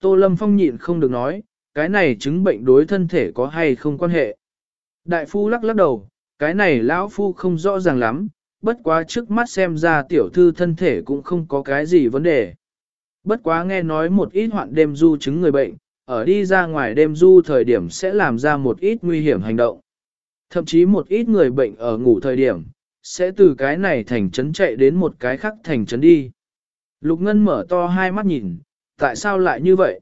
Tô Lâm Phong nhịn không được nói, cái này chứng bệnh đối thân thể có hay không quan hệ. Đại phu lắc lắc đầu, cái này lão phu không rõ ràng lắm, bất quá trước mắt xem ra tiểu thư thân thể cũng không có cái gì vấn đề. Bất quá nghe nói một ít hoạn đêm du chứng người bệnh, ở đi ra ngoài đêm du thời điểm sẽ làm ra một ít nguy hiểm hành động. Thậm chí một ít người bệnh ở ngủ thời điểm, sẽ từ cái này thành trấn chạy đến một cái khác thành trấn đi. Lục Ngân mở to hai mắt nhìn, tại sao lại như vậy?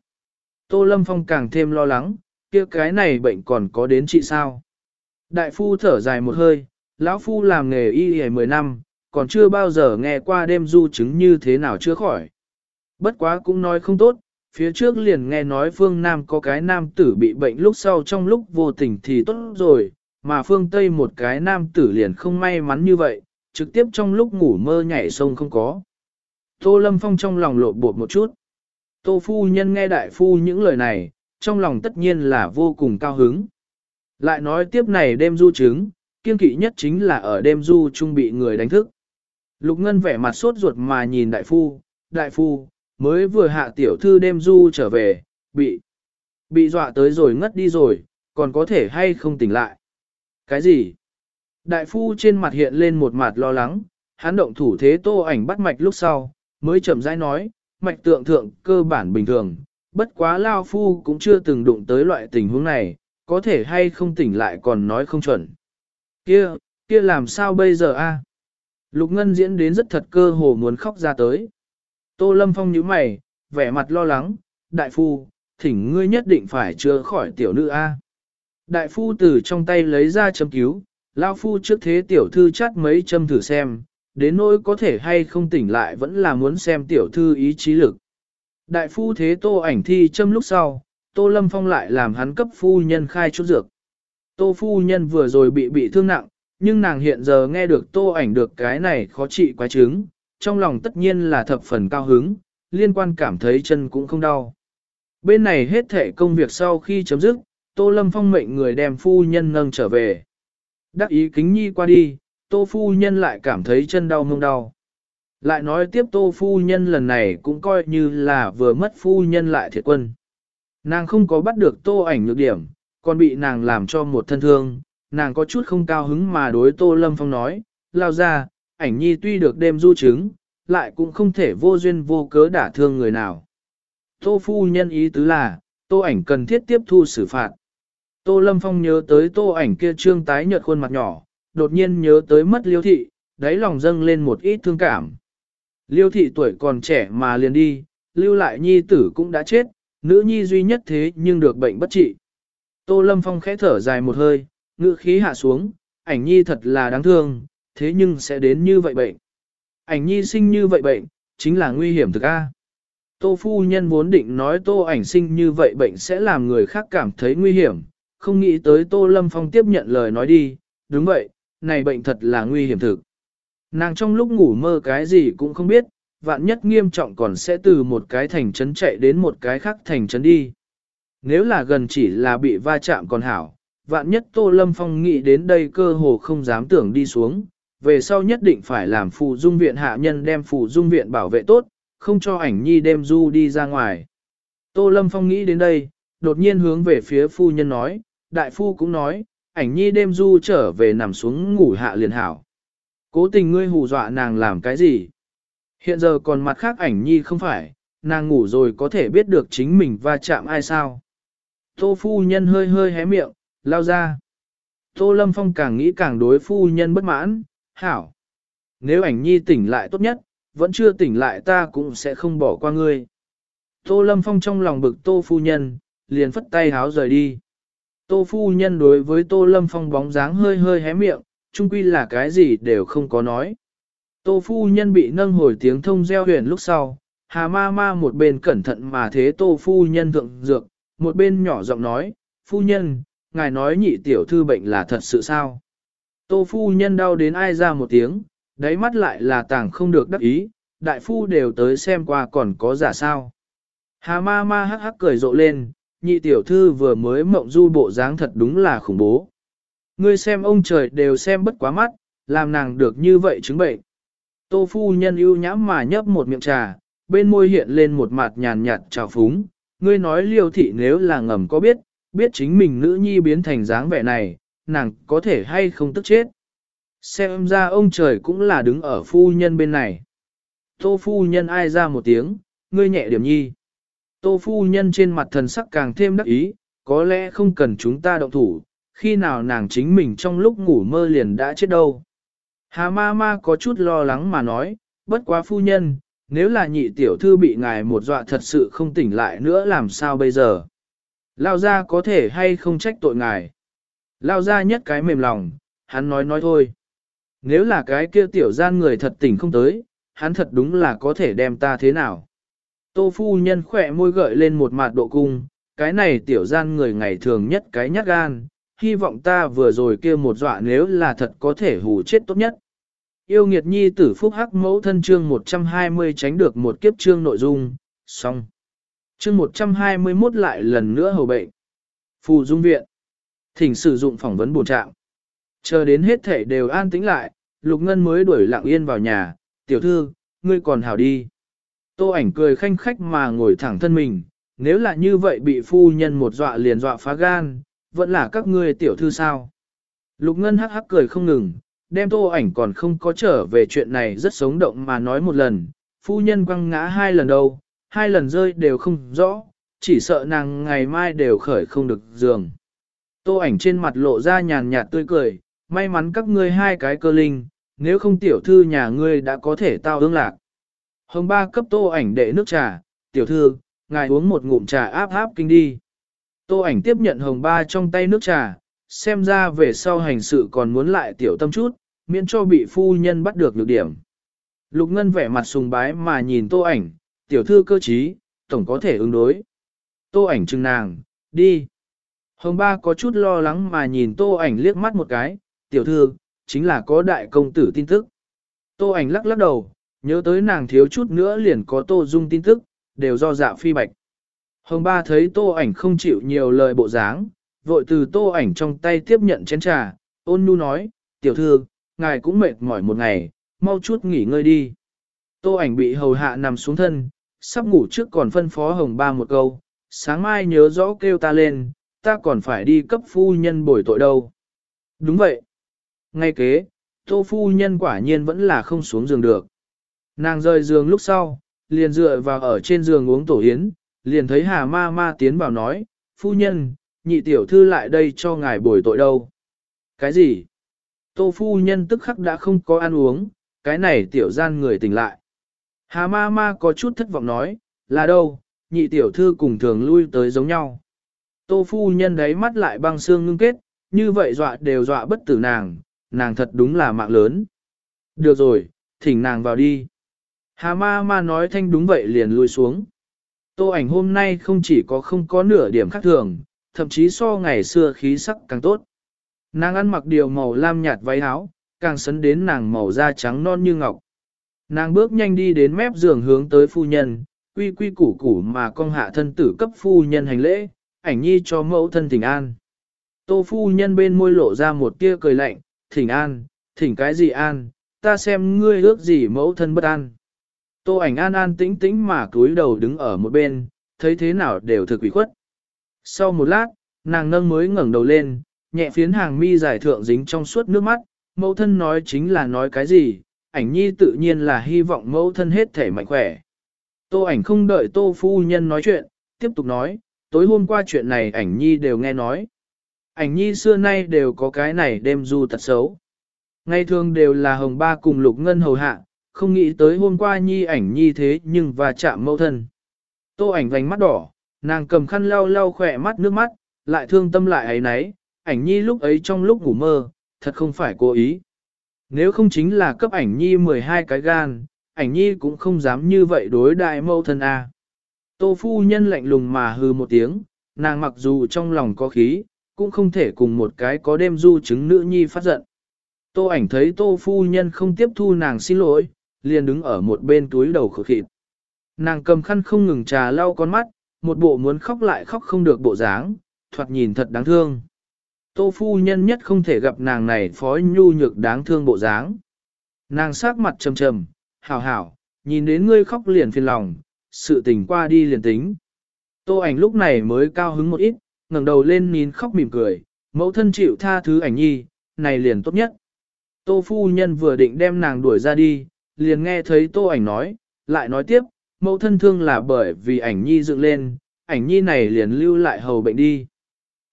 Tô Lâm Phong càng thêm lo lắng, kia cái này bệnh còn có đến trị sao? Đại phu thở dài một hơi, lão phu làm nghề y y 10 năm, còn chưa bao giờ nghe qua đêm du chứng như thế nào chưa khỏi. Bất quá cũng nói không tốt, phía trước liền nghe nói phương Nam có cái nam tử bị bệnh lúc sau trong lúc vô tình thì tốt rồi, mà phương Tây một cái nam tử liền không may mắn như vậy, trực tiếp trong lúc ngủ mơ nhảy sông không có. Tô Lâm Phong trong lòng lộ bột một chút. Tô Phu Nhân nghe đại phu những lời này, trong lòng tất nhiên là vô cùng cao hứng. Lại nói tiếp này đêm du chứng, kiên kỵ nhất chính là ở đêm du trung bị người đánh thức. Lục Ngân vẻ mặt sốt ruột mà nhìn đại phu, đại phu, mới vừa hạ tiểu thư đêm du trở về, bị, bị dọa tới rồi ngất đi rồi, còn có thể hay không tỉnh lại. Cái gì? Đại phu trên mặt hiện lên một mặt lo lắng, hắn động thủ thế tô ảnh bắt mạch lúc sau, mới chậm rãi nói, mạch tượng thượng cơ bản bình thường, bất quá lao phu cũng chưa từng đụng tới loại tình huống này, có thể hay không tỉnh lại còn nói không chuẩn. Kia, kia làm sao bây giờ a? Lục Ngân diễn đến rất thật cơ hồ muốn khóc ra tới. Tô Lâm Phong nhíu mày, vẻ mặt lo lắng, đại phu, thỉnh ngươi nhất định phải chữa khỏi tiểu nữ a. Đại phu từ trong tay lấy ra châm cứu, lao phu trước thế tiểu thư chắt mấy châm thử xem, đến nỗi có thể hay không tỉnh lại vẫn là muốn xem tiểu thư ý chí lực. Đại phu thế tô ảnh thi châm lúc sau, tô lâm phong lại làm hắn cấp phu nhân khai chút dược. Tô phu nhân vừa rồi bị bị thương nặng, nhưng nàng hiện giờ nghe được tô ảnh được cái này khó trị quá chứng, trong lòng tất nhiên là thập phần cao hứng, liên quan cảm thấy chân cũng không đau. Bên này hết thể công việc sau khi chấm dứt, Tô Lâm Phong mệnh người đem phu nhân nâng trở về. Đắc ý kính nhi qua đi, Tô phu nhân lại cảm thấy chân đau mông đau. Lại nói tiếp Tô phu nhân lần này cũng coi như là vừa mất phu nhân lại thiệt quân. Nàng không có bắt được Tô ảnh nhược điểm, còn bị nàng làm cho một thân thương, nàng có chút không cao hứng mà đối Tô Lâm Phong nói, lao ra, ảnh nhi tuy được đêm du chứng, lại cũng không thể vô duyên vô cớ đả thương người nào. Tô phu nhân ý tứ là, tô ảnh cần thiết tiếp thu xử phạt. Tô Lâm Phong nhớ tới tô ảnh kia trương tái nhợt khuôn mặt nhỏ, đột nhiên nhớ tới mất liêu thị, đáy lòng dâng lên một ít thương cảm. Liêu thị tuổi còn trẻ mà liền đi, lưu lại nhi tử cũng đã chết, nữ nhi duy nhất thế nhưng được bệnh bất trị. Tô Lâm Phong khẽ thở dài một hơi, ngữ khí hạ xuống, ảnh nhi thật là đáng thương, thế nhưng sẽ đến như vậy bệnh. Ảnh nhi sinh như vậy bệnh, chính là nguy hiểm thực a. Tô phu nhân vốn định nói tô ảnh sinh như vậy bệnh sẽ làm người khác cảm thấy nguy hiểm, không nghĩ tới tô lâm phong tiếp nhận lời nói đi, đúng vậy, này bệnh thật là nguy hiểm thực. Nàng trong lúc ngủ mơ cái gì cũng không biết, vạn nhất nghiêm trọng còn sẽ từ một cái thành trấn chạy đến một cái khác thành trấn đi. Nếu là gần chỉ là bị va chạm còn hảo, vạn nhất Tô Lâm Phong nghĩ đến đây cơ hồ không dám tưởng đi xuống, về sau nhất định phải làm phù dung viện hạ nhân đem phù dung viện bảo vệ tốt, không cho ảnh nhi đem du đi ra ngoài. Tô Lâm Phong nghĩ đến đây, đột nhiên hướng về phía phu nhân nói, đại phu cũng nói, ảnh nhi đêm du trở về nằm xuống ngủ hạ liền hảo. Cố tình ngươi hù dọa nàng làm cái gì? Hiện giờ còn mặt khác ảnh nhi không phải, nàng ngủ rồi có thể biết được chính mình va chạm ai sao. Tô phu nhân hơi hơi hé miệng, lao ra. Tô Lâm Phong càng nghĩ càng đối phu nhân bất mãn, hảo. Nếu ảnh nhi tỉnh lại tốt nhất, vẫn chưa tỉnh lại ta cũng sẽ không bỏ qua ngươi. Tô Lâm Phong trong lòng bực Tô Phu Nhân, liền phất tay háo rời đi. Tô Phu Nhân đối với Tô Lâm Phong bóng dáng hơi hơi hé miệng, chung quy là cái gì đều không có nói. Tô Phu Nhân bị nâng hồi tiếng thông gieo huyền lúc sau, Hà Ma Ma một bên cẩn thận mà thế Tô Phu Nhân thượng dược, một bên nhỏ giọng nói, Phu Nhân, ngài nói nhị tiểu thư bệnh là thật sự sao? Tô phu nhân đau đến ai ra một tiếng, đáy mắt lại là tàng không được đắc ý, đại phu đều tới xem qua còn có giả sao. Hà ma ma hắc hắc cười rộ lên, nhị tiểu thư vừa mới mộng du bộ dáng thật đúng là khủng bố. Ngươi xem ông trời đều xem bất quá mắt, làm nàng được như vậy chứng bệnh. Tô phu nhân ưu nhãm mà nhấp một miệng trà, bên môi hiện lên một mặt nhàn nhạt trào phúng, ngươi nói liêu thị nếu là ngầm có biết, biết chính mình nữ nhi biến thành dáng vẻ này, nàng có thể hay không tức chết. Xem ra ông trời cũng là đứng ở phu nhân bên này. Tô phu nhân ai ra một tiếng, ngươi nhẹ điểm nhi. Tô phu nhân trên mặt thần sắc càng thêm đắc ý, có lẽ không cần chúng ta động thủ, khi nào nàng chính mình trong lúc ngủ mơ liền đã chết đâu. Hà ma ma có chút lo lắng mà nói, bất quá phu nhân, nếu là nhị tiểu thư bị ngài một dọa thật sự không tỉnh lại nữa làm sao bây giờ? Lao ra có thể hay không trách tội ngài? Lao ra nhất cái mềm lòng, hắn nói nói thôi. Nếu là cái kia tiểu gian người thật tỉnh không tới, hắn thật đúng là có thể đem ta thế nào? Tô phu nhân khỏe môi gợi lên một mặt độ cung, cái này tiểu gian người ngày thường nhất cái nhát gan, hy vọng ta vừa rồi kia một dọa nếu là thật có thể hù chết tốt nhất. Yêu nghiệt nhi tử phúc hắc mẫu thân chương 120 tránh được một kiếp chương nội dung, xong. Chương 121 lại lần nữa hầu bệnh. Phù dung viện. Thỉnh sử dụng phỏng vấn bổ trạng. Chờ đến hết thể đều an tĩnh lại, Lục Ngân mới đuổi lặng yên vào nhà, tiểu thư, ngươi còn hảo đi. Tô ảnh cười khanh khách mà ngồi thẳng thân mình, nếu là như vậy bị phu nhân một dọa liền dọa phá gan, vẫn là các ngươi tiểu thư sao. Lục Ngân hắc hắc cười không ngừng, đem tô ảnh còn không có trở về chuyện này rất sống động mà nói một lần, phu nhân quăng ngã hai lần đâu, hai lần rơi đều không rõ, chỉ sợ nàng ngày mai đều khởi không được giường. Tô ảnh trên mặt lộ ra nhàn nhạt tươi cười, may mắn các ngươi hai cái cơ linh, nếu không tiểu thư nhà ngươi đã có thể tao ương lạc. Hồng ba cấp tô ảnh đệ nước trà, tiểu thư, ngài uống một ngụm trà áp áp kinh đi. Tô ảnh tiếp nhận hồng ba trong tay nước trà, xem ra về sau hành sự còn muốn lại tiểu tâm chút, miễn cho bị phu nhân bắt được lược điểm. Lục Ngân vẻ mặt sùng bái mà nhìn tô ảnh, tiểu thư cơ trí, tổng có thể ứng đối. Tô ảnh chừng nàng, đi. Hồng ba có chút lo lắng mà nhìn tô ảnh liếc mắt một cái, tiểu thư, chính là có đại công tử tin tức. Tô ảnh lắc lắc đầu, nhớ tới nàng thiếu chút nữa liền có tô dung tin tức, đều do dạ phi bạch. Hồng ba thấy tô ảnh không chịu nhiều lời bộ dáng, vội từ tô ảnh trong tay tiếp nhận chén trà, ôn nhu nói, tiểu thư, ngài cũng mệt mỏi một ngày, mau chút nghỉ ngơi đi. Tô ảnh bị hầu hạ nằm xuống thân, sắp ngủ trước còn phân phó hồng ba một câu, sáng mai nhớ rõ kêu ta lên, ta còn phải đi cấp phu nhân bồi tội đâu. Đúng vậy. Ngay kế, tô phu nhân quả nhiên vẫn là không xuống giường được. Nàng rời giường lúc sau, liền dựa vào ở trên giường uống tổ yến, liền thấy hà ma ma tiến vào nói, phu nhân, nhị tiểu thư lại đây cho ngài bồi tội đâu. Cái gì? Tô phu nhân tức khắc đã không có ăn uống, cái này tiểu gian người tỉnh lại. Hà ma ma có chút thất vọng nói, là đâu, nhị tiểu thư cùng thường lui tới giống nhau. Tô phu nhân đấy mắt lại băng xương ngưng kết, như vậy dọa đều dọa bất tử nàng, nàng thật đúng là mạng lớn. Được rồi, thỉnh nàng vào đi. Hà ma ma nói thanh đúng vậy liền lui xuống. Tô ảnh hôm nay không chỉ có không có nửa điểm khác thường, thậm chí so ngày xưa khí sắc càng tốt. Nàng ăn mặc điều màu lam nhạt váy áo, càng sấn đến nàng màu da trắng non như ngọc. Nàng bước nhanh đi đến mép giường hướng tới phu nhân, quy quy củ củ mà con hạ thân tử cấp phu nhân hành lễ, ảnh nhi cho mẫu thân thỉnh an. Tô phu nhân bên môi lộ ra một tia cười lạnh, thỉnh an, thỉnh cái gì an, ta xem ngươi ước gì mẫu thân bất an. Tô ảnh an an tĩnh tĩnh mà cúi đầu đứng ở một bên, thấy thế nào đều thực quỷ khuất. Sau một lát, nàng nâng mới ngẩng đầu lên, nhẹ phiến hàng mi giải thượng dính trong suốt nước mắt, mẫu thân nói chính là nói cái gì, ảnh nhi tự nhiên là hy vọng mẫu thân hết thể mạnh khỏe. Tô ảnh không đợi tô phu nhân nói chuyện, tiếp tục nói, tối hôm qua chuyện này ảnh nhi đều nghe nói. Ảnh nhi xưa nay đều có cái này đem du tật xấu. Ngày thường đều là hồng ba cùng lục ngân hầu hạ, không nghĩ tới hôm qua nhi ảnh nhi thế nhưng và chạm mẫu thân. Tô ảnh vành mắt đỏ, nàng cầm khăn lau lau khỏe mắt nước mắt, lại thương tâm lại ấy nấy, ảnh nhi lúc ấy trong lúc ngủ mơ, thật không phải cố ý. Nếu không chính là cấp ảnh nhi 12 cái gan, ảnh nhi cũng không dám như vậy đối đại mẫu thân A. Tô phu nhân lạnh lùng mà hư một tiếng, nàng mặc dù trong lòng có khí, cũng không thể cùng một cái có đêm du chứng nữ nhi phát giận. Tô ảnh thấy tô phu nhân không tiếp thu nàng xin lỗi, liền đứng ở một bên túi đầu khổ khịt. Nàng cầm khăn không ngừng trà lau con mắt, một bộ muốn khóc lại khóc không được bộ dáng, thoạt nhìn thật đáng thương. Tô phu nhân nhất không thể gặp nàng này phó nhu nhược đáng thương bộ dáng. Nàng sát mặt trầm trầm, hảo hảo, nhìn đến ngươi khóc liền phiền lòng, sự tình qua đi liền tính. Tô ảnh lúc này mới cao hứng một ít, ngẩng đầu lên nín khóc mỉm cười, mẫu thân chịu tha thứ ảnh nhi, này liền tốt nhất. Tô phu nhân vừa định đem nàng đuổi ra đi, liền nghe thấy tô ảnh nói, lại nói tiếp, mẫu thân thương là bởi vì ảnh nhi dựng lên, ảnh nhi này liền lưu lại hầu bệnh đi.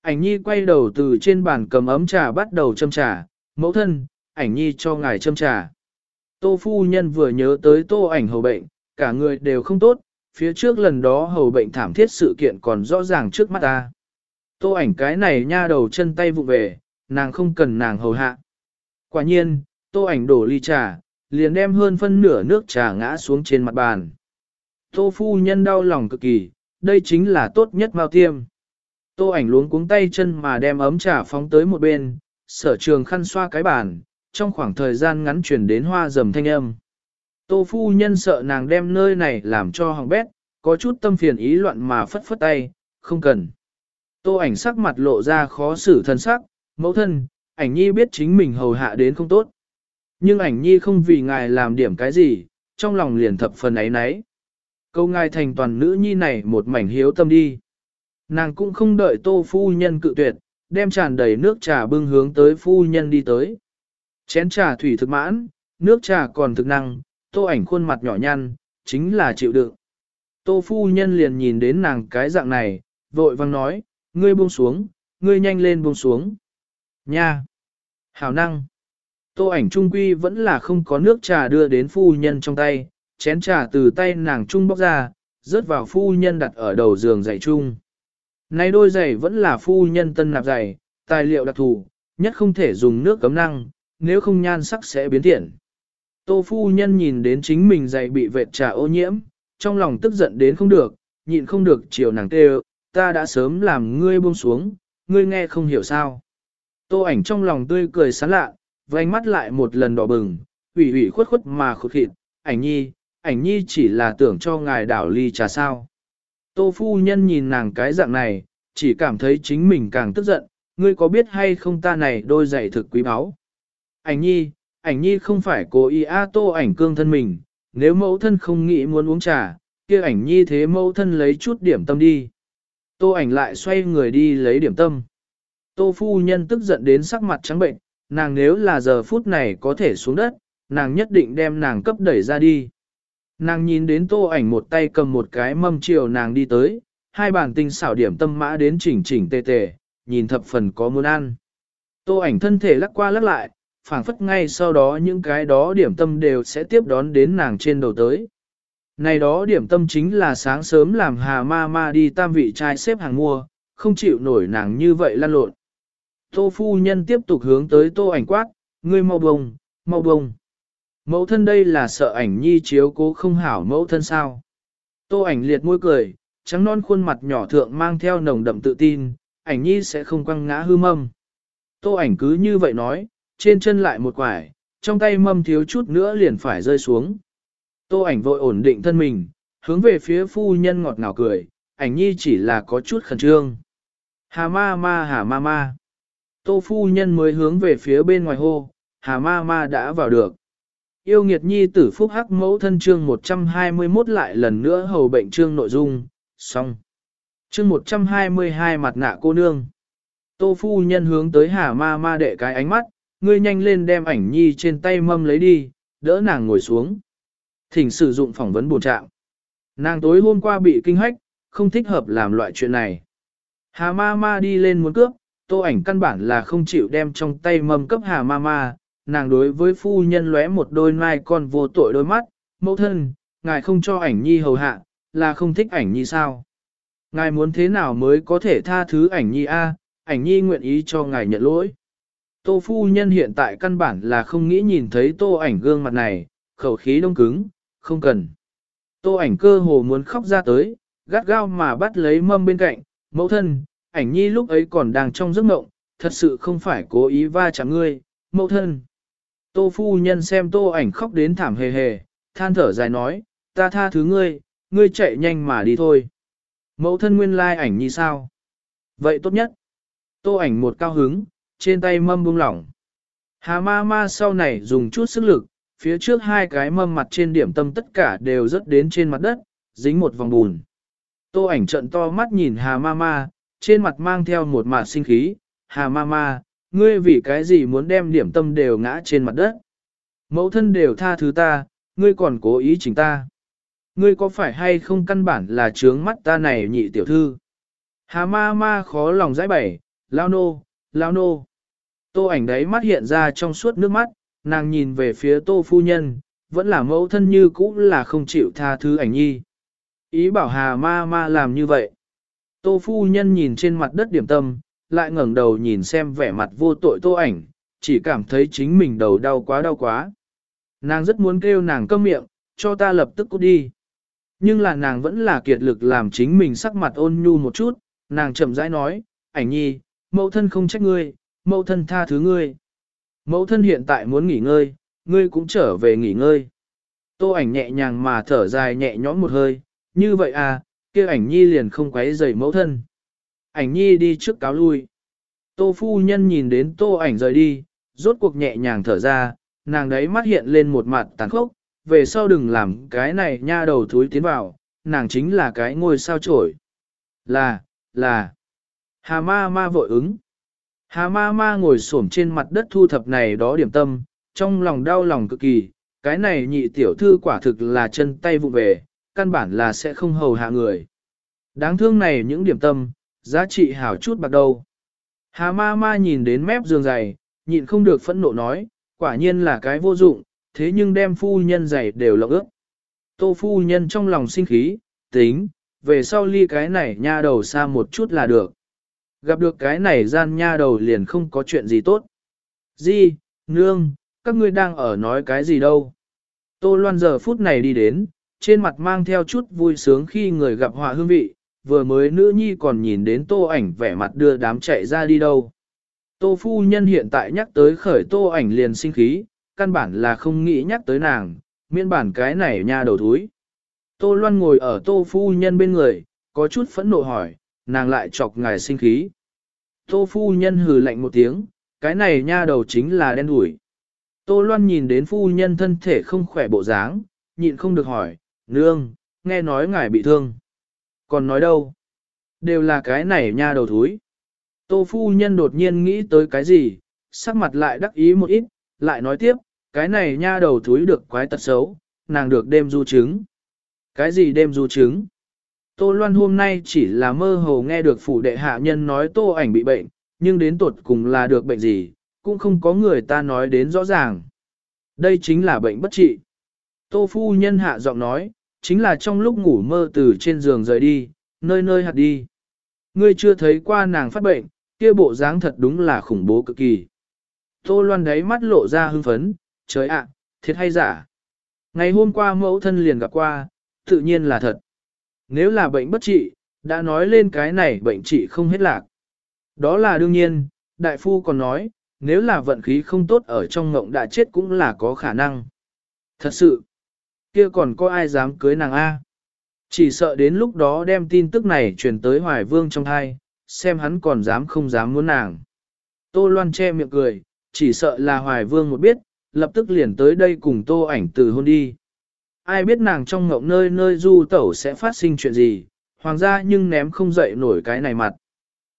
Ảnh nhi quay đầu từ trên bàn cầm ấm trà bắt đầu châm trà, mẫu thân, ảnh nhi cho ngài châm trà. Tô phu nhân vừa nhớ tới tô ảnh hầu bệnh, cả người đều không tốt, phía trước lần đó hầu bệnh thảm thiết sự kiện còn rõ ràng trước mắt ta. Tô ảnh cái này nha đầu chân tay vụ về, nàng không cần nàng hầu hạ. Quả nhiên, tô ảnh đổ ly trà, liền đem hơn phân nửa nước trà ngã xuống trên mặt bàn. Tô phu nhân đau lòng cực kỳ, đây chính là tốt nhất mao tiêm. Tô ảnh luống cuống tay chân mà đem ấm trà phóng tới một bên, sở trường khăn xoa cái bàn, trong khoảng thời gian ngắn chuyển đến hoa rầm thanh âm. Tô phu nhân sợ nàng đem nơi này làm cho hỏng bét, có chút tâm phiền ý loạn mà phất phất tay, không cần. Tô ảnh sắc mặt lộ ra khó xử thân sắc, mẫu thân, ảnh nhi biết chính mình hầu hạ đến không tốt. Nhưng ảnh nhi không vì ngài làm điểm cái gì, trong lòng liền thập phần ấy nấy. Câu ngài thành toàn nữ nhi này một mảnh hiếu tâm đi. Nàng cũng không đợi tô phu nhân cự tuyệt, đem tràn đầy nước trà bưng hướng tới phu nhân đi tới. Chén trà thủy thực mãn, nước trà còn thực năng, tô ảnh khuôn mặt nhỏ nhăn, chính là chịu đựng. Tô phu nhân liền nhìn đến nàng cái dạng này, vội vang nói, ngươi buông xuống, ngươi nhanh lên buông xuống. Nha! Hảo năng! Tô ảnh trung quy vẫn là không có nước trà đưa đến phu nhân trong tay, chén trà từ tay nàng trung bóc ra, rớt vào phu nhân đặt ở đầu giường giày chung. Này đôi giày vẫn là phu nhân tân nạp giày, tài liệu đặc thù, nhất không thể dùng nước cấm năng, nếu không nhan sắc sẽ biến thiện. Tô phu nhân nhìn đến chính mình giày bị vệt trà ô nhiễm, trong lòng tức giận đến không được, nhịn không được chiều nàng tê ta đã sớm làm ngươi buông xuống, ngươi nghe không hiểu sao. Tô ảnh trong lòng tươi cười sán lạ, vành mắt lại một lần đỏ bừng, ủy ủy khuất khuất mà khụt khịt, ảnh nhi, ảnh nhi chỉ là tưởng cho ngài đảo ly trà sao. Tô phu nhân nhìn nàng cái dạng này, chỉ cảm thấy chính mình càng tức giận, ngươi có biết hay không ta này đôi giày thực quý báu. Ảnh nhi, ảnh nhi không phải cố ý a tô ảnh cương thân mình, nếu mẫu thân không nghĩ muốn uống trà, kia ảnh nhi thế mẫu thân lấy chút điểm tâm đi. Tô ảnh lại xoay người đi lấy điểm tâm. Tô phu nhân tức giận đến sắc mặt trắng bệnh, nàng nếu là giờ phút này có thể xuống đất, nàng nhất định đem nàng cấp đẩy ra đi. Nàng nhìn đến tô ảnh một tay cầm một cái mâm chiều nàng đi tới, hai bàn tinh xảo điểm tâm mã đến chỉnh chỉnh tề tề, nhìn thập phần có muốn ăn. Tô ảnh thân thể lắc qua lắc lại, phảng phất ngay sau đó những cái đó điểm tâm đều sẽ tiếp đón đến nàng trên đầu tới. Này đó điểm tâm chính là sáng sớm làm hà ma ma đi tam vị trai xếp hàng mua, không chịu nổi nàng như vậy lăn lộn. Tô phu nhân tiếp tục hướng tới tô ảnh quát, ngươi mau bông, mau bông. Mẫu thân đây là sợ ảnh nhi chiếu cố không hảo mẫu thân sao. Tô ảnh liệt môi cười, trắng non khuôn mặt nhỏ thượng mang theo nồng đậm tự tin, ảnh nhi sẽ không quăng ngã hư mâm. Tô ảnh cứ như vậy nói, trên chân lại một quải, trong tay mâm thiếu chút nữa liền phải rơi xuống. Tô ảnh vội ổn định thân mình, hướng về phía phu nhân ngọt ngào cười, ảnh nhi chỉ là có chút khẩn trương. Hà ma ma hà ma ma. Tô phu nhân mới hướng về phía bên ngoài hô, hà ma ma đã vào được. Yêu nghiệt nhi tử phúc hắc mẫu thân chương 121 lại lần nữa hầu bệnh chương nội dung, xong. Chương 122 mặt nạ cô nương. Tô phu nhân hướng tới hà ma ma đệ cái ánh mắt, ngươi nhanh lên đem ảnh nhi trên tay mâm lấy đi, đỡ nàng ngồi xuống. Thỉnh sử dụng phỏng vấn bổ trạng. Nàng tối hôm qua bị kinh hách, không thích hợp làm loại chuyện này. Hà ma ma đi lên muốn cướp, tô ảnh căn bản là không chịu đem trong tay mâm cấp hà ma ma. Nàng đối với phu nhân lóe một đôi mai con vô tội đôi mắt, mẫu thân, ngài không cho ảnh nhi hầu hạ, là không thích ảnh nhi sao? Ngài muốn thế nào mới có thể tha thứ ảnh nhi a? ảnh nhi nguyện ý cho ngài nhận lỗi. Tô phu nhân hiện tại căn bản là không nghĩ nhìn thấy tô ảnh gương mặt này, khẩu khí đông cứng, không cần. Tô ảnh cơ hồ muốn khóc ra tới, gắt gao mà bắt lấy mâm bên cạnh, mẫu thân, ảnh nhi lúc ấy còn đang trong giấc mộng, thật sự không phải cố ý va chạm ngươi, mẫu thân. Tô phu nhân xem tô ảnh khóc đến thảm hề hề, than thở dài nói, ta tha thứ ngươi, ngươi chạy nhanh mà đi thôi. Mẫu thân nguyên lai ảnh nhi sao? Vậy tốt nhất. Tô ảnh một cao hứng, trên tay mâm buông lỏng. Hà ma ma sau này dùng chút sức lực, phía trước hai cái mâm mặt trên điểm tâm tất cả đều rớt đến trên mặt đất, dính một vòng bùn. Tô ảnh trận to mắt nhìn Hà Ma Ma trên mặt mang theo một mạt sinh khí, Hà Ma Ma, ngươi vì cái gì muốn đem điểm tâm đều ngã trên mặt đất? Mẫu thân đều tha thứ ta, ngươi còn cố ý chỉnh ta. Ngươi có phải hay không căn bản là trướng mắt ta này nhị tiểu thư? Hà ma ma khó lòng giải bày, lao nô, lao nô. Tô ảnh đấy mắt hiện ra trong suốt nước mắt, nàng nhìn về phía tô phu nhân, vẫn là mẫu thân như cũ là không chịu tha thứ ảnh nhi. Ý bảo hà ma ma làm như vậy. Tô phu nhân nhìn trên mặt đất điểm tâm, lại ngẩng đầu nhìn xem vẻ mặt vô tội tô ảnh, chỉ cảm thấy chính mình đầu đau quá đau quá. Nàng rất muốn kêu nàng câm miệng, cho ta lập tức cút đi. Nhưng là nàng vẫn là kiệt lực làm chính mình sắc mặt ôn nhu một chút, nàng chậm rãi nói, ảnh nhi, mẫu thân không trách ngươi, mẫu thân tha thứ ngươi. Mẫu thân hiện tại muốn nghỉ ngơi, ngươi cũng trở về nghỉ ngơi. Tô ảnh nhẹ nhàng mà thở dài nhẹ nhõm một hơi, như vậy à, kia ảnh nhi liền không quấy rầy mẫu thân. Ảnh nhi đi trước cáo lui. Tô phu nhân nhìn đến tô ảnh rời đi, rốt cuộc nhẹ nhàng thở ra, nàng đấy mắt hiện lên một mặt tàn khốc, về sau đừng làm cái này nha đầu thúi tiến vào, nàng chính là cái ngôi sao trổi. Là, là, hà ma ma vội ứng. Hà ma ma ngồi xổm trên mặt đất thu thập này đó điểm tâm, trong lòng đau lòng cực kỳ, cái này nhị tiểu thư quả thực là chân tay vụ về, căn bản là sẽ không hầu hạ người. Đáng thương này những điểm tâm, giá trị hảo chút bạc đâu. Hà ma ma nhìn đến mép giường dày, nhịn không được phẫn nộ nói, quả nhiên là cái vô dụng, thế nhưng đem phu nhân dày đều lộng ước Tô phu nhân trong lòng sinh khí, tính, về sau ly cái này nha đầu xa một chút là được. Gặp được cái này gian nha đầu liền không có chuyện gì tốt. Di, nương, các ngươi đang ở nói cái gì đâu. Tô loan giờ phút này đi đến, trên mặt mang theo chút vui sướng khi người gặp họa hương vị, vừa mới nữ nhi còn nhìn đến tô ảnh vẻ mặt đưa đám chạy ra đi đâu. Tô phu nhân hiện tại nhắc tới khởi tô ảnh liền sinh khí, căn bản là không nghĩ nhắc tới nàng, miễn bản cái này nha đầu thúi. Tô loan ngồi ở tô phu nhân bên người, có chút phẫn nộ hỏi, nàng lại chọc ngài sinh khí. Tô phu nhân hừ lạnh một tiếng, cái này nha đầu chính là đen đủi. Tô loan nhìn đến phu nhân thân thể không khỏe bộ dáng, nhịn không được hỏi, nương, nghe nói ngài bị thương. Còn nói đâu? Đều là cái này nha đầu thúi. Tô phu nhân đột nhiên nghĩ tới cái gì, sắc mặt lại đắc ý một ít, lại nói tiếp, cái này nha đầu thúi được quái tật xấu, nàng được đêm du trứng. Cái gì đêm du trứng? Tô Loan hôm nay chỉ là mơ hồ nghe được phủ đệ hạ nhân nói tô ảnh bị bệnh, nhưng đến tuột cùng là được bệnh gì, cũng không có người ta nói đến rõ ràng. Đây chính là bệnh bất trị. Tô phu nhân hạ giọng nói, chính là trong lúc ngủ mơ từ trên giường rời đi, nơi nơi hạt đi. Ngươi chưa thấy qua nàng phát bệnh, kia bộ dáng thật đúng là khủng bố cực kỳ. Tô loan đáy mắt lộ ra hưng phấn, trời ạ, thiệt hay giả. Ngày hôm qua mẫu thân liền gặp qua, tự nhiên là thật. Nếu là bệnh bất trị, đã nói lên cái này bệnh trị không hết lạc. Đó là đương nhiên, đại phu còn nói, nếu là vận khí không tốt ở trong ngộng đã chết cũng là có khả năng. Thật sự, kia còn có ai dám cưới nàng A. Chỉ sợ đến lúc đó đem tin tức này truyền tới Hoài Vương trong thai, xem hắn còn dám không dám muốn nàng. Tô Loan che miệng cười, chỉ sợ là Hoài Vương một biết, lập tức liền tới đây cùng Tô ảnh từ hôn đi. Ai biết nàng trong ngộng nơi nơi du tẩu sẽ phát sinh chuyện gì, hoàng gia nhưng ném không dậy nổi cái này mặt.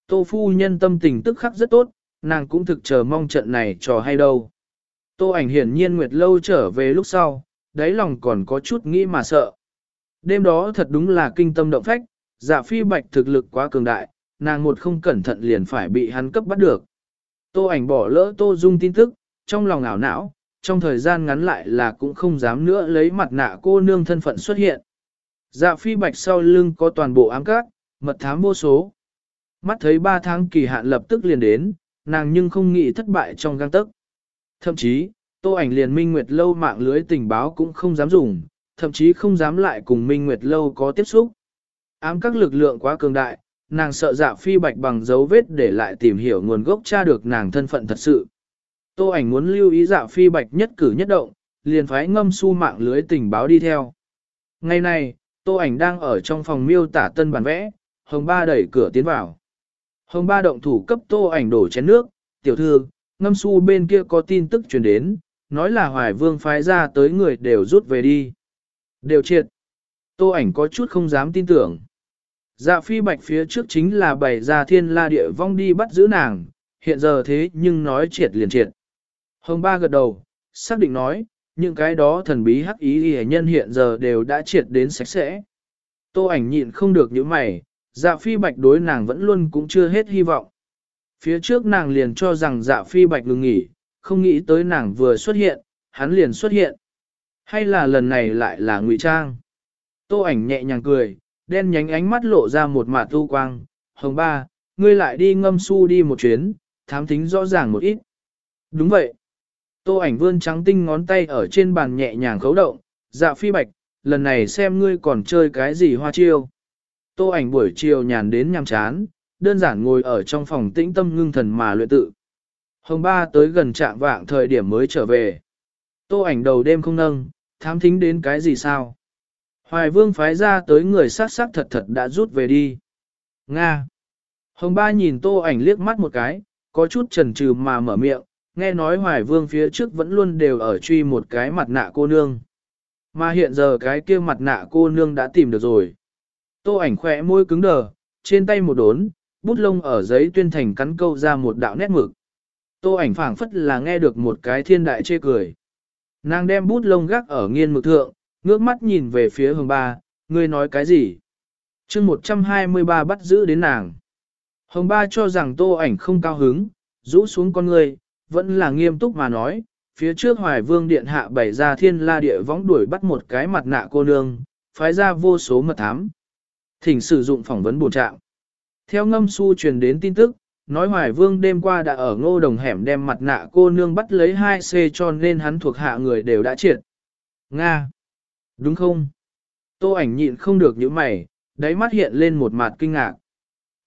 Tô phu nhân tâm tình tức khắc rất tốt, nàng cũng thực chờ mong trận này trò hay đâu. Tô ảnh hiển nhiên Nguyệt lâu trở về lúc sau, đáy lòng còn có chút nghĩ mà sợ. Đêm đó thật đúng là kinh tâm động phách, dạ phi bạch thực lực quá cường đại, nàng một không cẩn thận liền phải bị hắn cấp bắt được. Tô ảnh bỏ lỡ tô dung tin tức, trong lòng ảo não, trong thời gian ngắn lại là cũng không dám nữa lấy mặt nạ cô nương thân phận xuất hiện. Dạ phi bạch sau lưng có toàn bộ ám cát, mật thám vô số. Mắt thấy ba tháng kỳ hạn lập tức liền đến, nàng nhưng không nghĩ thất bại trong gang tấc. Thậm chí, tô ảnh liền Minh Nguyệt Lâu mạng lưới tình báo cũng không dám dùng, thậm chí không dám lại cùng Minh Nguyệt Lâu có tiếp xúc. Ám các lực lượng quá cường đại, nàng sợ dạ phi bạch bằng dấu vết để lại tìm hiểu nguồn gốc tra được nàng thân phận thật sự. Tô ảnh muốn lưu ý dạ phi bạch nhất cử nhất động, liền phái ngâm su mạng lưới tình báo đi theo. Ngày này, tô ảnh đang ở trong phòng miêu tả tân bản vẽ, hồng ba đẩy cửa tiến vào. Hồng ba động thủ cấp tô ảnh đổ chén nước, tiểu thư, ngâm su bên kia có tin tức truyền đến, nói là hoài vương phái ra tới người đều rút về đi. Đều triệt. Tô ảnh có chút không dám tin tưởng. Dạ phi bạch phía trước chính là bày ra thiên la địa vong đi bắt giữ nàng, hiện giờ thế nhưng nói triệt liền triệt. Hồng ba gật đầu, xác định nói, những cái đó thần bí hắc ý hề nhân hiện giờ đều đã triệt đến sạch sẽ. Tô ảnh nhịn không được những mày, dạ phi bạch đối nàng vẫn luôn cũng chưa hết hy vọng. Phía trước nàng liền cho rằng dạ phi bạch ngừng nghỉ, không nghĩ tới nàng vừa xuất hiện, hắn liền xuất hiện. Hay là lần này lại là ngụy trang? Tô ảnh nhẹ nhàng cười, đen nhánh ánh mắt lộ ra một mạt tu quang. Hồng ba, ngươi lại đi ngâm su đi một chuyến, thám thính rõ ràng một ít. Đúng vậy. Tô ảnh vươn trắng tinh ngón tay ở trên bàn nhẹ nhàng khấu động, dạ phi bạch, lần này xem ngươi còn chơi cái gì hoa chiêu. Tô ảnh buổi chiều nhàn đến nhàm chán, đơn giản ngồi ở trong phòng tĩnh tâm ngưng thần mà luyện tự. Hồng ba tới gần trạng vạng thời điểm mới trở về. Tô ảnh đầu đêm không nâng, thám thính đến cái gì sao? Hoài vương phái ra tới người sát sát thật thật đã rút về đi. Nga. Hồng ba nhìn tô ảnh liếc mắt một cái, có chút chần chừ mà mở miệng, nghe nói hoài vương phía trước vẫn luôn đều ở truy một cái mặt nạ cô nương. Mà hiện giờ cái kia mặt nạ cô nương đã tìm được rồi. Tô ảnh khỏe môi cứng đờ, trên tay một đốn, bút lông ở giấy tuyên thành cắn câu ra một đạo nét mực. Tô ảnh phảng phất là nghe được một cái thiên đại chê cười. Nàng đem bút lông gác ở nghiên mực thượng, ngước mắt nhìn về phía hồng ba, ngươi nói cái gì? chương 123 bắt giữ đến nàng. Hồng ba cho rằng tô ảnh không cao hứng, rũ xuống con ngươi, vẫn là nghiêm túc mà nói, phía trước hoài vương điện hạ bày ra thiên la địa võng đuổi bắt một cái mặt nạ cô nương, phái ra vô số mật thám. Thỉnh sử dụng phỏng vấn bổ trạng. Theo ngâm su truyền đến tin tức, nói hoài vương đêm qua đã ở ngô đồng hẻm đem mặt nạ cô nương bắt lấy 2C cho nên hắn thuộc hạ người đều đã triệt. Nga! Đúng không? Tô ảnh nhịn không được những mày, đáy mắt hiện lên một mặt kinh ngạc.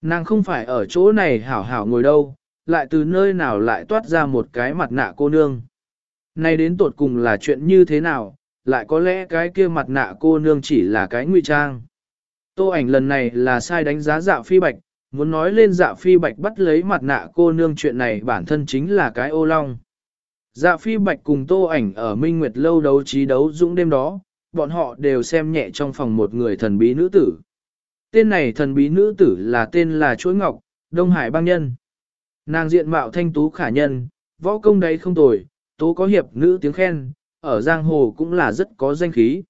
Nàng không phải ở chỗ này hảo hảo ngồi đâu, lại từ nơi nào lại toát ra một cái mặt nạ cô nương. Này đến tột cùng là chuyện như thế nào, lại có lẽ cái kia mặt nạ cô nương chỉ là cái ngụy trang. Tô ảnh lần này là sai đánh giá dạ phi bạch, muốn nói lên dạ phi bạch bắt lấy mặt nạ cô nương chuyện này bản thân chính là cái ô long. Dạ phi bạch cùng tô ảnh ở Minh Nguyệt lâu đấu trí đấu dũng đêm đó, bọn họ đều xem nhẹ trong phòng một người thần bí nữ tử. Tên này thần bí nữ tử là tên là Chuỗi Ngọc, Đông Hải băng nhân. Nàng diện mạo thanh tú khả nhân, võ công đấy không tồi, tố có hiệp nữ tiếng khen, ở giang hồ cũng là rất có danh khí.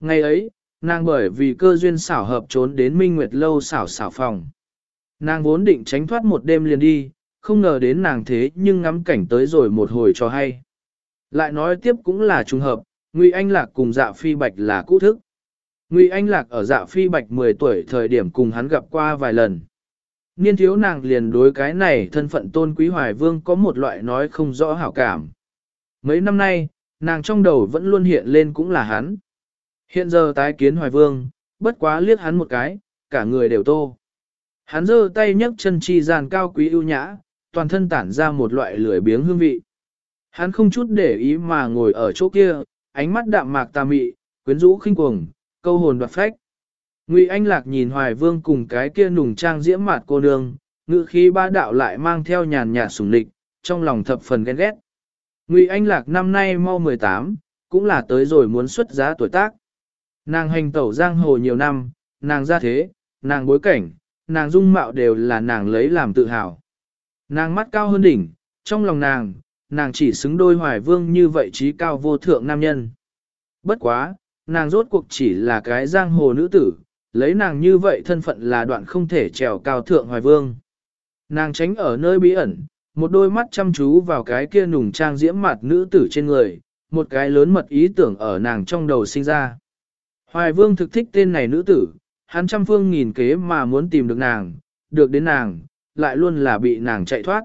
Ngày ấy, nàng bởi vì cơ duyên xảo hợp trốn đến Minh Nguyệt lâu xảo xảo phòng. Nàng vốn định tránh thoát một đêm liền đi, không ngờ đến nàng thế nhưng ngắm cảnh tới rồi một hồi cho hay. Lại nói tiếp cũng là trùng hợp, Ngụy Anh Lạc cùng dạ phi bạch là cũ thức. Ngụy Anh Lạc ở dạ phi bạch 10 tuổi thời điểm cùng hắn gặp qua vài lần. Niên thiếu nàng liền đối cái này thân phận tôn quý hoài vương có một loại nói không rõ hảo cảm. Mấy năm nay, nàng trong đầu vẫn luôn hiện lên cũng là hắn. Hiện giờ tái kiến hoài vương, bất quá liếc hắn một cái, cả người đều tô. Hắn giơ tay nhấc chân chi gian cao quý ưu nhã, toàn thân tản ra một loại lười biếng hương vị. Hắn không chút để ý mà ngồi ở chỗ kia, ánh mắt đạm mạc tà mị, quyến rũ khinh cuồng, câu hồn đoạt phách. Ngụy Anh Lạc nhìn Hoài Vương cùng cái kia nùng trang diễm mạt cô nương, ngữ khí ba đạo lại mang theo nhàn nhạt sủng lịch, trong lòng thập phần ghen ghét. Ngụy Anh Lạc năm nay mau 18, cũng là tới rồi muốn xuất giá tuổi tác. Nàng hành tẩu giang hồ nhiều năm, nàng ra thế, nàng bối cảnh, nàng dung mạo đều là nàng lấy làm tự hào. Nàng mắt cao hơn đỉnh, trong lòng nàng, nàng chỉ xứng đôi hoài vương như vậy trí cao vô thượng nam nhân. Bất quá, nàng rốt cuộc chỉ là cái giang hồ nữ tử, lấy nàng như vậy thân phận là đoạn không thể trèo cao thượng hoài vương. Nàng tránh ở nơi bí ẩn, một đôi mắt chăm chú vào cái kia nùng trang diễm mặt nữ tử trên người, một cái lớn mật ý tưởng ở nàng trong đầu sinh ra. Hoài vương thực thích tên này nữ tử, hắn trăm phương nghìn kế mà muốn tìm được nàng, được đến nàng, lại luôn là bị nàng chạy thoát.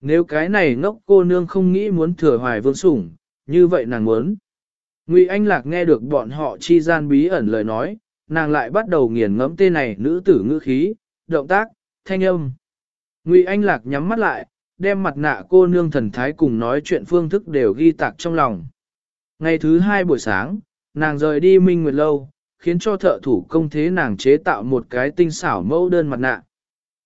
Nếu cái này ngốc cô nương không nghĩ muốn thừa hoài vương sủng, như vậy nàng muốn. Ngụy Anh Lạc nghe được bọn họ chi gian bí ẩn lời nói, nàng lại bắt đầu nghiền ngẫm tên này nữ tử ngữ khí, động tác, thanh âm. Ngụy Anh Lạc nhắm mắt lại, đem mặt nạ cô nương thần thái cùng nói chuyện phương thức đều ghi tạc trong lòng. Ngày thứ hai buổi sáng, nàng rời đi Minh Nguyệt Lâu, khiến cho thợ thủ công thế nàng chế tạo một cái tinh xảo mẫu đơn mặt nạ.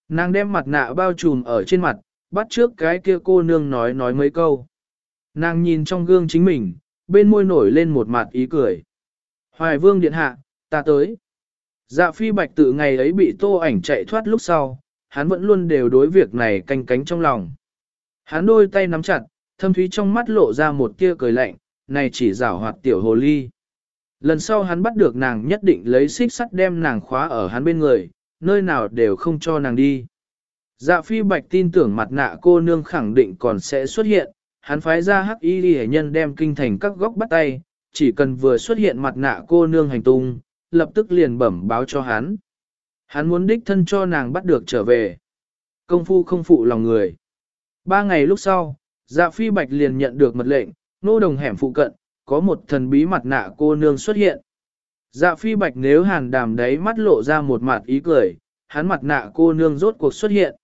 Nàng đem mặt nạ bao trùm ở trên mặt, bắt trước cái kia cô nương nói nói mấy câu. Nàng nhìn trong gương chính mình, bên môi nổi lên một mặt ý cười. Hoài vương điện hạ, ta tới. Dạ phi bạch tự ngày ấy bị tô ảnh chạy thoát lúc sau, hắn vẫn luôn đều đối việc này canh cánh trong lòng. Hắn đôi tay nắm chặt, thâm thúy trong mắt lộ ra một tia cười lạnh, này chỉ rảo hoạt tiểu hồ ly. Lần sau hắn bắt được nàng nhất định lấy xích sắt đem nàng khóa ở hắn bên người, nơi nào đều không cho nàng đi. Dạ phi bạch tin tưởng mặt nạ cô nương khẳng định còn sẽ xuất hiện, hắn phái ra hắc y ghi nhân đem kinh thành các góc bắt tay, chỉ cần vừa xuất hiện mặt nạ cô nương hành tung, lập tức liền bẩm báo cho hắn. Hắn muốn đích thân cho nàng bắt được trở về. Công phu không phụ lòng người. Ba ngày lúc sau, dạ phi bạch liền nhận được mật lệnh, nô đồng hẻm phụ cận, có một thần bí mặt nạ cô nương xuất hiện. Dạ phi bạch nếu hàn đàm đấy mắt lộ ra một mặt ý cười, hắn mặt nạ cô nương rốt cuộc xuất hiện.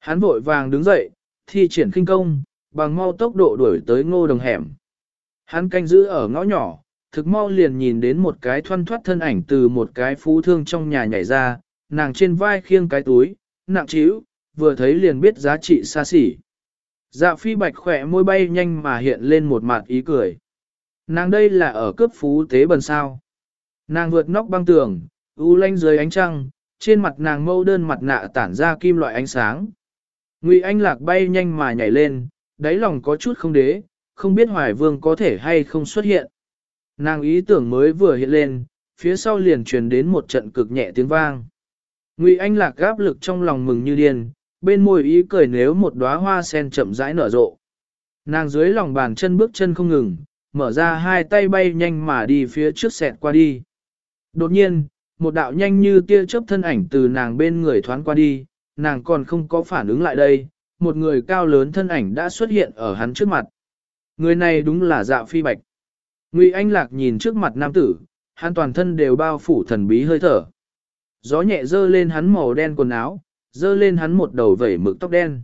Hắn vội vàng đứng dậy, thi triển kinh công, bằng mau tốc độ đuổi tới ngô đồng hẻm. Hắn canh giữ ở ngõ nhỏ, thực mau liền nhìn đến một cái thoăn thoát thân ảnh từ một cái phú thương trong nhà nhảy ra, nàng trên vai khiêng cái túi, nặng trĩu, vừa thấy liền biết giá trị xa xỉ. Dạ phi bạch khỏe môi bay nhanh mà hiện lên một mặt ý cười. Nàng đây là ở cướp phú tế bần sao. Nàng vượt nóc băng tường, u lanh dưới ánh trăng, trên mặt nàng mâu đơn mặt nạ tản ra kim loại ánh sáng. Ngụy Anh Lạc bay nhanh mà nhảy lên, đáy lòng có chút không đế, không biết Hoài Vương có thể hay không xuất hiện. Nàng ý tưởng mới vừa hiện lên, phía sau liền truyền đến một trận cực nhẹ tiếng vang. Ngụy Anh Lạc gáp lực trong lòng mừng như điên, bên môi ý cười nếu một đóa hoa sen chậm rãi nở rộ. Nàng dưới lòng bàn chân bước chân không ngừng, mở ra hai tay bay nhanh mà đi phía trước xẹt qua đi. Đột nhiên, một đạo nhanh như tia chớp thân ảnh từ nàng bên người thoáng qua đi, nàng còn không có phản ứng lại đây, một người cao lớn thân ảnh đã xuất hiện ở hắn trước mặt. Người này đúng là dạ phi bạch. Ngụy Anh Lạc nhìn trước mặt nam tử, hắn toàn thân đều bao phủ thần bí hơi thở. Gió nhẹ dơ lên hắn màu đen quần áo, dơ lên hắn một đầu vẩy mực tóc đen.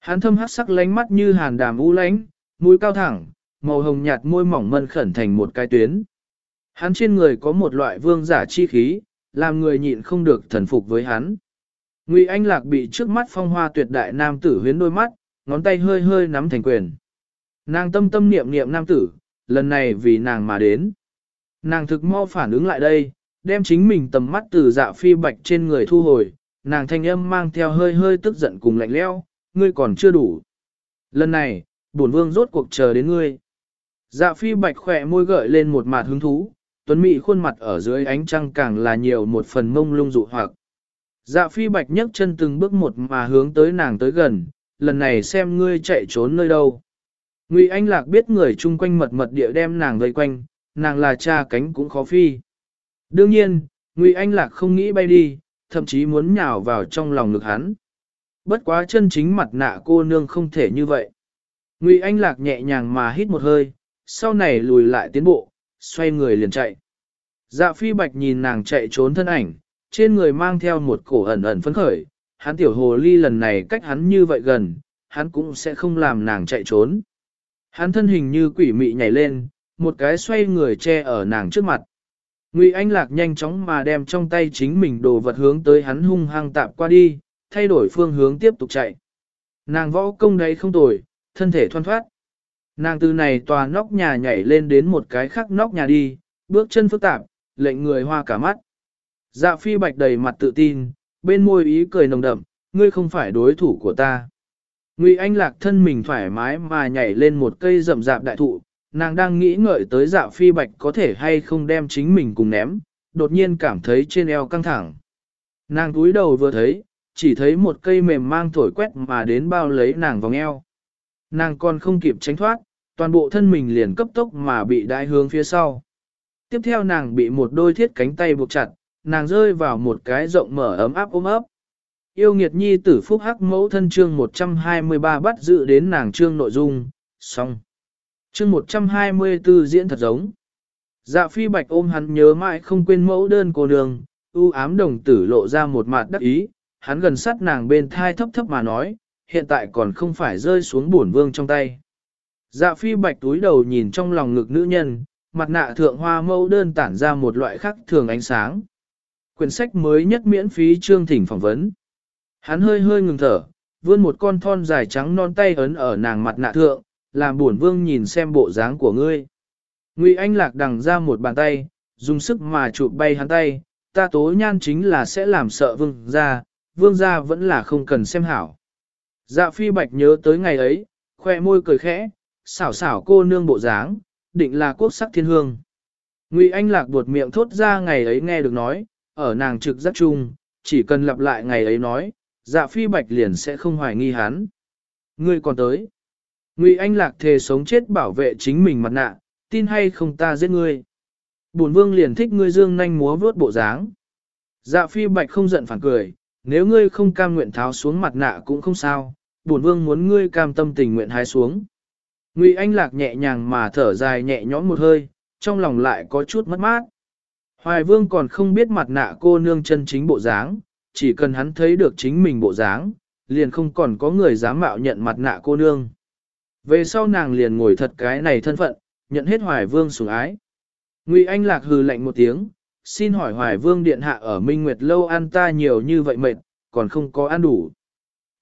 Hắn thâm hắc sắc lánh mắt như hàn đàm u lánh, mũi cao thẳng, màu hồng nhạt môi mỏng mân khẩn thành một cái tuyến. Hắn trên người có một loại vương giả chi khí, làm người nhịn không được thần phục với hắn. Ngụy Anh Lạc bị trước mắt phong hoa tuyệt đại nam tử huyến đôi mắt, ngón tay hơi hơi nắm thành quyền. Nàng tâm tâm niệm niệm nam tử, lần này vì nàng mà đến. Nàng thực mau phản ứng lại đây, đem chính mình tầm mắt từ dạ phi bạch trên người thu hồi, nàng thanh âm mang theo hơi hơi tức giận cùng lạnh leo, ngươi còn chưa đủ. Lần này, bổn vương rốt cuộc chờ đến ngươi. Dạ phi bạch khỏe môi gợi lên một mặt hứng thú, tuấn mị khuôn mặt ở dưới ánh trăng càng là nhiều một phần mông lung dụ hoặc. Dạ phi bạch nhấc chân từng bước một mà hướng tới nàng tới gần, lần này xem ngươi chạy trốn nơi đâu. Ngụy Anh Lạc biết người chung quanh mật mật địa đem nàng vây quanh, nàng là cha cánh cũng khó phi. Đương nhiên, Ngụy Anh Lạc không nghĩ bay đi, thậm chí muốn nhào vào trong lòng ngực hắn. Bất quá chân chính mặt nạ cô nương không thể như vậy. Ngụy Anh Lạc nhẹ nhàng mà hít một hơi, sau này lùi lại tiến bộ, xoay người liền chạy. Dạ phi bạch nhìn nàng chạy trốn thân ảnh, trên người mang theo một cổ ẩn ẩn phấn khởi, hắn tiểu hồ ly lần này cách hắn như vậy gần, hắn cũng sẽ không làm nàng chạy trốn. Hắn thân hình như quỷ mị nhảy lên, một cái xoay người che ở nàng trước mặt. Ngụy Anh Lạc nhanh chóng mà đem trong tay chính mình đồ vật hướng tới hắn hung hăng tạp qua đi, thay đổi phương hướng tiếp tục chạy. Nàng võ công đấy không tồi, thân thể thoăn thoát. Nàng từ này tòa nóc nhà nhảy lên đến một cái khác nóc nhà đi, bước chân phức tạp, lệnh người hoa cả mắt. Dạ phi bạch đầy mặt tự tin, bên môi ý cười nồng đậm, ngươi không phải đối thủ của ta. Ngụy Anh Lạc thân mình thoải mái mà nhảy lên một cây rậm rạp đại thụ, nàng đang nghĩ ngợi tới dạ phi bạch có thể hay không đem chính mình cùng ném, đột nhiên cảm thấy trên eo căng thẳng. Nàng túi đầu vừa thấy, chỉ thấy một cây mềm mang thổi quét mà đến bao lấy nàng vòng eo. Nàng còn không kịp tránh thoát, toàn bộ thân mình liền cấp tốc mà bị đai hướng phía sau. Tiếp theo nàng bị một đôi thiết cánh tay buộc chặt, nàng rơi vào một cái rộng mở ấm áp ôm ấp. Yêu nghiệt nhi tử phúc hắc mẫu thân chương 123 bắt giữ đến nàng chương nội dung, xong. Chương 124 diễn thật giống. Dạ phi bạch ôm hắn nhớ mãi không quên mẫu đơn cô đường, u ám đồng tử lộ ra một mặt đắc ý, hắn gần sát nàng bên thai thấp thấp mà nói, hiện tại còn không phải rơi xuống bổn vương trong tay. Dạ phi bạch túi đầu nhìn trong lòng ngực nữ nhân, mặt nạ thượng hoa mâu đơn tản ra một loại khắc thường ánh sáng. Quyển sách mới nhất miễn phí chương thỉnh phỏng vấn. Hắn hơi hơi ngừng thở, vươn một con thon dài trắng non tay ấn ở nàng mặt nạ thượng, làm buồn vương nhìn xem bộ dáng của ngươi. Ngụy Anh Lạc đằng ra một bàn tay, dùng sức mà chụp bay hắn tay, ta tố nhan chính là sẽ làm sợ vương gia, vương gia vẫn là không cần xem hảo. Dạ phi bạch nhớ tới ngày ấy, khoe môi cười khẽ, xảo xảo cô nương bộ dáng, định là quốc sắc thiên hương. Ngụy Anh Lạc buột miệng thốt ra ngày ấy nghe được nói, ở nàng trực giác chung, chỉ cần lặp lại ngày ấy nói, dạ phi bạch liền sẽ không hoài nghi hắn. Ngươi còn tới. Ngụy Anh Lạc thề sống chết bảo vệ chính mình mặt nạ, tin hay không ta giết ngươi. Bổn vương liền thích ngươi dương nhanh múa vướt bộ dáng. Dạ phi bạch không giận phản cười, nếu ngươi không cam nguyện tháo xuống mặt nạ cũng không sao, bổn vương muốn ngươi cam tâm tình nguyện hái xuống. Ngụy Anh Lạc nhẹ nhàng mà thở dài nhẹ nhõm một hơi, trong lòng lại có chút mất mát. Hoài Vương còn không biết mặt nạ cô nương chân chính bộ dáng, chỉ cần hắn thấy được chính mình bộ dáng, liền không còn có người dám mạo nhận mặt nạ cô nương. Về sau nàng liền ngồi thật cái này thân phận, nhận hết Hoài Vương sủng ái. Ngụy Anh Lạc hừ lạnh một tiếng, xin hỏi Hoài Vương Điện Hạ ở Minh Nguyệt Lâu ăn ta nhiều như vậy mệt, còn không có ăn đủ.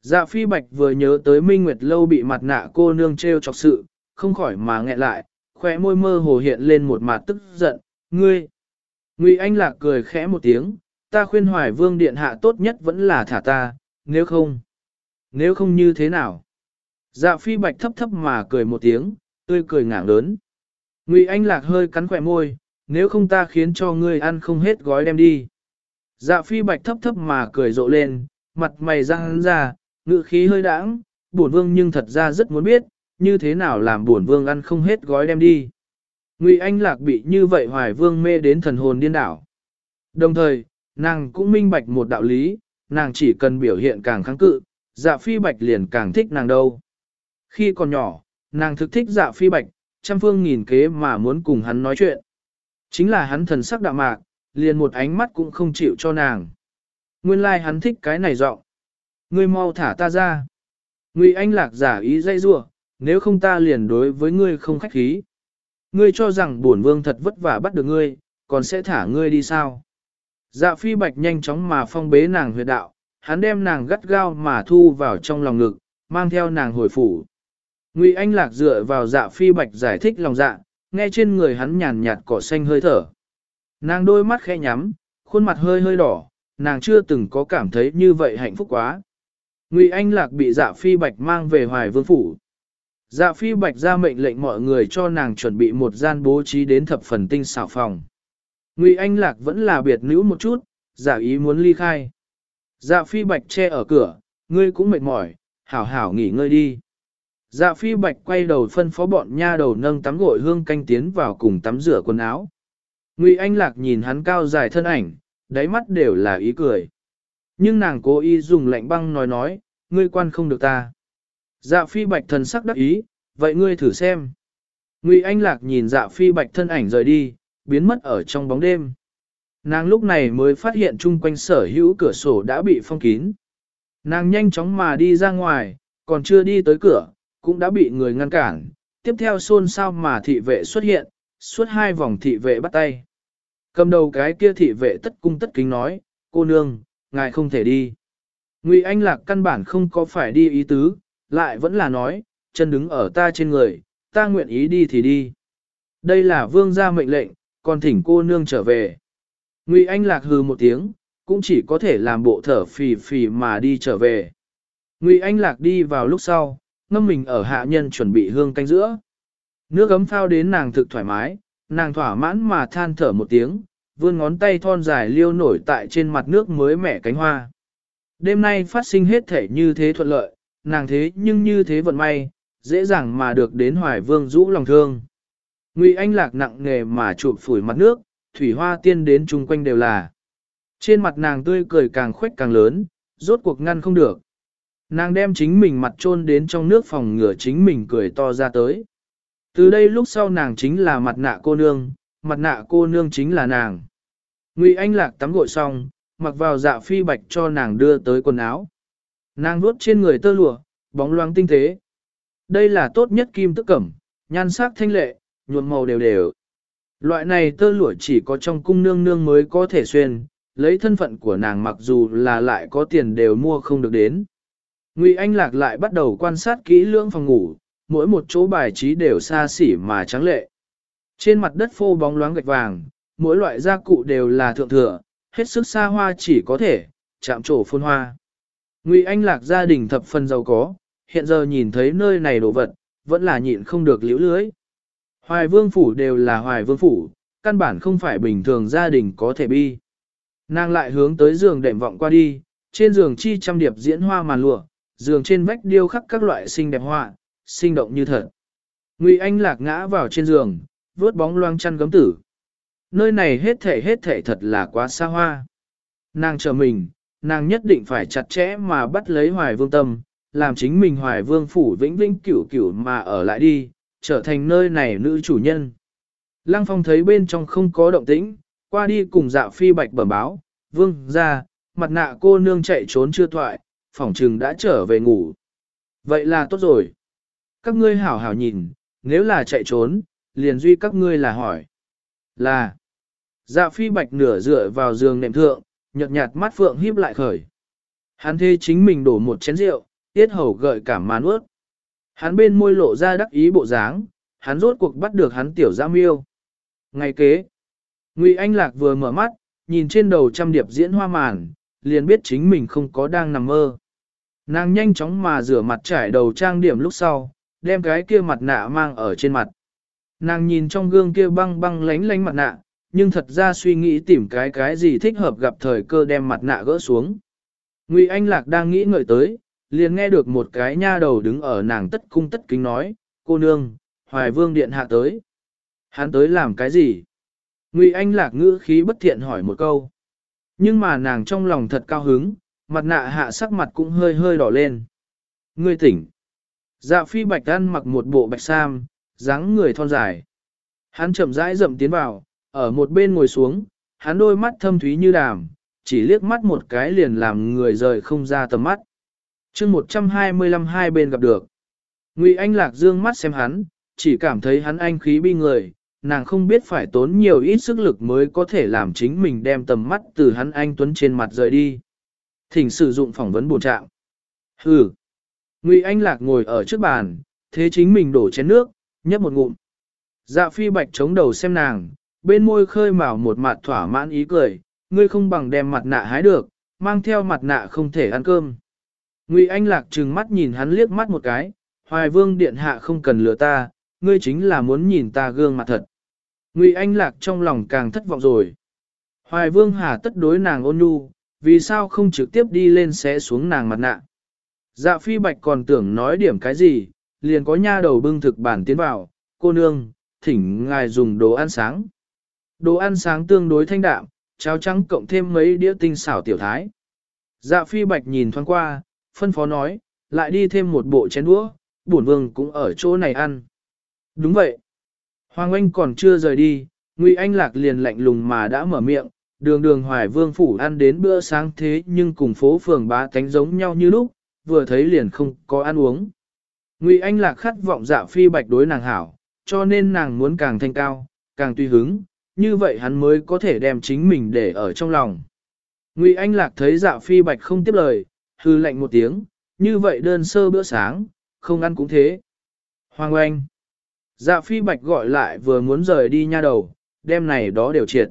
Dạ phi bạch vừa nhớ tới Minh Nguyệt Lâu bị mặt nạ cô nương treo chọc sự, không khỏi mà nghẹn lại, khóe môi mơ hồ hiện lên một mặt tức giận, ngươi. Ngụy Anh Lạc cười khẽ một tiếng, ta khuyên Hoài Vương Điện Hạ tốt nhất vẫn là thả ta, nếu không. Nếu không như thế nào? Dạ phi bạch thấp thấp mà cười một tiếng, tươi cười ngảng lớn. Ngụy Anh Lạc hơi cắn khỏe môi, nếu không ta khiến cho ngươi ăn không hết gói đem đi. Dạ phi bạch thấp thấp mà cười rộ lên, mặt mày răng ra, ngự khí hơi đãng, bổn vương nhưng thật ra rất muốn biết, như thế nào làm bổn vương ăn không hết gói đem đi. Ngụy Anh Lạc bị như vậy hoài vương mê đến thần hồn điên đảo. Đồng thời, nàng cũng minh bạch một đạo lý, nàng chỉ cần biểu hiện càng kháng cự, dạ phi bạch liền càng thích nàng đâu. Khi còn nhỏ, nàng thực thích dạ phi bạch, trăm phương nghìn kế mà muốn cùng hắn nói chuyện. Chính là hắn thần sắc đạm mạc, liền một ánh mắt cũng không chịu cho nàng. Nguyên lai like hắn thích cái này giọng. Ngươi mau thả ta ra. Ngụy Anh Lạc giả ý dây rua, nếu không ta liền đối với ngươi không khách khí. Ngươi cho rằng bổn vương thật vất vả bắt được ngươi, còn sẽ thả ngươi đi sao? Dạ phi bạch nhanh chóng mà phong bế nàng huyệt đạo, hắn đem nàng gắt gao mà thu vào trong lòng ngực, mang theo nàng hồi phủ. Ngụy Anh Lạc dựa vào dạ phi bạch giải thích lòng dạ, nghe trên người hắn nhàn nhạt cỏ xanh hơi thở. Nàng đôi mắt khẽ nhắm, khuôn mặt hơi hơi đỏ, nàng chưa từng có cảm thấy như vậy hạnh phúc quá. Ngụy Anh Lạc bị dạ phi bạch mang về hoài vương phủ. Dạ phi bạch ra mệnh lệnh mọi người cho nàng chuẩn bị một gian bố trí đến thập phần tinh xảo phòng. Ngụy Anh Lạc vẫn là biệt nữ một chút, giả ý muốn ly khai. Dạ phi bạch che ở cửa, ngươi cũng mệt mỏi, hảo hảo nghỉ ngơi đi. Dạ phi bạch quay đầu phân phó bọn nha đầu nâng tắm gội hương canh tiến vào cùng tắm rửa quần áo. Ngụy Anh Lạc nhìn hắn cao dài thân ảnh, đáy mắt đều là ý cười. Nhưng nàng cố ý dùng lạnh băng nói nói, ngươi quan không được ta. Dạ phi bạch thần sắc đắc ý, vậy ngươi thử xem. Ngụy Anh Lạc nhìn dạ phi bạch thân ảnh rời đi, biến mất ở trong bóng đêm. Nàng lúc này mới phát hiện chung quanh sở hữu cửa sổ đã bị phong kín. Nàng nhanh chóng mà đi ra ngoài, còn chưa đi tới cửa, cũng đã bị người ngăn cản. Tiếp theo xôn xao mà thị vệ xuất hiện, suốt hai vòng thị vệ bắt tay. Cầm đầu cái kia thị vệ tất cung tất kính nói, cô nương, ngài không thể đi. Ngụy Anh Lạc căn bản không có phải đi ý tứ, lại vẫn là nói, chân đứng ở ta trên người, ta nguyện ý đi thì đi. Đây là vương gia mệnh lệnh, còn thỉnh cô nương trở về. Ngụy Anh Lạc hừ một tiếng, cũng chỉ có thể làm bộ thở phì phì mà đi trở về. Ngụy Anh Lạc đi vào lúc sau, ngâm mình ở hạ nhân chuẩn bị hương canh giữa. Nước ấm phao đến nàng thực thoải mái, nàng thỏa mãn mà than thở một tiếng, vươn ngón tay thon dài liêu nổi tại trên mặt nước mới mẻ cánh hoa. Đêm nay phát sinh hết thể như thế thuận lợi, nàng thế nhưng như thế vận may, dễ dàng mà được đến hoài vương rũ lòng thương. Ngụy Anh lạc nặng nghề mà chụp phủi mặt nước, thủy hoa tiên đến chung quanh đều là. Trên mặt nàng tươi cười càng khuếch càng lớn, rốt cuộc ngăn không được. Nàng đem chính mình mặt trôn đến trong nước phòng ngửa chính mình cười to ra tới. Từ đây lúc sau nàng chính là mặt nạ cô nương, mặt nạ cô nương chính là nàng. Ngụy Anh Lạc tắm gội xong, mặc vào dạ phi bạch cho nàng đưa tới quần áo. Nàng nuốt trên người tơ lụa, bóng loáng tinh tế. Đây là tốt nhất kim tức cẩm, nhan sắc thanh lệ, nhuộm màu đều đều. Loại này tơ lụa chỉ có trong cung nương nương mới có thể xuyên, lấy thân phận của nàng mặc dù là lại có tiền đều mua không được đến. Ngụy Anh Lạc lại bắt đầu quan sát kỹ lưỡng phòng ngủ, mỗi một chỗ bài trí đều xa xỉ mà trắng lệ. Trên mặt đất phô bóng loáng gạch vàng, mỗi loại gia cụ đều là thượng thừa, hết sức xa hoa chỉ có thể, chạm trổ phôn hoa. Ngụy Anh Lạc gia đình thập phần giàu có, hiện giờ nhìn thấy nơi này đồ vật, vẫn là nhịn không được liễu lưới. Hoài vương phủ đều là hoài vương phủ, căn bản không phải bình thường gia đình có thể bi. Nàng lại hướng tới giường đệm vọng qua đi, trên giường chi trăm điệp diễn hoa màn lụa, giường trên vách điêu khắc các loại xinh đẹp họa, sinh động như thật. Ngụy Anh lạc ngã vào trên giường, vớt bóng loang chăn gấm tử. Nơi này hết thể hết thể thật là quá xa hoa. Nàng chờ mình, nàng nhất định phải chặt chẽ mà bắt lấy hoài vương tâm, làm chính mình hoài vương phủ vĩnh vĩnh cửu cửu mà ở lại đi, trở thành nơi này nữ chủ nhân. Lăng phong thấy bên trong không có động tĩnh, qua đi cùng dạo phi bạch bẩm báo, vương ra, mặt nạ cô nương chạy trốn chưa thoại, phỏng trừng đã trở về ngủ. Vậy là tốt rồi. Các ngươi hảo hảo nhìn, nếu là chạy trốn, liền duy các ngươi là hỏi. Là. Dạ phi bạch nửa dựa vào giường nệm thượng, nhợt nhạt mắt phượng híp lại khởi. Hắn thê chính mình đổ một chén rượu, tiết hầu gợi cảm màn ướt. Hắn bên môi lộ ra đắc ý bộ dáng, hắn rốt cuộc bắt được hắn tiểu giam yêu. Ngày kế, Ngụy Anh Lạc vừa mở mắt, nhìn trên đầu trăm điệp diễn hoa màn, liền biết chính mình không có đang nằm mơ. Nàng nhanh chóng mà rửa mặt trải đầu trang điểm lúc sau, đem cái kia mặt nạ mang ở trên mặt. Nàng nhìn trong gương kia băng băng lánh lánh mặt nạ, nhưng thật ra suy nghĩ tìm cái cái gì thích hợp gặp thời cơ đem mặt nạ gỡ xuống. Ngụy Anh Lạc đang nghĩ ngợi tới, liền nghe được một cái nha đầu đứng ở nàng tất cung tất kính nói, cô nương, hoài vương điện hạ tới. Hắn tới làm cái gì? Ngụy Anh Lạc ngữ khí bất thiện hỏi một câu. Nhưng mà nàng trong lòng thật cao hứng, mặt nạ hạ sắc mặt cũng hơi hơi đỏ lên. Ngươi tỉnh. Dạ phi bạch ăn mặc một bộ bạch sam, dáng người thon dài. Hắn chậm rãi rậm tiến vào, ở một bên ngồi xuống, hắn đôi mắt thâm thúy như đàm, chỉ liếc mắt một cái liền làm người rời không ra tầm mắt. chương 125 hai bên gặp được. Ngụy Anh Lạc dương mắt xem hắn, chỉ cảm thấy hắn anh khí bi người, nàng không biết phải tốn nhiều ít sức lực mới có thể làm chính mình đem tầm mắt từ hắn anh Tuấn trên mặt rời đi. Thỉnh sử dụng phỏng vấn bổ trạng. Hừ. Ngụy Anh Lạc ngồi ở trước bàn, thế chính mình đổ chén nước, nhấp một ngụm. Dạ phi bạch chống đầu xem nàng, bên môi khơi mào một mặt thỏa mãn ý cười, ngươi không bằng đem mặt nạ hái được, mang theo mặt nạ không thể ăn cơm. Ngụy Anh Lạc trừng mắt nhìn hắn liếc mắt một cái, Hoài Vương Điện Hạ không cần lừa ta, ngươi chính là muốn nhìn ta gương mặt thật. Ngụy Anh Lạc trong lòng càng thất vọng rồi. Hoài Vương Hà tất đối nàng ôn nhu, vì sao không trực tiếp đi lên xé xuống nàng mặt nạ. Dạ phi bạch còn tưởng nói điểm cái gì, liền có nha đầu bưng thực bản tiến vào, cô nương, thỉnh ngài dùng đồ ăn sáng. Đồ ăn sáng tương đối thanh đạm, cháo trắng cộng thêm mấy đĩa tinh xảo tiểu thái. Dạ phi bạch nhìn thoáng qua, phân phó nói, lại đi thêm một bộ chén đũa, bổn vương cũng ở chỗ này ăn. Đúng vậy. Hoàng Anh còn chưa rời đi, Ngụy Anh Lạc liền lạnh lùng mà đã mở miệng, đường đường hoài vương phủ ăn đến bữa sáng thế nhưng cùng phố phường bá tánh giống nhau như lúc, vừa thấy liền không có ăn uống. Ngụy Anh Lạc khát vọng dạ phi bạch đối nàng hảo, cho nên nàng muốn càng thanh cao, càng tùy hứng, như vậy hắn mới có thể đem chính mình để ở trong lòng. Ngụy Anh Lạc thấy dạ phi bạch không tiếp lời, hư lạnh một tiếng, như vậy đơn sơ bữa sáng, không ăn cũng thế. Hoàng Anh Dạ phi bạch gọi lại vừa muốn rời đi nha đầu, đêm này đó đều triệt.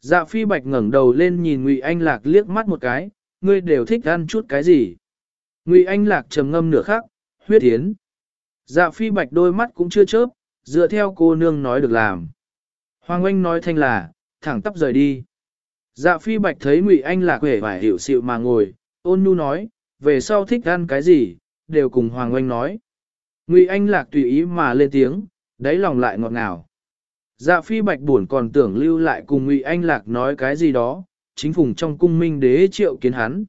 Dạ phi bạch ngẩng đầu lên nhìn Ngụy Anh Lạc liếc mắt một cái, ngươi đều thích ăn chút cái gì. Ngụy Anh Lạc trầm ngâm nửa khắc, huyết tiến. Dạ phi bạch đôi mắt cũng chưa chớp, dựa theo cô nương nói được làm. Hoàng Anh nói thanh là, thẳng tắp rời đi. Dạ phi bạch thấy Ngụy Anh Lạc vẻ vải hiểu sự mà ngồi, ôn nhu nói, về sau thích ăn cái gì, đều cùng Hoàng Anh nói. Ngụy Anh Lạc tùy ý mà lên tiếng, đáy lòng lại ngọt ngào. Dạ phi bạch buồn còn tưởng lưu lại cùng Ngụy Anh Lạc nói cái gì đó, chính phùng trong cung minh đế triệu kiến hắn.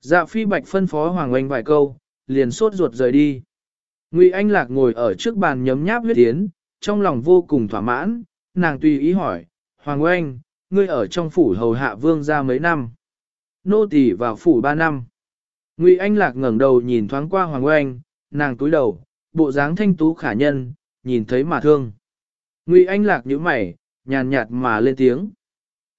Dạ phi bạch phân phó Hoàng Anh vài câu, liền sốt ruột rời đi. Ngụy Anh Lạc ngồi ở trước bàn nhấm nháp huyết tiến, trong lòng vô cùng thỏa mãn, nàng tùy ý hỏi, Hoàng Anh, ngươi ở trong phủ hầu hạ vương ra mấy năm? Nô tỳ vào phủ ba năm. Ngụy Anh Lạc ngẩng đầu nhìn thoáng qua Hoàng Anh, nàng túi đầu, bộ dáng thanh tú khả nhân, nhìn thấy mà thương. Ngụy Anh Lạc nhíu mày, nhàn nhạt mà lên tiếng.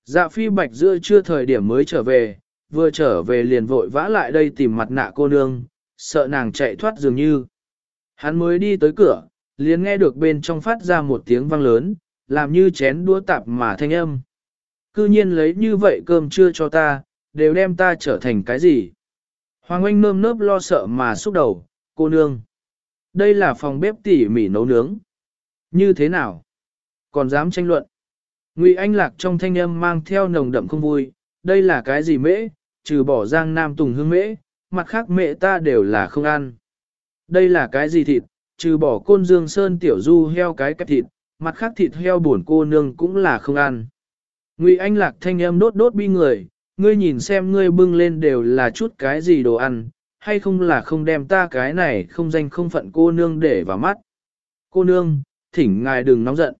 Dạ phi bạch giữa chưa thời điểm mới trở về, vừa trở về liền vội vã lại đây tìm mặt nạ cô nương, sợ nàng chạy thoát dường như. Hắn mới đi tới cửa, liền nghe được bên trong phát ra một tiếng vang lớn, làm như chén đũa tạp mà thanh âm. cư nhiên lấy như vậy cơm trưa cho ta, đều đem ta trở thành cái gì. Hoàng Anh nơm nớp lo sợ mà xúc đầu, cô nương. Đây là phòng bếp tỉ mỉ nấu nướng. Như thế nào? Còn dám tranh luận? Ngụy Anh Lạc trong thanh âm mang theo nồng đậm không vui, đây là cái gì mễ, trừ bỏ giang nam tùng hương mễ, mặt khác mễ ta đều là không ăn. Đây là cái gì thịt, trừ bỏ côn dương sơn tiểu du heo cái kẹp thịt, mặt khác thịt heo buồn cô nương cũng là không ăn. Ngụy Anh Lạc thanh âm đốt đốt bi người, ngươi nhìn xem ngươi bưng lên đều là chút cái gì đồ ăn, hay không là không đem ta cái này không danh không phận cô nương để vào mắt. Cô nương, thỉnh ngài đừng nóng giận.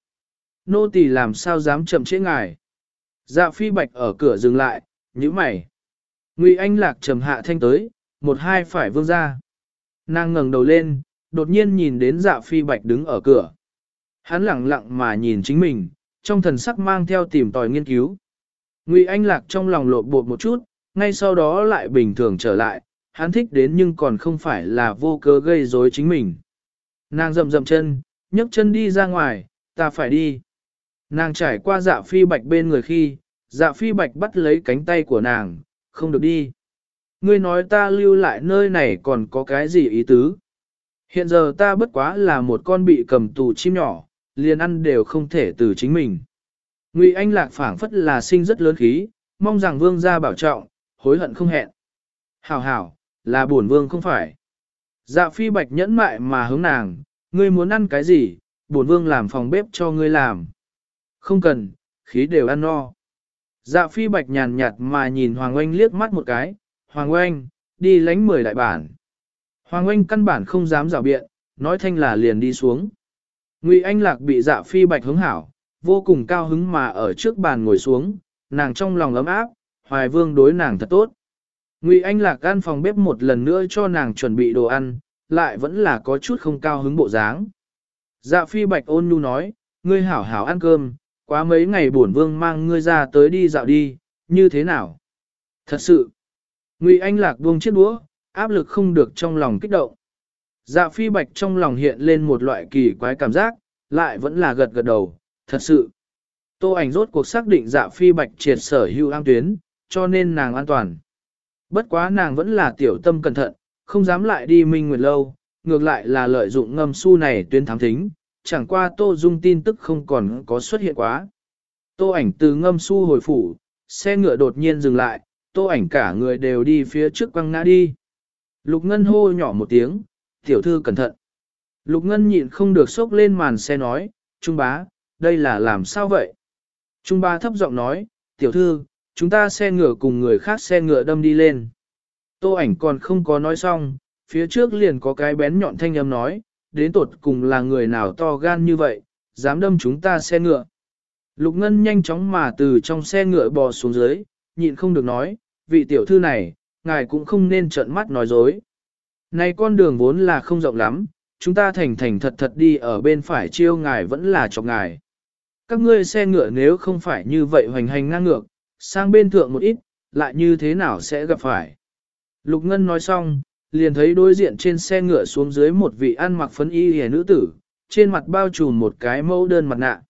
Nô tỳ làm sao dám chậm trễ ngài. Dạ phi bạch ở cửa dừng lại, nhíu mày. Ngụy Anh Lạc trầm hạ thanh tới, một hai phải vương ra. Nàng ngẩng đầu lên, đột nhiên nhìn đến dạ phi bạch đứng ở cửa. Hắn lặng lặng mà nhìn chính mình, trong thần sắc mang theo tìm tòi nghiên cứu. Ngụy Anh Lạc trong lòng lộn bột một chút, ngay sau đó lại bình thường trở lại, hắn thích đến nhưng còn không phải là vô cớ gây rối chính mình. Nàng rậm rậm chân, nhấc chân đi ra ngoài, ta phải đi. Nàng trải qua dạ phi bạch bên người khi, dạ phi bạch bắt lấy cánh tay của nàng, không được đi. Ngươi nói ta lưu lại nơi này còn có cái gì ý tứ? Hiện giờ ta bất quá là một con bị cầm tù chim nhỏ, liền ăn đều không thể từ chính mình. Ngụy Anh Lạc phảng phất là sinh rất lớn khí, mong rằng vương gia bảo trọng, hối hận không hẹn. Hảo hảo, là buồn vương không phải. Dạ phi bạch nhẫn mại mà hướng nàng, ngươi muốn ăn cái gì, buồn vương làm phòng bếp cho ngươi làm. Không cần, khí đều ăn no. Dạ phi bạch nhàn nhạt mà nhìn Hoàng Oanh liếc mắt một cái, Hoàng Oanh, đi lánh mười đại bản. Hoàng Oanh căn bản không dám rào biện, nói thanh là liền đi xuống. Ngụy Anh Lạc bị dạ phi bạch hứng hảo, vô cùng cao hứng mà ở trước bàn ngồi xuống, nàng trong lòng ấm áp, hoài vương đối nàng thật tốt. Ngụy Anh Lạc ăn phòng bếp một lần nữa cho nàng chuẩn bị đồ ăn, lại vẫn là có chút không cao hứng bộ dáng. Dạ phi bạch ôn nhu nói, ngươi hảo hảo ăn cơm, quá mấy ngày bổn vương mang ngươi ra tới đi dạo đi, như thế nào? Thật sự, Ngụy Anh Lạc buông chiếc đũa, áp lực không được trong lòng kích động. Dạ phi bạch trong lòng hiện lên một loại kỳ quái cảm giác, lại vẫn là gật gật đầu, thật sự. Tô ảnh rốt cuộc xác định dạ phi bạch triệt sở hữu an tuyến, cho nên nàng an toàn. Bất quá nàng vẫn là tiểu tâm cẩn thận, không dám lại đi minh nguyệt lâu, ngược lại là lợi dụng ngâm su này tuyến thám thính, chẳng qua tô dung tin tức không còn có xuất hiện quá. Tô ảnh từ ngâm su hồi phủ, xe ngựa đột nhiên dừng lại, tô ảnh cả người đều đi phía trước quăng ngã đi. Lục Ngân hô nhỏ một tiếng, tiểu thư cẩn thận. Lục Ngân nhịn không được sốc lên màn xe nói, Trung bá, đây là làm sao vậy? Trung bá thấp giọng nói, tiểu thư, chúng ta xe ngựa cùng người khác xe ngựa đâm đi lên. Tô ảnh còn không có nói xong, phía trước liền có cái bén nhọn thanh âm nói, đến tột cùng là người nào to gan như vậy, dám đâm chúng ta xe ngựa. Lục Ngân nhanh chóng mà từ trong xe ngựa bò xuống dưới, nhịn không được nói, vị tiểu thư này, ngài cũng không nên trợn mắt nói dối. Này con đường vốn là không rộng lắm, chúng ta thành thành thật thật đi ở bên phải chiêu ngài vẫn là chọc ngài. Các ngươi xe ngựa nếu không phải như vậy hoành hành ngang ngược, sang bên thượng một ít, lại như thế nào sẽ gặp phải. Lục Ngân nói xong, liền thấy đối diện trên xe ngựa xuống dưới một vị ăn mặc phấn y hề nữ tử, trên mặt bao trùm một cái mẫu đơn mặt nạ.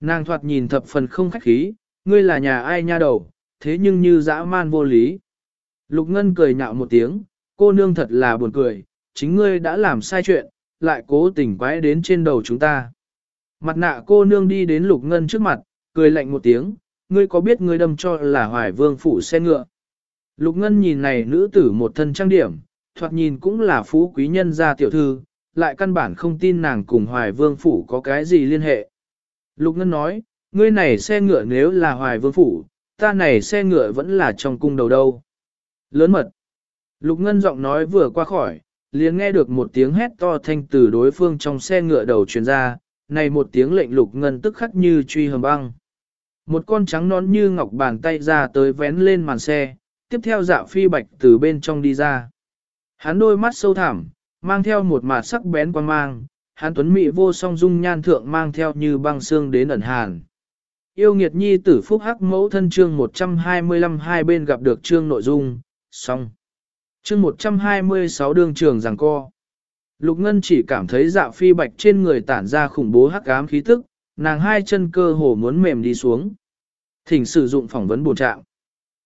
Nàng thoạt nhìn thập phần không khách khí, ngươi là nhà ai nha đầu, thế nhưng như dã man vô lý. Lục Ngân cười nhạo một tiếng, cô nương thật là buồn cười, chính ngươi đã làm sai chuyện, lại cố tình quái đến trên đầu chúng ta. Mặt nạ cô nương đi đến Lục Ngân trước mặt, cười lạnh một tiếng, ngươi có biết ngươi đâm cho là hoài vương phủ xe ngựa. Lục Ngân nhìn này nữ tử một thân trang điểm, thoạt nhìn cũng là phú quý nhân gia tiểu thư, lại căn bản không tin nàng cùng hoài vương phủ có cái gì liên hệ. Lục Ngân nói, ngươi này xe ngựa nếu là hoài vương phủ, ta này xe ngựa vẫn là trong cung đầu đâu. Lớn mật. Lục Ngân giọng nói vừa qua khỏi, liền nghe được một tiếng hét to thanh từ đối phương trong xe ngựa đầu truyền ra, này một tiếng lệnh Lục Ngân tức khắc như truy hầm băng. Một con trắng nón như ngọc bàn tay ra tới vén lên màn xe, tiếp theo dạ phi bạch từ bên trong đi ra. Hắn đôi mắt sâu thẳm, mang theo một mạt sắc bén quan mang, hắn tuấn mỹ vô song dung nhan thượng mang theo như băng xương đến ẩn hàn. Yêu nghiệt nhi tử phúc hắc mẫu thân chương 125 hai bên gặp được chương nội dung, xong. Chương 126 đương trường giằng co. Lục Ngân chỉ cảm thấy dạ phi bạch trên người tản ra khủng bố hắc ám khí tức, nàng hai chân cơ hồ muốn mềm đi xuống. Thỉnh sử dụng phỏng vấn bổ trạng.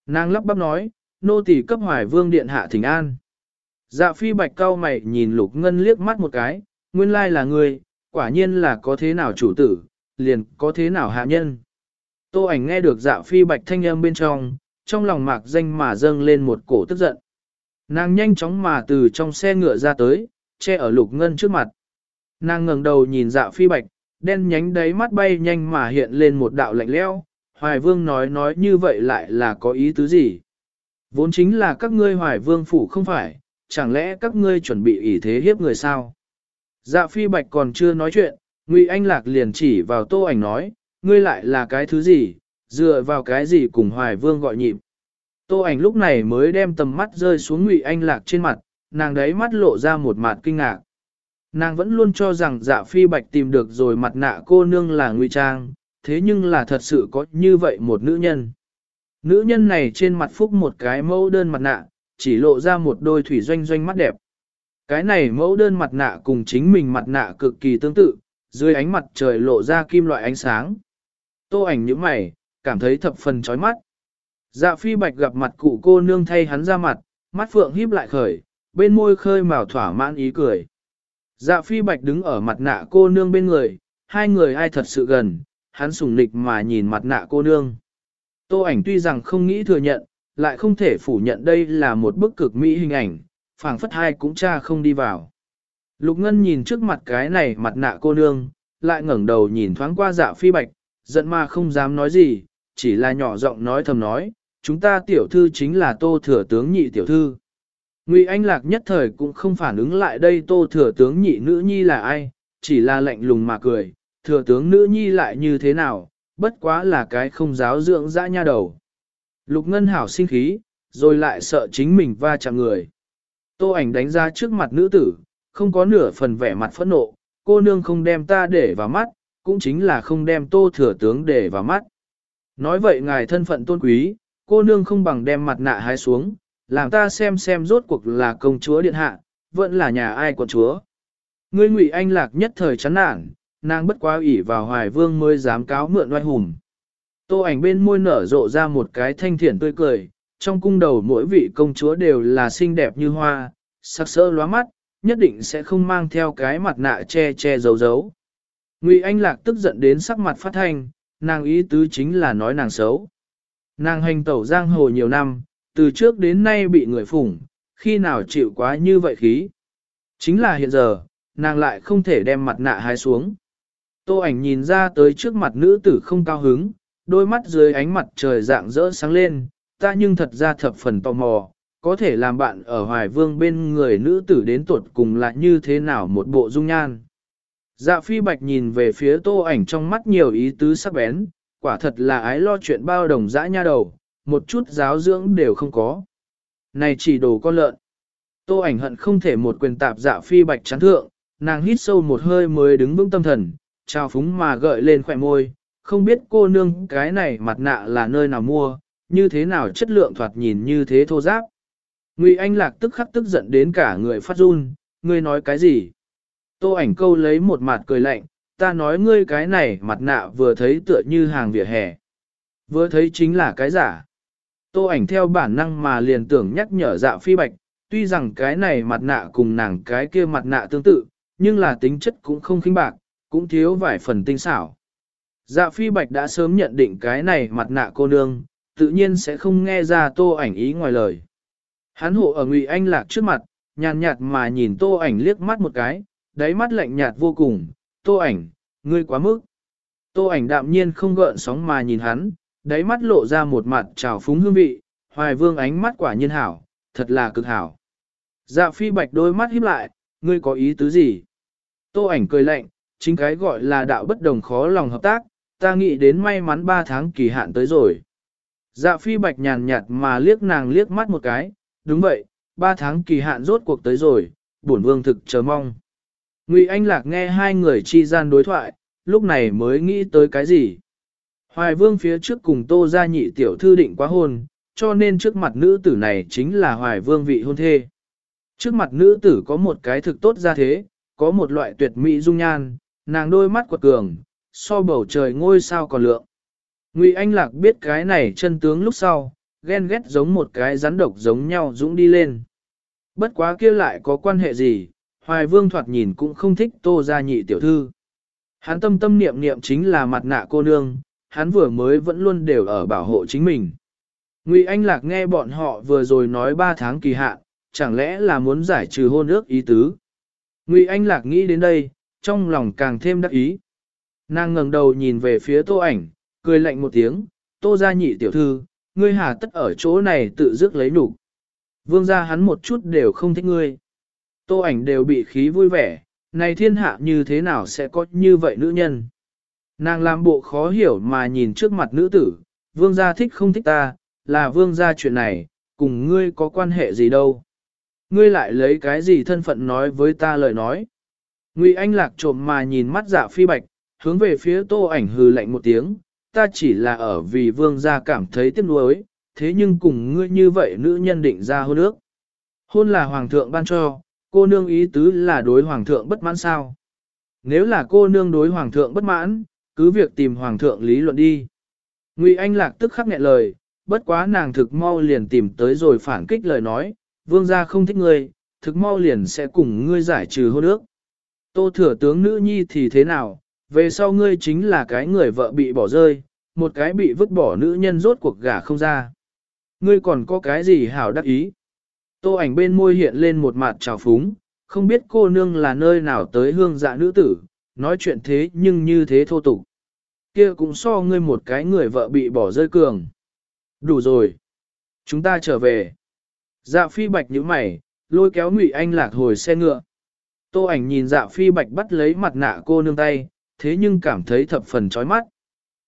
Nàng lắp bắp nói, nô tỳ cấp hoài vương điện hạ thỉnh an. Dạ phi bạch cao mày nhìn lục ngân liếc mắt một cái, nguyên lai là người, quả nhiên là có thế nào chủ tử, liền có thế nào hạ nhân. Tô ảnh nghe được dạ phi bạch thanh âm bên trong, trong lòng mạc danh mà dâng lên một cổ tức giận. Nàng nhanh chóng mà từ trong xe ngựa ra tới, che ở lục ngân trước mặt. Nàng ngẩng đầu nhìn dạ phi bạch, đen nhánh đáy mắt bay nhanh mà hiện lên một đạo lạnh lẽo. Hoài vương nói nói như vậy lại là có ý tứ gì? Vốn chính là các ngươi hoài vương phủ không phải, chẳng lẽ các ngươi chuẩn bị ỷ thế hiếp người sao? Dạ phi bạch còn chưa nói chuyện, Ngụy Anh Lạc liền chỉ vào tô ảnh nói, ngươi lại là cái thứ gì, dựa vào cái gì cùng hoài vương gọi nhịp. Tô ảnh lúc này mới đem tầm mắt rơi xuống Ngụy Anh Lạc trên mặt, nàng đấy mắt lộ ra một mặt kinh ngạc. Nàng vẫn luôn cho rằng dạ phi bạch tìm được rồi mặt nạ cô nương là ngụy trang, thế nhưng là thật sự có như vậy một nữ nhân. Nữ nhân này trên mặt phúc một cái mẫu đơn mặt nạ, chỉ lộ ra một đôi thủy doanh doanh mắt đẹp. Cái này mẫu đơn mặt nạ cùng chính mình mặt nạ cực kỳ tương tự, dưới ánh mặt trời lộ ra kim loại ánh sáng. Tô ảnh nhíu mày, cảm thấy thập phần chói mắt. Dạ phi bạch gặp mặt cụ cô nương thay hắn ra mặt, mắt phượng híp lại khởi, bên môi khơi mào thỏa mãn ý cười. Dạ phi bạch đứng ở mặt nạ cô nương bên người, hai người ai thật sự gần, hắn sùng nịch mà nhìn mặt nạ cô nương. Tô ảnh tuy rằng không nghĩ thừa nhận, lại không thể phủ nhận đây là một bức cực mỹ hình ảnh, phảng phất hai cũng cha không đi vào. Lục Ngân nhìn trước mặt cái này mặt nạ cô nương, lại ngẩng đầu nhìn thoáng qua dạ phi bạch, giận mà không dám nói gì, chỉ là nhỏ giọng nói thầm nói, chúng ta tiểu thư chính là tô thừa tướng nhị tiểu thư. Ngụy Anh Lạc nhất thời cũng không phản ứng lại đây tô thừa tướng nhị nữ nhi là ai, chỉ là lạnh lùng mà cười, thừa tướng nữ nhi lại như thế nào, bất quá là cái không giáo dưỡng dã nha đầu. Lục Ngân Hảo sinh khí, rồi lại sợ chính mình va chạm người. Tô ảnh đánh ra trước mặt nữ tử, không có nửa phần vẻ mặt phẫn nộ, cô nương không đem ta để vào mắt, cũng chính là không đem tô thừa tướng để vào mắt. Nói vậy ngài thân phận tôn quý, cô nương không bằng đem mặt nạ hái xuống, làm ta xem xem rốt cuộc là công chúa điện hạ, vẫn là nhà ai quận chúa. Ngươi ngụy anh lạc nhất thời chán nản, nàng bất quá ủy vào hoài vương mới dám cáo mượn oai hùng. Tô ảnh bên môi nở rộ ra một cái thanh thiện tươi cười, trong cung đầu mỗi vị công chúa đều là xinh đẹp như hoa, sắc sỡ lóa mắt, nhất định sẽ không mang theo cái mặt nạ che che giấu giấu. Ngụy Anh Lạc tức giận đến sắc mặt phát thanh, nàng ý tứ chính là nói nàng xấu. Nàng hành tẩu giang hồ nhiều năm, từ trước đến nay bị người phủng, khi nào chịu quá như vậy khí. Chính là hiện giờ, nàng lại không thể đem mặt nạ hái xuống. Tô ảnh nhìn ra tới trước mặt nữ tử không cao hứng, đôi mắt dưới ánh mặt trời dạng rỡ sáng lên, ta nhưng thật ra thập phần tò mò, có thể làm bạn ở hoài vương bên người nữ tử đến tuột cùng là như thế nào một bộ dung nhan. Dạ phi bạch nhìn về phía tô ảnh trong mắt nhiều ý tứ sắc bén, quả thật là ái lo chuyện bao đồng dã nha đầu, một chút giáo dưỡng đều không có. Này chỉ đồ con lợn. Tô ảnh hận không thể một quyền tạp dạ phi bạch chán thượng, nàng hít sâu một hơi mới đứng vững tâm thần, trao phúng mà gợi lên khỏe môi, không biết cô nương cái này mặt nạ là nơi nào mua, như thế nào chất lượng thoạt nhìn như thế thô giáp. Ngụy Anh Lạc tức khắc tức giận đến cả người phát run, ngươi nói cái gì? Tô ảnh câu lấy một mặt cười lạnh, ta nói ngươi cái này mặt nạ vừa thấy tựa như hàng vỉa hè. Vừa thấy chính là cái giả. Tô ảnh theo bản năng mà liền tưởng nhắc nhở dạ phi bạch, tuy rằng cái này mặt nạ cùng nàng cái kia mặt nạ tương tự, nhưng là tính chất cũng không khinh bạc, cũng thiếu vài phần tinh xảo. Dạ phi bạch đã sớm nhận định cái này mặt nạ cô nương, tự nhiên sẽ không nghe ra tô ảnh ý ngoài lời. Hắn hộ ở Ngụy Anh Lạc trước mặt, nhàn nhạt mà nhìn tô ảnh liếc mắt một cái, đáy mắt lạnh nhạt vô cùng, tô ảnh, ngươi quá mức. Tô ảnh đạm nhiên không gợn sóng mà nhìn hắn, đáy mắt lộ ra một mặt trào phúng hương vị, hoài vương ánh mắt quả nhiên hảo, thật là cực hảo. Dạ phi bạch đôi mắt híp lại, ngươi có ý tứ gì? Tô ảnh cười lạnh, chính cái gọi là đạo bất đồng khó lòng hợp tác, ta nghĩ đến may mắn ba tháng kỳ hạn tới rồi. Dạ phi bạch nhàn nhạt mà liếc nàng liếc mắt một cái, đúng vậy, ba tháng kỳ hạn rốt cuộc tới rồi, bổn vương thực chờ mong. Ngụy Anh Lạc nghe hai người chi gian đối thoại, lúc này mới nghĩ tới cái gì. Hoài vương phía trước cùng tô gia nhị tiểu thư định quá hôn, cho nên trước mặt nữ tử này chính là hoài vương vị hôn thê. Trước mặt nữ tử có một cái thực tốt ra thế, có một loại tuyệt mỹ dung nhan, nàng đôi mắt quật cường, so bầu trời ngôi sao còn lượng. Ngụy Anh Lạc biết cái này chân tướng lúc sau, ghen ghét giống một cái rắn độc giống nhau dũng đi lên. Bất quá kia lại có quan hệ gì, Hoài Vương thoạt nhìn cũng không thích tô gia nhị tiểu thư. Hắn tâm tâm niệm niệm chính là mặt nạ cô nương, hắn vừa mới vẫn luôn đều ở bảo hộ chính mình. Ngụy Anh Lạc nghe bọn họ vừa rồi nói 3 tháng kỳ hạn, chẳng lẽ là muốn giải trừ hôn ước ý tứ. Ngụy Anh Lạc nghĩ đến đây, trong lòng càng thêm đắc ý. Nàng ngẩng đầu nhìn về phía tô ảnh, cười lạnh một tiếng, tô gia nhị tiểu thư, ngươi hà tất ở chỗ này tự dứt lấy nhục. Vương gia hắn một chút đều không thích ngươi. Tô ảnh đều bị khí vui vẻ, này thiên hạ như thế nào sẽ có như vậy nữ nhân. Nàng làm bộ khó hiểu mà nhìn trước mặt nữ tử, vương gia thích không thích ta, là vương gia chuyện này, cùng ngươi có quan hệ gì đâu. Ngươi lại lấy cái gì thân phận nói với ta lời nói. Ngụy Anh lạc trộm mà nhìn mắt dạ phi bạch, hướng về phía tô ảnh hừ lạnh một tiếng, ta chỉ là ở vì vương gia cảm thấy tiếc nuối, thế nhưng cùng ngươi như vậy nữ nhân định ra hôn ước. Hôn là hoàng thượng ban cho, cô nương ý tứ là đối hoàng thượng bất mãn sao. Nếu là cô nương đối hoàng thượng bất mãn, cứ việc tìm hoàng thượng lý luận đi. Ngụy Anh Lạc tức khắc nghẹn lời, bất quá nàng thực mau liền tìm tới rồi phản kích lời nói, vương gia không thích ngươi, thực mau liền sẽ cùng ngươi giải trừ hôn ước. Tô thừa tướng nữ nhi thì thế nào, về sau ngươi chính là cái người vợ bị bỏ rơi, một cái bị vứt bỏ nữ nhân rốt cuộc gả không ra. Ngươi còn có cái gì hảo đắc ý? Tô ảnh bên môi hiện lên một mặt trào phúng, không biết cô nương là nơi nào tới hương dạ nữ tử, nói chuyện thế nhưng như thế thô tục. Kia cũng so ngươi một cái người vợ bị bỏ rơi cường. Đủ rồi. Chúng ta trở về. Dạ phi bạch nhíu mày, lôi kéo Ngụy Anh lạc hồi xe ngựa. Tô ảnh nhìn dạ phi bạch bắt lấy mặt nạ cô nương tay, thế nhưng cảm thấy thập phần chói mắt.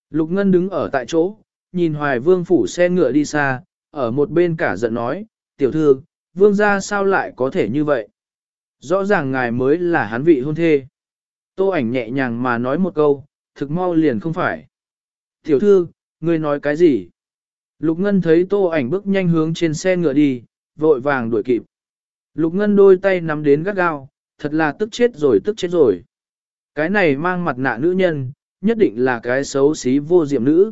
Lục Ngân đứng ở tại chỗ, nhìn hoài vương phủ xe ngựa đi xa, ở một bên cả giận nói, tiểu thư, vương gia sao lại có thể như vậy? Rõ ràng ngài mới là hắn vị hôn thê. Tô ảnh nhẹ nhàng mà nói một câu, thực mau liền không phải. Tiểu thư, ngươi nói cái gì? Lục Ngân thấy tô ảnh bước nhanh hướng trên xe ngựa đi, vội vàng đuổi kịp. Lục Ngân đôi tay nắm đến gắt gao, thật là tức chết rồi tức chết rồi. Cái này mang mặt nạ nữ nhân, nhất định là cái xấu xí vô diệm nữ.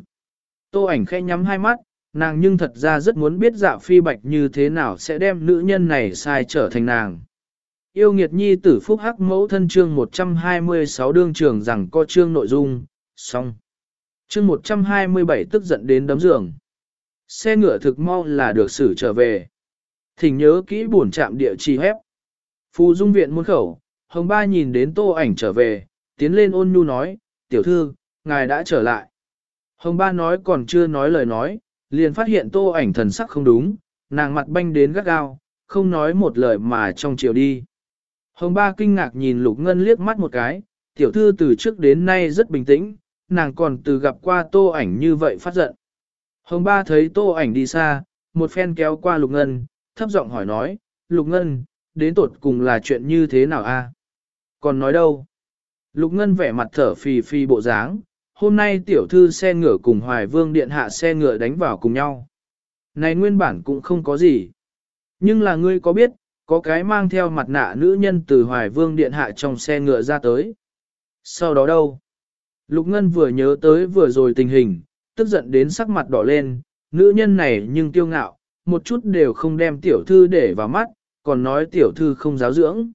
Tô ảnh khẽ nhắm hai mắt, nàng nhưng thật ra rất muốn biết dạ phi bạch như thế nào sẽ đem nữ nhân này sai trở thành nàng. Yêu nghiệt nhi tử phúc hắc mẫu thân chương 126 đương trường rằng có chương nội dung, xong. Chương 127 tức giận đến đấm giường. Xe ngựa thực mau là được xử trở về. Thỉnh nhớ kỹ buồn chạm địa chỉ hép. Phù dung viện muôn khẩu, hồng ba nhìn đến tô ảnh trở về, tiến lên ôn nhu nói, tiểu thư, ngài đã trở lại. Hồng ba nói còn chưa nói lời nói, liền phát hiện tô ảnh thần sắc không đúng, nàng mặt banh đến gắt gao, không nói một lời mà trong chiều đi. Hồng ba kinh ngạc nhìn lục ngân liếc mắt một cái, tiểu thư từ trước đến nay rất bình tĩnh, nàng còn từ gặp qua tô ảnh như vậy phát giận. Hồng ba thấy tô ảnh đi xa, một phen kéo qua lục ngân, thấp giọng hỏi nói, lục ngân, đến tột cùng là chuyện như thế nào a? Còn nói đâu? Lục ngân vẻ mặt thở phì phì bộ dáng, hôm nay tiểu thư xe ngựa cùng hoài vương điện hạ xe ngựa đánh vào cùng nhau. Này nguyên bản cũng không có gì. Nhưng là ngươi có biết, có cái mang theo mặt nạ nữ nhân từ hoài vương điện hạ trong xe ngựa ra tới. Sau đó đâu? Lục Ngân vừa nhớ tới vừa rồi tình hình, tức giận đến sắc mặt đỏ lên, nữ nhân này nhưng tiêu ngạo, một chút đều không đem tiểu thư để vào mắt, còn nói tiểu thư không giáo dưỡng.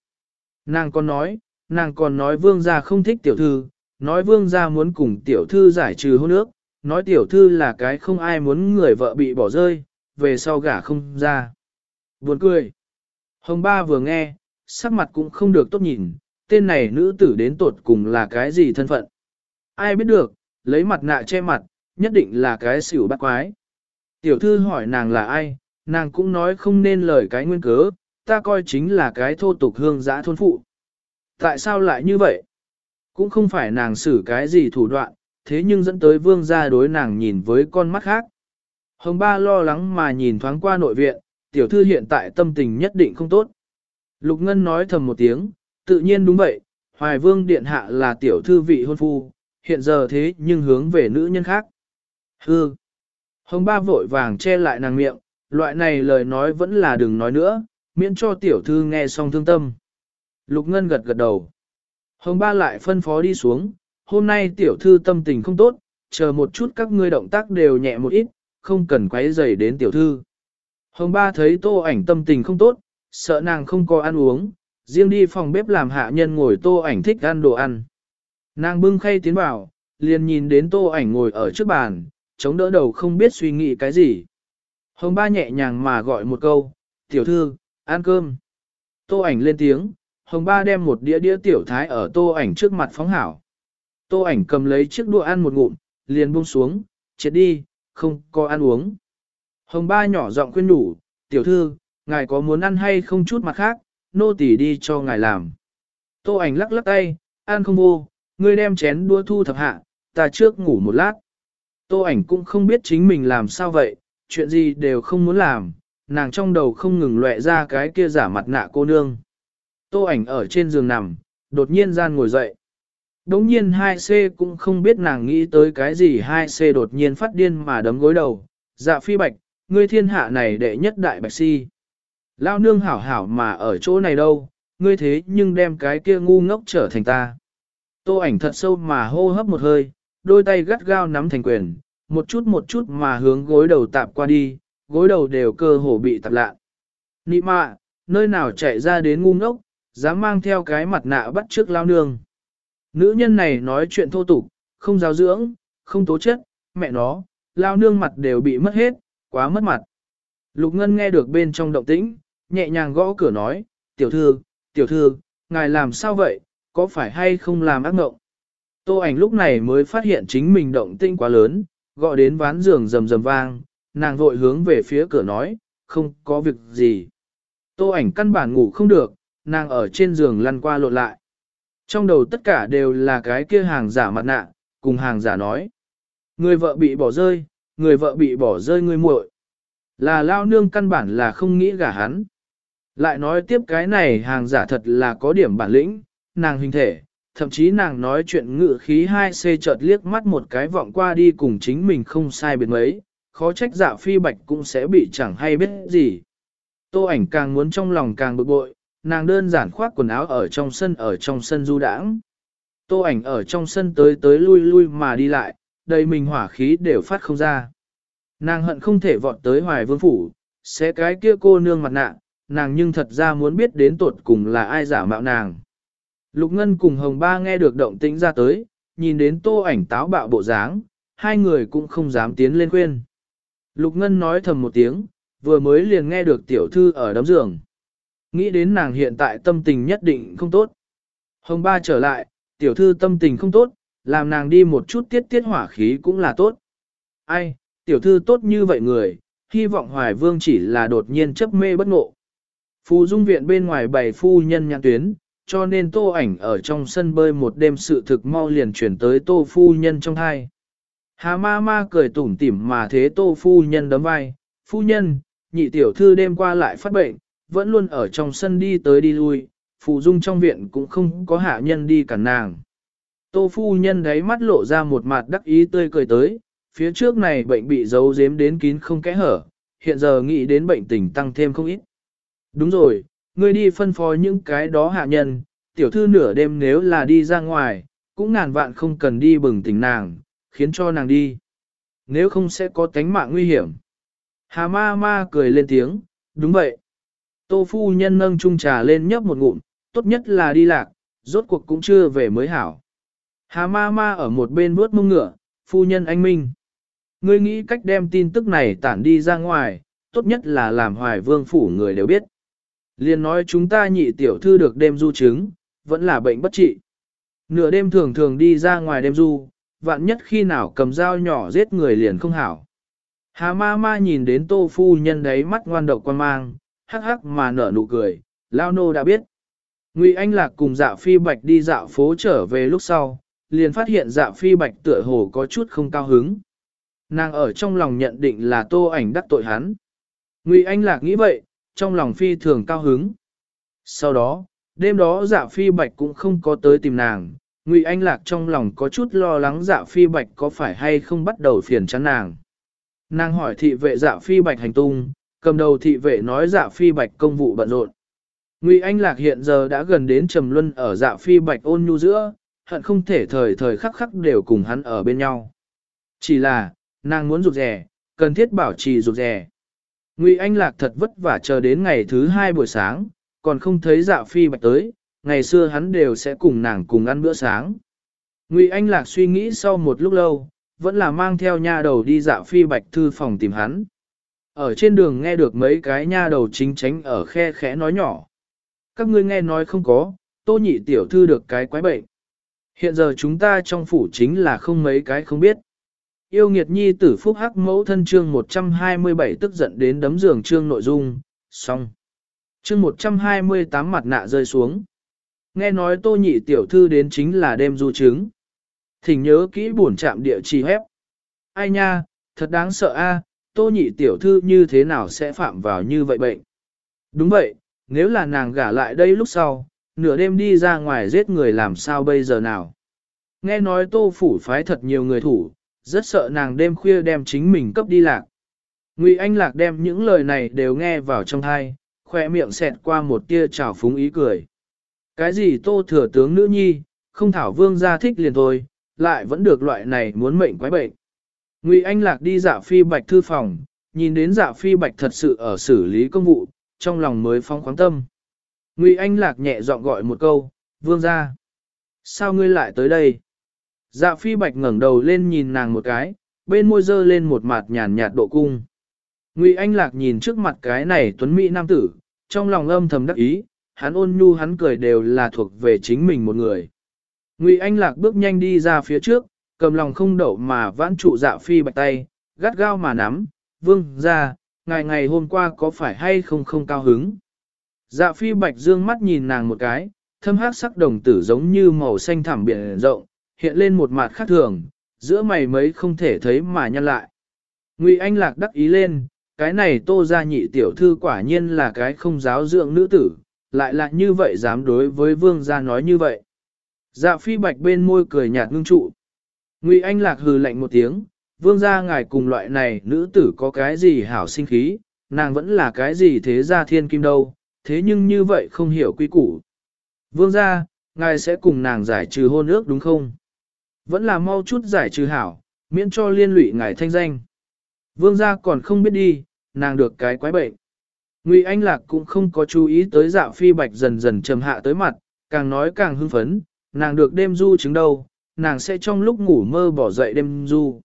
Nàng còn nói, nàng còn nói vương gia không thích tiểu thư, nói vương gia muốn cùng tiểu thư giải trừ hôn ước, nói tiểu thư là cái không ai muốn người vợ bị bỏ rơi, về sau gả không ra. Buồn cười. Hồng ba vừa nghe, sắc mặt cũng không được tốt nhìn, tên này nữ tử đến tột cùng là cái gì thân phận. Ai biết được, lấy mặt nạ che mặt, nhất định là cái xỉu bắt quái. Tiểu thư hỏi nàng là ai, nàng cũng nói không nên lời cái nguyên cớ, ta coi chính là cái thô tục hương giã thôn phụ. Tại sao lại như vậy? Cũng không phải nàng xử cái gì thủ đoạn, thế nhưng dẫn tới vương gia đối nàng nhìn với con mắt khác. Hồng ba lo lắng mà nhìn thoáng qua nội viện, tiểu thư hiện tại tâm tình nhất định không tốt. Lục Ngân nói thầm một tiếng, tự nhiên đúng vậy, Hoài Vương Điện Hạ là tiểu thư vị hôn phu, hiện giờ thế nhưng hướng về nữ nhân khác. Hư! Hồng ba vội vàng che lại nàng miệng, loại này lời nói vẫn là đừng nói nữa, miễn cho tiểu thư nghe xong thương tâm. Lục Ngân gật gật đầu. Hồng ba lại phân phó đi xuống, hôm nay tiểu thư tâm tình không tốt, chờ một chút các ngươi động tác đều nhẹ một ít, không cần quấy rầy đến tiểu thư. Hồng ba thấy tô ảnh tâm tình không tốt, sợ nàng không có ăn uống, riêng đi phòng bếp làm hạ nhân ngồi tô ảnh thích ăn đồ ăn. Nàng bưng khay tiến vào, liền nhìn đến tô ảnh ngồi ở trước bàn, chống đỡ đầu không biết suy nghĩ cái gì. Hồng ba nhẹ nhàng mà gọi một câu, tiểu thư, ăn cơm. Tô ảnh lên tiếng, hồng ba đem một đĩa đĩa tiểu thái ở tô ảnh trước mặt phóng hảo. Tô ảnh cầm lấy chiếc đũa ăn một ngụm, liền buông xuống, chết đi, không có ăn uống. Hồng ba nhỏ giọng khuyên nhủ, tiểu thư, ngài có muốn ăn hay không chút mặt khác, nô tỳ đi cho ngài làm. Tô ảnh lắc lắc tay, ăn không vô, ngươi đem chén đũa thu thập hạ, ta trước ngủ một lát. Tô ảnh cũng không biết chính mình làm sao vậy, chuyện gì đều không muốn làm, nàng trong đầu không ngừng lóe ra cái kia giả mặt nạ cô nương. Tô ảnh ở trên giường nằm, đột nhiên gian ngồi dậy. Đống nhiên 2C cũng không biết nàng nghĩ tới cái gì 2C đột nhiên phát điên mà đấm gối đầu. Dạ phi bạch, ngươi thiên hạ này đệ nhất đại bạch si. Lao nương hảo hảo mà ở chỗ này đâu, ngươi thế nhưng đem cái kia ngu ngốc trở thành ta. Tô ảnh thật sâu mà hô hấp một hơi, đôi tay gắt gao nắm thành quyền, một chút một chút mà hướng gối đầu tạp qua đi, gối đầu đều cơ hồ bị tạp lạ. Nị mạ, nơi nào chạy ra đến ngu ngốc, dám mang theo cái mặt nạ bắt trước lao nương. Nữ nhân này nói chuyện thô tục, không giáo dưỡng, không tố chất, mẹ nó, lao nương mặt đều bị mất hết, quá mất mặt. Lục Ngân nghe được bên trong động tĩnh, nhẹ nhàng gõ cửa nói, tiểu thư, tiểu thư, ngài làm sao vậy, có phải hay không làm ác mộng? Tô ảnh lúc này mới phát hiện chính mình động tĩnh quá lớn, gọi đến ván giường rầm rầm vang, nàng vội hướng về phía cửa nói, không có việc gì. Tô ảnh căn bản ngủ không được, nàng ở trên giường lăn qua lộn lại. Trong đầu tất cả đều là cái kia hàng giả mặt nạ, cùng hàng giả nói. Người vợ bị bỏ rơi, người vợ bị bỏ rơi người muội. Là lao nương căn bản là không nghĩ gả hắn. Lại nói tiếp cái này hàng giả thật là có điểm bản lĩnh, nàng hình thể, thậm chí nàng nói chuyện ngự khí hai c chợt liếc mắt một cái vọng qua đi cùng chính mình không sai biệt mấy, khó trách dạ phi bạch cũng sẽ bị chẳng hay biết gì. Tô ảnh càng muốn trong lòng càng bực bội, nàng đơn giản khoác quần áo ở trong sân ở trong sân du đãng. Tô ảnh ở trong sân tới tới lui lui mà đi lại, đầy mình hỏa khí đều phát không ra. Nàng hận không thể vọt tới hoài vương phủ, sẽ cái kia cô nương mặt nạ, nàng nhưng thật ra muốn biết đến tột cùng là ai giả mạo nàng. Lục Ngân cùng Hồng Ba nghe được động tĩnh ra tới, nhìn đến tô ảnh táo bạo bộ dáng, hai người cũng không dám tiến lên khuyên. Lục Ngân nói thầm một tiếng, vừa mới liền nghe được tiểu thư ở đấm giường. Nghĩ đến nàng hiện tại tâm tình nhất định không tốt. Hồng Ba trở lại, tiểu thư tâm tình không tốt, làm nàng đi một chút tiết tiết hỏa khí cũng là tốt. Ai, tiểu thư tốt như vậy người, hy vọng Hoài Vương chỉ là đột nhiên chấp mê bất ngộ. Phù dung viện bên ngoài bày phu nhân nhãn tuyến, cho nên tô ảnh ở trong sân bơi một đêm sự thực mau liền chuyển tới tô phu nhân trong hai. Hà ma ma cười tủm tỉm mà thế tô phu nhân đấm vai, phu nhân, nhị tiểu thư đêm qua lại phát bệnh, vẫn luôn ở trong sân đi tới đi lui, phụ dung trong viện cũng không có hạ nhân đi cản nàng. Tô phu nhân đấy mắt lộ ra một mặt đắc ý tươi cười tới, phía trước này bệnh bị giấu giếm đến kín không kẽ hở, hiện giờ nghĩ đến bệnh tình tăng thêm không ít. Đúng rồi, ngươi đi phân phối những cái đó hạ nhân, tiểu thư nửa đêm nếu là đi ra ngoài, cũng ngàn vạn không cần đi bừng tỉnh nàng, khiến cho nàng đi. Nếu không sẽ có tánh mạng nguy hiểm. Hà ma ma cười lên tiếng, đúng vậy. Tô phu nhân nâng chung trà lên nhấp một ngụm, tốt nhất là đi lạc, rốt cuộc cũng chưa về mới hảo. Hà ma ma ở một bên vuốt mông ngựa, phu nhân anh minh. Ngươi nghĩ cách đem tin tức này tản đi ra ngoài, tốt nhất là làm hoài vương phủ người đều biết. Liên nói chúng ta nhị tiểu thư được đêm du chứng, vẫn là bệnh bất trị. Nửa đêm thường thường đi ra ngoài đêm du, vạn nhất khi nào cầm dao nhỏ giết người liền không hảo. Hà ma ma nhìn đến tô phu nhân đấy mắt ngoan độc quan mang, hắc hắc mà nở nụ cười, lao nô đã biết. Ngụy Anh Lạc cùng dạ phi bạch đi dạo phố trở về lúc sau, liền phát hiện dạ phi bạch tựa hồ có chút không cao hứng. Nàng ở trong lòng nhận định là tô ảnh đắc tội hắn. Ngụy Anh Lạc nghĩ vậy, trong lòng phi thường cao hứng. Sau đó, đêm đó dạ phi bạch cũng không có tới tìm nàng, Ngụy Anh Lạc trong lòng có chút lo lắng dạ phi bạch có phải hay không bắt đầu phiền chán nàng. Nàng hỏi thị vệ dạ phi bạch hành tung, cầm đầu thị vệ nói dạ phi bạch công vụ bận rộn. Ngụy Anh Lạc hiện giờ đã gần đến trầm luân ở dạ phi bạch ôn nhu giữa, hận không thể thời thời khắc khắc đều cùng hắn ở bên nhau. Chỉ là, nàng muốn rụt rẻ, cần thiết bảo trì rụt rẻ. Ngụy Anh Lạc thật vất vả chờ đến ngày thứ hai buổi sáng, còn không thấy dạ phi bạch tới, ngày xưa hắn đều sẽ cùng nàng cùng ăn bữa sáng. Ngụy Anh Lạc suy nghĩ sau một lúc lâu, vẫn là mang theo nha đầu đi dạ phi bạch thư phòng tìm hắn. Ở trên đường nghe được mấy cái nha đầu chính tránh ở khe khẽ nói nhỏ. Các ngươi nghe nói không có, tô nhị tiểu thư được cái quái bệnh. Hiện giờ chúng ta trong phủ chính là không mấy cái không biết. Yêu nghiệt nhi tử phúc hắc mẫu thân chương 127 tức giận đến đấm giường chương nội dung, xong. Chương 128 mặt nạ rơi xuống. Nghe nói tô nhị tiểu thư đến chính là đêm du trứng. Thỉnh nhớ kỹ buồn chạm địa chỉ hép. Ai nha, thật đáng sợ a, tô nhị tiểu thư như thế nào sẽ phạm vào như vậy bệnh. Đúng vậy, nếu là nàng gả lại đây lúc sau, nửa đêm đi ra ngoài giết người làm sao bây giờ nào. Nghe nói tô phủ phái thật nhiều người thủ, rất sợ nàng đêm khuya đem chính mình cấp đi lạc. Ngụy Anh Lạc đem những lời này đều nghe vào trong thai, khoe miệng xẹt qua một tia trào phúng ý cười. Cái gì tô thừa tướng nữ nhi, không thảo vương gia thích liền thôi, lại vẫn được loại này muốn mệnh quái bệnh. Ngụy Anh Lạc đi dạ phi bạch thư phòng, nhìn đến dạ phi bạch thật sự ở xử lý công vụ, trong lòng mới phong khoáng tâm. Ngụy Anh Lạc nhẹ giọng gọi một câu, vương gia. Sao ngươi lại tới đây? Dạ phi bạch ngẩng đầu lên nhìn nàng một cái, bên môi dơ lên một mặt nhàn nhạt độ cung. Ngụy Anh Lạc nhìn trước mặt cái này tuấn mỹ nam tử, trong lòng âm thầm đắc ý, hắn ôn nhu hắn cười đều là thuộc về chính mình một người. Ngụy Anh Lạc bước nhanh đi ra phía trước, cầm lòng không đậu mà vãn trụ dạ phi bạch tay, gắt gao mà nắm, vương ra, ngày ngày hôm qua có phải hay không không cao hứng. Dạ phi bạch dương mắt nhìn nàng một cái, thâm hát sắc đồng tử giống như màu xanh thẳm biển rộng, hiện lên một mặt khác thường, giữa mày mấy không thể thấy mà nhăn lại. Ngụy Anh Lạc đắc ý lên, cái này tô ra nhị tiểu thư quả nhiên là cái không giáo dưỡng nữ tử, lại là như vậy dám đối với vương gia nói như vậy. Dạ phi bạch bên môi cười nhạt ngưng trụ. Ngụy Anh Lạc hừ lạnh một tiếng, vương gia ngài cùng loại này nữ tử có cái gì hảo sinh khí, nàng vẫn là cái gì thế gia thiên kim đâu, thế nhưng như vậy không hiểu quy củ. Vương gia, ngài sẽ cùng nàng giải trừ hôn ước đúng không? Vẫn là mau chút giải trừ hảo, miễn cho liên lụy ngài thanh danh. Vương gia còn không biết đi, nàng được cái quái bệnh. Ngụy Anh Lạc cũng không có chú ý tới dạo phi bạch dần dần trầm hạ tới mặt, càng nói càng hưng phấn, nàng được đêm du chứng đâu, nàng sẽ trong lúc ngủ mơ bỏ dậy đêm du.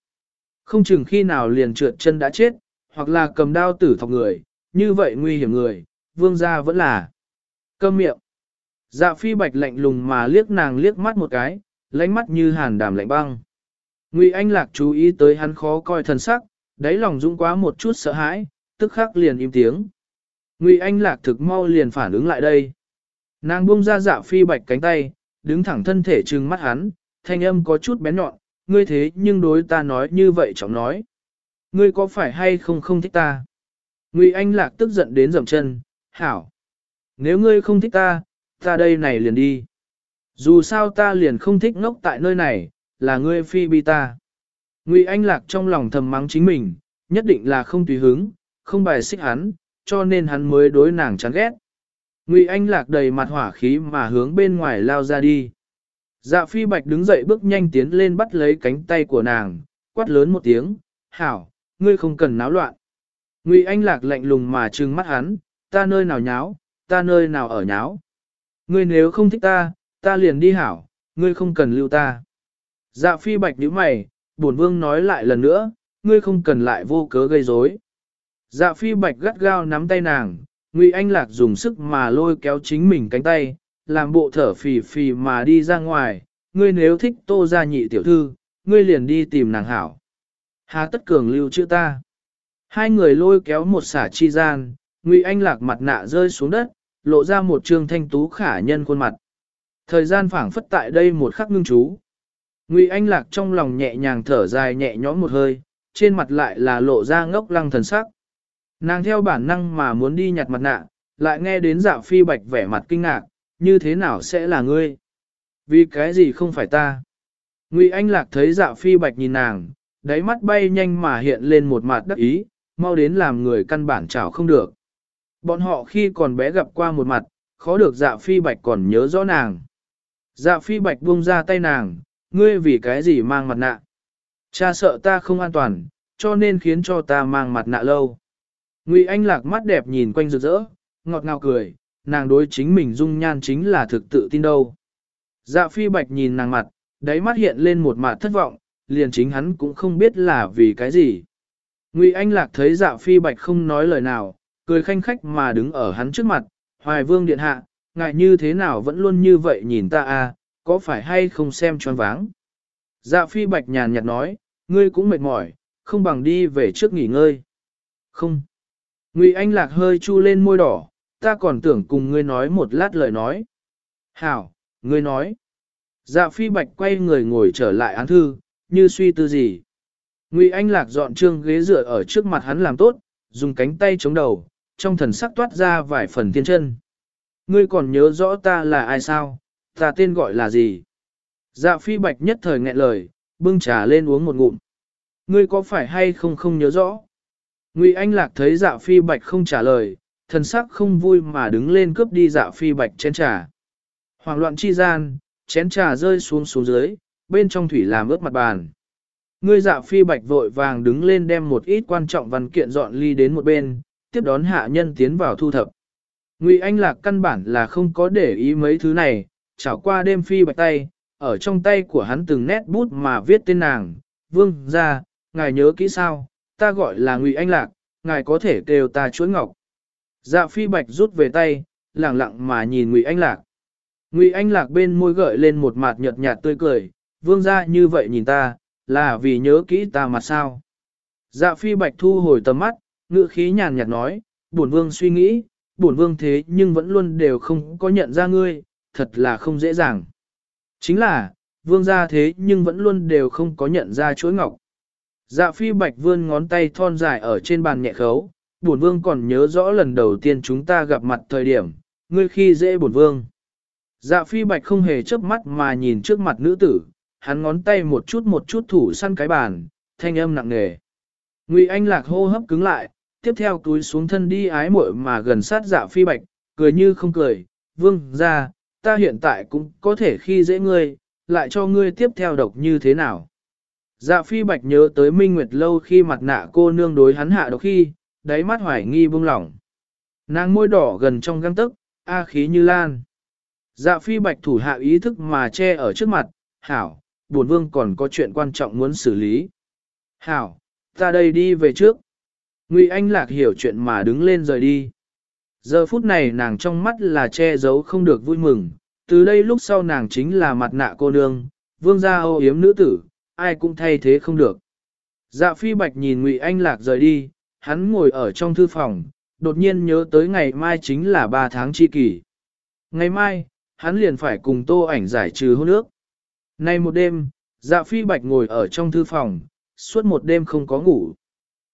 Không chừng khi nào liền trượt chân đã chết, hoặc là cầm đao tử thọc người, như vậy nguy hiểm người, vương gia vẫn là câm miệng. Dạ phi bạch lạnh lùng mà liếc nàng liếc mắt một cái, lánh mắt như hàn đàm lạnh băng. Ngụy Anh Lạc chú ý tới hắn khó coi thần sắc, đáy lòng dũng quá một chút sợ hãi, tức khắc liền im tiếng. Ngụy Anh Lạc thực mau liền phản ứng lại đây. Nàng buông ra dạ phi bạch cánh tay, đứng thẳng thân thể trừng mắt hắn, thanh âm có chút bén nhọn, ngươi thế nhưng đối ta nói như vậy chóng nói. Ngươi có phải hay không không thích ta? Ngụy Anh Lạc tức giận đến dầm chân, hảo. Nếu ngươi không thích ta, ta đây này liền đi. Dù sao ta liền không thích ngốc tại nơi này, là ngươi phi bi ta. Ngụy Anh Lạc trong lòng thầm mắng chính mình, nhất định là không tùy hứng, không bài xích hắn, cho nên hắn mới đối nàng chán ghét. Ngụy Anh Lạc đầy mặt hỏa khí mà hướng bên ngoài lao ra đi. Dạ phi bạch đứng dậy bước nhanh tiến lên bắt lấy cánh tay của nàng, quát lớn một tiếng, hảo, ngươi không cần náo loạn. Ngụy Anh Lạc lạnh lùng mà trừng mắt hắn, ta nơi nào nháo, ta nơi nào ở nháo. Ngươi nếu không thích ta, ta liền đi hảo, ngươi không cần lưu ta. Dạ phi bạch nhíu mày, bổn vương nói lại lần nữa, ngươi không cần lại vô cớ gây rối. Dạ phi bạch gắt gao nắm tay nàng, Ngụy Anh Lạc dùng sức mà lôi kéo chính mình cánh tay, làm bộ thở phì phì mà đi ra ngoài, ngươi nếu thích tô gia nhị tiểu thư, ngươi liền đi tìm nàng hảo. Hà tất cường lưu chữ ta. Hai người lôi kéo một xả chi gian, Ngụy Anh Lạc mặt nạ rơi xuống đất, lộ ra một trương thanh tú khả nhân khuôn mặt. Thời gian phảng phất tại đây một khắc ngưng chú. Ngụy Anh Lạc trong lòng nhẹ nhàng thở dài nhẹ nhõm một hơi, trên mặt lại là lộ ra ngốc lăng thần sắc. Nàng theo bản năng mà muốn đi nhặt mặt nạ, lại nghe đến dạ phi bạch vẻ mặt kinh ngạc, như thế nào sẽ là ngươi? Vì cái gì không phải ta? Ngụy Anh Lạc thấy dạ phi bạch nhìn nàng, đáy mắt bay nhanh mà hiện lên một mặt đắc ý, mau đến làm người căn bản chảo không được. Bọn họ khi còn bé gặp qua một mặt, khó được dạ phi bạch còn nhớ rõ nàng. Dạ phi bạch buông ra tay nàng, ngươi vì cái gì mang mặt nạ? Cha sợ ta không an toàn, cho nên khiến cho ta mang mặt nạ lâu. Ngụy Anh Lạc mắt đẹp nhìn quanh rực rỡ, ngọt ngào cười, nàng đối chính mình dung nhan chính là thực tự tin đâu. Dạ phi bạch nhìn nàng mặt, đáy mắt hiện lên một mặt thất vọng, liền chính hắn cũng không biết là vì cái gì. Ngụy Anh Lạc thấy dạ phi bạch không nói lời nào, cười khanh khách mà đứng ở hắn trước mặt, hoài vương điện hạ, ngại như thế nào vẫn luôn như vậy nhìn ta à, có phải hay không xem choáng váng. Dạ phi bạch nhàn nhạt nói, ngươi cũng mệt mỏi, không bằng đi về trước nghỉ ngơi. Không. Ngụy Anh Lạc hơi chu lên môi đỏ, ta còn tưởng cùng ngươi nói một lát lời nói. Hảo, ngươi nói. Dạ phi bạch quay người ngồi trở lại án thư, như suy tư gì. Ngụy Anh Lạc dọn trương ghế dựa ở trước mặt hắn làm tốt, dùng cánh tay chống đầu, trong thần sắc toát ra vài phần thiên chân. Ngươi còn nhớ rõ ta là ai sao, ta tên gọi là gì? Dạ phi bạch nhất thời nghẹn lời, bưng trà lên uống một ngụm. Ngươi có phải hay không không nhớ rõ? Ngụy Anh Lạc thấy dạ phi bạch không trả lời, thần sắc không vui mà đứng lên cướp đi dạ phi bạch chén trà. Hoàng loạn chi gian, chén trà rơi xuống xuống dưới, bên trong thủy làm ướt mặt bàn. Ngươi dạ phi bạch vội vàng đứng lên đem một ít quan trọng văn kiện dọn ly đến một bên, tiếp đón hạ nhân tiến vào thu thập. Ngụy Anh Lạc căn bản là không có để ý mấy thứ này, chảo qua đêm phi bạch tay, ở trong tay của hắn từng nét bút mà viết tên nàng, vương ra, ngài nhớ kỹ sao, ta gọi là Ngụy Anh Lạc, ngài có thể kêu ta chuối ngọc. Dạ phi bạch rút về tay, lặng lặng mà nhìn Ngụy Anh Lạc. Ngụy Anh Lạc bên môi gợi lên một mặt nhợt nhạt tươi cười, vương ra như vậy nhìn ta, là vì nhớ kỹ ta mặt sao. Dạ phi bạch thu hồi tầm mắt, ngữ khí nhàn nhạt nói, bổn vương suy nghĩ, bổn vương thế nhưng vẫn luôn đều không có nhận ra ngươi, thật là không dễ dàng. Chính là, vương gia thế nhưng vẫn luôn đều không có nhận ra chuỗi ngọc. Dạ phi bạch vươn ngón tay thon dài ở trên bàn nhẹ khấu, bổn vương còn nhớ rõ lần đầu tiên chúng ta gặp mặt thời điểm, ngươi khi dễ bổn vương. Dạ phi bạch không hề chớp mắt mà nhìn trước mặt nữ tử, hắn ngón tay một chút một chút thủ săn cái bàn, thanh âm nặng nề. Ngụy Anh Lạc hô hấp cứng lại, tiếp theo túi xuống thân đi ái muội mà gần sát dạ phi bạch, cười như không cười, vương ra, ta hiện tại cũng có thể khi dễ ngươi, lại cho ngươi tiếp theo độc như thế nào. Dạ phi bạch nhớ tới Minh Nguyệt lâu khi mặt nạ cô nương đối hắn hạ độc khi, đáy mắt hoài nghi buông lỏng. Nàng môi đỏ gần trong găng tức, a khí như lan. Dạ phi bạch thủ hạ ý thức mà che ở trước mặt, hảo, buồn vương còn có chuyện quan trọng muốn xử lý. Hảo, ta đây đi về trước. Ngụy Anh Lạc hiểu chuyện mà đứng lên rời đi. Giờ phút này nàng trong mắt là che giấu không được vui mừng, từ đây lúc sau nàng chính là mặt nạ cô nương, vương gia ô yếm nữ tử, ai cũng thay thế không được. Dạ phi bạch nhìn Ngụy Anh Lạc rời đi, hắn ngồi ở trong thư phòng, đột nhiên nhớ tới ngày mai chính là 3 tháng chi kỷ. Ngày mai, hắn liền phải cùng tô ảnh giải trừ hôn ước. Nay một đêm, dạ phi bạch ngồi ở trong thư phòng, suốt một đêm không có ngủ.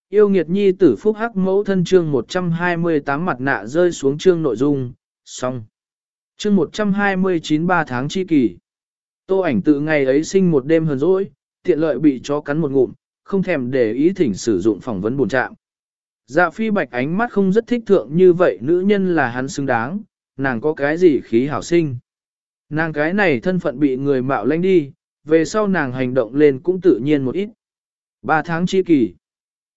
Yêu nghiệt nhi tử phúc hắc mẫu thân chương 128 mặt nạ rơi xuống chương nội dung, xong. Chương 129 ba tháng chi kỷ. Tô ảnh tự ngày ấy sinh một đêm hờn dỗi, tiện lợi bị chó cắn một ngụm, không thèm để ý thỉnh sử dụng phỏng vấn buồn trạm. Dạ phi bạch ánh mắt không rất thích thượng như vậy nữ nhân là hắn xứng đáng, nàng có cái gì khí hảo sinh. Nàng cái này thân phận bị người mạo lãnh đi, về sau nàng hành động lên cũng tự nhiên một ít. Ba tháng chi kỳ.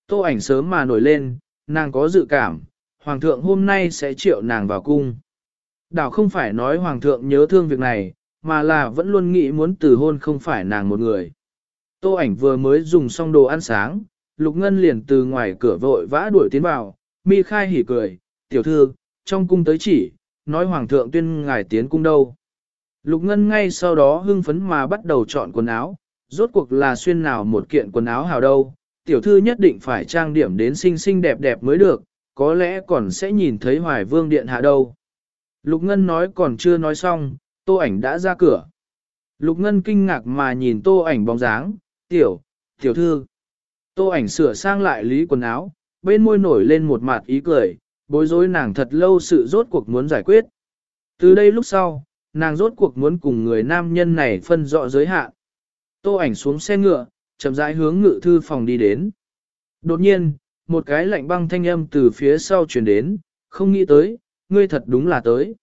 Tô ảnh sớm mà nổi lên, nàng có dự cảm, Hoàng thượng hôm nay sẽ triệu nàng vào cung. Đảo không phải nói Hoàng thượng nhớ thương việc này, mà là vẫn luôn nghĩ muốn từ hôn không phải nàng một người. Tô ảnh vừa mới dùng xong đồ ăn sáng, Lục Ngân liền từ ngoài cửa vội vã đuổi tiến vào, mi khai hỉ cười, tiểu thư, trong cung tới chỉ, nói Hoàng thượng tuyên ngài tiến cung đâu. Lục Ngân ngay sau đó hưng phấn mà bắt đầu chọn quần áo, rốt cuộc là xuyên nào một kiện quần áo hào đâu, tiểu thư nhất định phải trang điểm đến xinh xinh đẹp đẹp mới được, có lẽ còn sẽ nhìn thấy hoài vương điện hạ đâu. Lục Ngân nói còn chưa nói xong, tô ảnh đã ra cửa. Lục Ngân kinh ngạc mà nhìn tô ảnh bóng dáng, tiểu, tiểu thư. Tô ảnh sửa sang lại lý quần áo, bên môi nổi lên một mặt ý cười, bối rối nàng thật lâu sự rốt cuộc muốn giải quyết. Từ đây lúc sau, nàng rốt cuộc muốn cùng người nam nhân này phân rõ giới hạn. Tô ảnh xuống xe ngựa, chậm rãi hướng ngự thư phòng đi đến. Đột nhiên, một cái lạnh băng thanh âm từ phía sau truyền đến, không nghĩ tới, ngươi thật đúng là tới.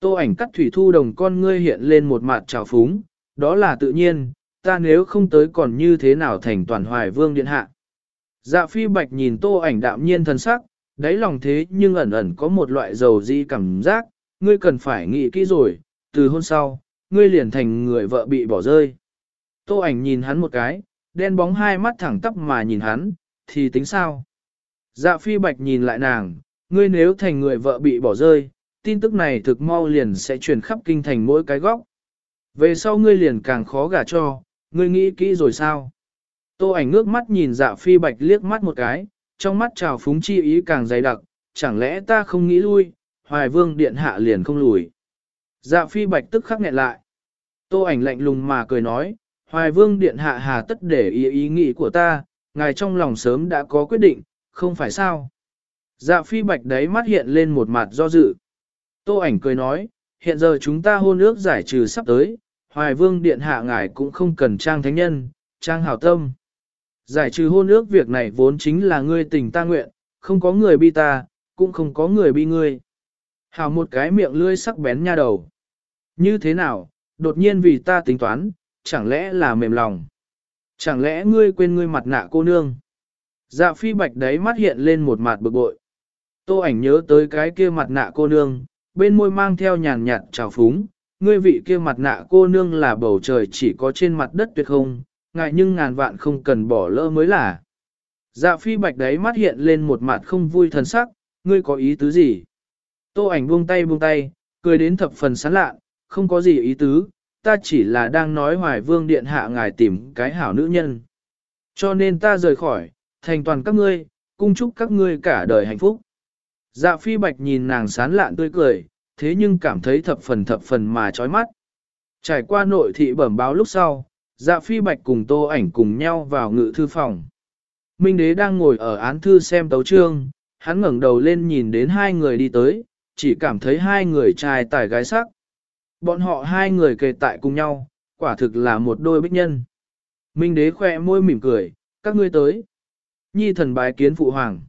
Tô ảnh cắt thủy thu đồng con ngươi hiện lên một mặt trào phúng, đó là tự nhiên, ta nếu không tới còn như thế nào thành toàn hoài vương điện hạ. Dạ phi bạch nhìn tô ảnh đạm nhiên thần sắc, đáy lòng thế nhưng ẩn ẩn có một loại dầu di cảm giác, ngươi cần phải nghĩ kỹ rồi, từ hôm sau, ngươi liền thành người vợ bị bỏ rơi. Tô ảnh nhìn hắn một cái, đen bóng hai mắt thẳng tắp mà nhìn hắn, thì tính sao? Dạ phi bạch nhìn lại nàng, ngươi nếu thành người vợ bị bỏ rơi, tin tức này thực mau liền sẽ truyền khắp kinh thành mỗi cái góc. Về sau ngươi liền càng khó gả cho, ngươi nghĩ kỹ rồi sao? Tô ảnh ngước mắt nhìn dạ phi bạch liếc mắt một cái, trong mắt trào phúng chi ý càng dày đặc, chẳng lẽ ta không nghĩ lui, hoài vương điện hạ liền không lùi. Dạ phi bạch tức khắc nghẹn lại. Tô ảnh lạnh lùng mà cười nói, hoài vương điện hạ hà tất để ý ý nghĩ của ta, ngài trong lòng sớm đã có quyết định, không phải sao. Dạ phi bạch đấy mắt hiện lên một mặt do dự. Tô ảnh cười nói, hiện giờ chúng ta hôn ước giải trừ sắp tới, hoài vương điện hạ ngài cũng không cần trang thánh nhân, trang hảo tâm. Giải trừ hôn ước việc này vốn chính là ngươi tình ta nguyện, không có người bi ta, cũng không có người bi ngươi. Hảo một cái miệng lươi sắc bén nha đầu. Như thế nào, đột nhiên vì ta tính toán, chẳng lẽ là mềm lòng. Chẳng lẽ ngươi quên ngươi mặt nạ cô nương. Dạ phi bạch đấy mắt hiện lên một mặt bực bội. Tô ảnh nhớ tới cái kia mặt nạ cô nương, bên môi mang theo nhàn nhạt trào phúng. Ngươi vị kia mặt nạ cô nương là bầu trời chỉ có trên mặt đất tuyệt không, ngại nhưng ngàn vạn không cần bỏ lỡ mới là. Dạ phi bạch đấy mắt hiện lên một mặt không vui thần sắc, ngươi có ý tứ gì? Tô ảnh buông tay buông tay, cười đến thập phần sán lạ, không có gì ý tứ, ta chỉ là đang nói hoài vương điện hạ ngài tìm cái hảo nữ nhân. Cho nên ta rời khỏi, thành toàn các ngươi, cung chúc các ngươi cả đời hạnh phúc. Dạ phi bạch nhìn nàng sán lạn tươi cười, thế nhưng cảm thấy thập phần thập phần mà chói mắt. Trải qua nội thị bẩm báo lúc sau, dạ phi bạch cùng tô ảnh cùng nhau vào ngự thư phòng. Minh đế đang ngồi ở án thư xem tấu trương, hắn ngẩng đầu lên nhìn đến hai người đi tới, chỉ cảm thấy hai người trai tài gái sắc. Bọn họ hai người kề tại cùng nhau, quả thực là một đôi bích nhân. Minh đế khoe môi mỉm cười, các ngươi tới. Nhi thần bái kiến phụ hoàng.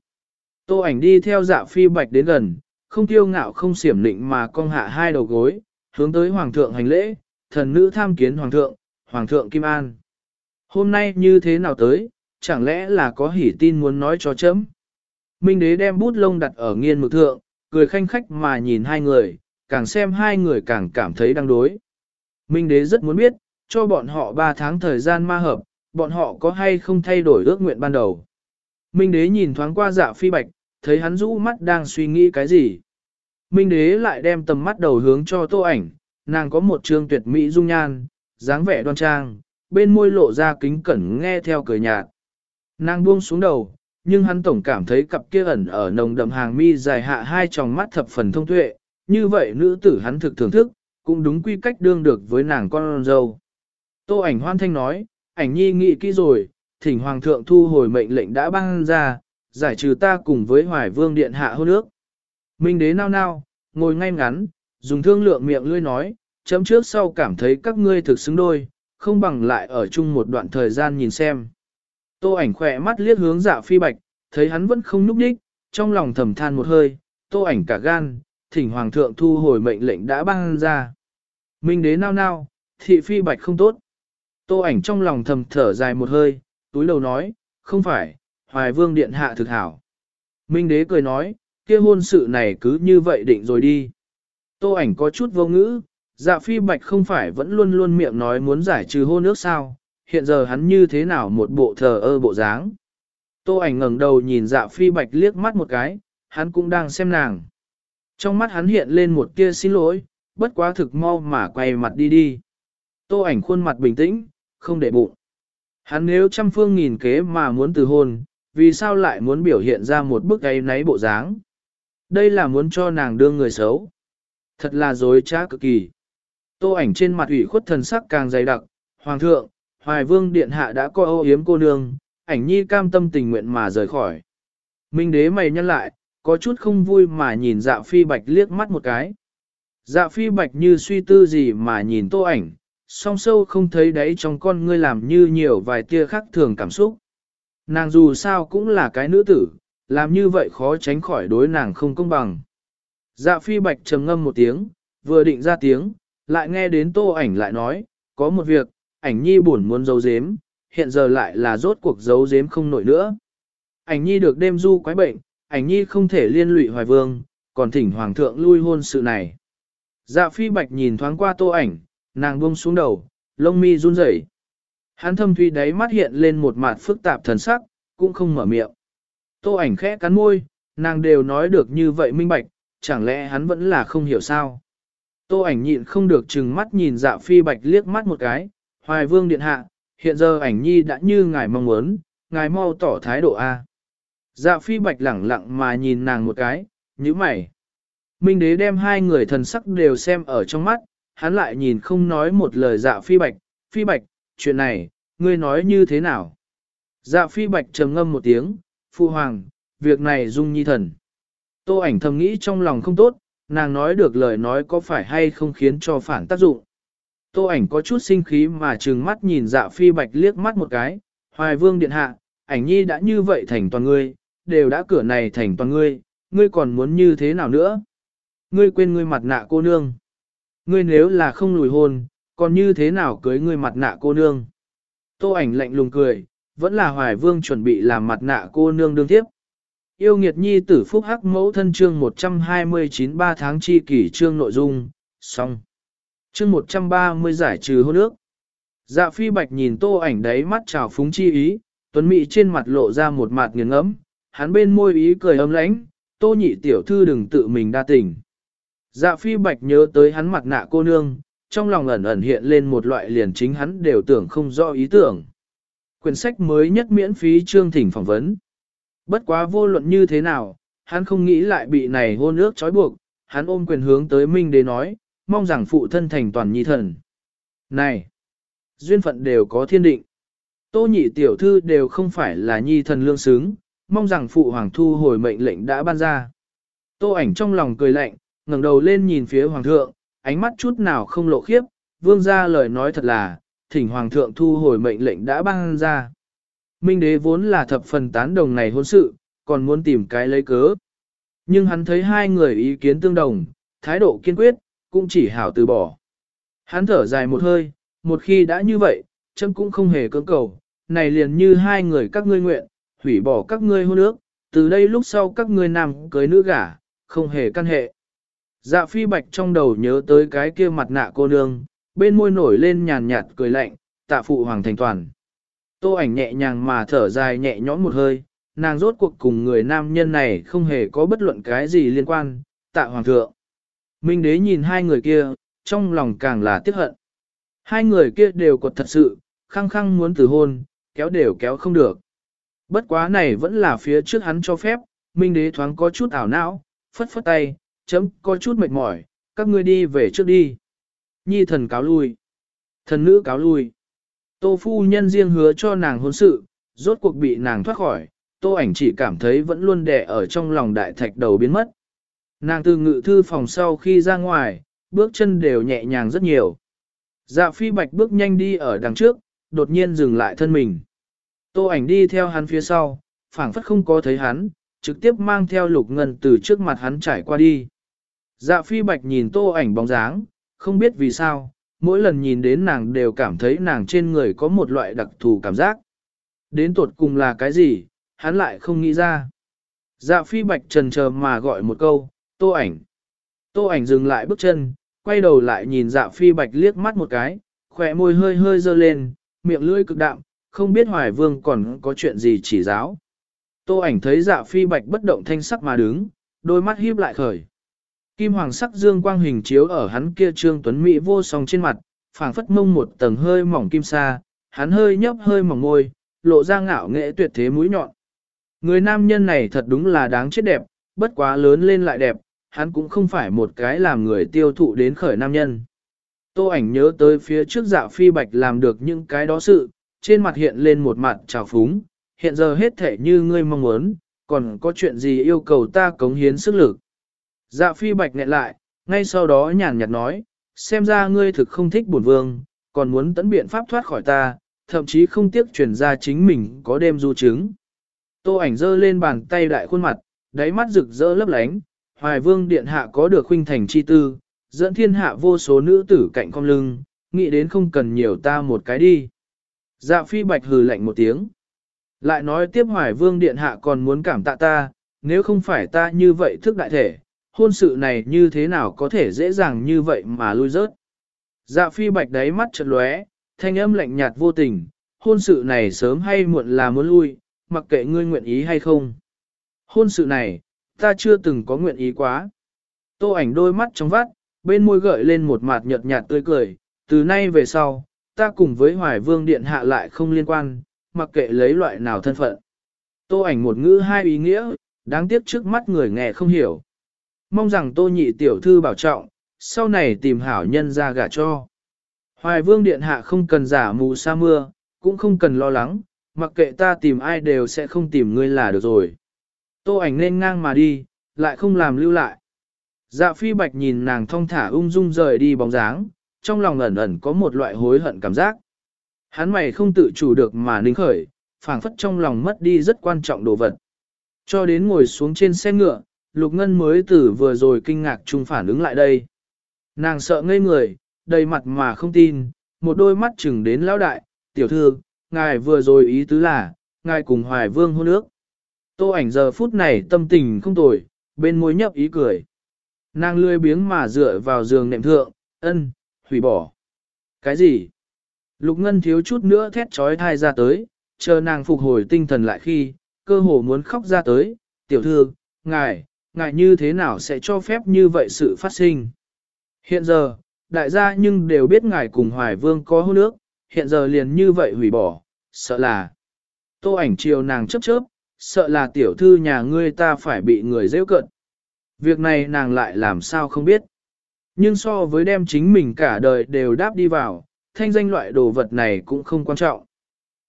Tô ảnh đi theo dạ phi bạch đến gần, không tiêu ngạo không xiểm nịnh mà cong hạ hai đầu gối, hướng tới hoàng thượng hành lễ, thần nữ tham kiến hoàng thượng, hoàng thượng Kim An. Hôm nay như thế nào tới, chẳng lẽ là có hỉ tin muốn nói cho chấm. Minh đế đem bút lông đặt ở nghiên mực thượng, cười khanh khách mà nhìn hai người, càng xem hai người càng cảm thấy đang đối. Minh đế rất muốn biết, cho bọn họ ba tháng thời gian ma hợp, bọn họ có hay không thay đổi ước nguyện ban đầu. Minh đế nhìn thoáng qua dạ phi bạch, thấy hắn rũ mắt đang suy nghĩ cái gì. Minh đế lại đem tầm mắt đầu hướng cho tô ảnh, nàng có một trương tuyệt mỹ dung nhan, dáng vẻ đoan trang, bên môi lộ ra kính cẩn nghe theo cười nhạt. Nàng buông xuống đầu, nhưng hắn tổng cảm thấy cặp kia ẩn ở nồng đậm hàng mi dài hạ hai tròng mắt thập phần thông tuệ, như vậy nữ tử hắn thực thưởng thức, cũng đúng quy cách đương được với nàng con dâu. Tô ảnh hoan thanh nói, ảnh nhi nghị kỹ rồi, thỉnh hoàng thượng thu hồi mệnh lệnh đã ban ra, giải trừ ta cùng với hoài vương điện hạ hôn ước. Minh đế nao nao, ngồi ngay ngắn, dùng thương lượng miệng lươi nói, chấm trước sau cảm thấy các ngươi thực xứng đôi, không bằng lại ở chung một đoạn thời gian nhìn xem. Tô ảnh khỏe mắt liếc hướng dạ phi bạch, thấy hắn vẫn không núp đích, trong lòng thầm than một hơi, tô ảnh cả gan, thỉnh hoàng thượng thu hồi mệnh lệnh đã ban ra. Minh đế nao nao, thị phi bạch không tốt. Tô ảnh trong lòng thầm thở dài một hơi, túi lầu nói, không phải, hoài vương điện hạ thực hảo. Minh đế cười nói, kia hôn sự này cứ như vậy định rồi đi. Tô ảnh có chút vô ngữ, dạ phi bạch không phải vẫn luôn luôn miệng nói muốn giải trừ hôn ước sao, hiện giờ hắn như thế nào một bộ thờ ơ bộ dáng. Tô ảnh ngẩng đầu nhìn dạ phi bạch liếc mắt một cái, hắn cũng đang xem nàng. Trong mắt hắn hiện lên một tia xin lỗi, bất quá thực mau mà quay mặt đi đi. Tô ảnh khuôn mặt bình tĩnh, không để bụng. Hắn nếu trăm phương nghìn kế mà muốn từ hôn, vì sao lại muốn biểu hiện ra một bức ấy náy bộ dáng? Đây là muốn cho nàng đương người xấu. Thật là dối trá cực kỳ. Tô ảnh trên mặt ủy khuất thần sắc càng dày đặc, Hoàng thượng, Hoài Vương Điện Hạ đã coi ô yếm cô nương, ảnh nhi cam tâm tình nguyện mà rời khỏi. Minh đế mày nhăn lại, có chút không vui mà nhìn dạ phi bạch liếc mắt một cái. Dạ phi bạch như suy tư gì mà nhìn tô ảnh, song sâu không thấy đấy trong con ngươi làm như nhiều vài tia khác thường cảm xúc. Nàng dù sao cũng là cái nữ tử, làm như vậy khó tránh khỏi đối nàng không công bằng. Dạ phi bạch trầm ngâm một tiếng, vừa định ra tiếng, lại nghe đến tô ảnh lại nói, có một việc, ảnh nhi buồn muốn giấu giếm, hiện giờ lại là rốt cuộc giấu giếm không nổi nữa. Ảnh nhi được đêm du quái bệnh, ảnh nhi không thể liên lụy hoài vương, còn thỉnh hoàng thượng lui hôn sự này. Dạ phi bạch nhìn thoáng qua tô ảnh, nàng buông xuống đầu, lông mi run rẩy. Hắn thâm thuy đáy mắt hiện lên một mặt phức tạp thần sắc, cũng không mở miệng. Tô ảnh khẽ cắn môi, nàng đều nói được như vậy minh bạch, chẳng lẽ hắn vẫn là không hiểu sao. Tô ảnh nhịn không được chừng mắt nhìn dạ phi bạch liếc mắt một cái, hoài vương điện hạ, hiện giờ ảnh nhi đã như ngài mong muốn, ngài mau tỏ thái độ A. Dạ phi bạch lẳng lặng mà nhìn nàng một cái, như mày. Minh đế đem hai người thần sắc đều xem ở trong mắt, hắn lại nhìn không nói một lời dạ phi bạch, phi bạch, chuyện này, ngươi nói như thế nào? Dạ phi bạch trầm ngâm một tiếng, phu hoàng, việc này dung nhi thần. Tô ảnh thầm nghĩ trong lòng không tốt, nàng nói được lời nói có phải hay không khiến cho phản tác dụng. Tô ảnh có chút sinh khí mà trừng mắt nhìn dạ phi bạch liếc mắt một cái, hoài vương điện hạ, ảnh nhi đã như vậy thành toàn ngươi, đều đã cửa này thành toàn ngươi, ngươi còn muốn như thế nào nữa? Ngươi quên ngươi mặt nạ cô nương. Ngươi nếu là không lùi hôn, còn như thế nào cưới ngươi mặt nạ cô nương? Tô ảnh lạnh lùng cười, vẫn là hoài vương chuẩn bị làm mặt nạ cô nương đương tiếp. Yêu nghiệt nhi tử phúc hắc mẫu thân chương 129 3 tháng chi kỷ chương nội dung, xong. Chương 130 giải trừ hôn ước. Dạ phi bạch nhìn tô ảnh đấy mắt trào phúng chi ý, tuấn mỹ trên mặt lộ ra một mặt nghiền ngẫm, hắn bên môi ý cười ấm lãnh, tô nhị tiểu thư đừng tự mình đa tình. Dạ phi bạch nhớ tới hắn mặt nạ cô nương, trong lòng ẩn ẩn hiện lên một loại liền chính hắn đều tưởng không rõ ý tưởng. Quyển sách mới nhất miễn phí chương thỉnh phỏng vấn. Bất quá vô luận như thế nào, hắn không nghĩ lại bị này hôn ước trói buộc, hắn ôm quyền hướng tới Minh Đế nói, mong rằng phụ thân thành toàn nhi thần. Này! Duyên phận đều có thiên định. Tô nhị tiểu thư đều không phải là nhi thần lương xứng, mong rằng phụ hoàng thu hồi mệnh lệnh đã ban ra. Tô ảnh trong lòng cười lạnh, ngẩng đầu lên nhìn phía hoàng thượng, ánh mắt chút nào không lộ khiếp, vương gia lời nói thật là, thỉnh hoàng thượng thu hồi mệnh lệnh đã ban ra. Minh đế vốn là thập phần tán đồng này hôn sự, còn muốn tìm cái lấy cớ. Nhưng hắn thấy hai người ý kiến tương đồng, thái độ kiên quyết, cũng chỉ hảo từ bỏ. Hắn thở dài một hơi, một khi đã như vậy, chấm cũng không hề cưỡng cầu, này liền như hai người các ngươi nguyện, hủy bỏ các ngươi hôn ước, từ đây lúc sau các ngươi nam cưới nữ gả, không hề căn hệ. Dạ phi bạch trong đầu nhớ tới cái kia mặt nạ cô nương, bên môi nổi lên nhàn nhạt cười lạnh, tạ phụ hoàng thành toàn. Tô ảnh nhẹ nhàng mà thở dài nhẹ nhõm một hơi, nàng rốt cuộc cùng người nam nhân này không hề có bất luận cái gì liên quan, tạ hoàng thượng. Minh đế nhìn hai người kia, trong lòng càng là tiếc hận. Hai người kia đều quật thật sự, khăng khăng muốn từ hôn, kéo đều kéo không được. Bất quá này vẫn là phía trước hắn cho phép, Minh đế thoáng có chút ảo não, phất phất tay, chấm có chút mệt mỏi, các ngươi đi về trước đi. Nhi thần cáo lui. Thần nữ cáo lui. Tô phu nhân riêng hứa cho nàng hôn sự, rốt cuộc bị nàng thoát khỏi, tô ảnh chỉ cảm thấy vẫn luôn đè ở trong lòng đại thạch đầu biến mất. Nàng từ ngự thư phòng sau khi ra ngoài, bước chân đều nhẹ nhàng rất nhiều. Dạ phi bạch bước nhanh đi ở đằng trước, đột nhiên dừng lại thân mình. Tô ảnh đi theo hắn phía sau, phảng phất không có thấy hắn, trực tiếp mang theo lục ngân từ trước mặt hắn trải qua đi. Dạ phi bạch nhìn tô ảnh bóng dáng, không biết vì sao, mỗi lần nhìn đến nàng đều cảm thấy nàng trên người có một loại đặc thù cảm giác. Đến tuột cùng là cái gì, hắn lại không nghĩ ra. Dạ phi bạch trần chờ mà gọi một câu, tô ảnh. Tô ảnh dừng lại bước chân, quay đầu lại nhìn dạ phi bạch liếc mắt một cái, khỏe môi hơi hơi dơ lên, miệng lưỡi cực đạm, không biết hoài vương còn có chuyện gì chỉ giáo. Tô ảnh thấy dạ phi bạch bất động thanh sắc mà đứng, đôi mắt híp lại khởi. Kim hoàng sắc dương quang hình chiếu ở hắn kia trương tuấn mỹ vô song trên mặt, phảng phất mông một tầng hơi mỏng kim sa, hắn hơi nhấp hơi mỏng môi, lộ ra ngạo nghệ tuyệt thế mũi nhọn. Người nam nhân này thật đúng là đáng chết đẹp, bất quá lớn lên lại đẹp, hắn cũng không phải một cái làm người tiêu thụ đến khởi nam nhân. Tô ảnh nhớ tới phía trước dạ phi bạch làm được những cái đó sự, trên mặt hiện lên một mặt trào phúng, hiện giờ hết thể như ngươi mong muốn, còn có chuyện gì yêu cầu ta cống hiến sức lực. Dạ phi bạch nghẹn lại, ngay sau đó nhàn nhạt nói, xem ra ngươi thực không thích bổn vương, còn muốn tấn biện pháp thoát khỏi ta, thậm chí không tiếc truyền ra chính mình có đêm du chứng. Tô ảnh giơ lên bàn tay đại khuôn mặt, đáy mắt rực rỡ lấp lánh, hoài vương điện hạ có được huynh thành chi tư, dẫn thiên hạ vô số nữ tử cạnh con lưng, nghĩ đến không cần nhiều ta một cái đi. Dạ phi bạch hừ lạnh một tiếng. Lại nói tiếp hoài vương điện hạ còn muốn cảm tạ ta, nếu không phải ta như vậy thức đại thể, hôn sự này như thế nào có thể dễ dàng như vậy mà lui rớt. Dạ phi bạch đáy mắt chợt lóe, thanh âm lạnh nhạt vô tình, hôn sự này sớm hay muộn là muốn lui, mặc kệ ngươi nguyện ý hay không. Hôn sự này, ta chưa từng có nguyện ý quá. Tô ảnh đôi mắt trong vắt, bên môi gợi lên một mặt nhợt nhạt tươi cười, từ nay về sau, ta cùng với Hoài Vương Điện Hạ lại không liên quan, mặc kệ lấy loại nào thân phận. Tô ảnh một ngữ hai ý nghĩa, đáng tiếc trước mắt người nghe không hiểu. Mong rằng tô nhị tiểu thư bảo trọng, sau này tìm hảo nhân ra gả cho. Hoài Vương Điện Hạ không cần giả mù sa mưa, cũng không cần lo lắng, mặc kệ ta tìm ai đều sẽ không tìm ngươi là được rồi. Tô ảnh nên ngang mà đi, lại không làm lưu lại. Dạ phi bạch nhìn nàng thong thả ung dung rời đi bóng dáng, trong lòng ẩn ẩn có một loại hối hận cảm giác. Hắn mày không tự chủ được mà nín khởi, phảng phất trong lòng mất đi rất quan trọng đồ vật. Cho đến ngồi xuống trên xe ngựa, Lục Ngân mới từ vừa rồi kinh ngạc chung phản ứng lại đây. Nàng sợ ngây người, đầy mặt mà không tin, một đôi mắt chừng đến lão đại, tiểu thư, ngài vừa rồi ý tứ là, ngài cùng hoài vương hôn ước. Tô ảnh giờ phút này tâm tình không tồi, bên môi nhấp ý cười. Nàng lươi biếng mà dựa vào giường nệm thượng, ân, hủy bỏ. Cái gì? Lục Ngân thiếu chút nữa thét trói thai ra tới, chờ nàng phục hồi tinh thần lại khi, cơ hồ muốn khóc ra tới, tiểu thư, ngài, ngài như thế nào sẽ cho phép như vậy sự phát sinh? Hiện giờ, đại gia nhưng đều biết ngài cùng Hoài Vương có hôn ước, hiện giờ liền như vậy hủy bỏ, sợ là. Tô ảnh chiều nàng chớp chớp, sợ là tiểu thư nhà ngươi ta phải bị người dễ cận. Việc này nàng lại làm sao không biết. Nhưng so với đem chính mình cả đời đều đáp đi vào, thanh danh loại đồ vật này cũng không quan trọng.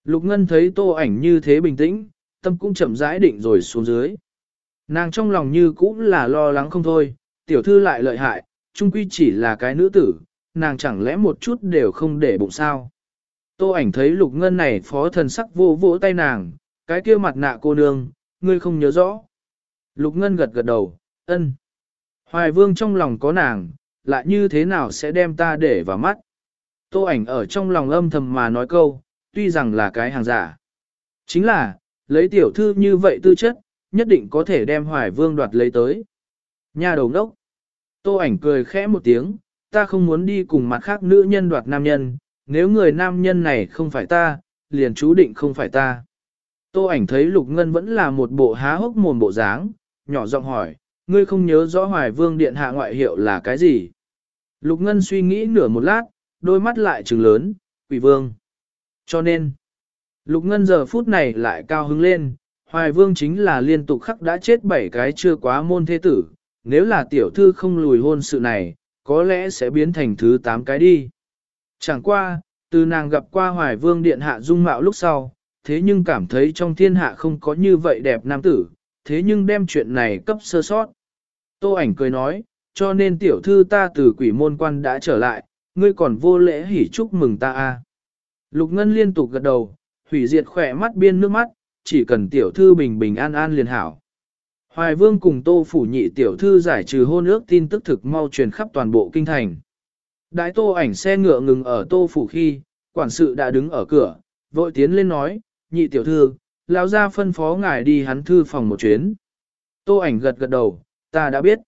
Lục Ngân thấy tô ảnh như thế bình tĩnh, tâm cũng chậm rãi định rồi xuống dưới. Nàng trong lòng như cũng là lo lắng không thôi, tiểu thư lại lợi hại, chung quy chỉ là cái nữ tử, nàng chẳng lẽ một chút đều không để bụng sao. Tô ảnh thấy lục ngân này phó thần sắc vô vỗ tay nàng, cái kia mặt nạ cô nương, ngươi không nhớ rõ. Lục ngân gật gật đầu, ân. Hoài vương trong lòng có nàng, lại như thế nào sẽ đem ta để vào mắt. Tô ảnh ở trong lòng âm thầm mà nói câu, tuy rằng là cái hàng giả. Chính là, lấy tiểu thư như vậy tư chất, nhất định có thể đem hoài vương đoạt lấy tới. Nhà đầu đốc. Tô ảnh cười khẽ một tiếng, ta không muốn đi cùng mặt khác nữ nhân đoạt nam nhân, nếu người nam nhân này không phải ta, liền chú định không phải ta. Tô ảnh thấy Lục Ngân vẫn là một bộ há hốc mồm bộ dáng, nhỏ giọng hỏi, ngươi không nhớ rõ Hoài Vương Điện Hạ ngoại hiệu là cái gì? Lục Ngân suy nghĩ nửa một lát, đôi mắt lại trừng lớn, quỷ vương. Cho nên, Lục Ngân giờ phút này lại cao hứng lên, Hoài Vương chính là liên tục khắc đã chết bảy cái chưa quá môn thế tử, nếu là tiểu thư không lùi hôn sự này, có lẽ sẽ biến thành thứ tám cái đi. Chẳng qua, từ nàng gặp qua Hoài Vương Điện Hạ dung mạo lúc sau, thế nhưng cảm thấy trong thiên hạ không có như vậy đẹp nam tử, thế nhưng đem chuyện này cấp sơ sót. Tô ảnh cười nói, cho nên tiểu thư ta từ quỷ môn quan đã trở lại, ngươi còn vô lễ hỉ chúc mừng ta a. À. Lục Ngân liên tục gật đầu, hủy diệt khỏe mắt biên nước mắt, chỉ cần tiểu thư bình bình an an liền hảo. Hoài Vương cùng Tô Phủ nhị tiểu thư giải trừ hôn ước tin tức thực mau truyền khắp toàn bộ kinh thành. Đại Tô ảnh xe ngựa ngừng ở Tô Phủ khi, quản sự đã đứng ở cửa, vội tiến lên nói, nhị tiểu thư, lão gia phân phó ngài đi hắn thư phòng một chuyến. Tô ảnh gật gật đầu, ta đã biết.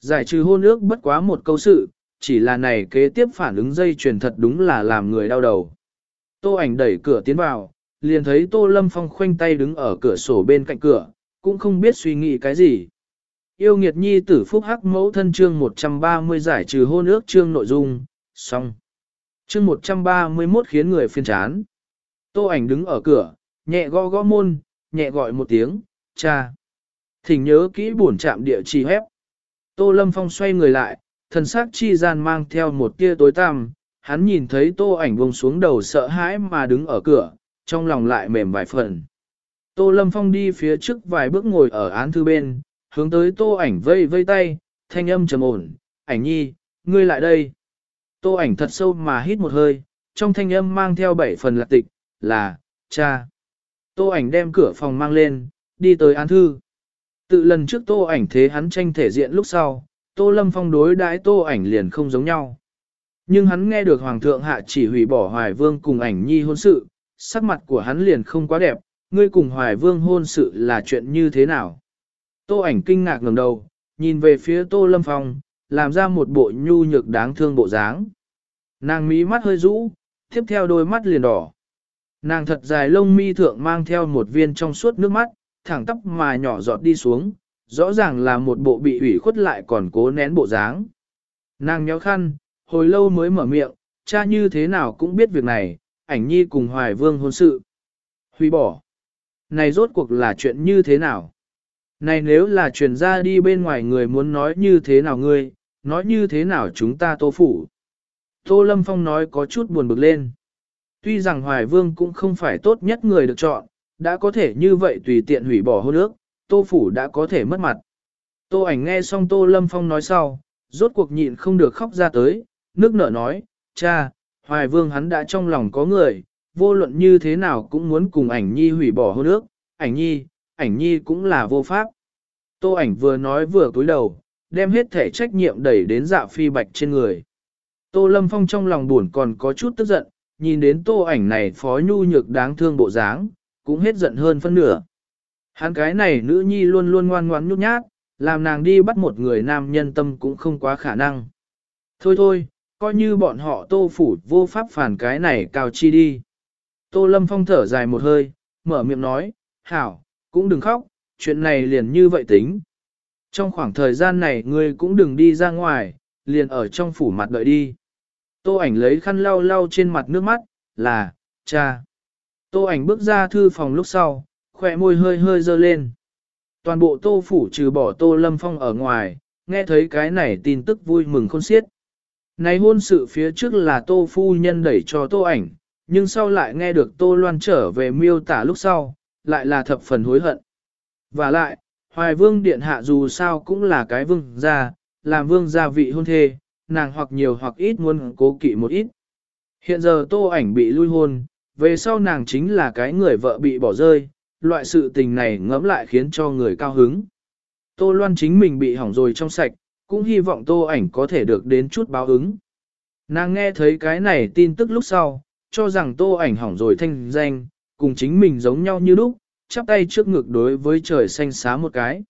Giải trừ hôn ước bất quá một câu sự, chỉ là này kế tiếp phản ứng dây truyền thật đúng là làm người đau đầu. Tô ảnh đẩy cửa tiến vào, liền thấy Tô Lâm Phong khoanh tay đứng ở cửa sổ bên cạnh cửa, cũng không biết suy nghĩ cái gì. Yêu nghiệt nhi tử phúc hắc mẫu thân chương 130 giải trừ hôn ước chương nội dung, xong. Chương 131 khiến người phiên chán. Tô ảnh đứng ở cửa, nhẹ gõ gõ môn, nhẹ gọi một tiếng, cha. Thỉnh nhớ kỹ buồn chạm địa chỉ hép. Tô Lâm Phong xoay người lại, thần sắc chi gian mang theo một tia tối tăm, hắn nhìn thấy tô ảnh buông xuống đầu sợ hãi mà đứng ở cửa, trong lòng lại mềm vài phần. Tô Lâm Phong đi phía trước vài bước ngồi ở án thư bên, hướng tới tô ảnh vây vây tay, thanh âm trầm ổn, ảnh nhi, ngươi lại đây. Tô ảnh thật sâu mà hít một hơi, trong thanh âm mang theo bảy phần lạc tịch, là, cha. Tô ảnh đem cửa phòng mang lên, đi tới án thư. Tự lần trước tô ảnh thế hắn tranh thể diện lúc sau, tô lâm phong đối đãi tô ảnh liền không giống nhau. nhưng hắn nghe được Hoàng thượng hạ chỉ hủy bỏ Hoài Vương cùng ảnh nhi hôn sự, sắc mặt của hắn liền không quá đẹp, ngươi cùng Hoài Vương hôn sự là chuyện như thế nào? Tô ảnh kinh ngạc ngẩng đầu, nhìn về phía Tô Lâm Phong, làm ra một bộ nhu nhược đáng thương bộ dáng. Nàng mí mắt hơi rũ, tiếp theo đôi mắt liền đỏ. Nàng thật dài lông mi thượng mang theo một viên trong suốt nước mắt, thẳng tóc mà nhỏ giọt đi xuống, rõ ràng là một bộ bị ủy khuất lại còn cố nén bộ dáng. Nàng nhéo khăn, hồi lâu mới mở miệng, cha như thế nào cũng biết việc này, ảnh nhi cùng hoài vương hôn sự. Hủy bỏ. Này rốt cuộc là chuyện như thế nào? Này nếu là truyền ra đi bên ngoài người muốn nói như thế nào ngươi, nói như thế nào chúng ta tô phủ. Tô Lâm Phong nói có chút buồn bực lên. Tuy rằng Hoài Vương cũng không phải tốt nhất người được chọn, đã có thể như vậy tùy tiện hủy bỏ hôn ước, Tô Phủ đã có thể mất mặt. Tô ảnh nghe xong Tô Lâm Phong nói sau, rốt cuộc nhịn không được khóc ra tới, nước nở nói, cha, Hoài Vương hắn đã trong lòng có người, vô luận như thế nào cũng muốn cùng ảnh nhi hủy bỏ hôn ước, ảnh nhi, ảnh nhi cũng là vô pháp. Tô ảnh vừa nói vừa cúi đầu, đem hết thể trách nhiệm đẩy đến dạ phi bạch trên người. Tô Lâm Phong trong lòng buồn còn có chút tức giận, nhìn đến tô ảnh này phó nhu nhược đáng thương bộ dáng, cũng hết giận hơn phân nửa. Hắn cái này nữ nhi luôn luôn ngoan ngoãn nhút nhát, làm nàng đi bắt một người nam nhân tâm cũng không quá khả năng. Thôi thôi, coi như bọn họ tô phủ vô pháp phản cái này cao chi đi. Tô Lâm Phong thở dài một hơi, mở miệng nói, hảo, cũng đừng khóc, chuyện này liền như vậy tính. Trong khoảng thời gian này ngươi cũng đừng đi ra ngoài, liền ở trong phủ mặt đợi đi. Tô ảnh lấy khăn lau lau trên mặt nước mắt, là, cha. Tô ảnh bước ra thư phòng lúc sau, khỏe môi hơi hơi dơ lên. Toàn bộ tô phủ trừ bỏ tô lâm phong ở ngoài, nghe thấy cái này tin tức vui mừng khôn xiết. Này hôn sự phía trước là tô phu nhân đẩy cho tô ảnh, nhưng sau lại nghe được tô loan trở về miêu tả lúc sau, lại là thập phần hối hận. Và lại, hoài vương điện hạ dù sao cũng là cái vương gia, làm vương gia vị hôn thê, nàng hoặc nhiều hoặc ít muốn cố kỵ một ít. Hiện giờ tô ảnh bị lui hôn, về sau nàng chính là cái người vợ bị bỏ rơi, loại sự tình này ngẫm lại khiến cho người cao hứng. Tô Loan chính mình bị hỏng rồi trong sạch, cũng hy vọng tô ảnh có thể được đến chút báo ứng. Nàng nghe thấy cái này tin tức lúc sau, cho rằng tô ảnh hỏng rồi thanh danh, cùng chính mình giống nhau như lúc, chắp tay trước ngực đối với trời xanh xá một cái.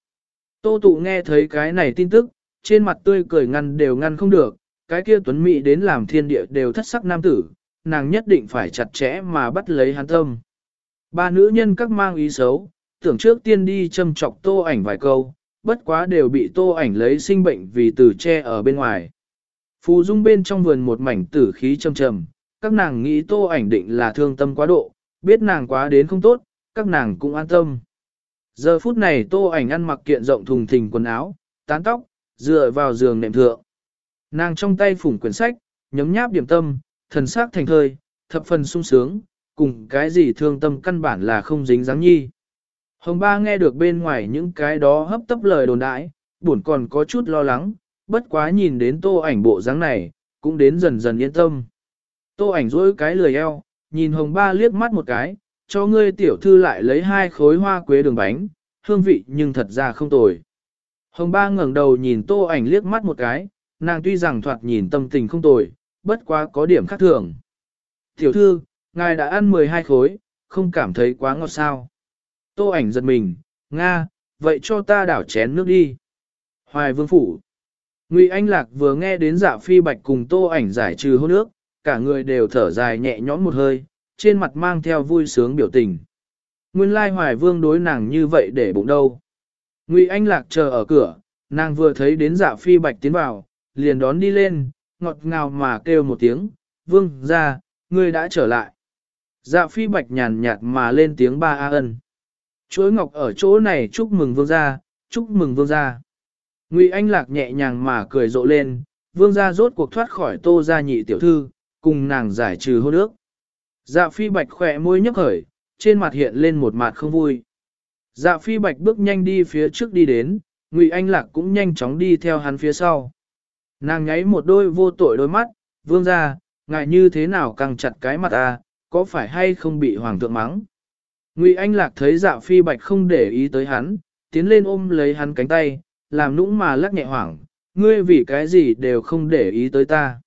Tô tụ nghe thấy cái này tin tức, trên mặt tươi cười ngăn đều ngăn không được, cái kia tuấn mỹ đến làm thiên địa đều thất sắc nam tử, nàng nhất định phải chặt chẽ mà bắt lấy hắn tâm. Ba nữ nhân các mang ý xấu, tưởng trước tiên đi châm chọc tô ảnh vài câu, bất quá đều bị tô ảnh lấy sinh bệnh vì từ che ở bên ngoài. Phù dung bên trong vườn một mảnh tử khí trầm trầm, các nàng nghĩ tô ảnh định là thương tâm quá độ, biết nàng quá đến không tốt, các nàng cũng an tâm. Giờ phút này tô ảnh ăn mặc kiện rộng thùng thình quần áo, tán tóc, dựa vào giường nệm thượng. Nàng trong tay phủng quyển sách, nhấm nháp điểm tâm, thần sắc thành thơi, thập phần sung sướng, cùng cái gì thương tâm căn bản là không dính dáng nhi. Hồng ba nghe được bên ngoài những cái đó hấp tấp lời đồn đãi, buồn còn có chút lo lắng, bất quá nhìn đến tô ảnh bộ dáng này, cũng đến dần dần yên tâm. Tô ảnh rỗi cái lười eo, nhìn hồng ba liếc mắt một cái, cho ngươi tiểu thư lại lấy hai khối hoa quế đường bánh, hương vị nhưng thật ra không tồi. Hồng ba ngẩng đầu nhìn tô ảnh liếc mắt một cái, nàng tuy rằng thoạt nhìn tâm tình không tồi, bất quá có điểm khác thường. Tiểu thư, ngài đã ăn 12 khối, không cảm thấy quá ngọt sao. Tô ảnh giật mình, Nga, vậy cho ta đảo chén nước đi. Hoài vương phủ. Ngụy Anh Lạc vừa nghe đến dạ phi bạch cùng tô ảnh giải trừ hôn nước, cả người đều thở dài nhẹ nhõm một hơi, trên mặt mang theo vui sướng biểu tình. Nguyên lai hoài vương đối nàng như vậy để bụng đâu. Ngụy Anh Lạc chờ ở cửa, nàng vừa thấy đến dạ phi bạch tiến vào, liền đón đi lên, ngọt ngào mà kêu một tiếng, vương ra, ngươi đã trở lại. Dạ phi bạch nhàn nhạt mà lên tiếng ba a ân. Chuối ngọc ở chỗ này chúc mừng vương gia, chúc mừng vương gia. Ngụy Anh Lạc nhẹ nhàng mà cười rộ lên, vương gia rốt cuộc thoát khỏi tô gia nhị tiểu thư, cùng nàng giải trừ hôn ước. Dạ phi bạch khỏe môi nhấp khởi, trên mặt hiện lên một mặt không vui. Dạ phi bạch bước nhanh đi phía trước đi đến, Ngụy Anh Lạc cũng nhanh chóng đi theo hắn phía sau. Nàng nháy một đôi vô tội đôi mắt, vương gia ngại như thế nào càng chặt cái mặt ta, có phải hay không bị hoàng thượng mắng. Ngụy Anh Lạc thấy dạ phi bạch không để ý tới hắn, tiến lên ôm lấy hắn cánh tay, làm nũng mà lắc nhẹ hoảng, ngươi vì cái gì đều không để ý tới ta.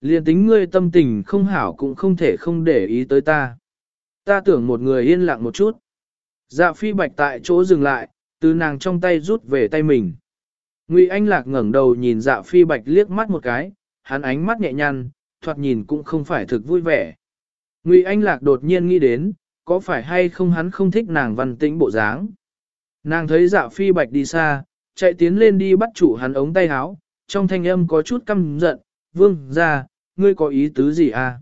Liên tính ngươi tâm tình không hảo cũng không thể không để ý tới ta. Ta tưởng một người yên lặng một chút. Dạ phi bạch tại chỗ dừng lại, từ nàng trong tay rút về tay mình. Ngụy Anh Lạc ngẩng đầu nhìn dạ phi bạch liếc mắt một cái, hắn ánh mắt nhẹ nhăn, thoạt nhìn cũng không phải thực vui vẻ. Ngụy Anh Lạc đột nhiên nghĩ đến, có phải hay không hắn không thích nàng văn tĩnh bộ dáng. Nàng thấy dạ phi bạch đi xa, chạy tiến lên đi bắt chủ hắn ống tay áo, trong thanh âm có chút căm giận, vương ra, ngươi có ý tứ gì à?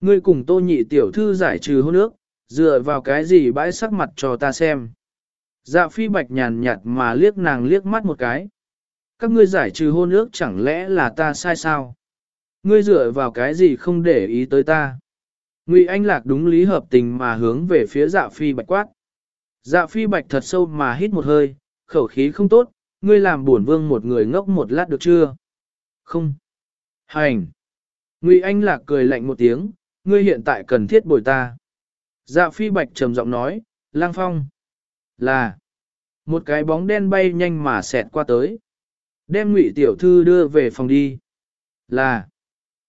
Ngươi cùng tô nhị tiểu thư giải trừ hôn ước, dựa vào cái gì bãi sắc mặt cho ta xem. Dạ phi bạch nhàn nhạt mà liếc nàng liếc mắt một cái. Các ngươi giải trừ hôn ước chẳng lẽ là ta sai sao? Ngươi dựa vào cái gì không để ý tới ta? Ngụy Anh Lạc đúng lý hợp tình mà hướng về phía dạ phi bạch quát. Dạ phi bạch thật sâu mà hít một hơi, khẩu khí không tốt, ngươi làm buồn vương một người ngốc một lát được chưa? Không. Hành. Ngụy Anh Lạc cười lạnh một tiếng, ngươi hiện tại cần thiết bồi ta. Dạ phi bạch trầm giọng nói, lang phong. Là. Một cái bóng đen bay nhanh mà xẹt qua tới. Đem ngụy tiểu thư đưa về phòng đi. Là.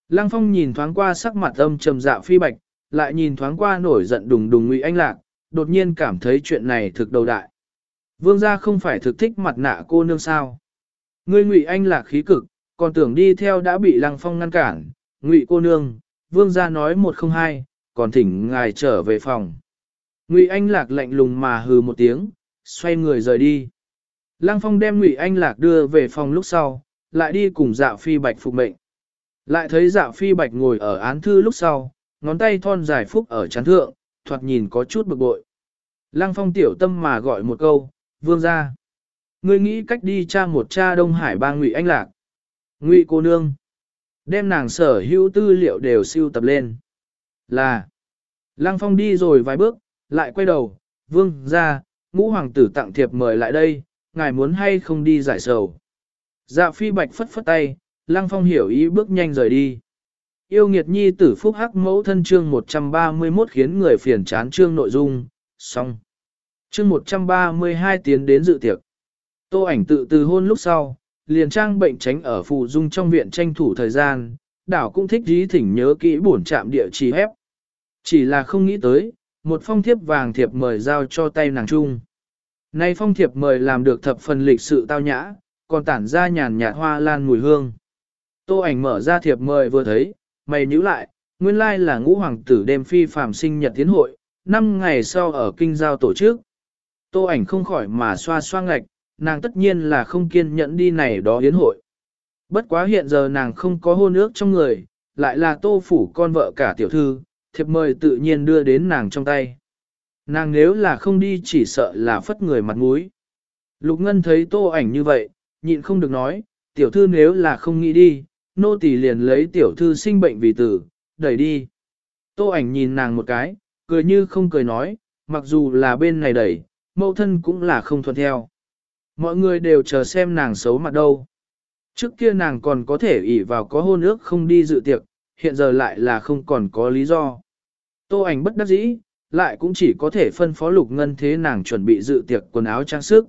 Lăng phong nhìn thoáng qua sắc mặt âm trầm dạ phi bạch, lại nhìn thoáng qua nổi giận đùng đùng ngụy anh lạc, đột nhiên cảm thấy chuyện này thực đầu đại. Vương gia không phải thực thích mặt nạ cô nương sao. Ngươi ngụy anh lạc khí cực, còn tưởng đi theo đã bị lăng phong ngăn cản, ngụy cô nương, vương gia nói một không hai, còn thỉnh ngài trở về phòng. Ngụy anh lạc lạnh lùng mà hừ một tiếng, xoay người rời đi. Lăng phong đem ngụy anh lạc đưa về phòng lúc sau, lại đi cùng dạ phi bạch phục mệnh. Lại thấy dạ phi bạch ngồi ở án thư lúc sau, ngón tay thon dài phúc ở chán thượng, thoạt nhìn có chút bực bội. Lăng phong tiểu tâm mà gọi một câu, vương ra. Ngươi nghĩ cách đi tra một cha Đông Hải ba ngụy anh lạc. Ngụy cô nương. Đem nàng sở hữu tư liệu đều siêu tập lên. Là. Lăng phong đi rồi vài bước, lại quay đầu, vương ra, ngũ hoàng tử tặng thiệp mời lại đây, ngài muốn hay không đi giải sầu. Dạ phi bạch phất phất tay, lăng phong hiểu ý bước nhanh rời đi. Yêu nghiệt nhi tử phúc hắc mẫu thân chương 131 khiến người phiền chán chương nội dung, xong. Chương 132 tiến đến dự tiệc. Tô ảnh tự từ hôn lúc sau, liền trang bệnh tránh ở phụ dung trong viện tranh thủ thời gian, đảo cũng thích dí thỉnh nhớ kỹ bổn trạm địa chỉ hép. Chỉ là không nghĩ tới, một phong thiếp vàng thiệp mời giao cho tay nàng trung. Nay phong thiệp mời làm được thập phần lịch sự tao nhã, còn tản ra nhàn nhạt hoa lan mùi hương. Tô ảnh mở ra thiệp mời vừa thấy, mày nhíu lại, nguyên lai là ngũ hoàng tử đêm phi phàm sinh nhật tiến hội, năm ngày sau ở kinh giao tổ chức. Tô ảnh không khỏi mà xoa xoa ngạch, nàng tất nhiên là không kiên nhẫn đi này đó yến hội. Bất quá hiện giờ nàng không có hôn ước trong người, lại là tô phủ con vợ cả tiểu thư, thiệp mời tự nhiên đưa đến nàng trong tay. Nàng nếu là không đi chỉ sợ là phất người mặt mũi. Lục Ngân thấy tô ảnh như vậy, nhịn không được nói, tiểu thư nếu là không nghĩ đi, nô tỳ liền lấy tiểu thư sinh bệnh vì tử, đẩy đi. Tô ảnh nhìn nàng một cái, cười như không cười nói, mặc dù là bên này đẩy, mẫu thân cũng là không thuận theo. Mọi người đều chờ xem nàng xấu mặt đâu. Trước kia nàng còn có thể ỷ vào có hôn ước không đi dự tiệc, hiện giờ lại là không còn có lý do. Tô ảnh bất đắc dĩ, lại cũng chỉ có thể phân phó lục ngân thế nàng chuẩn bị dự tiệc quần áo trang sức.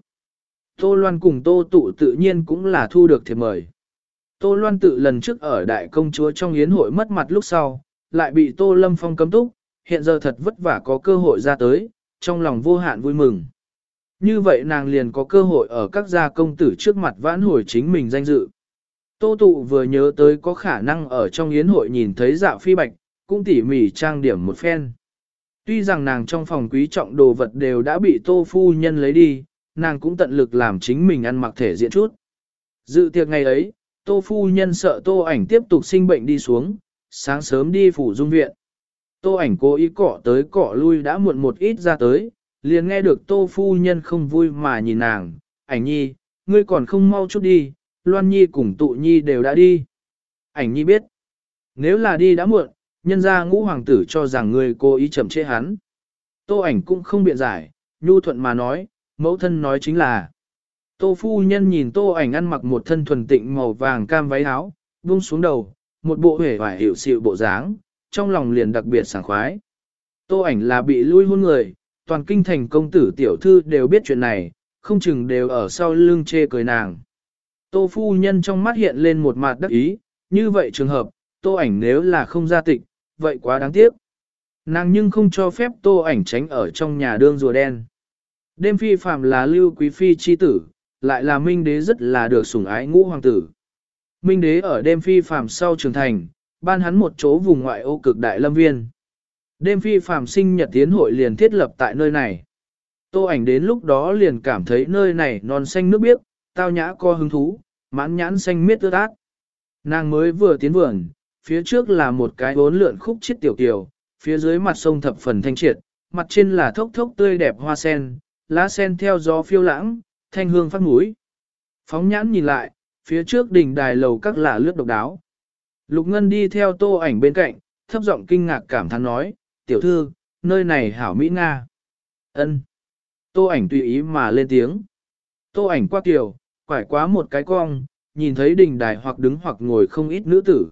Tô Loan cùng Tô Tụ tự nhiên cũng là thu được thiệp mời. Tô Loan tự lần trước ở đại công chúa trong yến hội mất mặt lúc sau, lại bị Tô Lâm Phong cấm túc, hiện giờ thật vất vả có cơ hội ra tới, trong lòng vô hạn vui mừng. Như vậy nàng liền có cơ hội ở các gia công tử trước mặt vãn hồi chính mình danh dự. Tô Tụ vừa nhớ tới có khả năng ở trong yến hội nhìn thấy dạ phi bạch, cũng tỉ mỉ trang điểm một phen. Tuy rằng nàng trong phòng quý trọng đồ vật đều đã bị tô phu nhân lấy đi, nàng cũng tận lực làm chính mình ăn mặc thể diện chút. Dự tiệc ngày ấy, tô phu nhân sợ tô ảnh tiếp tục sinh bệnh đi xuống, sáng sớm đi phủ dung viện. Tô ảnh cố ý cọ tới cọ lui đã muộn một ít ra tới, liền nghe được tô phu nhân không vui mà nhìn nàng, ảnh nhi, ngươi còn không mau chút đi, loan nhi cùng tụ nhi đều đã đi. Ảnh nhi biết, nếu là đi đã muộn, nhân ra ngũ hoàng tử cho rằng ngươi cố ý chậm chế hắn. Tô ảnh cũng không biện giải, nhu thuận mà nói, mẫu thân nói chính là. Tô phu nhân nhìn tô ảnh ăn mặc một thân thuần tịnh màu vàng cam váy áo, buông xuống đầu, một bộ hề hoài hiểu xịu bộ dáng, trong lòng liền đặc biệt sảng khoái. Tô ảnh là bị lui hôn người, toàn kinh thành công tử tiểu thư đều biết chuyện này, không chừng đều ở sau lưng chê cười nàng. Tô phu nhân trong mắt hiện lên một mặt đắc ý, như vậy trường hợp, tô ảnh nếu là không ra tịch, vậy quá đáng tiếc. Nàng nhưng không cho phép tô ảnh tránh ở trong nhà đương rùa đen. Đêm phi phạm là lưu quý phi chi tử, lại là minh đế rất là được sủng ái ngũ hoàng tử. Minh đế ở đêm phi phàm sau trưởng thành, ban hắn một chỗ vùng ngoại ô cực đại lâm viên. Đêm phi phàm sinh nhật tiến hội liền thiết lập tại nơi này. Tô ảnh đến lúc đó liền cảm thấy nơi này non xanh nước biếc, tao nhã co hứng thú, mãn nhãn xanh miết tươi át. Nàng mới vừa tiến vườn, phía trước là một cái bốn lượn khúc chiết tiểu kiều, phía dưới mặt sông thập phần thanh triệt, mặt trên là thốc thốc tươi đẹp hoa sen, lá sen theo gió phiêu lãng, thanh hương phát mũi. Phóng nhãn nhìn lại, phía trước đỉnh đài lầu các lạ lướt độc đáo. Lục Ngân đi theo tô ảnh bên cạnh, thấp giọng kinh ngạc cảm thán nói, tiểu thư, nơi này hảo Mỹ Nga. ân Tô ảnh tùy ý mà lên tiếng. Tô ảnh qua kiều, quải quá một cái cong, nhìn thấy đỉnh đài hoặc đứng hoặc ngồi không ít nữ tử.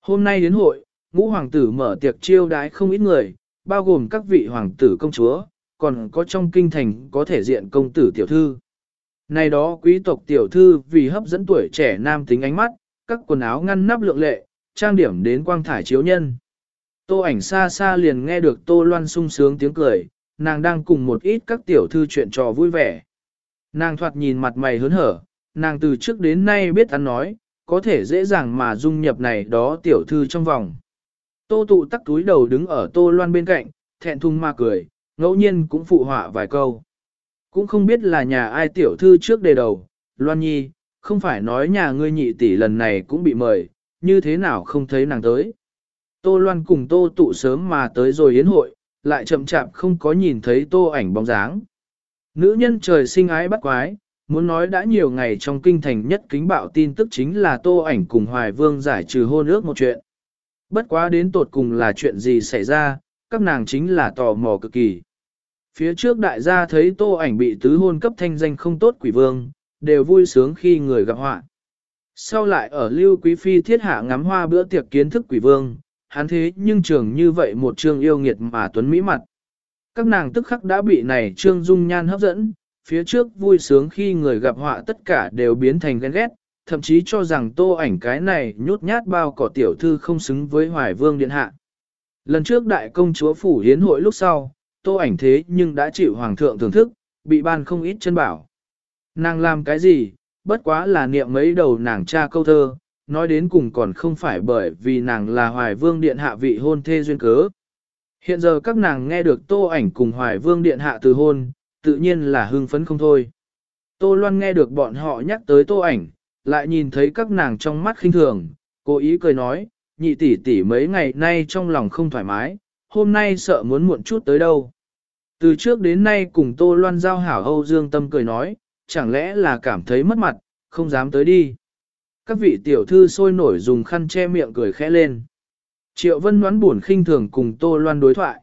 Hôm nay đến hội, ngũ hoàng tử mở tiệc chiêu đái không ít người, bao gồm các vị hoàng tử công chúa, còn có trong kinh thành có thể diện công tử tiểu thư. Này đó quý tộc tiểu thư vì hấp dẫn tuổi trẻ nam tính ánh mắt, các quần áo ngăn nắp lượng lệ, trang điểm đến quang thải chiếu nhân. Tô ảnh xa xa liền nghe được Tô Loan sung sướng tiếng cười, nàng đang cùng một ít các tiểu thư chuyện trò vui vẻ. Nàng thoạt nhìn mặt mày hớn hở, nàng từ trước đến nay biết ăn nói, có thể dễ dàng mà dung nhập này đó tiểu thư trong vòng. Tô tụ tắc túi đầu đứng ở Tô Loan bên cạnh, thẹn thùng mà cười, ngẫu nhiên cũng phụ họa vài câu. Cũng không biết là nhà ai tiểu thư trước đề đầu, Loan Nhi, không phải nói nhà ngươi nhị tỷ lần này cũng bị mời, như thế nào không thấy nàng tới. Tô Loan cùng Tô tụ sớm mà tới rồi yến hội, lại chậm chạp không có nhìn thấy Tô ảnh bóng dáng. Nữ nhân trời sinh ái bắt quái, muốn nói đã nhiều ngày trong kinh thành nhất kính bạo tin tức chính là Tô ảnh cùng Hoài Vương giải trừ hôn ước một chuyện. Bất quá đến tột cùng là chuyện gì xảy ra, các nàng chính là tò mò cực kỳ. Phía trước đại gia thấy tô ảnh bị tứ hôn cấp thanh danh không tốt quỷ vương, đều vui sướng khi người gặp họa. Sau lại ở Lưu Quý Phi thiết hạ ngắm hoa bữa tiệc kiến thức quỷ vương, hắn thế nhưng trường như vậy một trương yêu nghiệt mà tuấn mỹ mặt. Các nàng tức khắc đã bị này trương dung nhan hấp dẫn, phía trước vui sướng khi người gặp họa tất cả đều biến thành ghen ghét, thậm chí cho rằng tô ảnh cái này nhút nhát bao cỏ tiểu thư không xứng với hoài vương điện hạ. Lần trước đại công chúa phủ hiến hội lúc sau, tô ảnh thế nhưng đã chịu hoàng thượng thưởng thức, bị ban không ít chân bảo. Nàng làm cái gì, bất quá là niệm mấy đầu nàng cha câu thơ, nói đến cùng còn không phải bởi vì nàng là hoài vương điện hạ vị hôn thê duyên cớ. Hiện giờ các nàng nghe được tô ảnh cùng hoài vương điện hạ từ hôn, tự nhiên là hưng phấn không thôi. Tô Loan nghe được bọn họ nhắc tới tô ảnh, lại nhìn thấy các nàng trong mắt khinh thường, cố ý cười nói, nhị tỷ tỷ mấy ngày nay trong lòng không thoải mái, hôm nay sợ muốn muộn chút tới đâu. Từ trước đến nay cùng Tô Loan giao hảo Âu Dương Tâm cười nói, chẳng lẽ là cảm thấy mất mặt, không dám tới đi. Các vị tiểu thư sôi nổi dùng khăn che miệng cười khẽ lên. Triệu Vân đoán buồn khinh thường cùng Tô Loan đối thoại.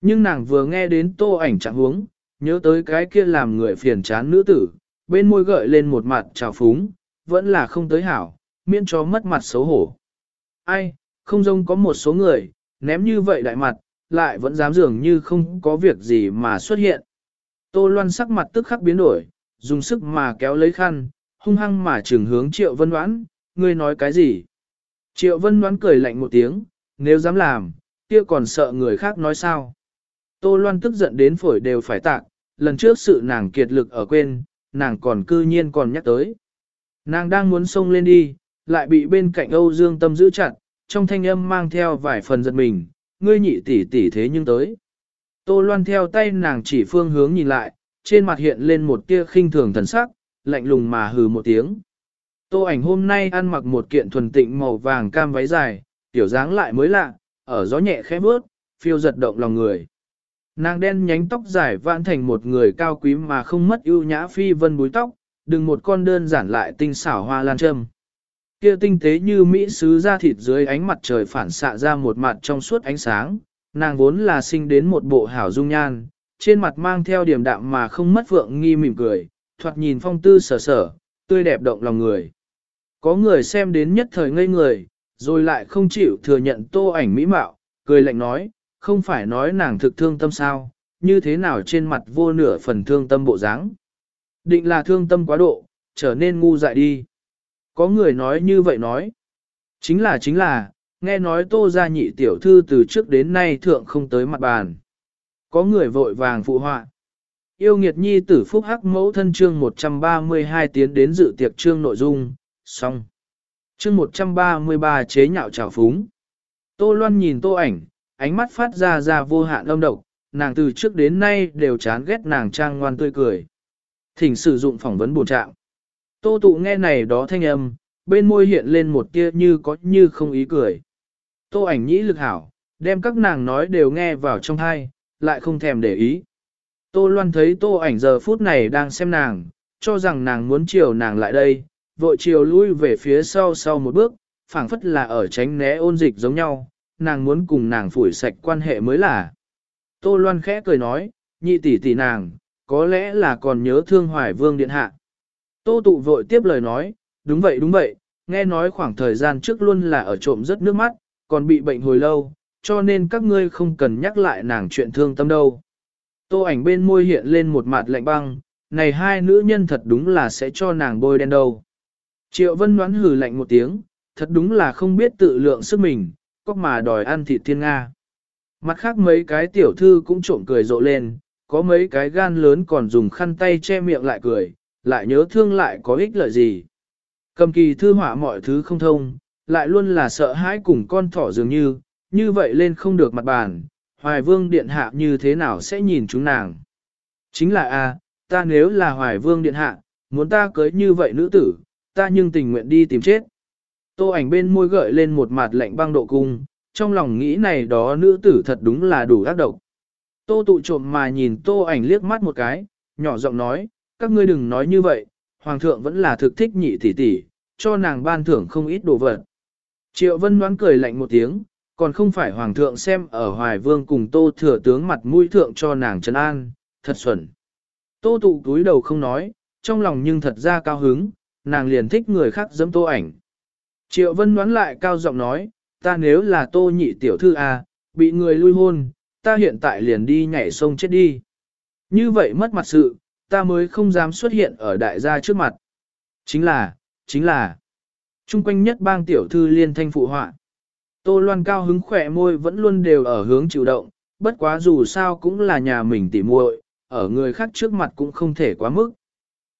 Nhưng nàng vừa nghe đến Tô ảnh trạng huống, nhớ tới cái kia làm người phiền chán nữ tử, bên môi gợi lên một mặt trào phúng, vẫn là không tới hảo, miễn cho mất mặt xấu hổ. Ai, không dông có một số người, ném như vậy đại mặt, lại vẫn dám dường như không có việc gì mà xuất hiện. Tô Loan sắc mặt tức khắc biến đổi, dùng sức mà kéo lấy khăn, hung hăng mà trừng hướng Triệu Vân Đoán, ngươi nói cái gì? Triệu Vân Đoán cười lạnh một tiếng, nếu dám làm, kia còn sợ người khác nói sao? Tô Loan tức giận đến phổi đều phải tạc, lần trước sự nàng kiệt lực ở quên, nàng còn cư nhiên còn nhắc tới. Nàng đang muốn xông lên đi, lại bị bên cạnh Âu Dương Tâm giữ chặt, trong thanh âm mang theo vài phần giật mình, ngươi nhị tỷ tỷ thế nhưng tới. Tô Loan theo tay nàng chỉ phương hướng nhìn lại, trên mặt hiện lên một tia khinh thường thần sắc, lạnh lùng mà hừ một tiếng. Tô ảnh hôm nay ăn mặc một kiện thuần tịnh màu vàng cam váy dài, tiểu dáng lại mới lạ, ở gió nhẹ khẽ bước, phiêu giật động lòng người. Nàng đen nhánh tóc dài vãn thành một người cao quý mà không mất ưu nhã phi vân búi tóc, đừng một con đơn giản lại tinh xảo hoa lan châm. Kia tinh tế như mỹ sứ da thịt dưới ánh mặt trời phản xạ ra một mặt trong suốt ánh sáng, nàng vốn là sinh đến một bộ hảo dung nhan, trên mặt mang theo điểm đạm mà không mất vượng nghi mỉm cười, thoạt nhìn phong tư sở sở, tươi đẹp động lòng người. Có người xem đến nhất thời ngây người, rồi lại không chịu thừa nhận tô ảnh mỹ mạo, cười lạnh nói, không phải nói nàng thực thương tâm sao, như thế nào trên mặt vô nửa phần thương tâm bộ dáng. Định là thương tâm quá độ, trở nên ngu dại đi. Có người nói như vậy nói. Chính là chính là, nghe nói tô gia nhị tiểu thư từ trước đến nay thượng không tới mặt bàn. Có người vội vàng phụ họa. Yêu nghiệt nhi tử phúc hắc mẫu thân chương 132 tiến đến dự tiệc chương nội dung, xong. Chương 133 chế nhạo trào phúng. Tô Loan nhìn tô ảnh, ánh mắt phát ra ra vô hạn âm độc, nàng từ trước đến nay đều chán ghét nàng trang ngoan tươi cười. Thỉnh sử dụng phỏng vấn bổ trạng. Tô tụ nghe này đó thanh âm, bên môi hiện lên một tia như có như không ý cười. Tô ảnh nhĩ lực hảo, đem các nàng nói đều nghe vào trong tai, lại không thèm để ý. Tô Loan thấy tô ảnh giờ phút này đang xem nàng, cho rằng nàng muốn chiều nàng lại đây, vội chiều lui về phía sau sau một bước, phảng phất là ở tránh né ôn dịch giống nhau, nàng muốn cùng nàng phủi sạch quan hệ mới là. Tô Loan khẽ cười nói, nhị tỷ tỷ nàng, có lẽ là còn nhớ thương hoài vương điện hạ. Tô tụ vội tiếp lời nói, đúng vậy đúng vậy, nghe nói khoảng thời gian trước luôn là ở trộm rất nước mắt, còn bị bệnh hồi lâu, cho nên các ngươi không cần nhắc lại nàng chuyện thương tâm đâu. Tô ảnh bên môi hiện lên một mặt lạnh băng, này hai nữ nhân thật đúng là sẽ cho nàng bôi đen đâu. Triệu Vân đoán hừ lạnh một tiếng, thật đúng là không biết tự lượng sức mình, có mà đòi ăn thịt thiên Nga. Mặt khác mấy cái tiểu thư cũng trộm cười rộ lên, có mấy cái gan lớn còn dùng khăn tay che miệng lại cười, lại nhớ thương lại có ích lợi gì. Cầm kỳ thư họa mọi thứ không thông, lại luôn là sợ hãi cùng con thỏ dường như, như vậy lên không được mặt bàn, hoài vương điện hạ như thế nào sẽ nhìn chúng nàng. Chính là a, ta nếu là hoài vương điện hạ, muốn ta cưới như vậy nữ tử, ta nhưng tình nguyện đi tìm chết. Tô ảnh bên môi gợi lên một mặt lạnh băng độ cung, trong lòng nghĩ này đó nữ tử thật đúng là đủ ác độc. Tô tụ trộm mà nhìn tô ảnh liếc mắt một cái, nhỏ giọng nói, các ngươi đừng nói như vậy, hoàng thượng vẫn là thực thích nhị tỷ tỷ, cho nàng ban thưởng không ít đồ vật. Triệu Vân đoán cười lạnh một tiếng, còn không phải hoàng thượng xem ở hoài vương cùng tô thừa tướng mặt mũi thượng cho nàng trấn an, thật xuẩn. Tô tụ túi đầu không nói, trong lòng nhưng thật ra cao hứng, nàng liền thích người khác dẫm tô ảnh. Triệu Vân đoán lại cao giọng nói, ta nếu là tô nhị tiểu thư A, bị người lui hôn, ta hiện tại liền đi nhảy sông chết đi. Như vậy mất mặt sự, ta mới không dám xuất hiện ở đại gia trước mặt. Chính là, chính là, chung quanh nhất bang tiểu thư liên thanh phụ họa. Tô Loan cao hứng khỏe môi vẫn luôn đều ở hướng chịu động, bất quá dù sao cũng là nhà mình tỉ muội, ở người khác trước mặt cũng không thể quá mức.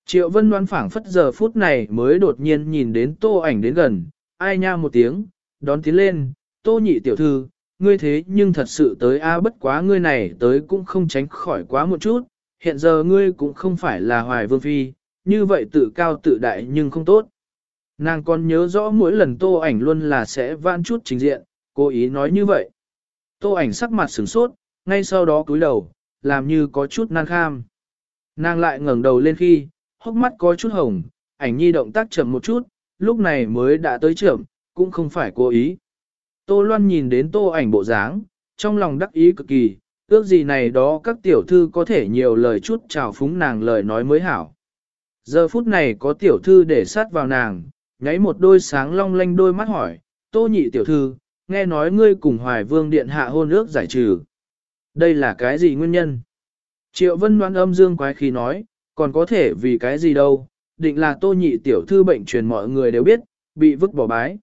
Triệu Vân Loan phảng phất giờ phút này mới đột nhiên nhìn đến tô ảnh đến gần, ai nha một tiếng, đón tiến lên, tô nhị tiểu thư, ngươi thế nhưng thật sự tới a bất quá ngươi này tới cũng không tránh khỏi quá một chút, hiện giờ ngươi cũng không phải là hoài vương phi, như vậy tự cao tự đại nhưng không tốt. Nàng còn nhớ rõ mỗi lần tô ảnh luôn là sẽ vãn chút trình diện, cố ý nói như vậy. Tô ảnh sắc mặt sửng sốt, ngay sau đó cúi đầu, làm như có chút nan kham. Nàng lại ngẩng đầu lên khi, hốc mắt có chút hồng, ảnh nhi động tác chậm một chút, lúc này mới đã tới chậm, cũng không phải cố ý. Tô Loan nhìn đến tô ảnh bộ dáng, trong lòng đắc ý cực kỳ, ước gì này đó các tiểu thư có thể nhiều lời chút chào phúng nàng lời nói mới hảo. Giờ phút này có tiểu thư để sát vào nàng, nháy một đôi sáng long lanh đôi mắt hỏi, tô nhị tiểu thư, nghe nói ngươi cùng hoài vương điện hạ hôn ước giải trừ. Đây là cái gì nguyên nhân? Triệu vân đoán âm dương quái khí nói, còn có thể vì cái gì đâu, định là tô nhị tiểu thư bệnh truyền mọi người đều biết, bị vứt bỏ bái.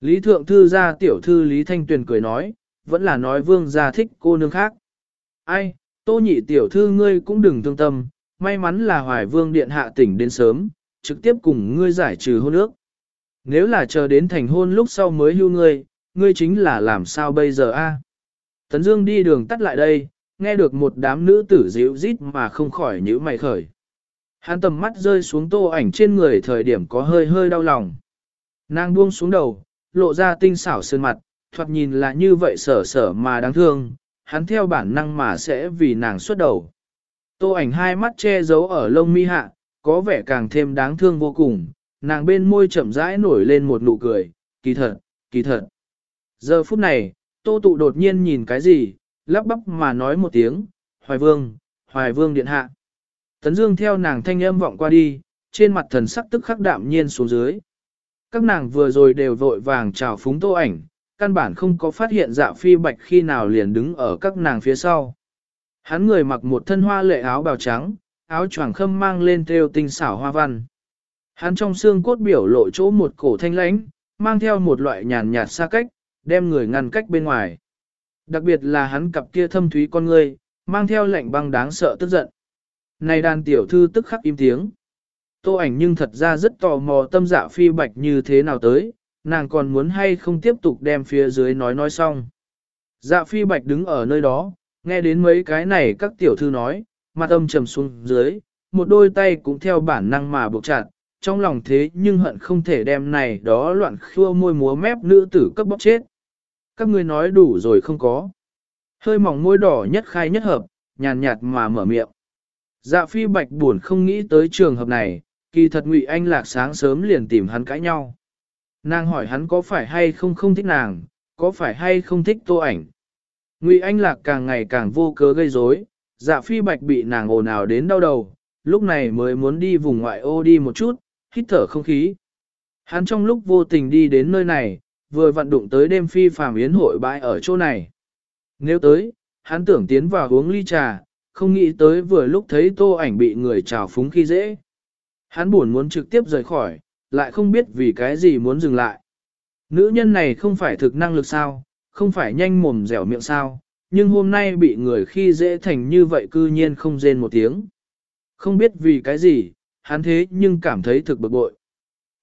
Lý thượng thư ra tiểu thư Lý Thanh Tuyền cười nói, vẫn là nói vương gia thích cô nương khác. Ai, tô nhị tiểu thư ngươi cũng đừng thương tâm, may mắn là hoài vương điện hạ tỉnh đến sớm, trực tiếp cùng ngươi giải trừ hôn ước. Nếu là chờ đến thành hôn lúc sau mới hưu ngươi, ngươi chính là làm sao bây giờ a? Tấn Dương đi đường tắt lại đây, nghe được một đám nữ tử dịu rít mà không khỏi nhíu mày khởi. Hắn tầm mắt rơi xuống tô ảnh trên người thời điểm có hơi hơi đau lòng. Nàng buông xuống đầu, lộ ra tinh xảo sơn mặt, thoạt nhìn là như vậy sở sở mà đáng thương, hắn theo bản năng mà sẽ vì nàng xuất đầu. Tô ảnh hai mắt che giấu ở lông mi hạ, có vẻ càng thêm đáng thương vô cùng, nàng bên môi chậm rãi nổi lên một nụ cười, kỳ thật, kỳ thật. Giờ phút này, tô tụ đột nhiên nhìn cái gì, lắp bắp mà nói một tiếng, hoài vương, hoài vương điện hạ. Tấn Dương theo nàng thanh âm vọng qua đi, trên mặt thần sắc tức khắc đạm nhiên xuống dưới. Các nàng vừa rồi đều vội vàng chào phúng tô ảnh, căn bản không có phát hiện dạ phi bạch khi nào liền đứng ở các nàng phía sau. Hắn người mặc một thân hoa lệ áo bào trắng, áo choàng khâm mang lên theo tinh xảo hoa văn. Hắn trong xương cốt biểu lộ chỗ một cổ thanh lãnh, mang theo một loại nhàn nhạt xa cách, đem người ngăn cách bên ngoài. Đặc biệt là hắn cặp kia thâm thúy con ngươi, mang theo lệnh băng đáng sợ tức giận. Này đàn tiểu thư tức khắc im tiếng. Tô ảnh nhưng thật ra rất tò mò tâm dạ phi bạch như thế nào tới, nàng còn muốn hay không tiếp tục đem phía dưới nói nói xong. Dạ phi bạch đứng ở nơi đó, nghe đến mấy cái này các tiểu thư nói, mặt âm trầm xuống dưới, một đôi tay cũng theo bản năng mà buộc chặt, trong lòng thế nhưng hận không thể đem này đó loạn khua môi múa mép nữ tử cấp bóc chết. Các ngươi nói đủ rồi không có. Hơi mỏng môi đỏ nhất khai nhất hợp, nhàn nhạt mà mở miệng. Dạ phi bạch buồn không nghĩ tới trường hợp này, kỳ thật ngụy anh lạc sáng sớm liền tìm hắn cãi nhau. Nàng hỏi hắn có phải hay không không thích nàng, có phải hay không thích tô ảnh. Ngụy anh lạc càng ngày càng vô cớ gây rối, dạ phi bạch bị nàng ồn ào đến đau đầu, lúc này mới muốn đi vùng ngoại ô đi một chút, hít thở không khí. Hắn trong lúc vô tình đi đến nơi này, vừa vận đụng tới đêm phi phàm yến hội bãi ở chỗ này. Nếu tới, hắn tưởng tiến vào uống ly trà, không nghĩ tới vừa lúc thấy tô ảnh bị người trào phúng khi dễ. Hắn buồn muốn trực tiếp rời khỏi, lại không biết vì cái gì muốn dừng lại. Nữ nhân này không phải thực năng lực sao, không phải nhanh mồm dẻo miệng sao, nhưng hôm nay bị người khi dễ thành như vậy cư nhiên không rên một tiếng. Không biết vì cái gì, hắn thế nhưng cảm thấy thực bực bội.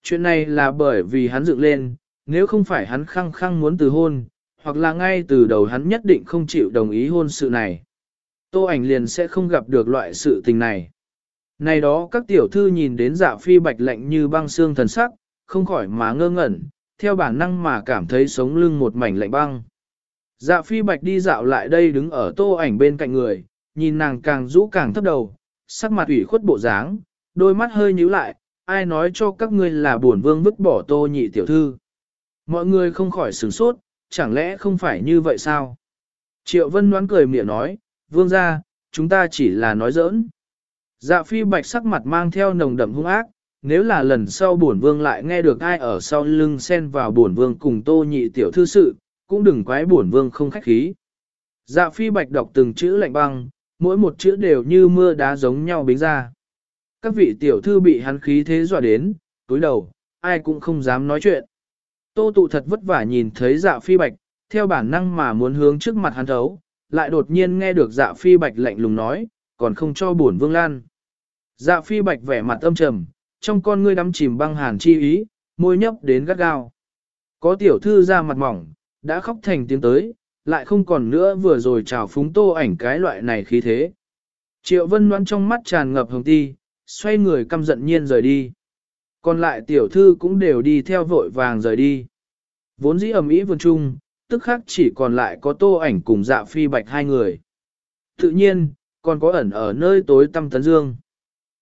Chuyện này là bởi vì hắn dựng lên, nếu không phải hắn khăng khăng muốn từ hôn, hoặc là ngay từ đầu hắn nhất định không chịu đồng ý hôn sự này. Tô ảnh liền sẽ không gặp được loại sự tình này. Này đó các tiểu thư nhìn đến dạ phi bạch lạnh như băng xương thần sắc, không khỏi mà ngơ ngẩn, theo bản năng mà cảm thấy sống lưng một mảnh lạnh băng. Dạ phi bạch đi dạo lại đây đứng ở tô ảnh bên cạnh người, nhìn nàng càng rũ càng thấp đầu, sắc mặt ủy khuất bộ dáng, đôi mắt hơi nhíu lại, ai nói cho các ngươi là buồn vương vứt bỏ tô nhị tiểu thư. Mọi người không khỏi sửng sốt, chẳng lẽ không phải như vậy sao? Triệu vân đoán cười miệng nói, vương gia, chúng ta chỉ là nói giỡn. Dạ phi bạch sắc mặt mang theo nồng đậm hung ác, nếu là lần sau bổn vương lại nghe được ai ở sau lưng xen vào bổn vương cùng tô nhị tiểu thư sự, cũng đừng quái bổn vương không khách khí. Dạ phi bạch đọc từng chữ lạnh băng, mỗi một chữ đều như mưa đá giống nhau bính ra. Các vị tiểu thư bị hắn khí thế dọa đến, túi đầu, ai cũng không dám nói chuyện. Tô tụ thật vất vả nhìn thấy dạ phi bạch, theo bản năng mà muốn hướng trước mặt hắn thấu, lại đột nhiên nghe được dạ phi bạch lạnh lùng nói, còn không cho bổn vương lan. Dạ phi bạch vẻ mặt âm trầm, trong con ngươi đắm chìm băng hàn chi ý, môi nhấp đến gắt gao. Có tiểu thư ra mặt mỏng, đã khóc thành tiếng tới, lại không còn nữa vừa rồi trào phúng tô ảnh cái loại này khí thế. Triệu vân đoán trong mắt tràn ngập hồng ti, xoay người căm giận nhiên rời đi. Còn lại tiểu thư cũng đều đi theo vội vàng rời đi. Vốn dĩ ẩm ý vườn trung, tức khác chỉ còn lại có tô ảnh cùng dạ phi bạch hai người. Tự nhiên, còn có ẩn ở nơi tối tăm tấn dương.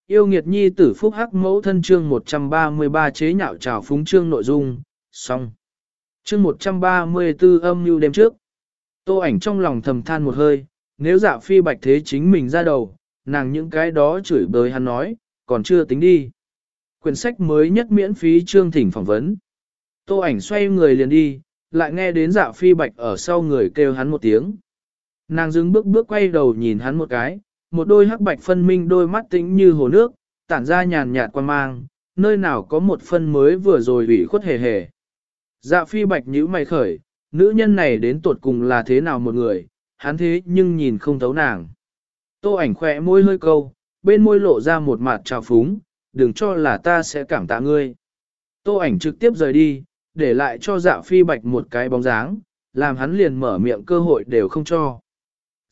Yêu nghiệt nhi tử phúc hắc mẫu thân chương 133 chế nhạo trào phúng chương nội dung, xong. Chương 134 âm mưu đêm trước. Tô ảnh trong lòng thầm than một hơi, nếu dạ phi bạch thế chính mình ra đầu, nàng những cái đó chửi bới hắn nói, còn chưa tính đi. Quyển sách mới nhất miễn phí chương thỉnh phỏng vấn. Tô ảnh xoay người liền đi, lại nghe đến dạ phi bạch ở sau người kêu hắn một tiếng. Nàng dừng bước bước quay đầu nhìn hắn một cái, một đôi hắc bạch phân minh đôi mắt tĩnh như hồ nước, tản ra nhàn nhạt quan mang, nơi nào có một phân mới vừa rồi ủy khuất hề hề. Dạ phi bạch nhíu mày khởi, nữ nhân này đến tuột cùng là thế nào một người, hắn thế nhưng nhìn không thấu nàng. Tô ảnh khỏe môi hơi câu, bên môi lộ ra một mặt trào phúng, đừng cho là ta sẽ cảm tạ ngươi. Tô ảnh trực tiếp rời đi, để lại cho dạ phi bạch một cái bóng dáng, làm hắn liền mở miệng cơ hội đều không cho.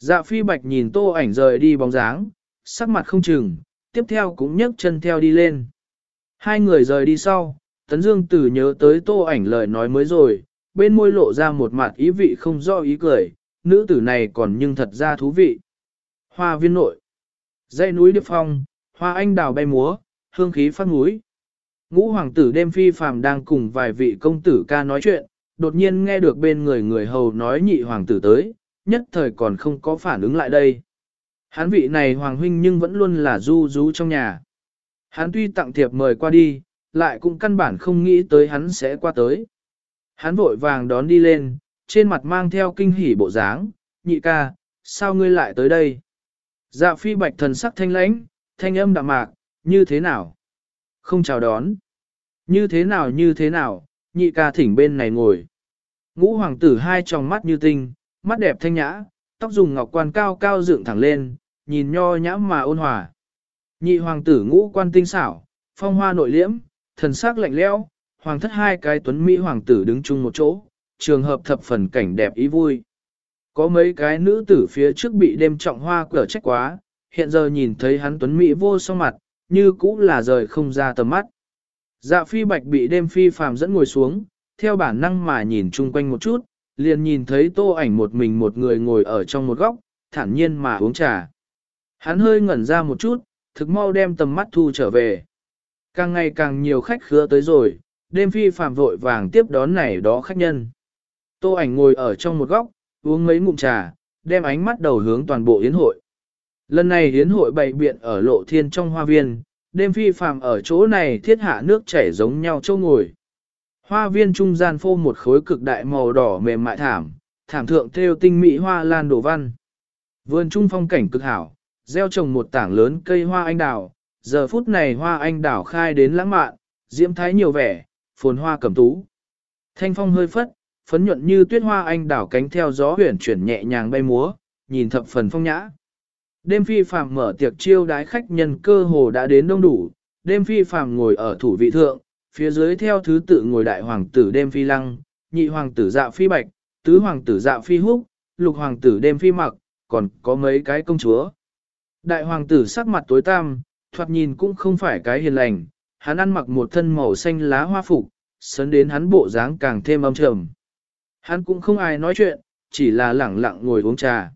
Dạ phi bạch nhìn tô ảnh rời đi bóng dáng, sắc mặt không chừng, tiếp theo cũng nhấc chân theo đi lên. Hai người rời đi sau, Tấn Dương Tử nhớ tới tô ảnh lời nói mới rồi, bên môi lộ ra một mặt ý vị không rõ ý cười, nữ tử này còn nhưng thật ra thú vị. Hoa viên nội, dãy núi điệp phong, hoa anh đào bay múa, hương khí phát núi. Ngũ hoàng tử đêm phi phàm đang cùng vài vị công tử ca nói chuyện, đột nhiên nghe được bên người người hầu nói nhị hoàng tử tới, nhất thời còn không có phản ứng lại đây. Hán vị này hoàng huynh nhưng vẫn luôn là du rú trong nhà. Hắn tuy tặng thiệp mời qua đi, lại cũng căn bản không nghĩ tới hắn sẽ qua tới. Hắn vội vàng đón đi lên, trên mặt mang theo kinh hỉ bộ dáng, nhị ca, sao ngươi lại tới đây? Dạ phi bạch thần sắc thanh lãnh, thanh âm đạm mạc, như thế nào? Không chào đón. Như thế nào như thế nào, nhị ca thỉnh bên này ngồi. Ngũ hoàng tử hai tròng mắt như tinh, mắt đẹp thanh nhã, tóc dùng ngọc quan cao cao dựng thẳng lên, nhìn nho nhã mà ôn hòa. Nhị hoàng tử ngũ quan tinh xảo, phong hoa nội liễm, thần sắc lạnh lẽo, hoàng thất hai cái tuấn mỹ hoàng tử đứng chung một chỗ, trường hợp thập phần cảnh đẹp ý vui. Có mấy cái nữ tử phía trước bị đêm trọng hoa cở trách quá, hiện giờ nhìn thấy hắn tuấn mỹ vô song mặt, như cũ là rời không ra tầm mắt. Dạ phi bạch bị đêm phi phàm dẫn ngồi xuống, theo bản năng mà nhìn chung quanh một chút, liền nhìn thấy tô ảnh một mình một người ngồi ở trong một góc, thản nhiên mà uống trà. Hắn hơi ngẩn ra một chút, thực mau đem tầm mắt thu trở về. Càng ngày càng nhiều khách khứa tới rồi, đêm phi phạm vội vàng tiếp đón này đó khách nhân. Tô ảnh ngồi ở trong một góc, uống mấy ngụm trà, đem ánh mắt đầu hướng toàn bộ yến hội. Lần này yến hội bày biện ở lộ thiên trong hoa viên, đêm phi phạm ở chỗ này thiết hạ nước chảy giống nhau châu ngồi. Hoa viên trung gian phô một khối cực đại màu đỏ mềm mại thảm, thảm thượng theo tinh mỹ hoa lan đổ văn. Vườn trung phong cảnh cực hảo, gieo trồng một tảng lớn cây hoa anh đào, giờ phút này hoa anh đào khai đến lãng mạn, diễm thái nhiều vẻ, phồn hoa cẩm tú. Thanh phong hơi phất, phấn nhuận như tuyết hoa anh đào cánh theo gió huyển chuyển nhẹ nhàng bay múa, nhìn thập phần phong nhã. Đêm phi phàm mở tiệc chiêu đái khách nhân cơ hồ đã đến đông đủ, đêm phi phàm ngồi ở thủ vị thượng, phía dưới theo thứ tự ngồi đại hoàng tử đêm phi lăng, nhị hoàng tử dạ phi bạch, tứ hoàng tử dạ phi húc, lục hoàng tử đêm phi mặc, còn có mấy cái công chúa. Đại hoàng tử sắc mặt tối tăm, thoạt nhìn cũng không phải cái hiền lành, hắn ăn mặc một thân màu xanh lá hoa phục, sấn đến hắn bộ dáng càng thêm âm trầm. Hắn cũng không ai nói chuyện, chỉ là lẳng lặng ngồi uống trà.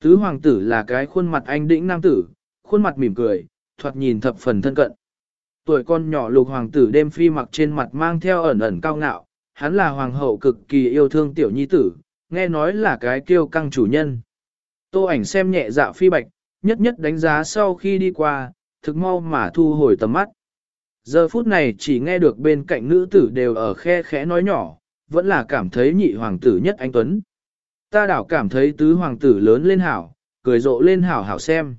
Tứ hoàng tử là cái khuôn mặt anh đĩnh nam tử, khuôn mặt mỉm cười, thoạt nhìn thập phần thân cận. Tuổi con nhỏ lục hoàng tử đêm phi mặc trên mặt mang theo ẩn ẩn cao ngạo, hắn là hoàng hậu cực kỳ yêu thương tiểu nhi tử, nghe nói là cái kiêu căng chủ nhân. Tô ảnh xem nhẹ dạ phi bạch, nhất nhất đánh giá sau khi đi qua, thực mau mà thu hồi tầm mắt. Giờ phút này chỉ nghe được bên cạnh nữ tử đều ở khe khẽ nói nhỏ, vẫn là cảm thấy nhị hoàng tử nhất anh Tuấn. Ta đảo cảm thấy tứ hoàng tử lớn lên hảo, cười rộ lên hảo hảo xem.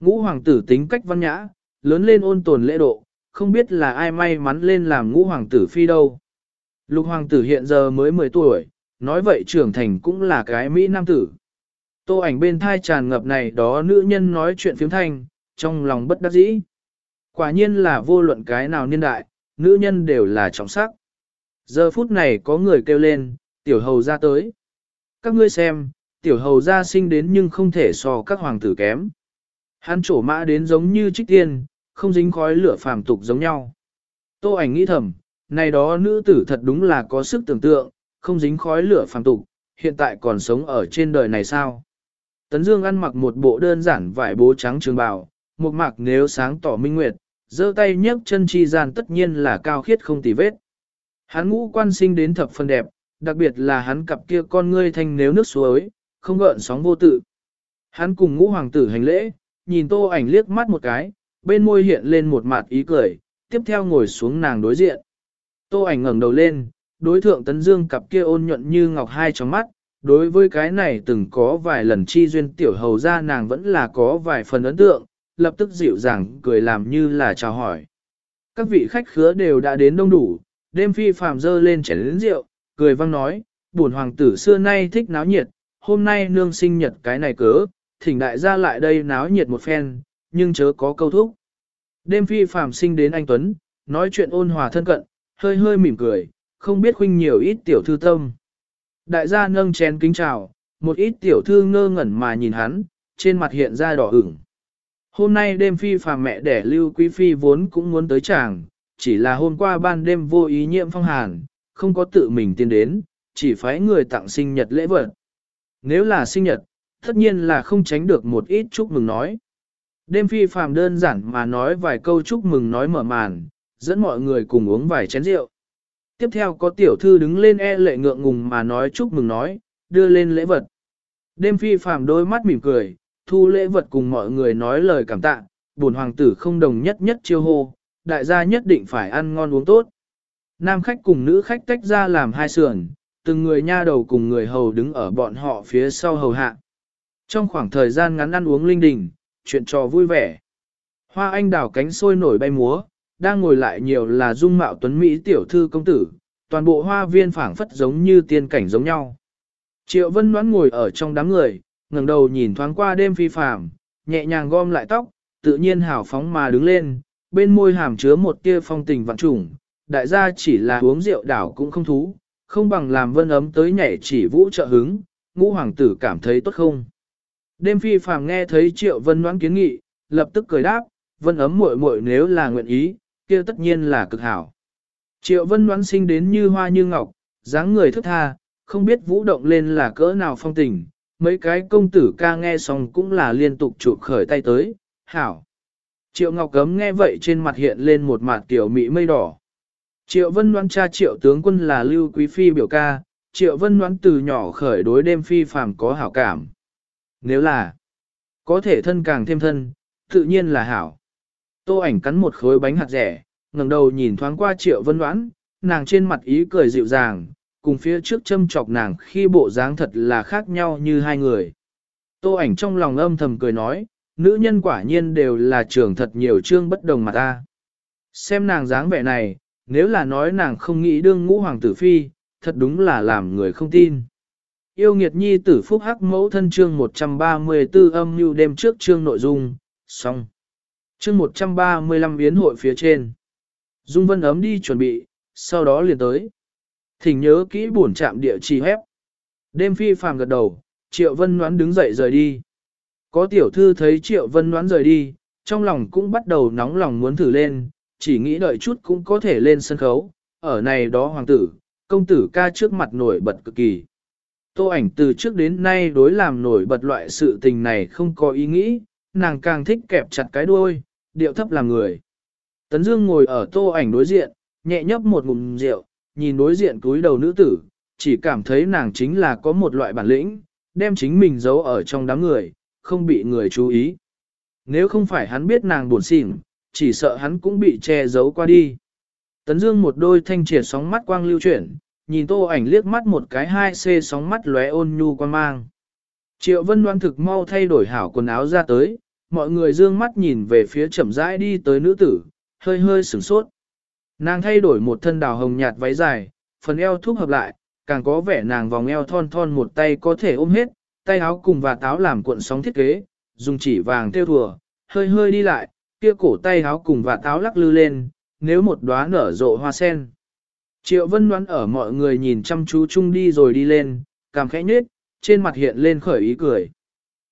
Ngũ hoàng tử tính cách văn nhã, lớn lên ôn tồn lễ độ, không biết là ai may mắn lên làm ngũ hoàng tử phi đâu. Lục hoàng tử hiện giờ mới 10 tuổi, nói vậy trưởng thành cũng là cái Mỹ nam tử. Tô ảnh bên thai tràn ngập này đó nữ nhân nói chuyện phiếm thanh, trong lòng bất đắc dĩ. Quả nhiên là vô luận cái nào niên đại, nữ nhân đều là trọng sắc. Giờ phút này có người kêu lên, tiểu hầu ra tới. Các ngươi xem, tiểu hầu ra sinh đến nhưng không thể so các hoàng tử kém. Hắn trổ mã đến giống như trích tiên, không dính khói lửa phàm tục giống nhau. Tô ảnh nghĩ thầm, này đó nữ tử thật đúng là có sức tưởng tượng, không dính khói lửa phàm tục, hiện tại còn sống ở trên đời này sao? Tấn Dương ăn mặc một bộ đơn giản vải bố trắng trường bào, một mặc nếu sáng tỏ minh nguyệt, giơ tay nhấc chân chi gian tất nhiên là cao khiết không tì vết. Hắn ngũ quan sinh đến thập phần đẹp, đặc biệt là hắn cặp kia con ngươi thanh nếu nước suối, không gợn sóng vô tự. Hắn cùng ngũ hoàng tử hành lễ, nhìn tô ảnh liếc mắt một cái, bên môi hiện lên một mặt ý cười, tiếp theo ngồi xuống nàng đối diện. Tô ảnh ngẩng đầu lên, đối thượng tấn dương cặp kia ôn nhuận như ngọc hai trong mắt, đối với cái này từng có vài lần chi duyên tiểu hầu ra nàng vẫn là có vài phần ấn tượng, lập tức dịu dàng cười làm như là chào hỏi. Các vị khách khứa đều đã đến đông đủ, đêm phi phàm dơ lên chén lớn rượu, cười vang nói, buồn hoàng tử xưa nay thích náo nhiệt, hôm nay nương sinh nhật cái này cớ, thỉnh đại gia lại đây náo nhiệt một phen, nhưng chớ có câu thúc. Đêm phi phàm sinh đến anh Tuấn, nói chuyện ôn hòa thân cận, hơi hơi mỉm cười, không biết huynh nhiều ít tiểu thư tâm. Đại gia nâng chén kính chào, một ít tiểu thư ngơ ngẩn mà nhìn hắn, trên mặt hiện ra đỏ ửng. Hôm nay đêm phi phàm mẹ đẻ lưu quý phi vốn cũng muốn tới chàng, chỉ là hôm qua ban đêm vô ý nhiễm phong hàn, không có tự mình tiến đến, chỉ phái người tặng sinh nhật lễ vật. Nếu là sinh nhật, tất nhiên là không tránh được một ít chúc mừng nói. Đêm phi phàm đơn giản mà nói vài câu chúc mừng nói mở màn, dẫn mọi người cùng uống vài chén rượu. Tiếp theo có tiểu thư đứng lên e lệ ngượng ngùng mà nói chúc mừng nói, đưa lên lễ vật. Đêm phi phàm đôi mắt mỉm cười, thu lễ vật cùng mọi người nói lời cảm tạ, buồn hoàng tử không đồng nhất nhất chiêu hô, đại gia nhất định phải ăn ngon uống tốt. Nam khách cùng nữ khách tách ra làm hai sườn, từng người nha đầu cùng người hầu đứng ở bọn họ phía sau hầu hạ. Trong khoảng thời gian ngắn ăn uống linh đình, chuyện trò vui vẻ. Hoa anh đào cánh sôi nổi bay múa, đang ngồi lại nhiều là dung mạo tuấn Mỹ tiểu thư công tử, toàn bộ hoa viên phảng phất giống như tiên cảnh giống nhau. Triệu Vân đoán ngồi ở trong đám người, ngẩng đầu nhìn thoáng qua đêm phi phàm, nhẹ nhàng gom lại tóc, tự nhiên hào phóng mà đứng lên, bên môi hàm chứa một tia phong tình vạn trùng, đại gia chỉ là uống rượu đảo cũng không thú, không bằng làm vân ấm tới nhảy chỉ vũ trợ hứng, ngũ hoàng tử cảm thấy tốt không. Đêm phi phàm nghe thấy triệu vân đoán kiến nghị, lập tức cười đáp, vân ấm muội muội nếu là nguyện ý, kia tất nhiên là cực hảo. Triệu vân đoán sinh đến như hoa như ngọc, dáng người thức tha, không biết vũ động lên là cỡ nào phong tình, mấy cái công tử ca nghe xong cũng là liên tục chụp khởi tay tới, hảo. Triệu Ngọc Cấm nghe vậy trên mặt hiện lên một mặt tiểu mỹ mây đỏ. Triệu Vân đoán cha Triệu tướng quân là Lưu Quý Phi biểu ca, Triệu Vân đoán từ nhỏ khởi đối đêm phi phàm có hảo cảm. Nếu là có thể thân càng thêm thân, tự nhiên là hảo. Tô ảnh cắn một khối bánh hạt rẻ, ngẩng đầu nhìn thoáng qua Triệu Vân đoán, nàng trên mặt ý cười dịu dàng, cùng phía trước châm chọc nàng khi bộ dáng thật là khác nhau như hai người. Tô ảnh trong lòng âm thầm cười nói, nữ nhân quả nhiên đều là trưởng thật nhiều chương bất đồng mà ta. Xem nàng dáng vẻ này, nếu là nói nàng không nghĩ đương ngũ hoàng tử phi, thật đúng là làm người không tin. Yêu nghiệt nhi tử phúc hắc mẫu thân chương 134 âm như đêm trước chương nội dung, xong. Chương 135 biến hội phía trên. Dung vân ấm đi chuẩn bị, sau đó liền tới. Thỉnh nhớ kỹ buồn chạm địa chỉ hép. Đêm phi phàm gật đầu, triệu vân Ngoãn đứng dậy rời đi. Có tiểu thư thấy triệu vân Ngoãn rời đi, trong lòng cũng bắt đầu nóng lòng muốn thử lên, chỉ nghĩ đợi chút cũng có thể lên sân khấu, ở này đó hoàng tử, công tử ca trước mặt nổi bật cực kỳ. Tô ảnh từ trước đến nay đối làm nổi bật loại sự tình này không có ý nghĩ, nàng càng thích kẹp chặt cái đuôi, điệu thấp làm người. Tấn Dương ngồi ở tô ảnh đối diện, nhẹ nhấp một ngụm rượu, nhìn đối diện túi đầu nữ tử, chỉ cảm thấy nàng chính là có một loại bản lĩnh, đem chính mình giấu ở trong đám người, không bị người chú ý. Nếu không phải hắn biết nàng buồn xỉn, chỉ sợ hắn cũng bị che giấu qua đi. Tấn Dương một đôi thanh triệt sóng mắt quang lưu chuyển, nhìn tô ảnh liếc mắt một cái hai c sóng mắt lóe ôn nhu quan mang. Triệu Vân đoan thực mau thay đổi hảo quần áo ra tới, mọi người dương mắt nhìn về phía chậm rãi đi tới nữ tử, hơi hơi sửng sốt. Nàng thay đổi một thân đào hồng nhạt váy dài, phần eo thúc hợp lại, càng có vẻ nàng vòng eo thon thon một tay có thể ôm hết, tay áo cùng và táo làm cuộn sóng thiết kế, dùng chỉ vàng theo thùa, hơi hơi đi lại, kia cổ tay áo cùng và táo lắc lư lên, nếu một đóa nở rộ hoa sen. Triệu vân đoán ở mọi người nhìn chăm chú chung đi rồi đi lên, cảm khẽ nhết, trên mặt hiện lên khởi ý cười.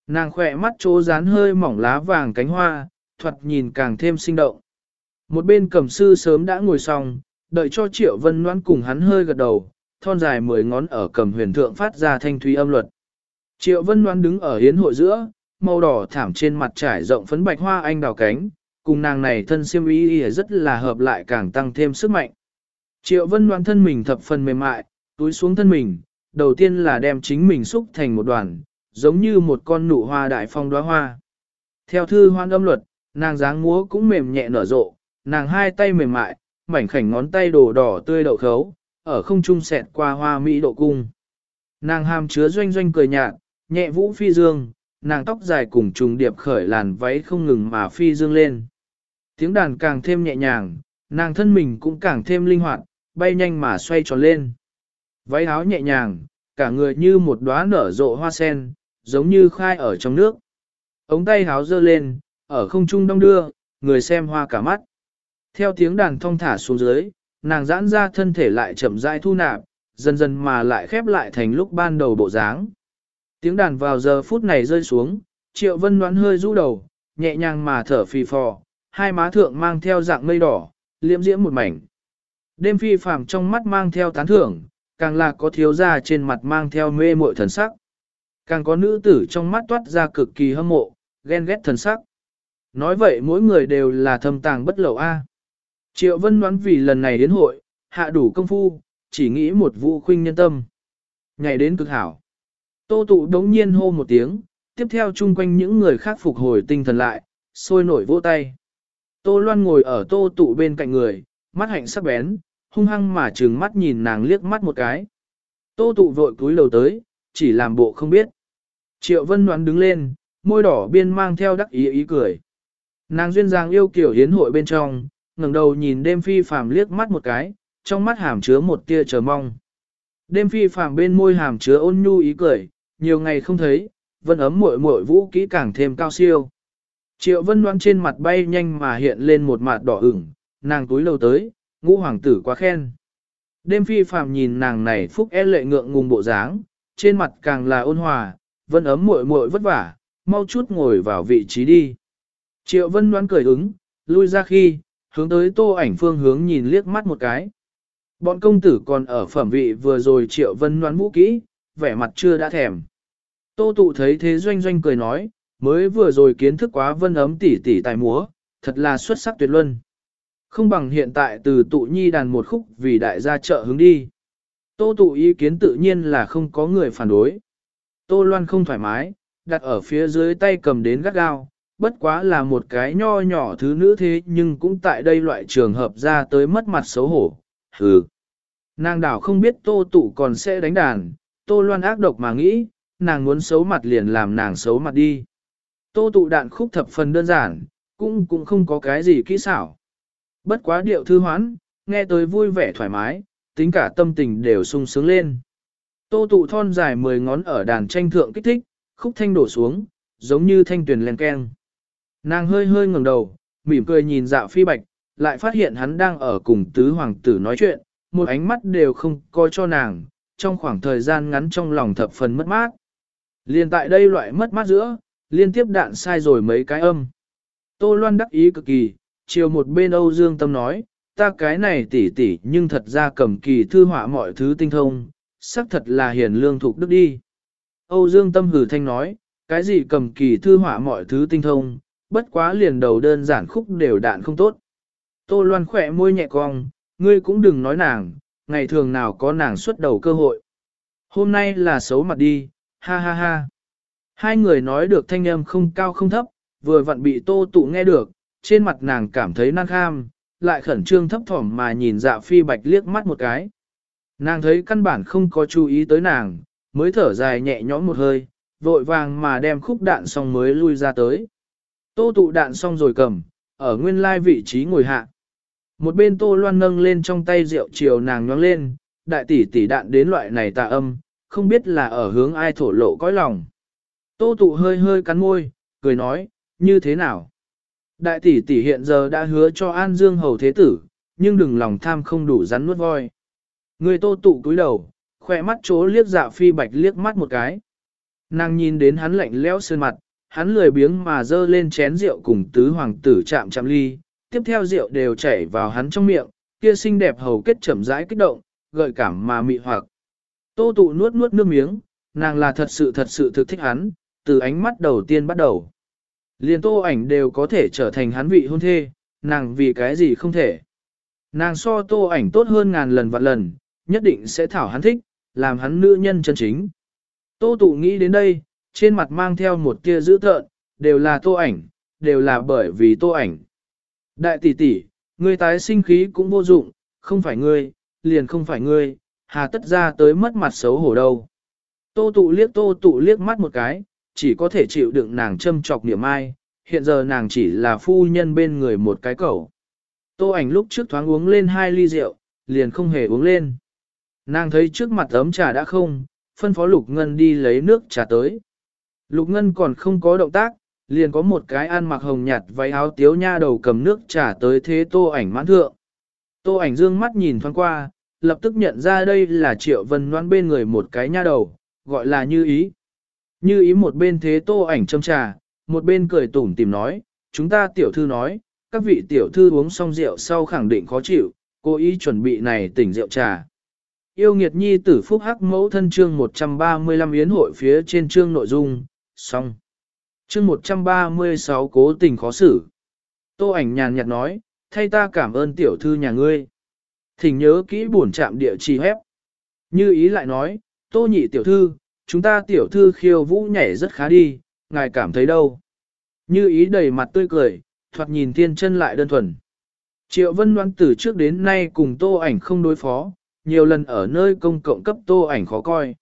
Nàng khỏe mắt chỗ dán hơi mỏng lá vàng cánh hoa, thuật nhìn càng thêm sinh động. Một bên cầm sư sớm đã ngồi xong, đợi cho Triệu Vân Loan cùng hắn hơi gật đầu, thon dài mười ngón ở cầm huyền thượng phát ra thanh thúy âm luật. Triệu Vân Loan đứng ở hiến hội giữa, màu đỏ thảm trên mặt trải rộng phấn bạch hoa anh đào cánh, cùng nàng này thân siêm ý rất là hợp lại càng tăng thêm sức mạnh. Triệu Vân Loan thân mình thập phần mềm mại, túi xuống thân mình, đầu tiên là đem chính mình xúc thành một đoàn, giống như một con nụ hoa đại phong đóa hoa. Theo thư hoan âm luật, nàng dáng múa cũng mềm nhẹ nở rộ, nàng hai tay mềm mại, mảnh khảnh ngón tay đồ đỏ tươi đậu khấu, ở không trung xẹt qua hoa mỹ độ cung. Nàng hàm chứa doanh doanh cười nhạt, nhẹ vũ phi dương, nàng tóc dài cùng trùng điệp khởi làn váy không ngừng mà phi dương lên. Tiếng đàn càng thêm nhẹ nhàng, nàng thân mình cũng càng thêm linh hoạt, bay nhanh mà xoay tròn lên. Váy áo nhẹ nhàng, cả người như một đóa nở rộ hoa sen, giống như khai ở trong nước. Ống tay áo dơ lên, ở không trung đông đưa, người xem hoa cả mắt. Theo tiếng đàn thong thả xuống dưới, nàng giãn ra thân thể lại chậm rãi thu nạp, dần dần mà lại khép lại thành lúc ban đầu bộ dáng. Tiếng đàn vào giờ phút này rơi xuống, triệu vân đoán hơi rũ đầu, nhẹ nhàng mà thở phì phò, hai má thượng mang theo dạng mây đỏ, liễm diễm một mảnh. Đêm phi phàm trong mắt mang theo tán thưởng, càng là có thiếu gia trên mặt mang theo mê muội thần sắc. Càng có nữ tử trong mắt toát ra cực kỳ hâm mộ, ghen ghét thần sắc. Nói vậy mỗi người đều là thâm tàng bất lậu a. Triệu Vân đoán vì lần này đến hội, hạ đủ công phu, chỉ nghĩ một vụ khuynh nhân tâm. Ngày đến cực hảo. Tô tụ đống nhiên hô một tiếng, tiếp theo chung quanh những người khác phục hồi tinh thần lại, sôi nổi vỗ tay. Tô Loan ngồi ở tô tụ bên cạnh người, mắt hạnh sắc bén, hung hăng mà trừng mắt nhìn nàng liếc mắt một cái. Tô tụ vội cúi đầu tới, chỉ làm bộ không biết. Triệu Vân đoán đứng lên, môi đỏ biên mang theo đắc ý ý cười. Nàng duyên dáng yêu kiểu hiến hội bên trong, ngẩng đầu nhìn đêm phi phàm liếc mắt một cái, trong mắt hàm chứa một tia chờ mong. Đêm phi phàm bên môi hàm chứa ôn nhu ý cười, nhiều ngày không thấy, vân ấm muội muội vũ kỹ càng thêm cao siêu. Triệu vân đoán trên mặt bay nhanh mà hiện lên một mặt đỏ ửng, nàng túi lâu tới, ngũ hoàng tử quá khen. Đêm phi phàm nhìn nàng này phúc e lệ ngượng ngùng bộ dáng, trên mặt càng là ôn hòa, vân ấm muội muội vất vả, mau chút ngồi vào vị trí đi. Triệu vân đoán cười ứng, lui ra khi, hướng tới tô ảnh phương hướng nhìn liếc mắt một cái. Bọn công tử còn ở phẩm vị vừa rồi triệu vân đoán vũ kỹ, vẻ mặt chưa đã thèm. Tô tụ thấy thế doanh doanh cười nói, mới vừa rồi kiến thức quá vân ấm tỉ tỉ tài múa, thật là xuất sắc tuyệt luân. Không bằng hiện tại từ tụ nhi đàn một khúc vì đại gia trợ hướng đi. Tô tụ ý kiến tự nhiên là không có người phản đối. Tô loan không thoải mái, đặt ở phía dưới tay cầm đến gắt gao, bất quá là một cái nho nhỏ thứ nữ thế nhưng cũng tại đây loại trường hợp ra tới mất mặt xấu hổ. Hừ. Nàng đảo không biết tô tụ còn sẽ đánh đàn, tô loan ác độc mà nghĩ, nàng muốn xấu mặt liền làm nàng xấu mặt đi. Tô tụ đạn khúc thập phần đơn giản, cũng cũng không có cái gì kỹ xảo. Bất quá điệu thư hoán, nghe tới vui vẻ thoải mái, tính cả tâm tình đều sung sướng lên. Tô tụ thon dài mười ngón ở đàn tranh thượng kích thích, khúc thanh đổ xuống, giống như thanh tuyển len keng. Nàng hơi hơi ngẩng đầu, mỉm cười nhìn dạo phi bạch, lại phát hiện hắn đang ở cùng tứ hoàng tử nói chuyện, một ánh mắt đều không coi cho nàng, trong khoảng thời gian ngắn trong lòng thập phần mất mát. Liên tại đây loại mất mát giữa, liên tiếp đạn sai rồi mấy cái âm. Tô Loan đắc ý cực kỳ, chiều một bên Âu Dương Tâm nói, ta cái này tỉ tỉ nhưng thật ra cầm kỳ thư họa mọi thứ tinh thông, xác thật là hiền lương thuộc đức đi. Âu Dương Tâm hử thanh nói, cái gì cầm kỳ thư họa mọi thứ tinh thông, bất quá liền đầu đơn giản khúc đều đạn không tốt. Tô Loan khỏe môi nhẹ cong, ngươi cũng đừng nói nàng, ngày thường nào có nàng xuất đầu cơ hội. Hôm nay là xấu mặt đi, ha ha ha. Hai người nói được thanh âm không cao không thấp, vừa vặn bị tô tụ nghe được, trên mặt nàng cảm thấy năng kham, lại khẩn trương thấp thỏm mà nhìn dạ phi bạch liếc mắt một cái. Nàng thấy căn bản không có chú ý tới nàng, mới thở dài nhẹ nhõm một hơi, vội vàng mà đem khúc đạn xong mới lui ra tới. Tô tụ đạn xong rồi cầm, ở nguyên lai vị trí ngồi hạ. Một bên tô loan nâng lên trong tay rượu chiều nàng nhoáng lên, đại tỷ tỷ đạn đến loại này tà âm, không biết là ở hướng ai thổ lộ cõi lòng. Tô tụ hơi hơi cắn môi, cười nói, như thế nào? Đại tỷ tỷ hiện giờ đã hứa cho An Dương hầu thế tử, nhưng đừng lòng tham không đủ rắn nuốt voi. Người tô tụ cúi đầu, khỏe mắt chố liếc dạ phi bạch liếc mắt một cái. Nàng nhìn đến hắn lạnh lẽo sơn mặt, hắn lười biếng mà dơ lên chén rượu cùng tứ hoàng tử chạm chạm ly, tiếp theo rượu đều chảy vào hắn trong miệng, kia xinh đẹp hầu kết chậm rãi kích động, gợi cảm mà mị hoặc. Tô tụ nuốt nuốt nước miếng, nàng là thật sự thật sự thực thích hắn, từ ánh mắt đầu tiên bắt đầu. Liền tô ảnh đều có thể trở thành hắn vị hôn thê, nàng vì cái gì không thể. Nàng so tô ảnh tốt hơn ngàn lần vạn lần, nhất định sẽ thảo hắn thích, làm hắn nữ nhân chân chính. Tô tụ nghĩ đến đây, trên mặt mang theo một tia dữ thợn, đều là tô ảnh, đều là bởi vì tô ảnh. Đại tỷ tỷ, ngươi tái sinh khí cũng vô dụng, không phải ngươi, liền không phải ngươi, hà tất ra tới mất mặt xấu hổ đâu. Tô tụ liếc tô tụ liếc mắt một cái, chỉ có thể chịu đựng nàng châm chọc niệm ai, hiện giờ nàng chỉ là phu nhân bên người một cái cẩu. Tô ảnh lúc trước thoáng uống lên hai ly rượu, liền không hề uống lên. Nàng thấy trước mặt ấm trà đã không, phân phó Lục Ngân đi lấy nước trà tới. Lục Ngân còn không có động tác, liền có một cái ăn mặc hồng nhạt váy áo tiếu nha đầu cầm nước trà tới thế tô ảnh mãn thượng. Tô ảnh dương mắt nhìn thoáng qua, lập tức nhận ra đây là triệu vân noan bên người một cái nha đầu, gọi là như ý. Như ý một bên thế tô ảnh châm trà, một bên cười tủm tìm nói, chúng ta tiểu thư nói, các vị tiểu thư uống xong rượu sau khẳng định khó chịu, cố ý chuẩn bị này tỉnh rượu trà. Yêu nghiệt nhi tử phúc hắc mẫu thân chương 135 yến hội phía trên chương nội dung, xong. Chương 136 cố tình khó xử. Tô ảnh nhàn nhạt nói, thay ta cảm ơn tiểu thư nhà ngươi. Thỉnh nhớ kỹ buồn chạm địa chỉ hép. Như ý lại nói, tô nhị tiểu thư, chúng ta tiểu thư khiêu vũ nhảy rất khá đi, ngài cảm thấy đâu. Như ý đầy mặt tươi cười, thoạt nhìn thiên chân lại đơn thuần. Triệu vân đoán từ trước đến nay cùng tô ảnh không đối phó, nhiều lần ở nơi công cộng cấp tô ảnh khó coi.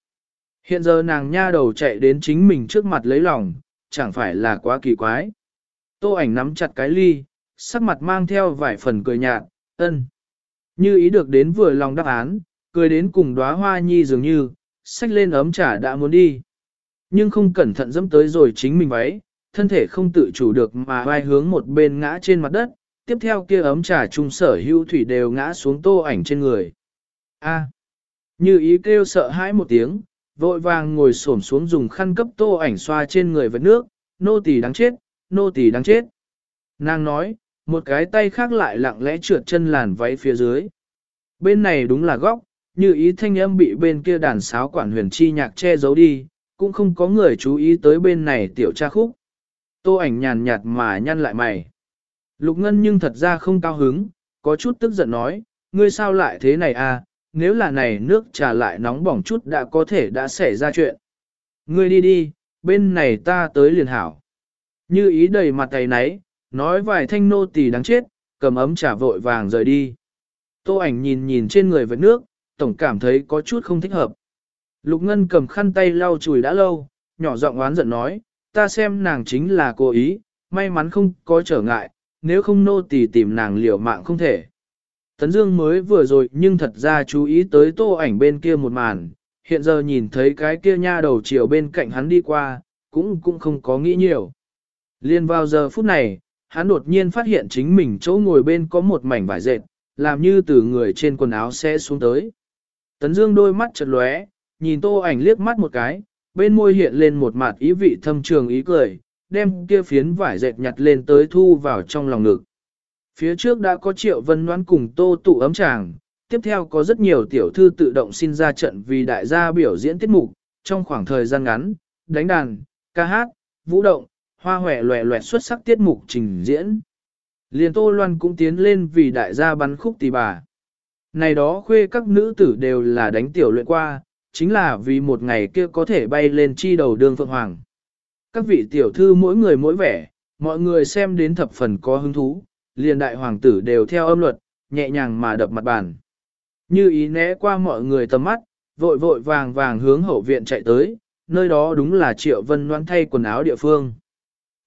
Hiện giờ nàng nha đầu chạy đến chính mình trước mặt lấy lòng, chẳng phải là quá kỳ quái. Tô ảnh nắm chặt cái ly, sắc mặt mang theo vài phần cười nhạt, ân. Như ý được đến vừa lòng đáp án, cười đến cùng đóa hoa nhi dường như, xách lên ấm trà đã muốn đi. Nhưng không cẩn thận dẫm tới rồi chính mình váy, thân thể không tự chủ được mà vai hướng một bên ngã trên mặt đất, tiếp theo kia ấm trà trung sở hữu thủy đều ngã xuống tô ảnh trên người. A. Như ý kêu sợ hãi một tiếng, vội vàng ngồi xổm xuống dùng khăn cấp tô ảnh xoa trên người vết nước, nô tỳ đáng chết, nô tỳ đáng chết. Nàng nói, một cái tay khác lại lặng lẽ trượt chân làn váy phía dưới. Bên này đúng là góc, như ý thanh âm bị bên kia đàn sáo quản huyền chi nhạc che giấu đi, cũng không có người chú ý tới bên này tiểu tra khúc. Tô ảnh nhàn nhạt mà nhăn lại mày. Lục Ngân nhưng thật ra không cao hứng, có chút tức giận nói, ngươi sao lại thế này à, nếu là này nước trà lại nóng bỏng chút đã có thể đã xảy ra chuyện. Ngươi đi đi, bên này ta tới liền hảo. Như ý đầy mặt tay nấy, nói vài thanh nô tỳ đáng chết, cầm ấm trà vội vàng rời đi. Tô ảnh nhìn nhìn trên người vật nước, tổng cảm thấy có chút không thích hợp. Lục Ngân cầm khăn tay lau chùi đã lâu, nhỏ giọng oán giận nói, ta xem nàng chính là cố ý, may mắn không có trở ngại, nếu không nô tỳ tìm nàng liều mạng không thể. Tấn Dương mới vừa rồi nhưng thật ra chú ý tới tô ảnh bên kia một màn, hiện giờ nhìn thấy cái kia nha đầu chiều bên cạnh hắn đi qua, cũng cũng không có nghĩ nhiều. Liên vào giờ phút này, hắn đột nhiên phát hiện chính mình chỗ ngồi bên có một mảnh vải dệt, làm như từ người trên quần áo sẽ xuống tới. Tấn Dương đôi mắt chợt lóe, nhìn tô ảnh liếc mắt một cái, bên môi hiện lên một mặt ý vị thâm trường ý cười, đem kia phiến vải dệt nhặt lên tới thu vào trong lòng ngực. Phía trước đã có triệu vân noan cùng tô tụ ấm chàng, tiếp theo có rất nhiều tiểu thư tự động xin ra trận vì đại gia biểu diễn tiết mục, trong khoảng thời gian ngắn, đánh đàn, ca hát, vũ động, hoa hòe loẹ loẹt xuất sắc tiết mục trình diễn. Liền Tô Loan cũng tiến lên vì đại gia bắn khúc tỳ bà. Này đó khuê các nữ tử đều là đánh tiểu luyện qua, chính là vì một ngày kia có thể bay lên chi đầu đường Phượng Hoàng. Các vị tiểu thư mỗi người mỗi vẻ, mọi người xem đến thập phần có hứng thú, liền đại hoàng tử đều theo âm luật, nhẹ nhàng mà đập mặt bàn. Như ý né qua mọi người tầm mắt, vội vội vàng vàng hướng hậu viện chạy tới, nơi đó đúng là Triệu Vân Loan thay quần áo địa phương.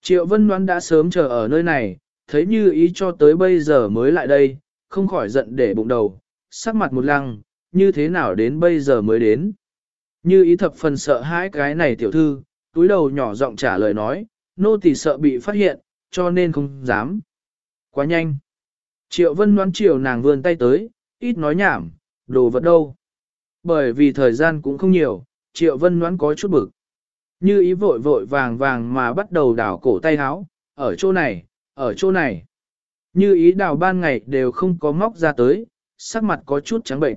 Triệu Vân Loan đã sớm chờ ở nơi này, thấy như ý cho tới bây giờ mới lại đây, không khỏi giận để bụng đầu, sắc mặt một lăng, như thế nào đến bây giờ mới đến. Như ý thập phần sợ hãi cái này tiểu thư, túi đầu nhỏ giọng trả lời nói, nô tỳ sợ bị phát hiện, cho nên không dám. Quá nhanh. Triệu vân đoán chiều nàng vươn tay tới, ít nói nhảm, đồ vật đâu. Bởi vì thời gian cũng không nhiều, triệu vân đoán có chút bực. Như ý vội vội vàng vàng mà bắt đầu đảo cổ tay háo, ở chỗ này, ở chỗ này. Như ý đào ban ngày đều không có móc ra tới, sắc mặt có chút trắng bệnh.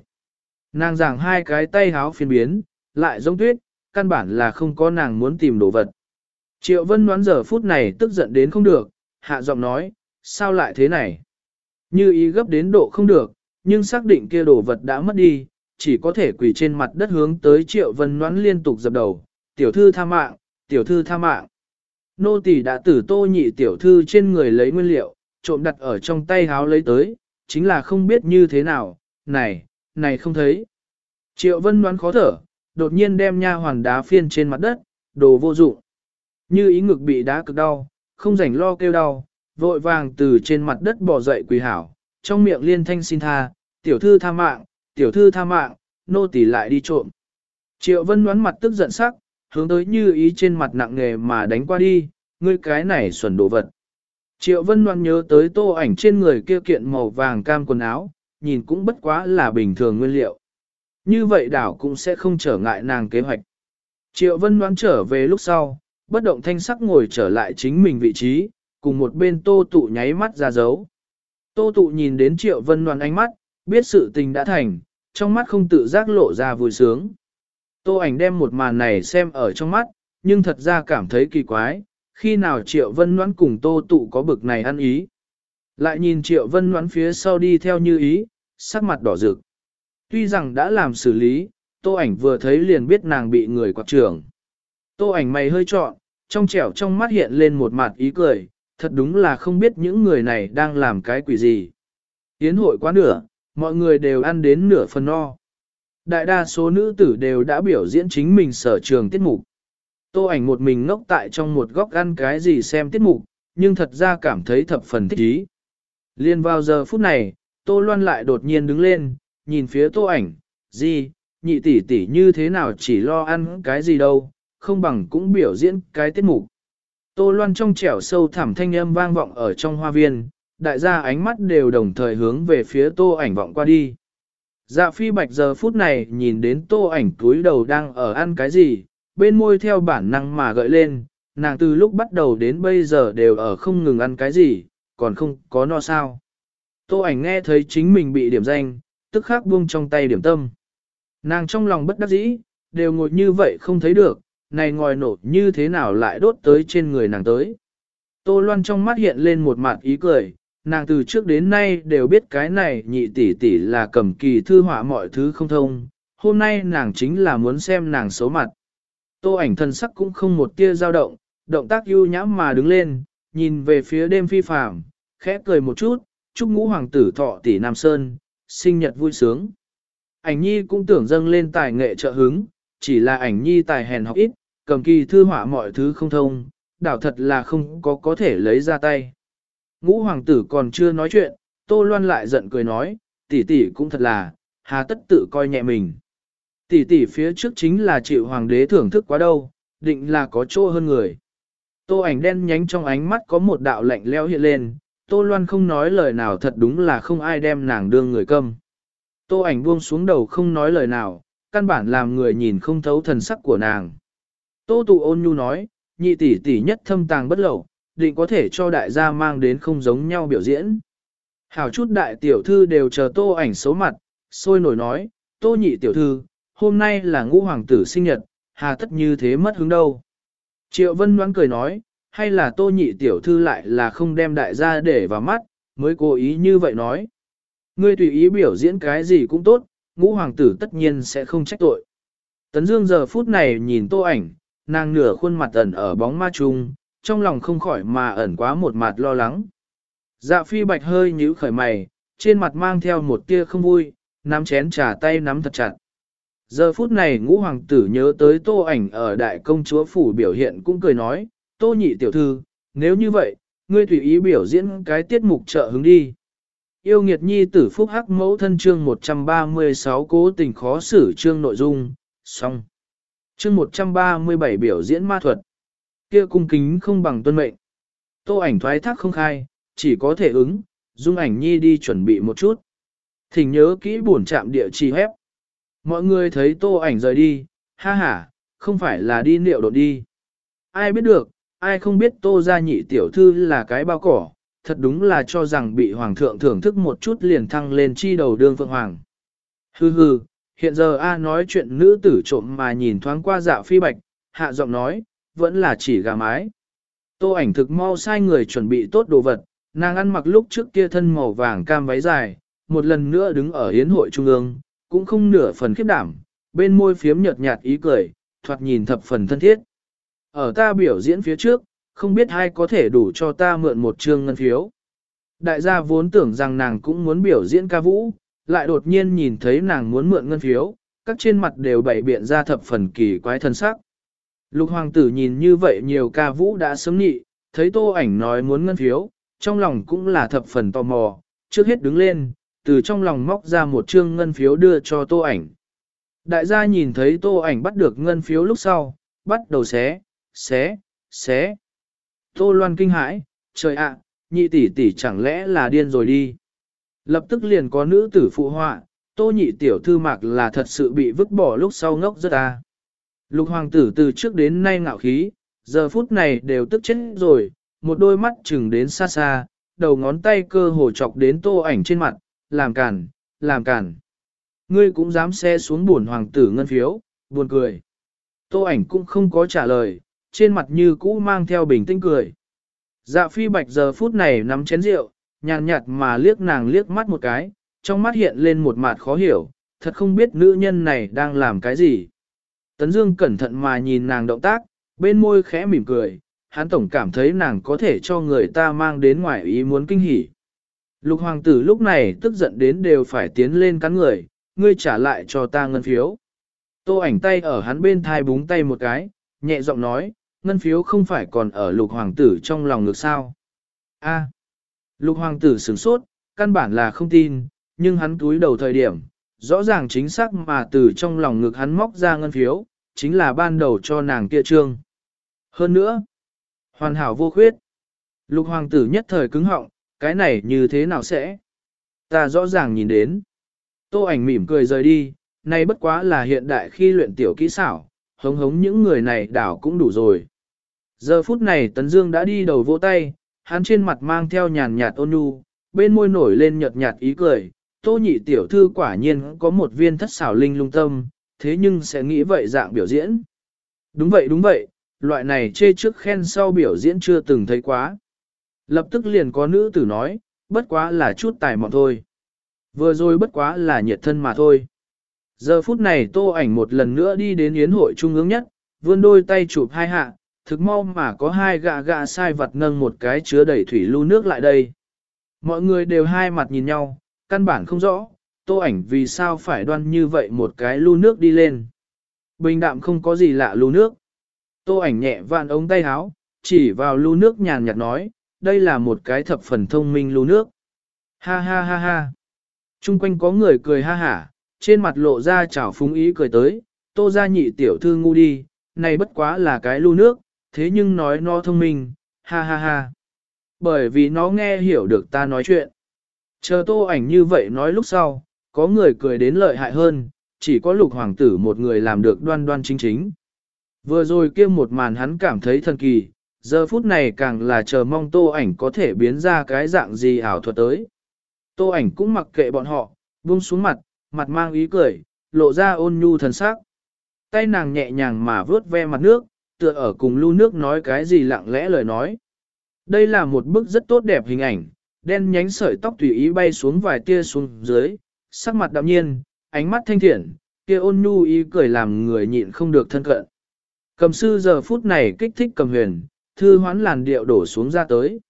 Nàng giảng hai cái tay háo phiên biến, lại giống tuyết, căn bản là không có nàng muốn tìm đồ vật. Triệu Vân đoán giờ phút này tức giận đến không được, hạ giọng nói, sao lại thế này? Như ý gấp đến độ không được, nhưng xác định kia đồ vật đã mất đi, chỉ có thể quỳ trên mặt đất hướng tới Triệu Vân đoán liên tục dập đầu, tiểu thư tha mạng, tiểu thư tha mạng. Nô tỳ đã tử tô nhị tiểu thư trên người lấy nguyên liệu, trộm đặt ở trong tay háo lấy tới, chính là không biết như thế nào, này, này không thấy. Triệu Vân đoán khó thở, đột nhiên đem nha hoàn đá phiên trên mặt đất, đồ vô dụng. Như ý ngực bị đá cực đau, không rảnh lo kêu đau, vội vàng từ trên mặt đất bỏ dậy quỳ hảo, trong miệng liên thanh xin tha, tiểu thư tha mạng, tiểu thư tha mạng, nô tỳ lại đi trộm. Triệu vân đoán mặt tức giận sắc, hướng tới như ý trên mặt nặng nghề mà đánh qua đi, ngươi cái này xuẩn đồ vật. Triệu vân Loan nhớ tới tô ảnh trên người kia kiện màu vàng cam quần áo, nhìn cũng bất quá là bình thường nguyên liệu. Như vậy đảo cũng sẽ không trở ngại nàng kế hoạch. Triệu Vân Loan trở về lúc sau, bất động thanh sắc ngồi trở lại chính mình vị trí, cùng một bên tô tụ nháy mắt ra dấu. Tô tụ nhìn đến Triệu Vân Loan ánh mắt, biết sự tình đã thành, trong mắt không tự giác lộ ra vui sướng. Tô ảnh đem một màn này xem ở trong mắt, nhưng thật ra cảm thấy kỳ quái, khi nào Triệu Vân Ngoãn cùng tô tụ có bực này ăn ý. Lại nhìn Triệu Vân Ngoãn phía sau đi theo như ý, sắc mặt đỏ rực. Tuy rằng đã làm xử lý, tô ảnh vừa thấy liền biết nàng bị người quạt trưởng. Tô ảnh mày hơi trọn, trong trẻo trong mắt hiện lên một mặt ý cười, thật đúng là không biết những người này đang làm cái quỷ gì. Yến hội quá nửa, mọi người đều ăn đến nửa phần no. Đại đa số nữ tử đều đã biểu diễn chính mình sở trường tiết mục. Tô ảnh một mình ngốc tại trong một góc ăn cái gì xem tiết mục, nhưng thật ra cảm thấy thập phần thích ý. Liên vào giờ phút này, Tô Loan lại đột nhiên đứng lên, nhìn phía tô ảnh, gì, nhị tỷ tỷ như thế nào chỉ lo ăn cái gì đâu, không bằng cũng biểu diễn cái tiết mục. Tô Loan trong trẻo sâu thẳm thanh âm vang vọng ở trong hoa viên, đại gia ánh mắt đều đồng thời hướng về phía tô ảnh vọng qua đi. Dạ phi bạch giờ phút này nhìn đến tô ảnh túi đầu đang ở ăn cái gì, bên môi theo bản năng mà gợi lên, nàng từ lúc bắt đầu đến bây giờ đều ở không ngừng ăn cái gì, còn không có no sao. Tô ảnh nghe thấy chính mình bị điểm danh, tức khắc buông trong tay điểm tâm. Nàng trong lòng bất đắc dĩ, đều ngồi như vậy không thấy được, này ngòi nổ như thế nào lại đốt tới trên người nàng tới. Tô Loan trong mắt hiện lên một mặt ý cười, nàng từ trước đến nay đều biết cái này nhị tỷ tỷ là cầm kỳ thư họa mọi thứ không thông, hôm nay nàng chính là muốn xem nàng xấu mặt. Tô ảnh thân sắc cũng không một tia dao động, động tác ưu nhãm mà đứng lên, nhìn về phía đêm phi phàm, khẽ cười một chút, chúc ngũ hoàng tử thọ tỷ Nam Sơn, sinh nhật vui sướng. Ảnh nhi cũng tưởng dâng lên tài nghệ trợ hứng, chỉ là ảnh nhi tài hèn học ít, cầm kỳ thư họa mọi thứ không thông, đảo thật là không có có thể lấy ra tay. Ngũ hoàng tử còn chưa nói chuyện, Tô Loan lại giận cười nói, tỷ tỷ cũng thật là, hà tất tự coi nhẹ mình. Tỷ tỷ phía trước chính là chịu hoàng đế thưởng thức quá đâu, định là có chỗ hơn người. Tô ảnh đen nhánh trong ánh mắt có một đạo lạnh lẽo hiện lên, Tô Loan không nói lời nào thật đúng là không ai đem nàng đương người câm. Tô ảnh buông xuống đầu không nói lời nào, căn bản làm người nhìn không thấu thần sắc của nàng. Tô tụ ôn nhu nói, nhị tỷ tỷ nhất thâm tàng bất lậu, định có thể cho đại gia mang đến không giống nhau biểu diễn. Hảo chút đại tiểu thư đều chờ tô ảnh xấu mặt, sôi nổi nói, tô nhị tiểu thư, hôm nay là ngũ hoàng tử sinh nhật, hà tất như thế mất hứng đâu. Triệu Vân đoán cười nói, hay là tô nhị tiểu thư lại là không đem đại gia để vào mắt, mới cố ý như vậy nói. Ngươi tùy ý biểu diễn cái gì cũng tốt, ngũ hoàng tử tất nhiên sẽ không trách tội. Tấn Dương giờ phút này nhìn tô ảnh, nàng nửa khuôn mặt ẩn ở bóng ma trùng, trong lòng không khỏi mà ẩn quá một mặt lo lắng. Dạ phi bạch hơi nhíu khởi mày, trên mặt mang theo một tia không vui, nắm chén trà tay nắm thật chặt. Giờ phút này ngũ hoàng tử nhớ tới tô ảnh ở đại công chúa phủ biểu hiện cũng cười nói, tô nhị tiểu thư, nếu như vậy, ngươi tùy ý biểu diễn cái tiết mục trợ hứng đi. Yêu nghiệt nhi tử phúc hắc mẫu thân chương 136 cố tình khó xử chương nội dung, xong. Chương 137 biểu diễn ma thuật. Kia cung kính không bằng tuân mệnh. Tô ảnh thoái thác không khai, chỉ có thể ứng, dung ảnh nhi đi chuẩn bị một chút. Thỉnh nhớ kỹ buồn chạm địa chỉ hép. Mọi người thấy tô ảnh rời đi, ha ha, không phải là đi liệu đột đi. Ai biết được, ai không biết tô gia nhị tiểu thư là cái bao cỏ, thật đúng là cho rằng bị hoàng thượng thưởng thức một chút liền thăng lên chi đầu đương phượng hoàng. Hừ hừ, hiện giờ A nói chuyện nữ tử trộm mà nhìn thoáng qua dạ phi bạch, hạ giọng nói, vẫn là chỉ gà mái. Tô ảnh thực mau sai người chuẩn bị tốt đồ vật, nàng ăn mặc lúc trước kia thân màu vàng cam váy dài, một lần nữa đứng ở hiến hội trung ương, cũng không nửa phần khiếp đảm, bên môi phiếm nhợt nhạt ý cười, thoạt nhìn thập phần thân thiết. Ở ta biểu diễn phía trước, không biết ai có thể đủ cho ta mượn một trương ngân phiếu. Đại gia vốn tưởng rằng nàng cũng muốn biểu diễn ca vũ, lại đột nhiên nhìn thấy nàng muốn mượn ngân phiếu, các trên mặt đều bày biện ra thập phần kỳ quái thân sắc. Lục hoàng tử nhìn như vậy nhiều ca vũ đã sớm nhị, thấy tô ảnh nói muốn ngân phiếu, trong lòng cũng là thập phần tò mò, trước hết đứng lên, từ trong lòng móc ra một trương ngân phiếu đưa cho tô ảnh. Đại gia nhìn thấy tô ảnh bắt được ngân phiếu lúc sau, bắt đầu xé, xé, xé. Tô loan kinh hãi, trời ạ, nhị tỷ tỷ chẳng lẽ là điên rồi đi. Lập tức liền có nữ tử phụ họa, tô nhị tiểu thư mạc là thật sự bị vứt bỏ lúc sau ngốc rất à. Lục hoàng tử từ trước đến nay ngạo khí, giờ phút này đều tức chết rồi, một đôi mắt chừng đến xa xa, đầu ngón tay cơ hồ chọc đến tô ảnh trên mặt, làm cản, làm cản. Ngươi cũng dám xe xuống buồn hoàng tử ngân phiếu, buồn cười. Tô ảnh cũng không có trả lời, trên mặt như cũ mang theo bình tĩnh cười. Dạ phi bạch giờ phút này nắm chén rượu, nhàn nhạt mà liếc nàng liếc mắt một cái, trong mắt hiện lên một mặt khó hiểu, thật không biết nữ nhân này đang làm cái gì. Tấn Dương cẩn thận mà nhìn nàng động tác, bên môi khẽ mỉm cười, hắn tổng cảm thấy nàng có thể cho người ta mang đến ngoài ý muốn kinh hỉ. Lục hoàng tử lúc này tức giận đến đều phải tiến lên cắn người, ngươi trả lại cho ta ngân phiếu. Tô ảnh tay ở hắn bên thai búng tay một cái, nhẹ giọng nói, ngân phiếu không phải còn ở lục hoàng tử trong lòng ngực sao. A. Lục hoàng tử sửng sốt, căn bản là không tin, nhưng hắn túi đầu thời điểm, rõ ràng chính xác mà từ trong lòng ngực hắn móc ra ngân phiếu, chính là ban đầu cho nàng kia trương. Hơn nữa, hoàn hảo vô khuyết. Lục hoàng tử nhất thời cứng họng, cái này như thế nào sẽ? Ta rõ ràng nhìn đến. Tô ảnh mỉm cười rời đi, này bất quá là hiện đại khi luyện tiểu kỹ xảo, hống hống những người này đảo cũng đủ rồi. Giờ phút này Tấn Dương đã đi đầu vỗ tay, hắn trên mặt mang theo nhàn nhạt ôn nhu, bên môi nổi lên nhợt nhạt ý cười, tô nhị tiểu thư quả nhiên có một viên thất xảo linh lung tâm, thế nhưng sẽ nghĩ vậy dạng biểu diễn. Đúng vậy đúng vậy, loại này chê trước khen sau biểu diễn chưa từng thấy quá. Lập tức liền có nữ tử nói, bất quá là chút tài mọn thôi. Vừa rồi bất quá là nhiệt thân mà thôi. Giờ phút này tô ảnh một lần nữa đi đến yến hội trung ương nhất, vươn đôi tay chụp hai hạ, thực mau mà có hai gạ gạ sai vật nâng một cái chứa đầy thủy lưu nước lại đây. Mọi người đều hai mặt nhìn nhau, căn bản không rõ, tô ảnh vì sao phải đoan như vậy một cái lưu nước đi lên. Bình đạm không có gì lạ lưu nước. Tô ảnh nhẹ vạn ống tay áo, chỉ vào lưu nước nhàn nhạt nói, đây là một cái thập phần thông minh lưu nước. Ha ha ha ha. Trung quanh có người cười ha hả, trên mặt lộ ra chảo phúng ý cười tới, tô gia nhị tiểu thư ngu đi, này bất quá là cái lưu nước, thế nhưng nói nó thông minh, ha ha ha. Bởi vì nó nghe hiểu được ta nói chuyện. Chờ tô ảnh như vậy nói lúc sau, có người cười đến lợi hại hơn, chỉ có lục hoàng tử một người làm được đoan đoan chính chính. Vừa rồi kia một màn hắn cảm thấy thần kỳ, giờ phút này càng là chờ mong tô ảnh có thể biến ra cái dạng gì ảo thuật tới. Tô ảnh cũng mặc kệ bọn họ, buông xuống mặt, mặt mang ý cười, lộ ra ôn nhu thần sắc. Tay nàng nhẹ nhàng mà vướt ve mặt nước, tựa ở cùng lưu nước nói cái gì lặng lẽ lời nói. Đây là một bức rất tốt đẹp hình ảnh, đen nhánh sợi tóc tùy ý bay xuống vài tia xuống dưới, sắc mặt đạm nhiên, ánh mắt thanh thiện, kia ôn nhu ý cười làm người nhịn không được thân cận. Cầm sư giờ phút này kích thích cầm huyền, thư hoán làn điệu đổ xuống ra tới.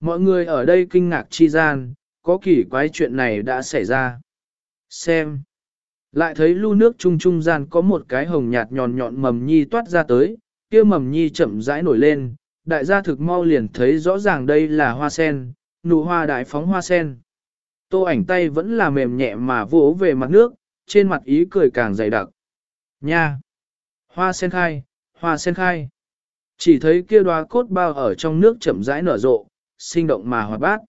Mọi người ở đây kinh ngạc chi gian, có kỳ quái chuyện này đã xảy ra. Xem. Lại thấy lưu nước trung trung gian có một cái hồng nhạt nhọn nhọn mầm nhi toát ra tới, kia mầm nhi chậm rãi nổi lên, đại gia thực mau liền thấy rõ ràng đây là hoa sen, nụ hoa đại phóng hoa sen. Tô ảnh tay vẫn là mềm nhẹ mà vỗ về mặt nước, trên mặt ý cười càng dày đặc. Nha! Hoa sen khai, hoa sen khai. Chỉ thấy kia đóa cốt bao ở trong nước chậm rãi nở rộ, sinh động mà hoạt bát.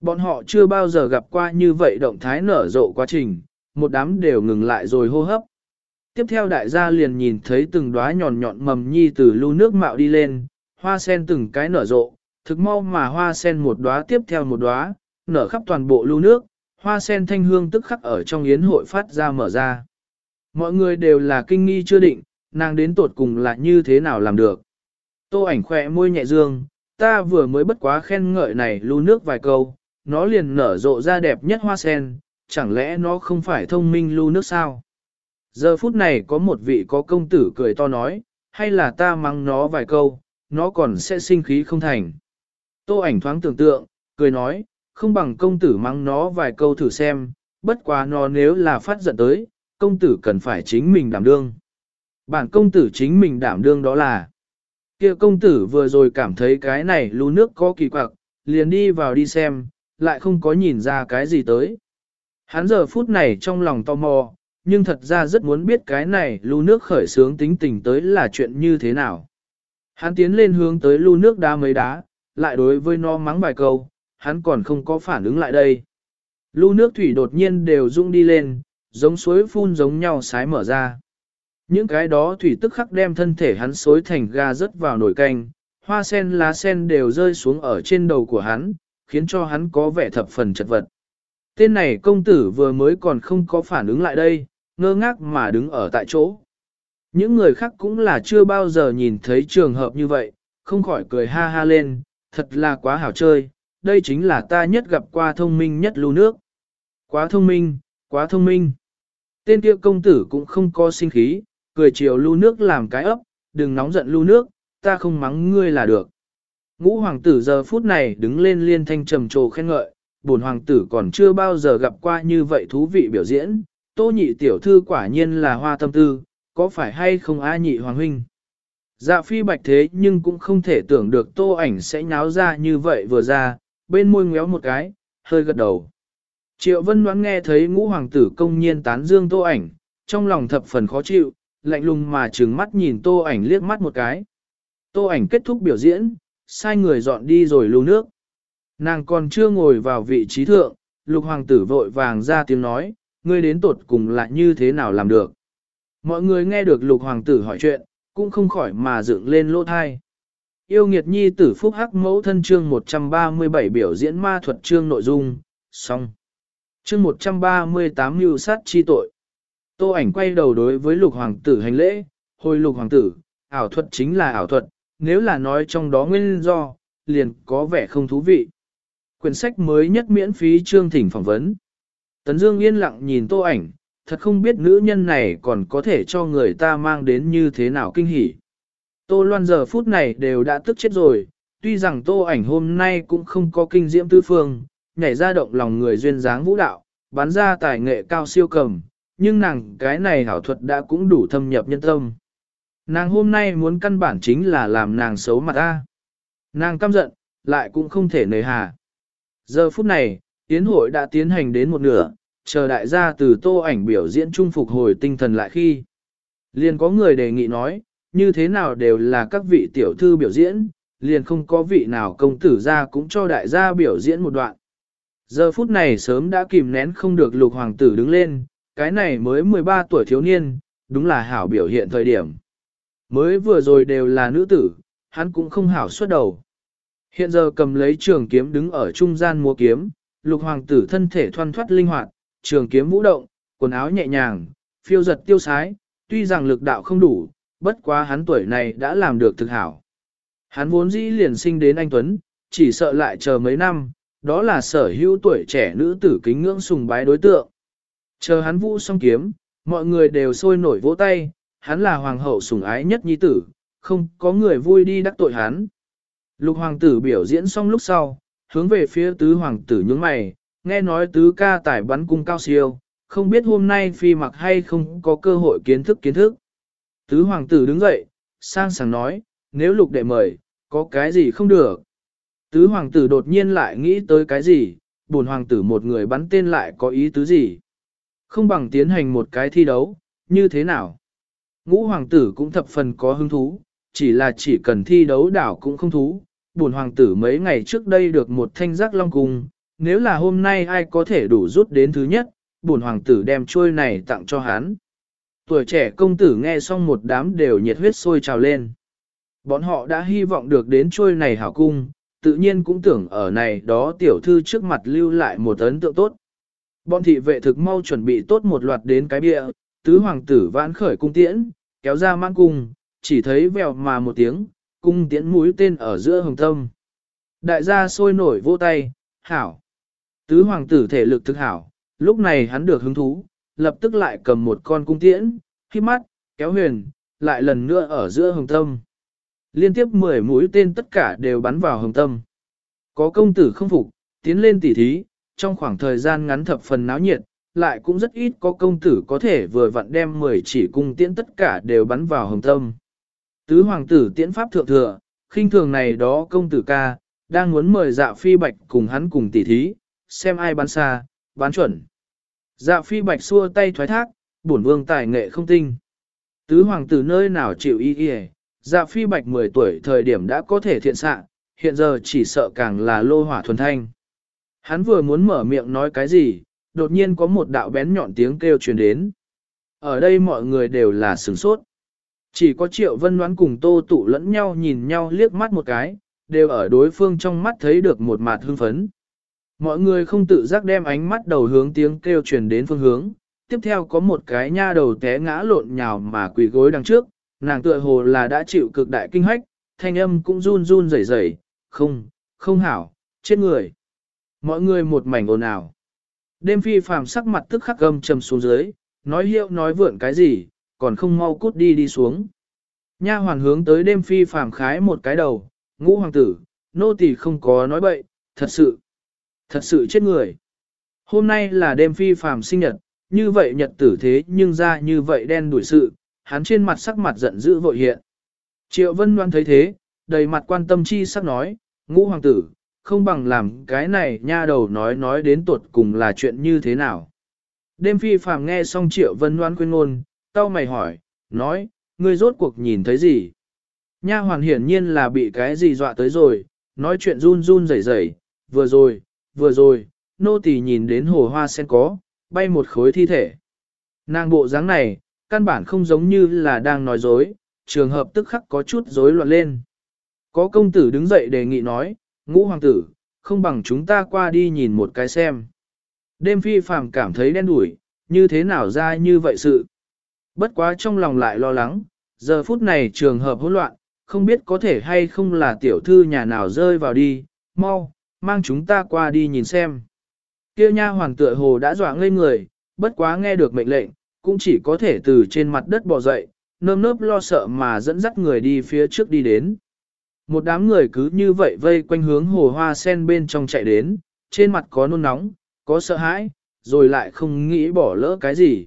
Bọn họ chưa bao giờ gặp qua như vậy động thái nở rộ quá trình, một đám đều ngừng lại rồi hô hấp. Tiếp theo đại gia liền nhìn thấy từng đóa nhọn nhọn mầm nhi từ lưu nước mạo đi lên, hoa sen từng cái nở rộ, thực mau mà hoa sen một đóa tiếp theo một đóa, nở khắp toàn bộ lưu nước, hoa sen thanh hương tức khắc ở trong yến hội phát ra mở ra. Mọi người đều là kinh nghi chưa định, nàng đến tột cùng là như thế nào làm được. Tô ảnh khỏe môi nhẹ dương, ta vừa mới bất quá khen ngợi này lưu nước vài câu, nó liền nở rộ ra đẹp nhất hoa sen, chẳng lẽ nó không phải thông minh lưu nước sao? Giờ phút này có một vị có công tử cười to nói, hay là ta mắng nó vài câu, nó còn sẽ sinh khí không thành. Tô ảnh thoáng tưởng tượng, cười nói, không bằng công tử mắng nó vài câu thử xem, bất quá nó nếu là phát giận tới, công tử cần phải chính mình đảm đương. Bản công tử chính mình đảm đương đó là, kia công tử vừa rồi cảm thấy cái này lưu nước có kỳ quặc, liền đi vào đi xem, lại không có nhìn ra cái gì tới. Hắn giờ phút này trong lòng tò mò, nhưng thật ra rất muốn biết cái này lưu nước khởi sướng tính tình tới là chuyện như thế nào. Hắn tiến lên hướng tới lưu nước đá mấy đá, lại đối với nó mắng vài câu, hắn còn không có phản ứng lại đây. Lưu nước thủy đột nhiên đều rung đi lên, giống suối phun giống nhau sái mở ra. Những cái đó thủy tức khắc đem thân thể hắn xối thành ga rớt vào nồi canh, hoa sen lá sen đều rơi xuống ở trên đầu của hắn, khiến cho hắn có vẻ thập phần chật vật. Tên này công tử vừa mới còn không có phản ứng lại đây, ngơ ngác mà đứng ở tại chỗ. Những người khác cũng là chưa bao giờ nhìn thấy trường hợp như vậy, không khỏi cười ha ha lên, thật là quá hảo chơi, đây chính là ta nhất gặp qua thông minh nhất lưu nước. Quá thông minh, quá thông minh. Tên kia công tử cũng không có sinh khí, cười chiều lưu nước làm cái ấp, đừng nóng giận lưu nước, ta không mắng ngươi là được. Ngũ hoàng tử giờ phút này đứng lên liên thanh trầm trồ khen ngợi, bổn hoàng tử còn chưa bao giờ gặp qua như vậy thú vị biểu diễn, tô nhị tiểu thư quả nhiên là hoa tâm tư, có phải hay không a nhị hoàng huynh. Dạ phi bạch thế nhưng cũng không thể tưởng được tô ảnh sẽ nháo ra như vậy vừa ra, bên môi ngéo một cái, hơi gật đầu. Triệu Vân đoán nghe thấy ngũ hoàng tử công nhiên tán dương tô ảnh, trong lòng thập phần khó chịu, lạnh lùng mà trừng mắt nhìn tô ảnh liếc mắt một cái. Tô ảnh kết thúc biểu diễn, sai người dọn đi rồi lưu nước. Nàng còn chưa ngồi vào vị trí thượng, lục hoàng tử vội vàng ra tiếng nói, ngươi đến tột cùng lại như thế nào làm được. Mọi người nghe được lục hoàng tử hỏi chuyện, cũng không khỏi mà dựng lên lỗ thai. Yêu nghiệt nhi tử phúc hắc mẫu thân chương 137 biểu diễn ma thuật chương nội dung, xong. Chương 138 mưu sát chi tội. Tô ảnh quay đầu đối với lục hoàng tử hành lễ, hồi lục hoàng tử, ảo thuật chính là ảo thuật, nếu là nói trong đó nguyên do, liền có vẻ không thú vị. Quyển sách mới nhất miễn phí chương thỉnh phỏng vấn. Tấn Dương yên lặng nhìn tô ảnh, thật không biết nữ nhân này còn có thể cho người ta mang đến như thế nào kinh hỉ. Tô Loan giờ phút này đều đã tức chết rồi, tuy rằng tô ảnh hôm nay cũng không có kinh diễm tư phương, nhảy ra động lòng người duyên dáng vũ đạo, bắn ra tài nghệ cao siêu cầm, nhưng nàng cái này hảo thuật đã cũng đủ thâm nhập nhân tâm. Nàng hôm nay muốn căn bản chính là làm nàng xấu mặt ta. Nàng căm giận, lại cũng không thể nề hà. Giờ phút này, tiến hội đã tiến hành đến một nửa, chờ đại gia từ tô ảnh biểu diễn trung phục hồi tinh thần lại khi. Liền có người đề nghị nói, như thế nào đều là các vị tiểu thư biểu diễn, liền không có vị nào công tử ra cũng cho đại gia biểu diễn một đoạn. Giờ phút này sớm đã kìm nén không được lục hoàng tử đứng lên, cái này mới 13 tuổi thiếu niên, đúng là hảo biểu hiện thời điểm. Mới vừa rồi đều là nữ tử, hắn cũng không hảo xuất đầu. Hiện giờ cầm lấy trường kiếm đứng ở trung gian múa kiếm, lục hoàng tử thân thể thoăn thoát linh hoạt, trường kiếm vũ động, quần áo nhẹ nhàng, phiêu giật tiêu sái, tuy rằng lực đạo không đủ, bất quá hắn tuổi này đã làm được thực hảo. Hắn vốn dĩ liền sinh đến anh Tuấn, chỉ sợ lại chờ mấy năm, đó là sở hữu tuổi trẻ nữ tử kính ngưỡng sùng bái đối tượng. Chờ hắn vũ xong kiếm, mọi người đều sôi nổi vỗ tay, hắn là hoàng hậu sủng ái nhất nhi tử, không có người vui đi đắc tội hắn. Lục hoàng tử biểu diễn xong lúc sau, hướng về phía tứ hoàng tử nhướng mày, nghe nói tứ ca tải bắn cung cao siêu, không biết hôm nay phi mặc hay không có cơ hội kiến thức kiến thức. Tứ hoàng tử đứng dậy, sang sảng nói, nếu lục đệ mời, có cái gì không được. Tứ hoàng tử đột nhiên lại nghĩ tới cái gì, buồn hoàng tử một người bắn tên lại có ý tứ gì. Không bằng tiến hành một cái thi đấu, như thế nào. Ngũ hoàng tử cũng thập phần có hứng thú, chỉ là chỉ cần thi đấu đảo cũng không thú. Buồn hoàng tử mấy ngày trước đây được một thanh giác long cung, nếu là hôm nay ai có thể đủ rút đến thứ nhất, buồn hoàng tử đem trôi này tặng cho hắn. Tuổi trẻ công tử nghe xong một đám đều nhiệt huyết sôi trào lên. Bọn họ đã hy vọng được đến trôi này hảo cung, tự nhiên cũng tưởng ở này đó tiểu thư trước mặt lưu lại một ấn tượng tốt. Bọn thị vệ thực mau chuẩn bị tốt một loạt đến cái bia, tứ hoàng tử vãn khởi cung tiễn, kéo ra mang cung, chỉ thấy vèo mà một tiếng, cung tiễn mũi tên ở giữa hồng tâm. Đại gia sôi nổi vô tay, hảo. Tứ hoàng tử thể lực thực hảo, lúc này hắn được hứng thú, lập tức lại cầm một con cung tiễn, khi mắt, kéo huyền, lại lần nữa ở giữa hồng tâm. Liên tiếp 10 mũi tên tất cả đều bắn vào hồng tâm. Có công tử không phục, tiến lên tỉ thí, trong khoảng thời gian ngắn thập phần náo nhiệt, lại cũng rất ít có công tử có thể vừa vặn đem 10 chỉ cung tiễn tất cả đều bắn vào hồng tâm. Tứ hoàng tử tiễn pháp thượng thừa, khinh thường này đó công tử ca, đang muốn mời dạ phi bạch cùng hắn cùng tỉ thí, xem ai bắn xa, bắn chuẩn. Dạ phi bạch xua tay thoái thác, bổn vương tài nghệ không tinh. Tứ hoàng tử nơi nào chịu y y dạ phi bạch 10 tuổi thời điểm đã có thể thiện xạ, hiện giờ chỉ sợ càng là lô hỏa thuần thanh. Hắn vừa muốn mở miệng nói cái gì, đột nhiên có một đạo bén nhọn tiếng kêu truyền đến. Ở đây mọi người đều là sửng sốt. Chỉ có triệu vân đoán cùng tô tụ lẫn nhau nhìn nhau liếc mắt một cái, đều ở đối phương trong mắt thấy được một mặt hưng phấn. Mọi người không tự giác đem ánh mắt đầu hướng tiếng kêu truyền đến phương hướng, tiếp theo có một cái nha đầu té ngã lộn nhào mà quỳ gối đằng trước, nàng tựa hồ là đã chịu cực đại kinh hách, thanh âm cũng run run rẩy rẩy, không, không hảo, chết người. Mọi người một mảnh ồn ào. Đêm phi phàm sắc mặt tức khắc gầm trầm xuống dưới, nói hiệu nói vượn cái gì, còn không mau cút đi đi xuống. Nha hoàn hướng tới đêm phi phàm khái một cái đầu, ngũ hoàng tử, nô tỳ không có nói bậy, thật sự, thật sự chết người. Hôm nay là đêm phi phàm sinh nhật, như vậy nhật tử thế nhưng ra như vậy đen đuổi sự, hắn trên mặt sắc mặt giận dữ vội hiện. Triệu Vân Loan thấy thế, đầy mặt quan tâm chi sắc nói, ngũ hoàng tử, không bằng làm cái này nha đầu nói nói đến tuột cùng là chuyện như thế nào. Đêm phi phàm nghe xong triệu vân đoán quên ngôn, tao mày hỏi, nói, ngươi rốt cuộc nhìn thấy gì? Nha hoàn hiển nhiên là bị cái gì dọa tới rồi, nói chuyện run run rẩy rẩy, vừa rồi, vừa rồi, nô tỳ nhìn đến hồ hoa sen có, bay một khối thi thể. Nàng bộ dáng này, căn bản không giống như là đang nói dối, trường hợp tức khắc có chút rối loạn lên. Có công tử đứng dậy đề nghị nói, ngũ hoàng tử, không bằng chúng ta qua đi nhìn một cái xem. Đêm phi phàm cảm thấy đen đủi, như thế nào ra như vậy sự. Bất quá trong lòng lại lo lắng, giờ phút này trường hợp hỗn loạn, không biết có thể hay không là tiểu thư nhà nào rơi vào đi, mau, mang chúng ta qua đi nhìn xem. Kia nha hoàng tựa hồ đã dọa ngây người, bất quá nghe được mệnh lệnh, cũng chỉ có thể từ trên mặt đất bò dậy, nơm nớp lo sợ mà dẫn dắt người đi phía trước đi đến. Một đám người cứ như vậy vây quanh hướng hồ hoa sen bên trong chạy đến, trên mặt có nôn nóng, có sợ hãi, rồi lại không nghĩ bỏ lỡ cái gì.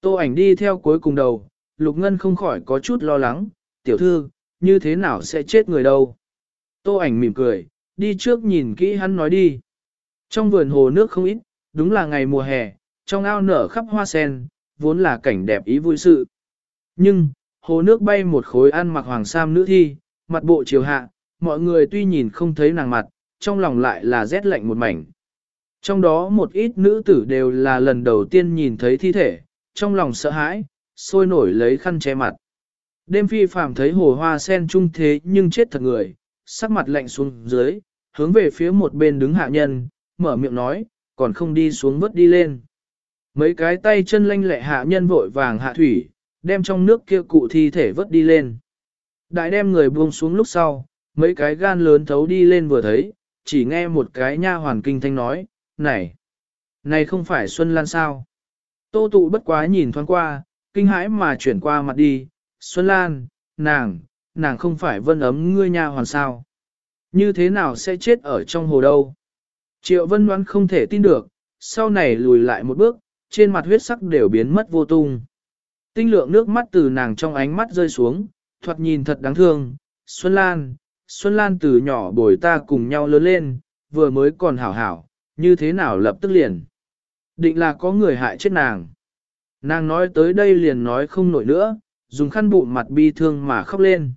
Tô ảnh đi theo cuối cùng đầu, Lục Ngân không khỏi có chút lo lắng, tiểu thư, như thế nào sẽ chết người đâu. Tô ảnh mỉm cười, đi trước nhìn kỹ hắn nói đi. Trong vườn hồ nước không ít, đúng là ngày mùa hè, trong ao nở khắp hoa sen, vốn là cảnh đẹp ý vui sự. Nhưng, hồ nước bay một khối ăn mặc hoàng sam nữ thi, mặt bộ chiều hạ, mọi người tuy nhìn không thấy nàng mặt, trong lòng lại là rét lạnh một mảnh. Trong đó một ít nữ tử đều là lần đầu tiên nhìn thấy thi thể, trong lòng sợ hãi, sôi nổi lấy khăn che mặt. Đêm phi phàm thấy hồ hoa sen trung thế nhưng chết thật người, sắc mặt lạnh xuống dưới, hướng về phía một bên đứng hạ nhân, mở miệng nói, còn không đi xuống vớt đi lên. Mấy cái tay chân lanh lẹ hạ nhân vội vàng hạ thủy, đem trong nước kia cụ thi thể vớt đi lên. Đại đem người buông xuống lúc sau, mấy cái gan lớn thấu đi lên vừa thấy, chỉ nghe một cái nha hoàn kinh thanh nói, này, này không phải Xuân Lan sao? Tô tụ bất quá nhìn thoáng qua, kinh hãi mà chuyển qua mặt đi, Xuân Lan, nàng, nàng không phải vân ấm ngươi nha hoàn sao? Như thế nào sẽ chết ở trong hồ đâu? Triệu vân đoán không thể tin được, sau này lùi lại một bước, trên mặt huyết sắc đều biến mất vô tung. Tinh lượng nước mắt từ nàng trong ánh mắt rơi xuống, thoạt nhìn thật đáng thương. Xuân Lan, Xuân Lan từ nhỏ bồi ta cùng nhau lớn lên, vừa mới còn hảo hảo, như thế nào lập tức liền. Định là có người hại chết nàng. Nàng nói tới đây liền nói không nổi nữa, dùng khăn bụng mặt bi thương mà khóc lên.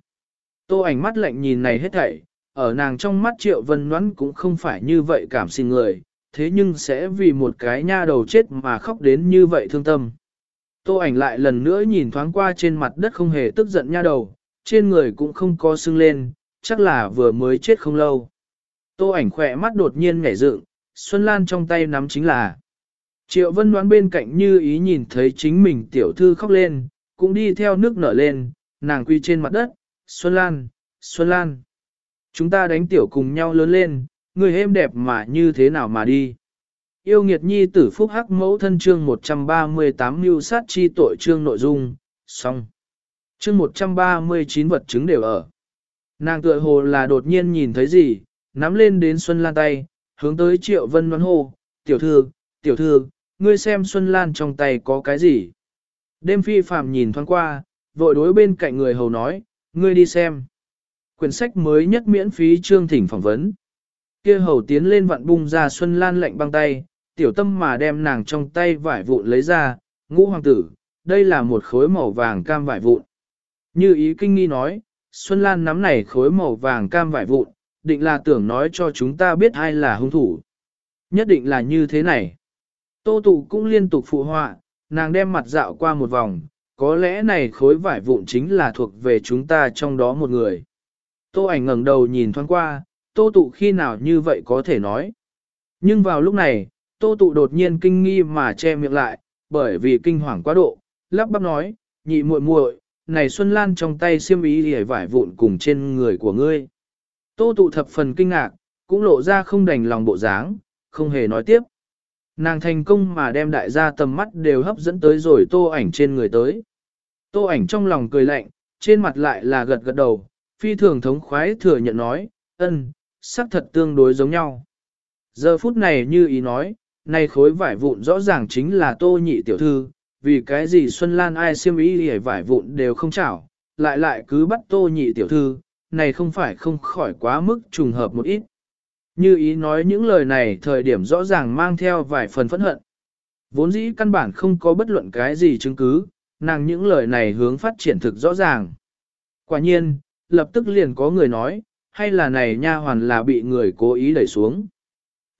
Tô ảnh mắt lạnh nhìn này hết thảy, ở nàng trong mắt triệu vân ngoãn cũng không phải như vậy cảm xin người, thế nhưng sẽ vì một cái nha đầu chết mà khóc đến như vậy thương tâm. Tô ảnh lại lần nữa nhìn thoáng qua trên mặt đất không hề tức giận nha đầu, trên người cũng không có sưng lên, chắc là vừa mới chết không lâu. Tô ảnh khỏe mắt đột nhiên nhảy dựng, Xuân Lan trong tay nắm chính là. Triệu Vân đoán bên cạnh như ý nhìn thấy chính mình tiểu thư khóc lên, cũng đi theo nước nở lên, nàng quy trên mặt đất, Xuân Lan, Xuân Lan. Chúng ta đánh tiểu cùng nhau lớn lên, người êm đẹp mà như thế nào mà đi. Yêu nghiệt nhi tử phúc hắc mẫu thân chương 138 mưu sát chi tội chương nội dung, xong. Chương 139 vật chứng đều ở. Nàng tựa hồ là đột nhiên nhìn thấy gì, nắm lên đến Xuân Lan tay, hướng tới Triệu Vân đoán hô, tiểu thư, tiểu thư, ngươi xem Xuân Lan trong tay có cái gì. Đêm phi phàm nhìn thoáng qua, vội đối bên cạnh người hầu nói, ngươi đi xem. Quyển sách mới nhất miễn phí chương thỉnh phỏng vấn. kia hầu tiến lên vặn bung ra Xuân Lan lệnh băng tay, tiểu tâm mà đem nàng trong tay vải vụn lấy ra, ngũ hoàng tử, đây là một khối màu vàng cam vải vụn. Như ý kinh nghi nói, Xuân Lan nắm này khối màu vàng cam vải vụn, định là tưởng nói cho chúng ta biết ai là hung thủ. Nhất định là như thế này. Tô tụ cũng liên tục phụ họa, nàng đem mặt dạo qua một vòng, có lẽ này khối vải vụn chính là thuộc về chúng ta trong đó một người. Tô ảnh ngẩng đầu nhìn thoáng qua, tô tụ khi nào như vậy có thể nói. Nhưng vào lúc này, tô tụ đột nhiên kinh nghi mà che miệng lại, bởi vì kinh hoàng quá độ, lắp bắp nói, nhị muội muội, này Xuân Lan trong tay xiêm ý hề vải vụn cùng trên người của ngươi. Tô tụ thập phần kinh ngạc, cũng lộ ra không đành lòng bộ dáng, không hề nói tiếp. Nàng thành công mà đem đại gia tầm mắt đều hấp dẫn tới rồi tô ảnh trên người tới. Tô ảnh trong lòng cười lạnh, trên mặt lại là gật gật đầu, phi thường thống khoái thừa nhận nói, ơn, sắc thật tương đối giống nhau. Giờ phút này như ý nói, này khối vải vụn rõ ràng chính là tô nhị tiểu thư, vì cái gì Xuân Lan ai siêm ý hề vải vụn đều không chảo, lại lại cứ bắt tô nhị tiểu thư, này không phải không khỏi quá mức trùng hợp một ít. Như ý nói những lời này thời điểm rõ ràng mang theo vài phần phẫn hận. Vốn dĩ căn bản không có bất luận cái gì chứng cứ, nàng những lời này hướng phát triển thực rõ ràng. Quả nhiên, lập tức liền có người nói, hay là này nha hoàn là bị người cố ý đẩy xuống.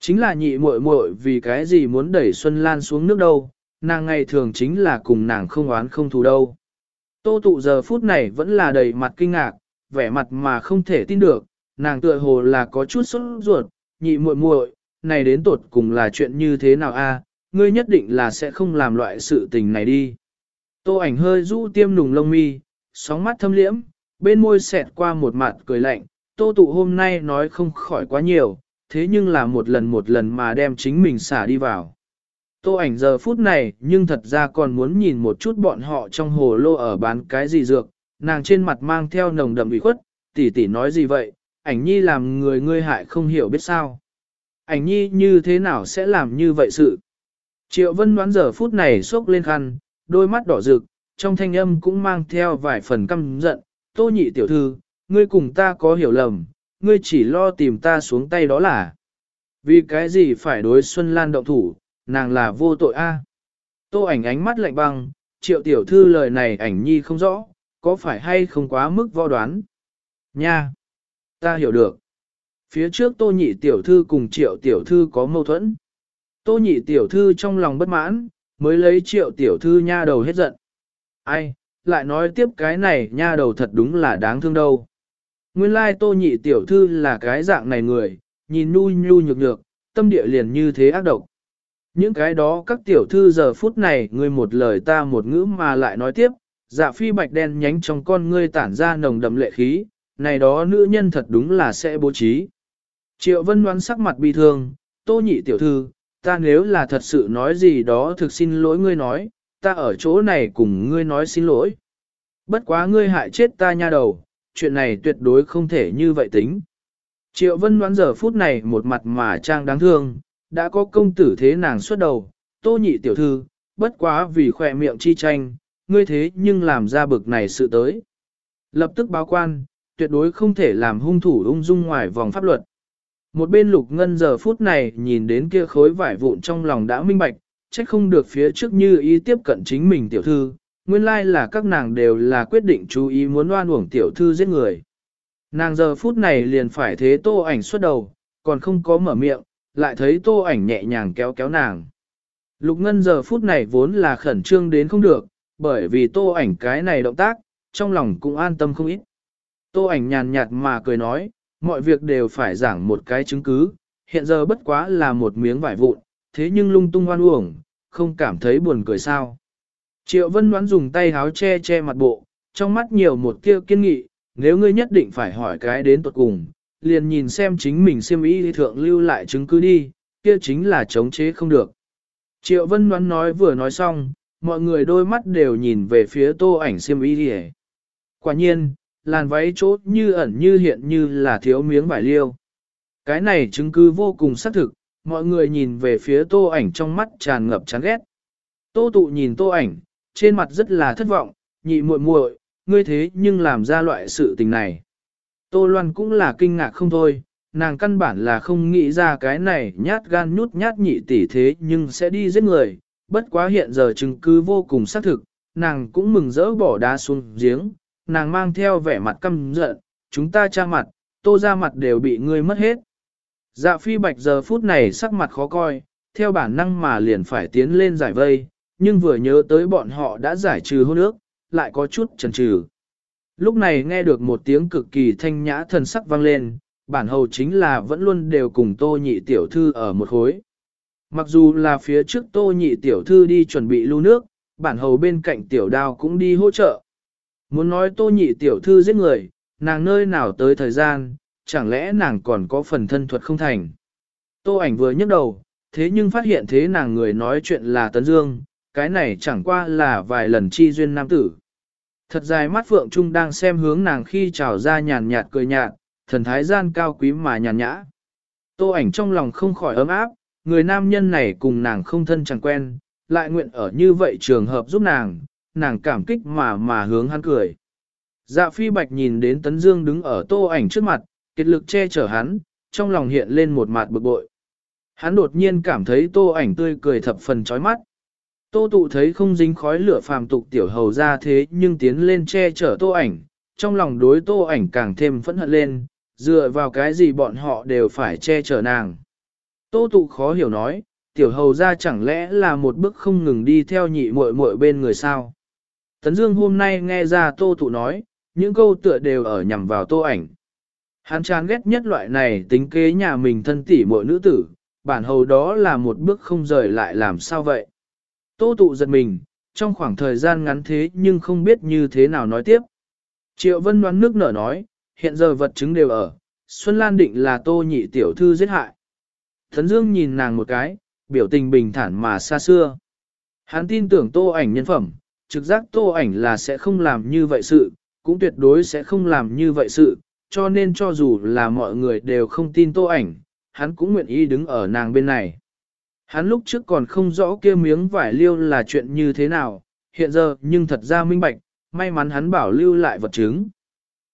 Chính là nhị muội muội vì cái gì muốn đẩy Xuân Lan xuống nước đâu, nàng ngày thường chính là cùng nàng không oán không thù đâu. Tô tụ giờ phút này vẫn là đầy mặt kinh ngạc, vẻ mặt mà không thể tin được, nàng tựa hồ là có chút sốt ruột, nhị muội muội, này đến tột cùng là chuyện như thế nào a? ngươi nhất định là sẽ không làm loại sự tình này đi. Tô ảnh hơi rũ tiêm nùng lông mi, sóng mắt thâm liễm, bên môi xẹt qua một mặt cười lạnh, tô tụ hôm nay nói không khỏi quá nhiều, thế nhưng là một lần một lần mà đem chính mình xả đi vào. Tô ảnh giờ phút này nhưng thật ra còn muốn nhìn một chút bọn họ trong hồ lô ở bán cái gì dược, nàng trên mặt mang theo nồng đậm ủy khuất, tỷ tỷ nói gì vậy, ảnh nhi làm người ngươi hại không hiểu biết sao. Ảnh nhi như thế nào sẽ làm như vậy sự. Triệu vân đoán giờ phút này sốc lên khăn, đôi mắt đỏ rực, trong thanh âm cũng mang theo vài phần căm giận, tô nhị tiểu thư, ngươi cùng ta có hiểu lầm, ngươi chỉ lo tìm ta xuống tay đó là. Vì cái gì phải đối Xuân Lan động thủ, nàng là vô tội a. Tô ảnh ánh mắt lạnh băng, triệu tiểu thư lời này ảnh nhi không rõ, có phải hay không quá mức vo đoán. Nha! Ta hiểu được. Phía trước tô nhị tiểu thư cùng triệu tiểu thư có mâu thuẫn. Tô nhị tiểu thư trong lòng bất mãn, mới lấy triệu tiểu thư nha đầu hết giận. Ai, lại nói tiếp cái này nha đầu thật đúng là đáng thương đâu. Nguyên lai tô nhị tiểu thư là cái dạng này người, nhìn nu nhu nhược nhược, tâm địa liền như thế ác độc. Những cái đó các tiểu thư giờ phút này ngươi một lời ta một ngữ mà lại nói tiếp, dạ phi bạch đen nhánh trong con ngươi tản ra nồng đậm lệ khí, này đó nữ nhân thật đúng là sẽ bố trí. Triệu vân đoán sắc mặt bi thương, tô nhị tiểu thư, ta nếu là thật sự nói gì đó thực xin lỗi ngươi nói, ta ở chỗ này cùng ngươi nói xin lỗi. Bất quá ngươi hại chết ta nha đầu, chuyện này tuyệt đối không thể như vậy tính. Triệu vân đoán giờ phút này một mặt mà trang đáng thương, đã có công tử thế nàng xuất đầu, tô nhị tiểu thư, bất quá vì khỏe miệng chi tranh, ngươi thế nhưng làm ra bực này sự tới. Lập tức báo quan, tuyệt đối không thể làm hung thủ ung dung ngoài vòng pháp luật. Một bên lục ngân giờ phút này nhìn đến kia khối vải vụn trong lòng đã minh bạch, trách không được phía trước như ý tiếp cận chính mình tiểu thư, nguyên lai là các nàng đều là quyết định chú ý muốn oan uổng tiểu thư giết người. Nàng giờ phút này liền phải thế tô ảnh xuất đầu, còn không có mở miệng, lại thấy tô ảnh nhẹ nhàng kéo kéo nàng. Lục ngân giờ phút này vốn là khẩn trương đến không được, bởi vì tô ảnh cái này động tác, trong lòng cũng an tâm không ít. Tô ảnh nhàn nhạt mà cười nói, mọi việc đều phải giảng một cái chứng cứ, hiện giờ bất quá là một miếng vải vụn, thế nhưng lung tung hoan uổng, không cảm thấy buồn cười sao. Triệu Vân đoán dùng tay háo che che mặt bộ, trong mắt nhiều một tia kiên nghị, nếu ngươi nhất định phải hỏi cái đến tuật cùng, liền nhìn xem chính mình xem ý thượng lưu lại chứng cứ đi, kia chính là chống chế không được. Triệu Vân đoán nói vừa nói xong, mọi người đôi mắt đều nhìn về phía tô ảnh xem ý đi Quả nhiên, làn váy chốt như ẩn như hiện như là thiếu miếng vải liêu. Cái này chứng cứ vô cùng xác thực, mọi người nhìn về phía tô ảnh trong mắt tràn ngập chán ghét. Tô tụ nhìn tô ảnh, trên mặt rất là thất vọng, nhị muội muội, ngươi thế nhưng làm ra loại sự tình này. Tô Loan cũng là kinh ngạc không thôi, nàng căn bản là không nghĩ ra cái này nhát gan nhút nhát nhị tỷ thế nhưng sẽ đi giết người, bất quá hiện giờ chứng cứ vô cùng xác thực, nàng cũng mừng rỡ bỏ đá xuống giếng, nàng mang theo vẻ mặt căm giận, chúng ta tra mặt, tô ra mặt đều bị ngươi mất hết. Dạ phi bạch giờ phút này sắc mặt khó coi, theo bản năng mà liền phải tiến lên giải vây, nhưng vừa nhớ tới bọn họ đã giải trừ hôn ước, lại có chút chần chừ. Lúc này nghe được một tiếng cực kỳ thanh nhã thần sắc vang lên, bản hầu chính là vẫn luôn đều cùng tô nhị tiểu thư ở một khối. Mặc dù là phía trước tô nhị tiểu thư đi chuẩn bị lưu nước, bản hầu bên cạnh tiểu đao cũng đi hỗ trợ. Muốn nói tô nhị tiểu thư giết người, nàng nơi nào tới thời gian, chẳng lẽ nàng còn có phần thân thuật không thành. Tô ảnh vừa nhấc đầu, thế nhưng phát hiện thế nàng người nói chuyện là Tấn Dương, cái này chẳng qua là vài lần chi duyên nam tử. Thật dài mắt phượng trung đang xem hướng nàng khi trào ra nhàn nhạt cười nhạt, thần thái gian cao quý mà nhàn nhã. Tô ảnh trong lòng không khỏi ấm áp, người nam nhân này cùng nàng không thân chẳng quen, lại nguyện ở như vậy trường hợp giúp nàng, nàng cảm kích mà mà hướng hắn cười. Dạ phi bạch nhìn đến Tấn Dương đứng ở tô ảnh trước mặt, kết lực che chở hắn, trong lòng hiện lên một mặt bực bội. Hắn đột nhiên cảm thấy tô ảnh tươi cười thập phần chói mắt. Tô tụ thấy không dính khói lửa phàm tục tiểu hầu ra thế nhưng tiến lên che chở tô ảnh, trong lòng đối tô ảnh càng thêm phẫn hận lên, dựa vào cái gì bọn họ đều phải che chở nàng. Tô tụ khó hiểu nói, tiểu hầu ra chẳng lẽ là một bước không ngừng đi theo nhị muội muội bên người sao. Tấn Dương hôm nay nghe ra tô tụ nói, những câu tựa đều ở nhằm vào tô ảnh. Hắn chán ghét nhất loại này tính kế nhà mình thân tỷ muội nữ tử, bản hầu đó là một bước không rời lại làm sao vậy. Tô tụ giật mình, trong khoảng thời gian ngắn thế nhưng không biết như thế nào nói tiếp. Triệu Vân đoán nước nở nói, hiện giờ vật chứng đều ở, Xuân Lan định là tô nhị tiểu thư giết hại. Thấn Dương nhìn nàng một cái, biểu tình bình thản mà xa xưa. Hắn tin tưởng tô ảnh nhân phẩm, trực giác tô ảnh là sẽ không làm như vậy sự, cũng tuyệt đối sẽ không làm như vậy sự, cho nên cho dù là mọi người đều không tin tô ảnh, hắn cũng nguyện ý đứng ở nàng bên này. Hắn lúc trước còn không rõ kia miếng vải liêu là chuyện như thế nào, hiện giờ nhưng thật ra minh bạch, may mắn hắn bảo lưu lại vật chứng.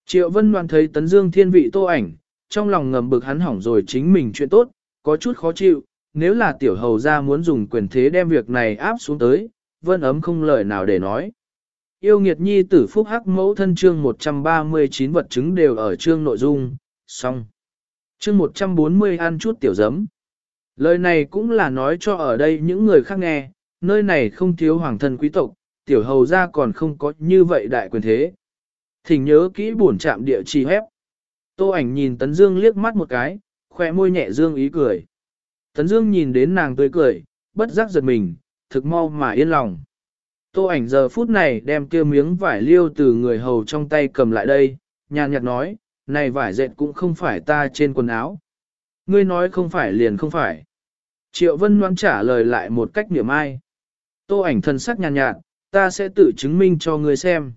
Triệu Vân Loan thấy Tấn Dương thiên vị tô ảnh, trong lòng ngầm bực hắn hỏng rồi chính mình chuyện tốt, có chút khó chịu, nếu là tiểu hầu gia muốn dùng quyền thế đem việc này áp xuống tới, Vân ấm không lời nào để nói. Yêu nghiệt nhi tử phúc hắc mẫu thân chương 139 vật chứng đều ở chương nội dung, xong. Chương 140 ăn chút tiểu giấm. Lời này cũng là nói cho ở đây những người khác nghe, nơi này không thiếu hoàng thân quý tộc, tiểu hầu gia còn không có như vậy đại quyền thế. Thỉnh nhớ kỹ buồn chạm địa chỉ hép. Tô ảnh nhìn Tấn Dương liếc mắt một cái, khoe môi nhẹ dương ý cười. Tấn Dương nhìn đến nàng tươi cười, bất giác giật mình, thực mau mà yên lòng. Tô ảnh giờ phút này đem kia miếng vải liêu từ người hầu trong tay cầm lại đây, nhàn nhạt nói, này vải dệt cũng không phải ta trên quần áo. Ngươi nói không phải liền không phải. Triệu Vân Loan trả lời lại một cách niệm ai. Tô ảnh thân sắc nhàn nhạt, ta sẽ tự chứng minh cho ngươi xem.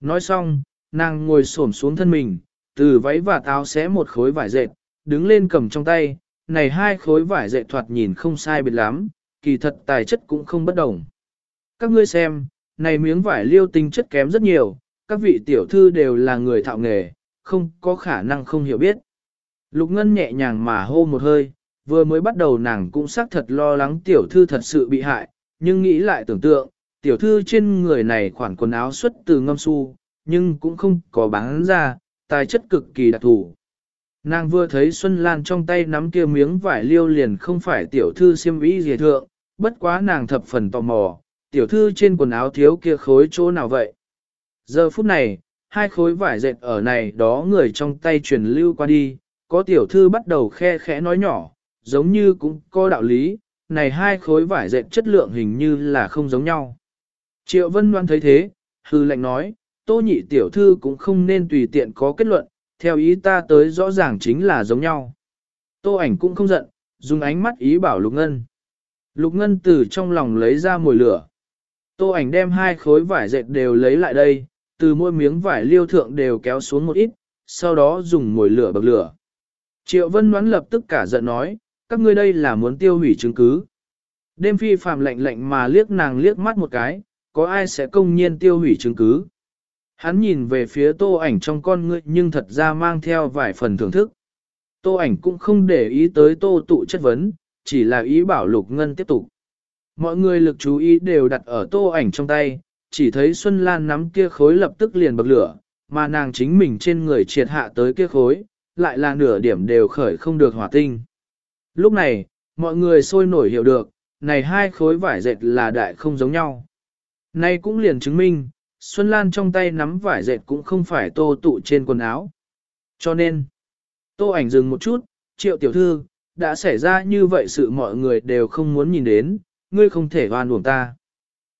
Nói xong, nàng ngồi xổm xuống thân mình, từ váy và áo xé một khối vải dệt, đứng lên cầm trong tay, này hai khối vải dệt thoạt nhìn không sai biệt lắm, kỳ thật tài chất cũng không bất đồng. Các ngươi xem, này miếng vải liêu tinh chất kém rất nhiều, các vị tiểu thư đều là người thạo nghề, không có khả năng không hiểu biết. Lục Ngân nhẹ nhàng mà hô một hơi, vừa mới bắt đầu nàng cũng xác thật lo lắng tiểu thư thật sự bị hại, nhưng nghĩ lại tưởng tượng, tiểu thư trên người này khoản quần áo xuất từ ngâm su, nhưng cũng không có bán ra, tài chất cực kỳ đặc thù. Nàng vừa thấy Xuân Lan trong tay nắm kia miếng vải liêu liền không phải tiểu thư siêm vĩ gì thượng, bất quá nàng thập phần tò mò, tiểu thư trên quần áo thiếu kia khối chỗ nào vậy. Giờ phút này, hai khối vải dệt ở này đó người trong tay truyền lưu qua đi, có tiểu thư bắt đầu khe khẽ nói nhỏ, giống như cũng có đạo lý, này hai khối vải dệt chất lượng hình như là không giống nhau. Triệu Vân Loan thấy thế, hư lệnh nói, tô nhị tiểu thư cũng không nên tùy tiện có kết luận, theo ý ta tới rõ ràng chính là giống nhau. Tô ảnh cũng không giận, dùng ánh mắt ý bảo Lục Ngân. Lục Ngân từ trong lòng lấy ra mồi lửa. Tô ảnh đem hai khối vải dệt đều lấy lại đây, từ mỗi miếng vải liêu thượng đều kéo xuống một ít, sau đó dùng mồi lửa bậc lửa. Triệu Vân đoán lập tức cả giận nói, các ngươi đây là muốn tiêu hủy chứng cứ. Đêm phi phạm lạnh lạnh mà liếc nàng liếc mắt một cái, có ai sẽ công nhiên tiêu hủy chứng cứ. Hắn nhìn về phía tô ảnh trong con ngươi nhưng thật ra mang theo vài phần thưởng thức. Tô ảnh cũng không để ý tới tô tụ chất vấn, chỉ là ý bảo lục ngân tiếp tục. Mọi người lực chú ý đều đặt ở tô ảnh trong tay, chỉ thấy Xuân Lan nắm kia khối lập tức liền bậc lửa, mà nàng chính mình trên người triệt hạ tới kia khối, lại là nửa điểm đều khởi không được hỏa tinh. Lúc này, mọi người sôi nổi hiểu được, này hai khối vải dệt là đại không giống nhau. Này cũng liền chứng minh, Xuân Lan trong tay nắm vải dệt cũng không phải tô tụ trên quần áo. Cho nên, tô ảnh dừng một chút, triệu tiểu thư, đã xảy ra như vậy sự mọi người đều không muốn nhìn đến, ngươi không thể hoan uổng ta.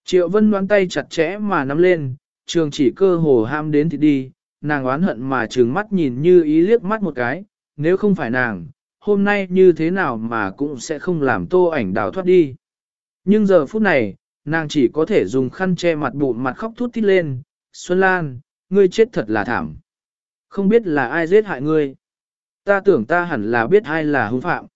Triệu vân đoán tay chặt chẽ mà nắm lên, trường chỉ cơ hồ ham đến thì đi, nàng oán hận mà trừng mắt nhìn như ý liếc mắt một cái, nếu không phải nàng, hôm nay như thế nào mà cũng sẽ không làm tô ảnh đào thoát đi. Nhưng giờ phút này, nàng chỉ có thể dùng khăn che mặt bụng mặt khóc thút thít lên, Xuân Lan, ngươi chết thật là thảm. Không biết là ai giết hại ngươi. Ta tưởng ta hẳn là biết ai là hung phạm.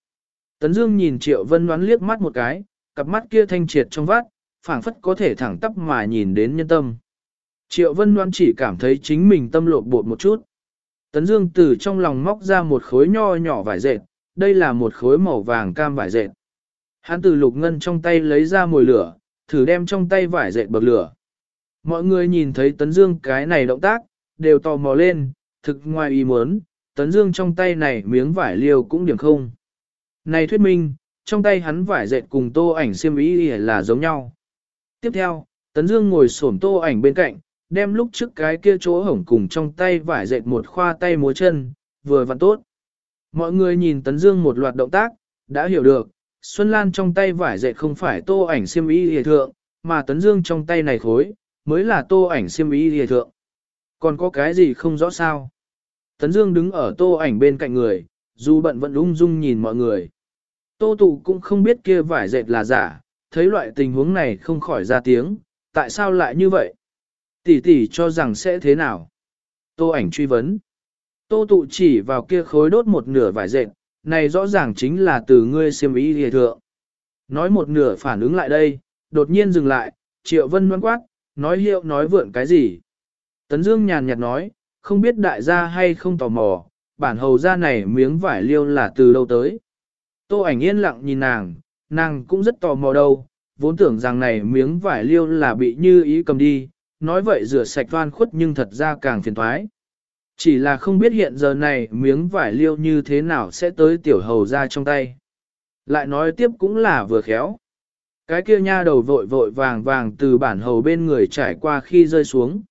Tấn Dương nhìn Triệu Vân đoán liếc mắt một cái, cặp mắt kia thanh triệt trong vắt, phảng phất có thể thẳng tắp mà nhìn đến nhân tâm. Triệu Vân Loan chỉ cảm thấy chính mình tâm lộn bột một chút. Tấn Dương từ trong lòng móc ra một khối nho nhỏ vải dệt, đây là một khối màu vàng cam vải dệt. Hắn từ lục ngân trong tay lấy ra mồi lửa, thử đem trong tay vải dệt bậc lửa. Mọi người nhìn thấy Tấn Dương cái này động tác, đều tò mò lên, thực ngoài ý muốn, Tấn Dương trong tay này miếng vải liều cũng điểm không. Này thuyết minh, trong tay hắn vải dệt cùng tô ảnh xiêm y là giống nhau. Tiếp theo, Tấn Dương ngồi xổm tô ảnh bên cạnh, đem lúc trước cái kia chỗ hổng cùng trong tay vải dệt một khoa tay múa chân, vừa vặn tốt. Mọi người nhìn Tấn Dương một loạt động tác, đã hiểu được, Xuân Lan trong tay vải dệt không phải tô ảnh xiêm y hề thượng, mà Tấn Dương trong tay này khối, mới là tô ảnh xiêm y hề thượng. Còn có cái gì không rõ sao? Tấn Dương đứng ở tô ảnh bên cạnh người, dù bận vẫn ung dung nhìn mọi người. Tô tụ cũng không biết kia vải dệt là giả, thấy loại tình huống này không khỏi ra tiếng, tại sao lại như vậy? Tỷ tỷ cho rằng sẽ thế nào? Tô ảnh truy vấn. Tô tụ chỉ vào kia khối đốt một nửa vải dệt, này rõ ràng chính là từ ngươi xiêm ý hề thượng. Nói một nửa phản ứng lại đây, đột nhiên dừng lại, triệu vân ngoan quát, nói hiệu nói vượn cái gì. Tấn Dương nhàn nhạt nói, không biết đại gia hay không tò mò, bản hầu ra này miếng vải liêu là từ đâu tới. Tô ảnh yên lặng nhìn nàng, nàng cũng rất tò mò đâu, vốn tưởng rằng này miếng vải liêu là bị như ý cầm đi, nói vậy rửa sạch toan khuất nhưng thật ra càng phiền toái. Chỉ là không biết hiện giờ này miếng vải liêu như thế nào sẽ tới tiểu hầu ra trong tay. Lại nói tiếp cũng là vừa khéo. Cái kia nha đầu vội vội vàng vàng từ bản hầu bên người trải qua khi rơi xuống.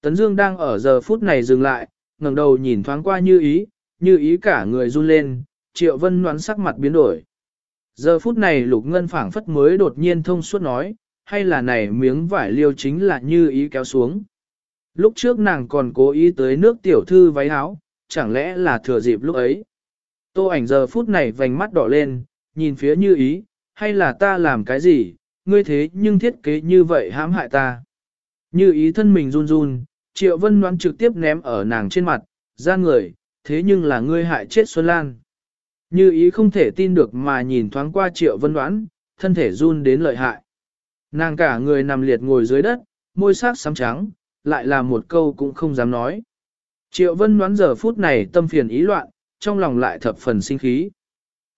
Tấn Dương đang ở giờ phút này dừng lại, ngẩng đầu nhìn thoáng qua như ý, như ý cả người run lên, triệu vân noán sắc mặt biến đổi. Giờ phút này lục ngân phảng phất mới đột nhiên thông suốt nói, hay là này miếng vải liêu chính là như ý kéo xuống. Lúc trước nàng còn cố ý tới nước tiểu thư váy áo, chẳng lẽ là thừa dịp lúc ấy. Tô ảnh giờ phút này vành mắt đỏ lên, nhìn phía như ý, hay là ta làm cái gì, ngươi thế nhưng thiết kế như vậy hãm hại ta. Như ý thân mình run run, triệu vân đoán trực tiếp ném ở nàng trên mặt, ra người, thế nhưng là ngươi hại chết Xuân Lan. Như ý không thể tin được mà nhìn thoáng qua triệu vân đoán, thân thể run đến lợi hại. Nàng cả người nằm liệt ngồi dưới đất, môi sắc xám trắng, lại là một câu cũng không dám nói. Triệu vân đoán giờ phút này tâm phiền ý loạn, trong lòng lại thập phần sinh khí.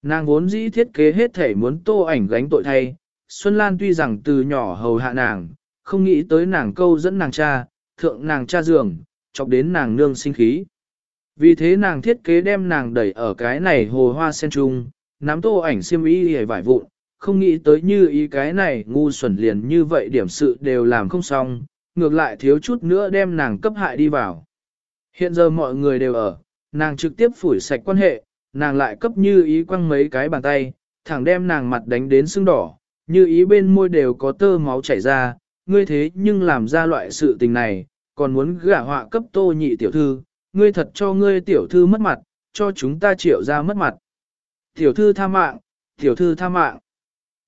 Nàng vốn dĩ thiết kế hết thể muốn tô ảnh gánh tội thay, Xuân Lan tuy rằng từ nhỏ hầu hạ nàng, không nghĩ tới nàng câu dẫn nàng cha, thượng nàng cha giường, chọc đến nàng nương sinh khí. Vì thế nàng thiết kế đem nàng đẩy ở cái này hồ hoa sen trung, nắm tô ảnh xiêm y hề vải vụn, không nghĩ tới như ý cái này ngu xuẩn liền như vậy điểm sự đều làm không xong, ngược lại thiếu chút nữa đem nàng cấp hại đi vào. Hiện giờ mọi người đều ở, nàng trực tiếp phủi sạch quan hệ, nàng lại cấp như ý quăng mấy cái bàn tay, thẳng đem nàng mặt đánh đến sưng đỏ, như ý bên môi đều có tơ máu chảy ra, ngươi thế nhưng làm ra loại sự tình này, còn muốn gả họa cấp tô nhị tiểu thư, ngươi thật cho ngươi tiểu thư mất mặt, cho chúng ta triệu ra mất mặt. Tiểu thư tha mạng, tiểu thư tha mạng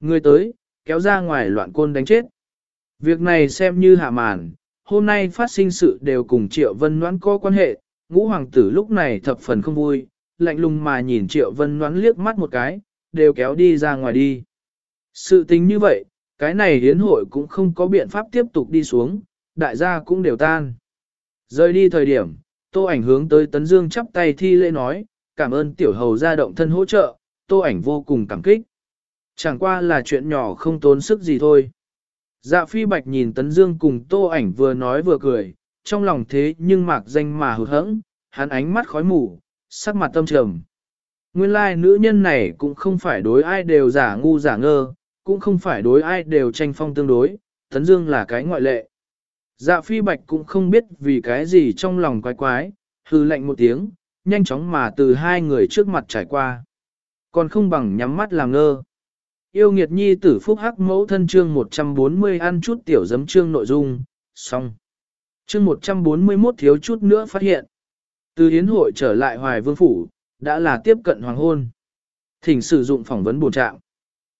người tới, kéo ra ngoài loạn côn đánh chết. Việc này xem như hạ màn, hôm nay phát sinh sự đều cùng Triệu Vân Noãn có quan hệ, ngũ hoàng tử lúc này thập phần không vui, lạnh lùng mà nhìn Triệu Vân Noãn liếc mắt một cái, đều kéo đi ra ngoài đi. Sự tình như vậy, cái này hiến hội cũng không có biện pháp tiếp tục đi xuống, đại gia cũng đều tan. Rời đi thời điểm, tô ảnh hướng tới Tấn Dương chắp tay thi lễ nói, cảm ơn tiểu hầu gia động thân hỗ trợ, tô ảnh vô cùng cảm kích. Chẳng qua là chuyện nhỏ không tốn sức gì thôi. Dạ phi bạch nhìn Tấn Dương cùng tô ảnh vừa nói vừa cười, trong lòng thế nhưng mạc danh mà hụt hẫng, hắn ánh mắt khói mù, sắc mặt tâm trầm. Nguyên lai like, nữ nhân này cũng không phải đối ai đều giả ngu giả ngơ, cũng không phải đối ai đều tranh phong tương đối, Tấn Dương là cái ngoại lệ. Dạ phi bạch cũng không biết vì cái gì trong lòng quái quái, hư lệnh một tiếng, nhanh chóng mà từ hai người trước mặt trải qua. Còn không bằng nhắm mắt làm ngơ. Yêu nghiệt nhi tử phúc hắc mẫu thân chương 140 ăn chút tiểu giấm chương nội dung, xong. Chương 141 thiếu chút nữa phát hiện. Từ hiến hội trở lại hoài vương phủ, đã là tiếp cận hoàng hôn. Thỉnh sử dụng phỏng vấn bổ trạng.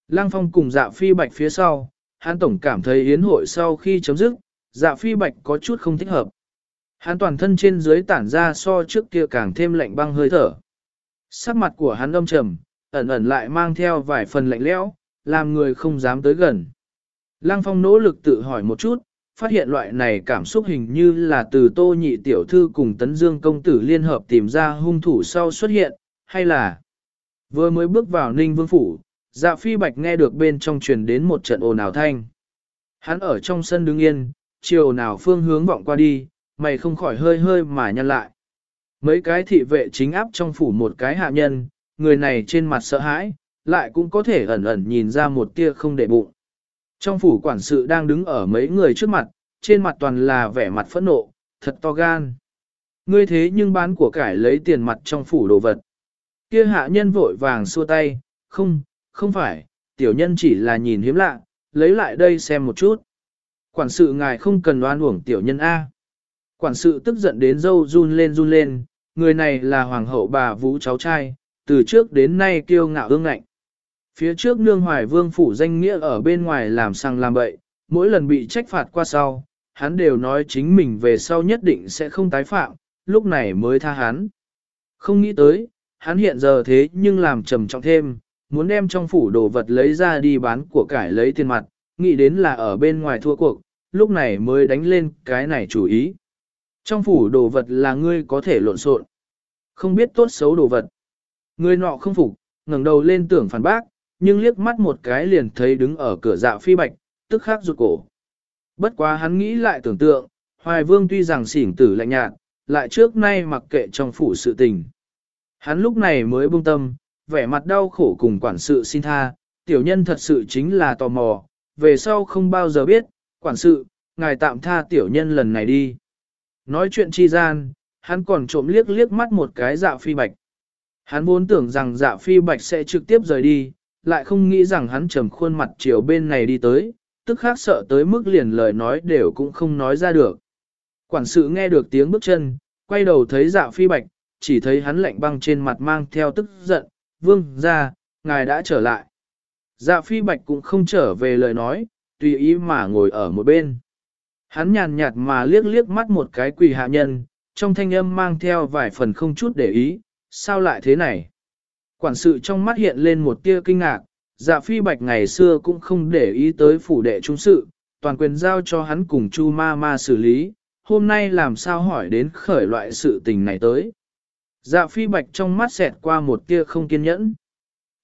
Lăng phong cùng dạ phi bạch phía sau, hắn tổng cảm thấy hiến hội sau khi chấm dứt, dạ phi bạch có chút không thích hợp. Hắn toàn thân trên dưới tản ra so trước kia càng thêm lạnh băng hơi thở. Sắc mặt của hắn âm trầm, ẩn ẩn lại mang theo vài phần lạnh lẽo, làm người không dám tới gần. Lăng Phong nỗ lực tự hỏi một chút, phát hiện loại này cảm xúc hình như là từ tô nhị tiểu thư cùng tấn dương công tử liên hợp tìm ra hung thủ sau xuất hiện, hay là vừa mới bước vào ninh vương phủ, dạ phi bạch nghe được bên trong truyền đến một trận ồn ào thanh. Hắn ở trong sân đứng yên, chiều nào phương hướng vọng qua đi, mày không khỏi hơi hơi mà nhăn lại. Mấy cái thị vệ chính áp trong phủ một cái hạ nhân, người này trên mặt sợ hãi, lại cũng có thể ẩn ẩn nhìn ra một tia không để bụng. Trong phủ quản sự đang đứng ở mấy người trước mặt, trên mặt toàn là vẻ mặt phẫn nộ, thật to gan. Ngươi thế nhưng bán của cải lấy tiền mặt trong phủ đồ vật. Kia hạ nhân vội vàng xua tay, không, không phải, tiểu nhân chỉ là nhìn hiếm lạ, lấy lại đây xem một chút. Quản sự ngài không cần đoan uổng tiểu nhân A. Quản sự tức giận đến dâu run lên run lên, người này là hoàng hậu bà vũ cháu trai, từ trước đến nay kiêu ngạo ương ngạnh. Phía trước nương hoài vương phủ danh nghĩa ở bên ngoài làm sang làm bậy, mỗi lần bị trách phạt qua sau, hắn đều nói chính mình về sau nhất định sẽ không tái phạm, lúc này mới tha hắn. Không nghĩ tới, hắn hiện giờ thế nhưng làm trầm trọng thêm, muốn đem trong phủ đồ vật lấy ra đi bán của cải lấy tiền mặt, nghĩ đến là ở bên ngoài thua cuộc, lúc này mới đánh lên cái này chủ ý. Trong phủ đồ vật là ngươi có thể lộn xộn, không biết tốt xấu đồ vật. Người nọ không phục, ngẩng đầu lên tưởng phản bác, nhưng liếc mắt một cái liền thấy đứng ở cửa dạ phi bạch, tức khắc rụt cổ. Bất quá hắn nghĩ lại tưởng tượng, Hoài Vương tuy rằng xỉn tử lạnh nhạt, lại trước nay mặc kệ trong phủ sự tình. Hắn lúc này mới buông tâm, vẻ mặt đau khổ cùng quản sự xin tha, tiểu nhân thật sự chính là tò mò, về sau không bao giờ biết, quản sự, ngài tạm tha tiểu nhân lần này đi. Nói chuyện chi gian, hắn còn trộm liếc liếc mắt một cái dạ phi bạch. Hắn vốn tưởng rằng dạ phi bạch sẽ trực tiếp rời đi, lại không nghĩ rằng hắn trầm khuôn mặt chiều bên này đi tới, tức khác sợ tới mức liền lời nói đều cũng không nói ra được. Quản sự nghe được tiếng bước chân, quay đầu thấy dạ phi bạch, chỉ thấy hắn lạnh băng trên mặt mang theo tức giận, vương ra, ngài đã trở lại. Dạ phi bạch cũng không trở về lời nói, tùy ý mà ngồi ở một bên. Hắn nhàn nhạt mà liếc liếc mắt một cái quỳ hạ nhân, trong thanh âm mang theo vài phần không chút để ý, sao lại thế này? Quản sự trong mắt hiện lên một tia kinh ngạc, dạ phi bạch ngày xưa cũng không để ý tới phủ đệ trung sự, toàn quyền giao cho hắn cùng chu ma ma xử lý, hôm nay làm sao hỏi đến khởi loại sự tình này tới. Dạ phi bạch trong mắt xẹt qua một tia không kiên nhẫn.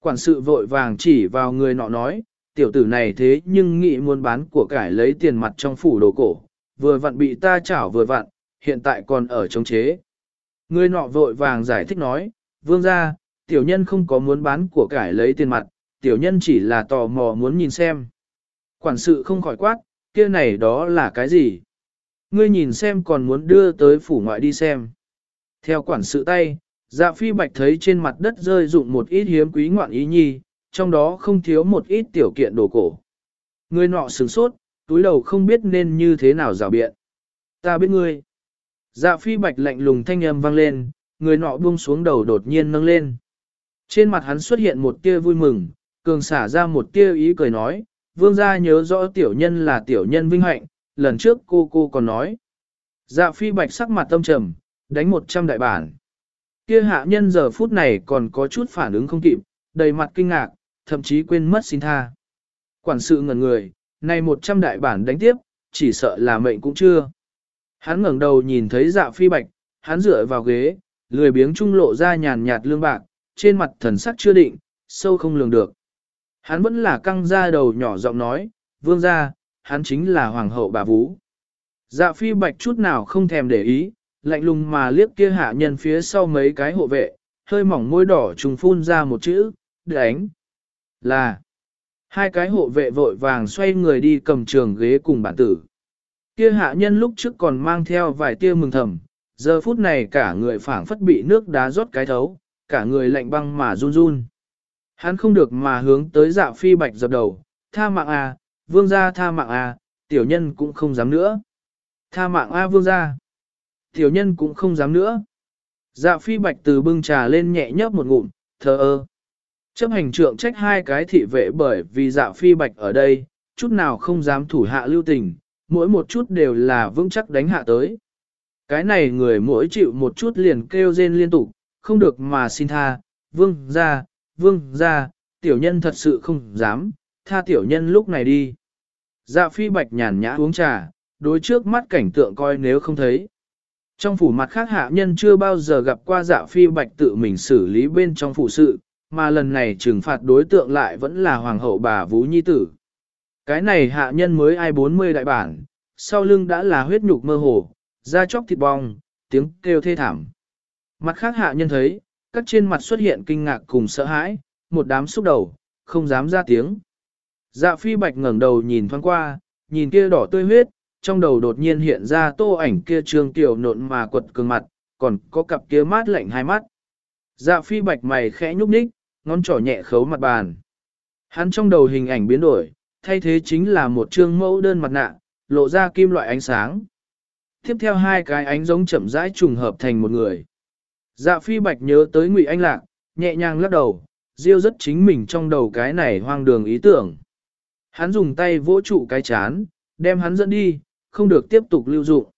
Quản sự vội vàng chỉ vào người nọ nói, tiểu tử này thế nhưng nghĩ muốn bán của cải lấy tiền mặt trong phủ đồ cổ, vừa vặn bị ta chảo vừa vặn, hiện tại còn ở chống chế. Người nọ vội vàng giải thích nói, vương ra, tiểu nhân không có muốn bán của cải lấy tiền mặt, tiểu nhân chỉ là tò mò muốn nhìn xem. Quản sự không khỏi quát, kia này đó là cái gì? Ngươi nhìn xem còn muốn đưa tới phủ ngoại đi xem. Theo quản sự tay, dạ phi bạch thấy trên mặt đất rơi dụng một ít hiếm quý ngoạn ý nhi, trong đó không thiếu một ít tiểu kiện đồ cổ. Người nọ sửng sốt, túi đầu không biết nên như thế nào rào biện. Ta biết ngươi. Dạ phi bạch lạnh lùng thanh âm vang lên, người nọ buông xuống đầu đột nhiên nâng lên. Trên mặt hắn xuất hiện một tia vui mừng, cường xả ra một tia ý cười nói, vương gia nhớ rõ tiểu nhân là tiểu nhân vinh hạnh, lần trước cô cô còn nói. Dạ phi bạch sắc mặt tâm trầm, đánh một trăm đại bản. Kia hạ nhân giờ phút này còn có chút phản ứng không kịp, đầy mặt kinh ngạc, thậm chí quên mất xin tha. Quản sự ngẩn người, này một trăm đại bản đánh tiếp, chỉ sợ là mệnh cũng chưa. Hắn ngẩng đầu nhìn thấy dạ phi bạch, hắn dựa vào ghế, lười biếng trung lộ ra nhàn nhạt lương bạc, trên mặt thần sắc chưa định, sâu không lường được. Hắn vẫn là căng ra đầu nhỏ giọng nói, vương ra, hắn chính là hoàng hậu bà Vũ. Dạ phi bạch chút nào không thèm để ý, lạnh lùng mà liếc kia hạ nhân phía sau mấy cái hộ vệ, hơi mỏng môi đỏ trùng phun ra một chữ, đánh. Là, hai cái hộ vệ vội vàng xoay người đi cầm trường ghế cùng bản tử. Kia hạ nhân lúc trước còn mang theo vài tia mừng thầm, giờ phút này cả người phảng phất bị nước đá rót cái thấu, cả người lạnh băng mà run run. Hắn không được mà hướng tới dạ phi bạch dập đầu, tha mạng à, vương gia tha mạng à, tiểu nhân cũng không dám nữa. Tha mạng a à, vương gia. Tiểu nhân cũng không dám nữa. Dạ phi bạch từ bưng trà lên nhẹ nhấp một ngụm, thờ ơ. Chấp hành trượng trách hai cái thị vệ bởi vì dạ phi bạch ở đây, chút nào không dám thủ hạ lưu tình, mỗi một chút đều là vững chắc đánh hạ tới. Cái này người mỗi chịu một chút liền kêu rên liên tục, không được mà xin tha, vương ra, vương ra, tiểu nhân thật sự không dám, tha tiểu nhân lúc này đi. Dạ phi bạch nhàn nhã uống trà, đối trước mắt cảnh tượng coi nếu không thấy. Trong phủ mặt khác hạ nhân chưa bao giờ gặp qua dạ phi bạch tự mình xử lý bên trong phủ sự, mà lần này trừng phạt đối tượng lại vẫn là hoàng hậu bà Vũ Nhi Tử. Cái này hạ nhân mới ai 40 đại bản, sau lưng đã là huyết nhục mơ hồ, da chóc thịt bong, tiếng kêu thê thảm. Mặt khác hạ nhân thấy, các trên mặt xuất hiện kinh ngạc cùng sợ hãi, một đám xúc đầu, không dám ra tiếng. Dạ phi bạch ngẩng đầu nhìn thoáng qua, nhìn kia đỏ tươi huyết, trong đầu đột nhiên hiện ra tô ảnh kia trương tiểu nộn mà quật cường mặt, còn có cặp kia mát lạnh hai mắt. Dạ phi bạch mày khẽ nhúc nhích, ngón trỏ nhẹ khấu mặt bàn. Hắn trong đầu hình ảnh biến đổi, thay thế chính là một trương mẫu đơn mặt nạ, lộ ra kim loại ánh sáng. Tiếp theo hai cái ánh giống chậm rãi trùng hợp thành một người. Dạ phi bạch nhớ tới Ngụy Anh Lạc, nhẹ nhàng lắc đầu, diêu rất chính mình trong đầu cái này hoang đường ý tưởng. Hắn dùng tay vỗ trụ cái chán, đem hắn dẫn đi, không được tiếp tục lưu dụng.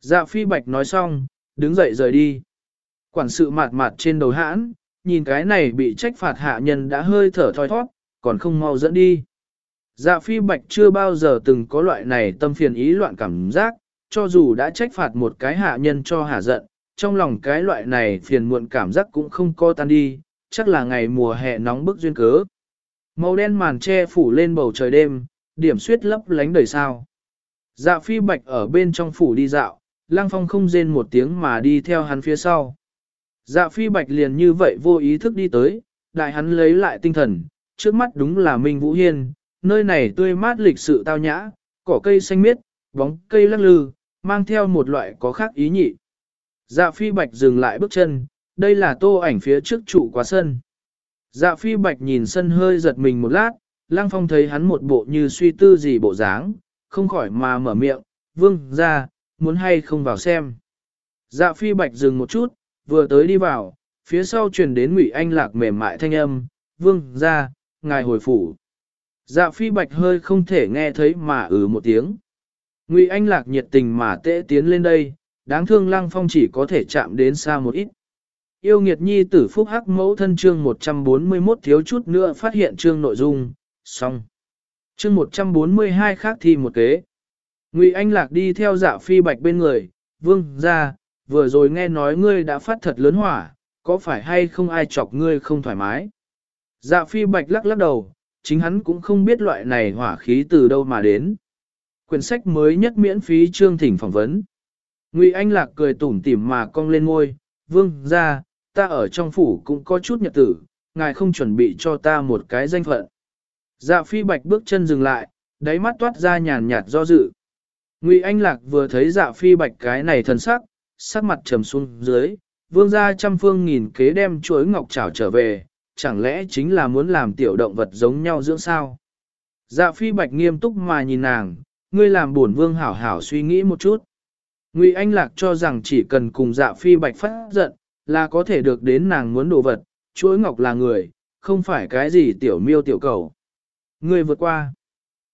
Dạ phi bạch nói xong, đứng dậy rời đi. Quản sự mạt mạt trên đầu hãn, nhìn cái này bị trách phạt hạ nhân đã hơi thở thoi thoát, còn không mau dẫn đi. Dạ phi bạch chưa bao giờ từng có loại này tâm phiền ý loạn cảm giác, cho dù đã trách phạt một cái hạ nhân cho hạ giận, trong lòng cái loại này phiền muộn cảm giác cũng không co tan đi, chắc là ngày mùa hè nóng bức duyên cớ. Màu đen màn che phủ lên bầu trời đêm, điểm suyết lấp lánh đời sao. Dạ phi bạch ở bên trong phủ đi dạo, lang phong không rên một tiếng mà đi theo hắn phía sau. Dạ phi bạch liền như vậy vô ý thức đi tới, đại hắn lấy lại tinh thần, trước mắt đúng là Minh Vũ Hiên, nơi này tươi mát lịch sự tao nhã, cỏ cây xanh miết, bóng cây lắc lư, mang theo một loại có khác ý nhị. Dạ phi bạch dừng lại bước chân, đây là tô ảnh phía trước trụ quá sân. Dạ phi bạch nhìn sân hơi giật mình một lát, lang phong thấy hắn một bộ như suy tư gì bộ dáng, không khỏi mà mở miệng, vương ra, muốn hay không vào xem. Dạ phi bạch dừng một chút, vừa tới đi vào, phía sau truyền đến ngụy anh lạc mềm mại thanh âm, vương ra, ngài hồi phủ. Dạ phi bạch hơi không thể nghe thấy mà ừ một tiếng. Ngụy anh lạc nhiệt tình mà tễ tiến lên đây, đáng thương lăng phong chỉ có thể chạm đến xa một ít. Yêu nghiệt nhi tử phúc hắc mẫu thân chương 141 thiếu chút nữa phát hiện chương nội dung, xong. Chương 142 khác thì một kế. Ngụy Anh Lạc đi theo dạ phi bạch bên người, vương ra, vừa rồi nghe nói ngươi đã phát thật lớn hỏa, có phải hay không ai chọc ngươi không thoải mái? Dạ phi bạch lắc lắc đầu, chính hắn cũng không biết loại này hỏa khí từ đâu mà đến. Quyển sách mới nhất miễn phí chương thỉnh phỏng vấn. Ngụy Anh Lạc cười tủm tỉm mà cong lên ngôi, vương ra, ta ở trong phủ cũng có chút nhật tử, ngài không chuẩn bị cho ta một cái danh phận. Dạ phi bạch bước chân dừng lại, đáy mắt toát ra nhàn nhạt do dự. Ngụy Anh Lạc vừa thấy dạ phi bạch cái này thần sắc, sắc mặt trầm xuống dưới, vương ra trăm phương nghìn kế đem chuối ngọc trảo trở về, chẳng lẽ chính là muốn làm tiểu động vật giống nhau dưỡng sao? Dạ phi bạch nghiêm túc mà nhìn nàng, ngươi làm buồn vương hảo hảo suy nghĩ một chút. Ngụy Anh Lạc cho rằng chỉ cần cùng dạ phi bạch phát giận, là có thể được đến nàng muốn đồ vật, chuỗi ngọc là người, không phải cái gì tiểu miêu tiểu cầu. Ngươi vượt qua.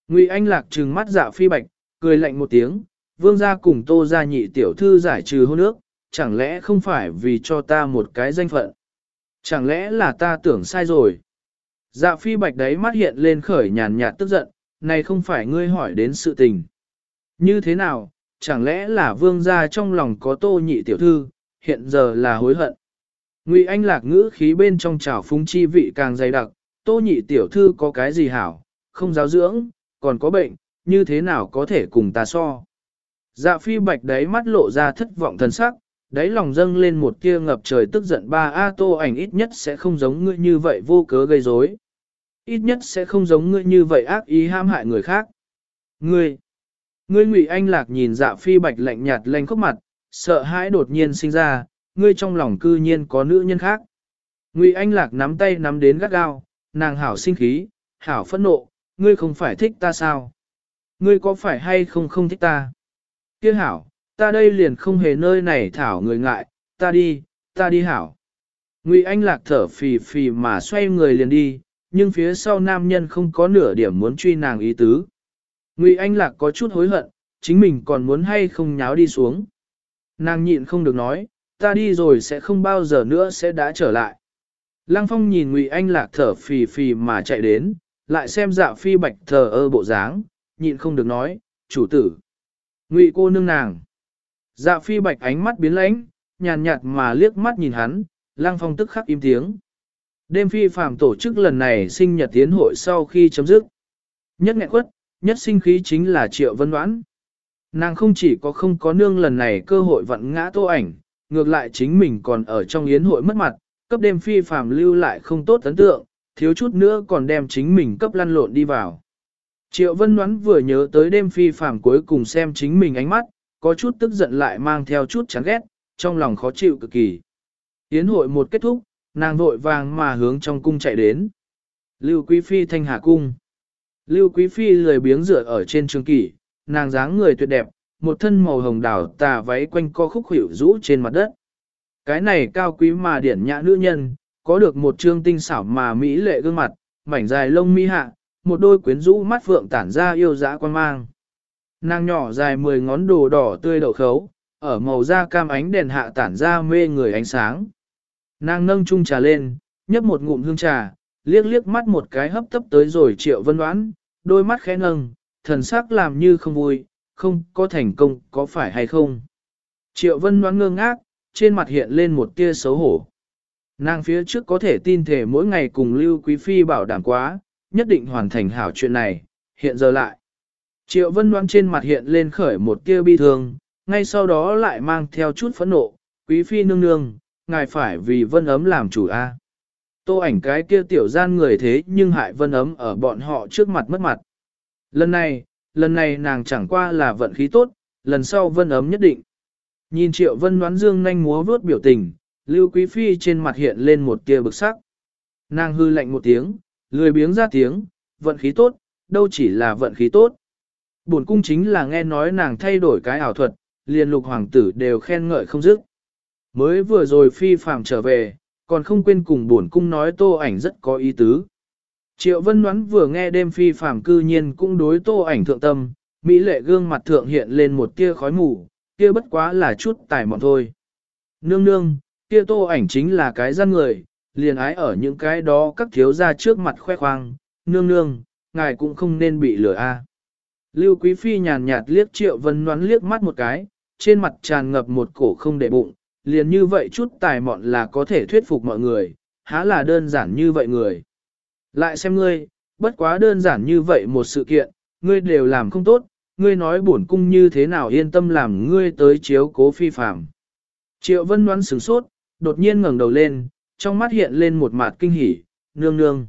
Ngụy Anh Lạc trừng mắt dạ phi bạch, cười lạnh một tiếng, vương gia cùng tô gia nhị tiểu thư giải trừ hôn ước, chẳng lẽ không phải vì cho ta một cái danh phận. Chẳng lẽ là ta tưởng sai rồi. Dạ phi bạch đấy mắt hiện lên khởi nhàn nhạt tức giận, này không phải ngươi hỏi đến sự tình. Như thế nào, chẳng lẽ là vương gia trong lòng có tô nhị tiểu thư, hiện giờ là hối hận. Ngụy Anh lạc ngữ khí bên trong trào phúng chi vị càng dày đặc, tô nhị tiểu thư có cái gì hảo, không giáo dưỡng, còn có bệnh, như thế nào có thể cùng ta so. Dạ phi bạch đáy mắt lộ ra thất vọng thần sắc, đáy lòng dâng lên một tia ngập trời tức giận ba A tô ảnh ít nhất sẽ không giống ngươi như vậy vô cớ gây rối, Ít nhất sẽ không giống ngươi như vậy ác ý ham hại người khác. Ngươi, ngươi ngụy anh lạc nhìn dạ phi bạch lạnh nhạt lanh khốc mặt, sợ hãi đột nhiên sinh ra, ngươi trong lòng cư nhiên có nữ nhân khác. Ngụy anh lạc nắm tay nắm đến gắt gao, nàng hảo sinh khí, hảo phẫn nộ, ngươi không phải thích ta sao? Ngươi có phải hay không không thích ta? Kia hảo, ta đây liền không hề nơi này thảo người ngại, ta đi, ta đi hảo. Ngụy Anh Lạc thở phì phì mà xoay người liền đi, nhưng phía sau nam nhân không có nửa điểm muốn truy nàng ý tứ. Ngụy Anh Lạc có chút hối hận, chính mình còn muốn hay không nháo đi xuống. Nàng nhịn không được nói, ta đi rồi sẽ không bao giờ nữa sẽ đã trở lại. Lăng Phong nhìn Ngụy Anh Lạc thở phì phì mà chạy đến, lại xem dạ phi bạch thờ ơ bộ dáng, nhịn không được nói, chủ tử. Ngụy cô nương nàng. Dạ phi bạch ánh mắt biến lãnh, nhàn nhạt mà liếc mắt nhìn hắn, lang phong tức khắc im tiếng. Đêm phi phàm tổ chức lần này sinh nhật tiến hội sau khi chấm dứt. Nhất nghẹn quất, nhất sinh khí chính là triệu vân đoán. Nàng không chỉ có không có nương lần này cơ hội vận ngã tô ảnh, ngược lại chính mình còn ở trong yến hội mất mặt, cấp đêm phi phàm lưu lại không tốt ấn tượng, thiếu chút nữa còn đem chính mình cấp lăn lộn đi vào. Triệu Vân đoán vừa nhớ tới đêm phi phàm cuối cùng xem chính mình ánh mắt, có chút tức giận lại mang theo chút chán ghét, trong lòng khó chịu cực kỳ. Yến hội một kết thúc, nàng vội vàng mà hướng trong cung chạy đến. Lưu Quý Phi thanh hà cung. Lưu Quý Phi lười biếng dựa ở trên trường kỷ, nàng dáng người tuyệt đẹp, một thân màu hồng đảo tà váy quanh co khúc hiểu rũ trên mặt đất. Cái này cao quý mà điển nhã nữ nhân, có được một trương tinh xảo mà mỹ lệ gương mặt, mảnh dài lông mi hạ, một đôi quyến rũ mắt phượng tản ra yêu dã quan mang. Nàng nhỏ dài mười ngón đồ đỏ tươi đậu khấu, ở màu da cam ánh đèn hạ tản ra mê người ánh sáng. Nàng nâng chung trà lên, nhấp một ngụm hương trà, liếc liếc mắt một cái hấp tấp tới rồi triệu vân đoán, đôi mắt khẽ nâng, thần sắc làm như không vui, không có thành công có phải hay không. Triệu vân đoán ngơ ngác, trên mặt hiện lên một tia xấu hổ. Nàng phía trước có thể tin thể mỗi ngày cùng Lưu Quý Phi bảo đảm quá, nhất định hoàn thành hảo chuyện này, hiện giờ lại. Triệu vân đoán trên mặt hiện lên khởi một tia bi thương, ngay sau đó lại mang theo chút phẫn nộ, Quý Phi nương nương, ngài phải vì vân ấm làm chủ a. Tô ảnh cái kia tiểu gian người thế nhưng hại vân ấm ở bọn họ trước mặt mất mặt. Lần này, lần này nàng chẳng qua là vận khí tốt, lần sau vân ấm nhất định. Nhìn triệu vân đoán dương nhanh múa vướt biểu tình, Lưu Quý Phi trên mặt hiện lên một tia bực sắc. Nàng hư lạnh một tiếng, lười biếng ra tiếng, vận khí tốt, đâu chỉ là vận khí tốt. Bổn cung chính là nghe nói nàng thay đổi cái ảo thuật, liền lục hoàng tử đều khen ngợi không dứt. Mới vừa rồi phi phàm trở về, còn không quên cùng bổn cung nói tô ảnh rất có ý tứ. Triệu Vân Ngoãn vừa nghe đêm phi phàm cư nhiên cũng đối tô ảnh thượng tâm, mỹ lệ gương mặt thượng hiện lên một tia khói mù, kia bất quá là chút tài mọn thôi. Nương nương, kia tô ảnh chính là cái gian người, liền ái ở những cái đó các thiếu gia trước mặt khoe khoang, nương nương, ngài cũng không nên bị lừa a. Lưu Quý Phi nhàn nhạt liếc Triệu Vân Ngoãn liếc mắt một cái, trên mặt tràn ngập một cổ không để bụng, liền như vậy chút tài mọn là có thể thuyết phục mọi người, há là đơn giản như vậy người. Lại xem ngươi, bất quá đơn giản như vậy một sự kiện, ngươi đều làm không tốt, ngươi nói bổn cung như thế nào yên tâm làm ngươi tới chiếu cố phi phạm. Triệu vân đoán sửng sốt, đột nhiên ngẩng đầu lên, trong mắt hiện lên một mặt kinh hỉ, nương nương.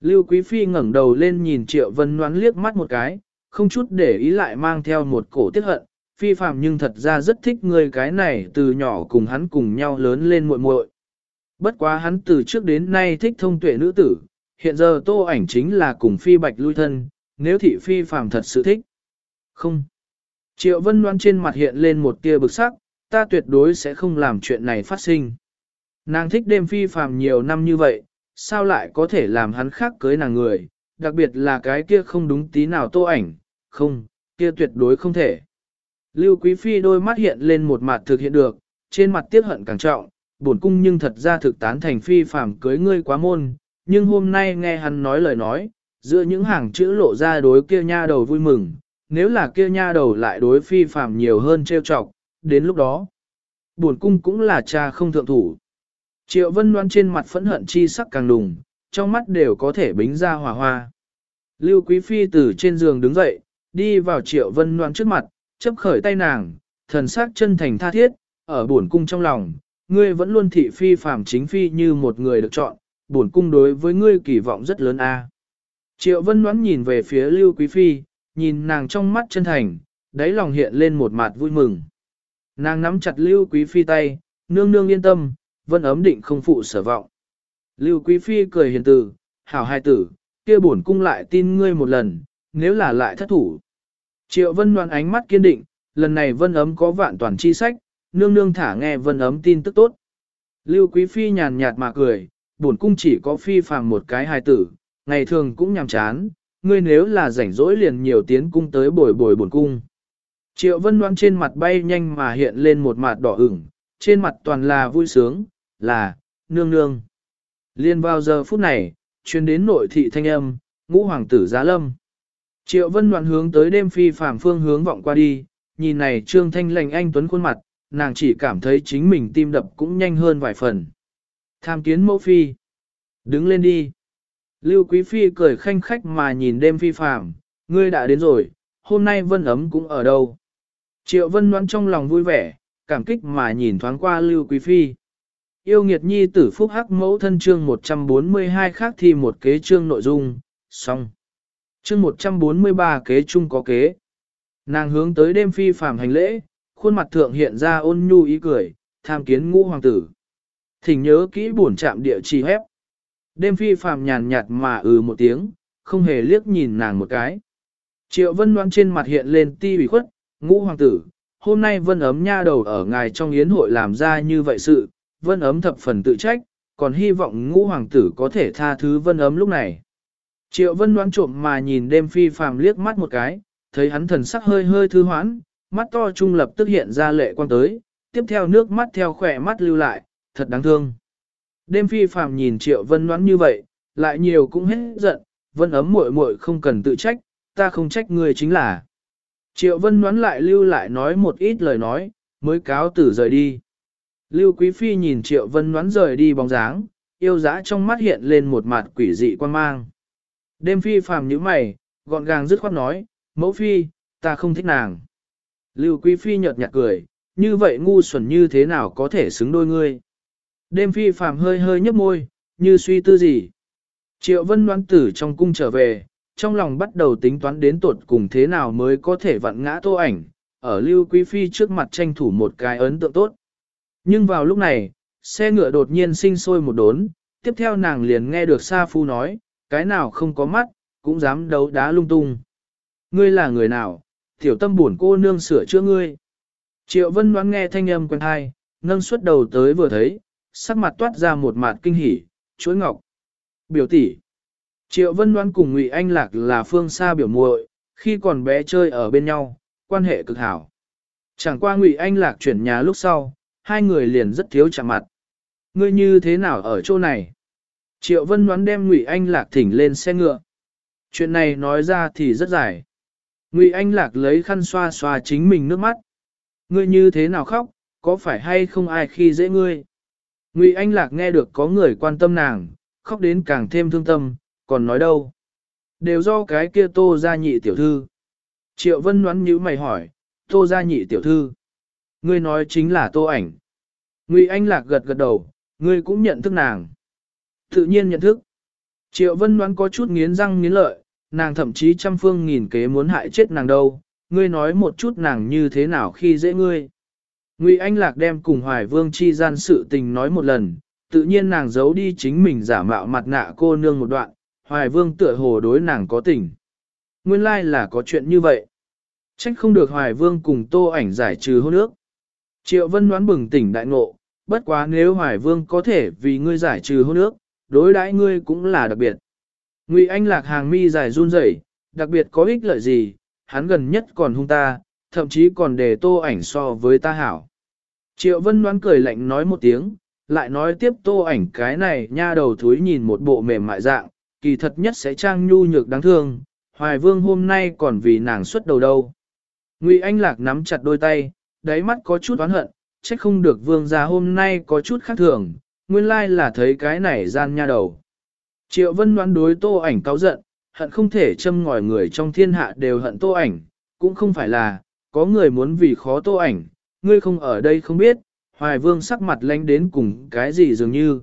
Lưu Quý Phi ngẩng đầu lên nhìn Triệu Vân Ngoan liếc mắt một cái, không chút để ý lại mang theo một cổ tiếc hận, phi phạm nhưng thật ra rất thích người cái này từ nhỏ cùng hắn cùng nhau lớn lên muội muội. Bất quá hắn từ trước đến nay thích thông tuệ nữ tử, hiện giờ tô ảnh chính là cùng phi bạch lui thân, nếu thị phi Phạm thật sự thích. Không. Triệu vân loan trên mặt hiện lên một tia bực sắc, ta tuyệt đối sẽ không làm chuyện này phát sinh. Nàng thích đêm phi phàm nhiều năm như vậy, sao lại có thể làm hắn khác cưới nàng người, đặc biệt là cái kia không đúng tí nào tô ảnh, không, kia tuyệt đối không thể. Lưu Quý Phi đôi mắt hiện lên một mặt thực hiện được, trên mặt tiếc hận càng trọng, bổn cung nhưng thật ra thực tán thành phi phàm cưới ngươi quá môn, nhưng hôm nay nghe hắn nói lời nói, giữa những hàng chữ lộ ra đối kia nha đầu vui mừng, nếu là kia nha đầu lại đối phi phàm nhiều hơn trêu chọc, đến lúc đó, bổn cung cũng là cha không thượng thủ. Triệu Vân Loan trên mặt phẫn hận chi sắc càng đùng, trong mắt đều có thể bính ra hỏa hoa. Lưu Quý Phi từ trên giường đứng dậy, đi vào Triệu Vân Loan trước mặt, chấp khởi tay nàng, thần sắc chân thành tha thiết, ở buồn cung trong lòng, ngươi vẫn luôn thị phi phàm chính phi như một người được chọn, buồn cung đối với ngươi kỳ vọng rất lớn a. Triệu Vân Ngoãn nhìn về phía Lưu Quý Phi, nhìn nàng trong mắt chân thành, đáy lòng hiện lên một mặt vui mừng. Nàng nắm chặt Lưu Quý Phi tay, nương nương yên tâm, Vân ấm định không phụ sở vọng. Lưu Quý Phi cười hiền từ, hảo hai tử, kia bổn cung lại tin ngươi một lần, nếu là lại thất thủ. Triệu Vân Loan ánh mắt kiên định, lần này Vân ấm có vạn toàn chi sách, nương nương thả nghe Vân ấm tin tức tốt. Lưu Quý Phi nhàn nhạt mà cười, bổn cung chỉ có phi phàm một cái hài tử, ngày thường cũng nhàm chán, ngươi nếu là rảnh rỗi liền nhiều tiến cung tới bồi bồi bổn cung. Triệu Vân Loan trên mặt bay nhanh mà hiện lên một mặt đỏ ửng, trên mặt toàn là vui sướng, là, nương nương. Liên vào giờ phút này, truyền đến nội thị thanh âm, ngũ hoàng tử giá lâm. Triệu Vân Loan hướng tới đêm phi phàm phương hướng vọng qua đi, nhìn này trương thanh lành anh tuấn khuôn mặt, nàng chỉ cảm thấy chính mình tim đập cũng nhanh hơn vài phần. Tham kiến mẫu phi. Đứng lên đi. Lưu Quý Phi cười khanh khách mà nhìn đêm phi phàm, ngươi đã đến rồi, hôm nay vân ấm cũng ở đâu. Triệu vân Loan trong lòng vui vẻ, cảm kích mà nhìn thoáng qua Lưu Quý Phi. Yêu nghiệt nhi tử phúc hắc mẫu thân chương 142 khác thì một kế chương nội dung, xong. Chương 143 kế chung có kế. Nàng hướng tới đêm phi phàm hành lễ, khuôn mặt thượng hiện ra ôn nhu ý cười, tham kiến ngũ hoàng tử. Thỉnh nhớ kỹ buồn trạm địa chỉ hép. Đêm phi phàm nhàn nhạt mà ừ một tiếng, không hề liếc nhìn nàng một cái. Triệu vân đoan trên mặt hiện lên ti ủy khuất, ngũ hoàng tử, hôm nay vân ấm nha đầu ở ngài trong yến hội làm ra như vậy sự, vân ấm thập phần tự trách, còn hy vọng ngũ hoàng tử có thể tha thứ vân ấm lúc này. Triệu vân đoán trộm mà nhìn đêm phi phàm liếc mắt một cái, thấy hắn thần sắc hơi hơi thư hoãn, mắt to trung lập tức hiện ra lệ quan tới, tiếp theo nước mắt theo khỏe mắt lưu lại, thật đáng thương. Đêm phi phàm nhìn triệu vân đoán như vậy, lại nhiều cũng hết giận, vân ấm muội muội không cần tự trách, ta không trách người chính là. Triệu vân đoán lại lưu lại nói một ít lời nói, mới cáo tử rời đi. Lưu Quý Phi nhìn Triệu Vân đoán rời đi bóng dáng, yêu dã trong mắt hiện lên một mặt quỷ dị quan mang. Đêm Phi phàm như mày, gọn gàng dứt khoát nói, mẫu Phi, ta không thích nàng. Lưu Quý Phi nhợt nhạt cười, như vậy ngu xuẩn như thế nào có thể xứng đôi ngươi. Đêm Phi phàm hơi hơi nhấp môi, như suy tư gì. Triệu Vân đoán tử trong cung trở về, trong lòng bắt đầu tính toán đến tuột cùng thế nào mới có thể vặn ngã tô ảnh, ở Lưu Quý Phi trước mặt tranh thủ một cái ấn tượng tốt. Nhưng vào lúc này, xe ngựa đột nhiên sinh sôi một đốn, tiếp theo nàng liền nghe được Sa Phu nói, cái nào không có mắt, cũng dám đấu đá lung tung. Ngươi là người nào, tiểu tâm buồn cô nương sửa chữa ngươi. Triệu Vân đoán nghe thanh âm quen hai, nâng suốt đầu tới vừa thấy, sắc mặt toát ra một mặt kinh hỉ, chuối ngọc. Biểu tỷ. Triệu Vân đoán cùng Ngụy Anh Lạc là phương xa biểu muội, khi còn bé chơi ở bên nhau, quan hệ cực hảo. Chẳng qua Ngụy Anh Lạc chuyển nhà lúc sau, hai người liền rất thiếu chạm mặt. Ngươi như thế nào ở chỗ này? Triệu Vân đoán đem Ngụy Anh Lạc thỉnh lên xe ngựa. Chuyện này nói ra thì rất dài. Ngụy Anh Lạc lấy khăn xoa xoa chính mình nước mắt. Ngươi như thế nào khóc, có phải hay không ai khi dễ ngươi? Ngụy Anh Lạc nghe được có người quan tâm nàng, khóc đến càng thêm thương tâm, còn nói đâu? Đều do cái kia tô gia nhị tiểu thư. Triệu Vân đoán nhíu mày hỏi, tô gia nhị tiểu thư. Ngươi nói chính là tô ảnh. Ngụy Anh Lạc gật gật đầu, ngươi cũng nhận thức nàng. Tự nhiên nhận thức. Triệu Vân đoán có chút nghiến răng nghiến lợi, nàng thậm chí trăm phương nghìn kế muốn hại chết nàng đâu, ngươi nói một chút nàng như thế nào khi dễ ngươi. Ngụy Anh Lạc đem cùng Hoài Vương chi gian sự tình nói một lần, tự nhiên nàng giấu đi chính mình giả mạo mặt nạ cô nương một đoạn, Hoài Vương tựa hồ đối nàng có tình. Nguyên lai là có chuyện như vậy. Trách không được Hoài Vương cùng tô ảnh giải trừ hôn ước. Triệu Vân đoán bừng tỉnh đại ngộ, bất quá nếu Hoài Vương có thể vì ngươi giải trừ hôn ước, đối đãi ngươi cũng là đặc biệt. Ngụy Anh Lạc hàng mi dài run rẩy, đặc biệt có ích lợi gì, hắn gần nhất còn hung ta, thậm chí còn để tô ảnh so với ta hảo. Triệu Vân đoán cười lạnh nói một tiếng, lại nói tiếp tô ảnh cái này nha đầu thúi nhìn một bộ mềm mại dạng, kỳ thật nhất sẽ trang nhu nhược đáng thương, Hoài Vương hôm nay còn vì nàng xuất đầu đâu. Ngụy Anh Lạc nắm chặt đôi tay, đáy mắt có chút oán hận, chắc không được vương gia hôm nay có chút khác thường, nguyên lai là thấy cái này gian nha đầu. Triệu vân đoán đối tô ảnh cáo giận, hận không thể châm ngòi người trong thiên hạ đều hận tô ảnh, cũng không phải là, có người muốn vì khó tô ảnh, ngươi không ở đây không biết, hoài vương sắc mặt lánh đến cùng cái gì dường như.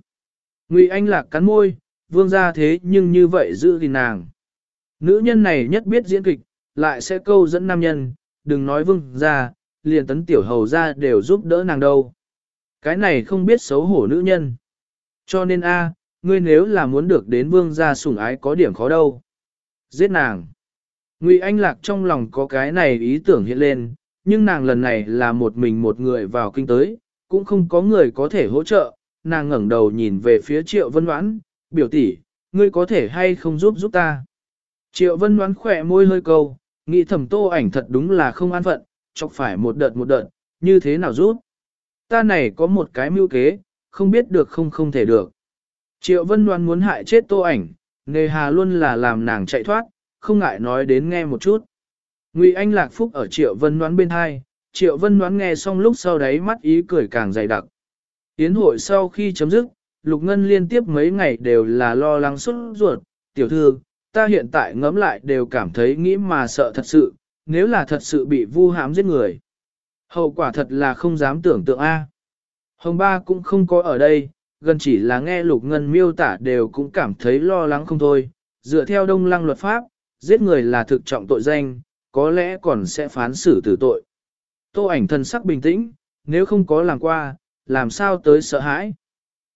Ngụy Anh lạc cắn môi, vương gia thế nhưng như vậy giữ gìn nàng. Nữ nhân này nhất biết diễn kịch, lại sẽ câu dẫn nam nhân, đừng nói vương gia, liền tấn tiểu hầu ra đều giúp đỡ nàng đâu. Cái này không biết xấu hổ nữ nhân. Cho nên a, ngươi nếu là muốn được đến vương gia sủng ái có điểm khó đâu. Giết nàng. Ngụy Anh Lạc trong lòng có cái này ý tưởng hiện lên, nhưng nàng lần này là một mình một người vào kinh tới, cũng không có người có thể hỗ trợ, nàng ngẩng đầu nhìn về phía Triệu Vân Đoán, biểu tỷ, ngươi có thể hay không giúp giúp ta. Triệu Vân Đoán khỏe môi hơi câu, nghĩ thầm tô ảnh thật đúng là không an phận, chọc phải một đợt một đợt, như thế nào giúp? Ta này có một cái mưu kế, không biết được không không thể được. Triệu Vân Đoan muốn hại chết tô ảnh, nề hà luôn là làm nàng chạy thoát, không ngại nói đến nghe một chút. Ngụy Anh Lạc Phúc ở Triệu Vân Đoan bên hai, Triệu Vân Loan nghe xong lúc sau đấy mắt ý cười càng dày đặc. Yến hội sau khi chấm dứt, Lục Ngân liên tiếp mấy ngày đều là lo lắng xuất ruột, tiểu thư, ta hiện tại ngẫm lại đều cảm thấy nghĩ mà sợ thật sự, nếu là thật sự bị vu hãm giết người. Hậu quả thật là không dám tưởng tượng A. Hồng Ba cũng không có ở đây, gần chỉ là nghe Lục Ngân miêu tả đều cũng cảm thấy lo lắng không thôi, dựa theo đông lăng luật pháp, giết người là thực trọng tội danh, có lẽ còn sẽ phán xử tử tội. Tô ảnh thân sắc bình tĩnh, nếu không có làm qua, làm sao tới sợ hãi.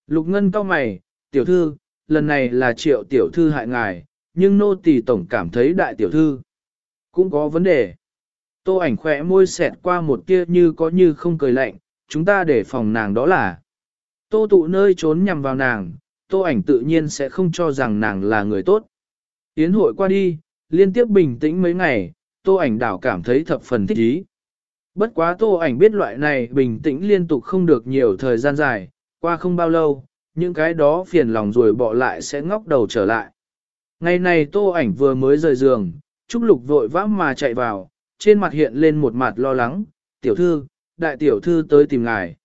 Lục Ngân cao mày, tiểu thư, lần này là triệu tiểu thư hại ngài, nhưng nô tỳ tổng cảm thấy đại tiểu thư cũng có vấn đề. Tô ảnh khẽ môi xẹt qua một tia như có như không cười lạnh, chúng ta để phòng nàng đó là. Tô tụ nơi trốn nhằm vào nàng, tô ảnh tự nhiên sẽ không cho rằng nàng là người tốt. Yến hội qua đi, liên tiếp bình tĩnh mấy ngày, tô ảnh đảo cảm thấy thập phần thích ý. Bất quá tô ảnh biết loại này bình tĩnh liên tục không được nhiều thời gian dài, qua không bao lâu, những cái đó phiền lòng rồi bỏ lại sẽ ngóc đầu trở lại. Ngày này tô ảnh vừa mới rời giường, Trúc Lục vội vã mà chạy vào, trên mặt hiện lên một mặt lo lắng, tiểu thư, đại tiểu thư tới tìm ngài.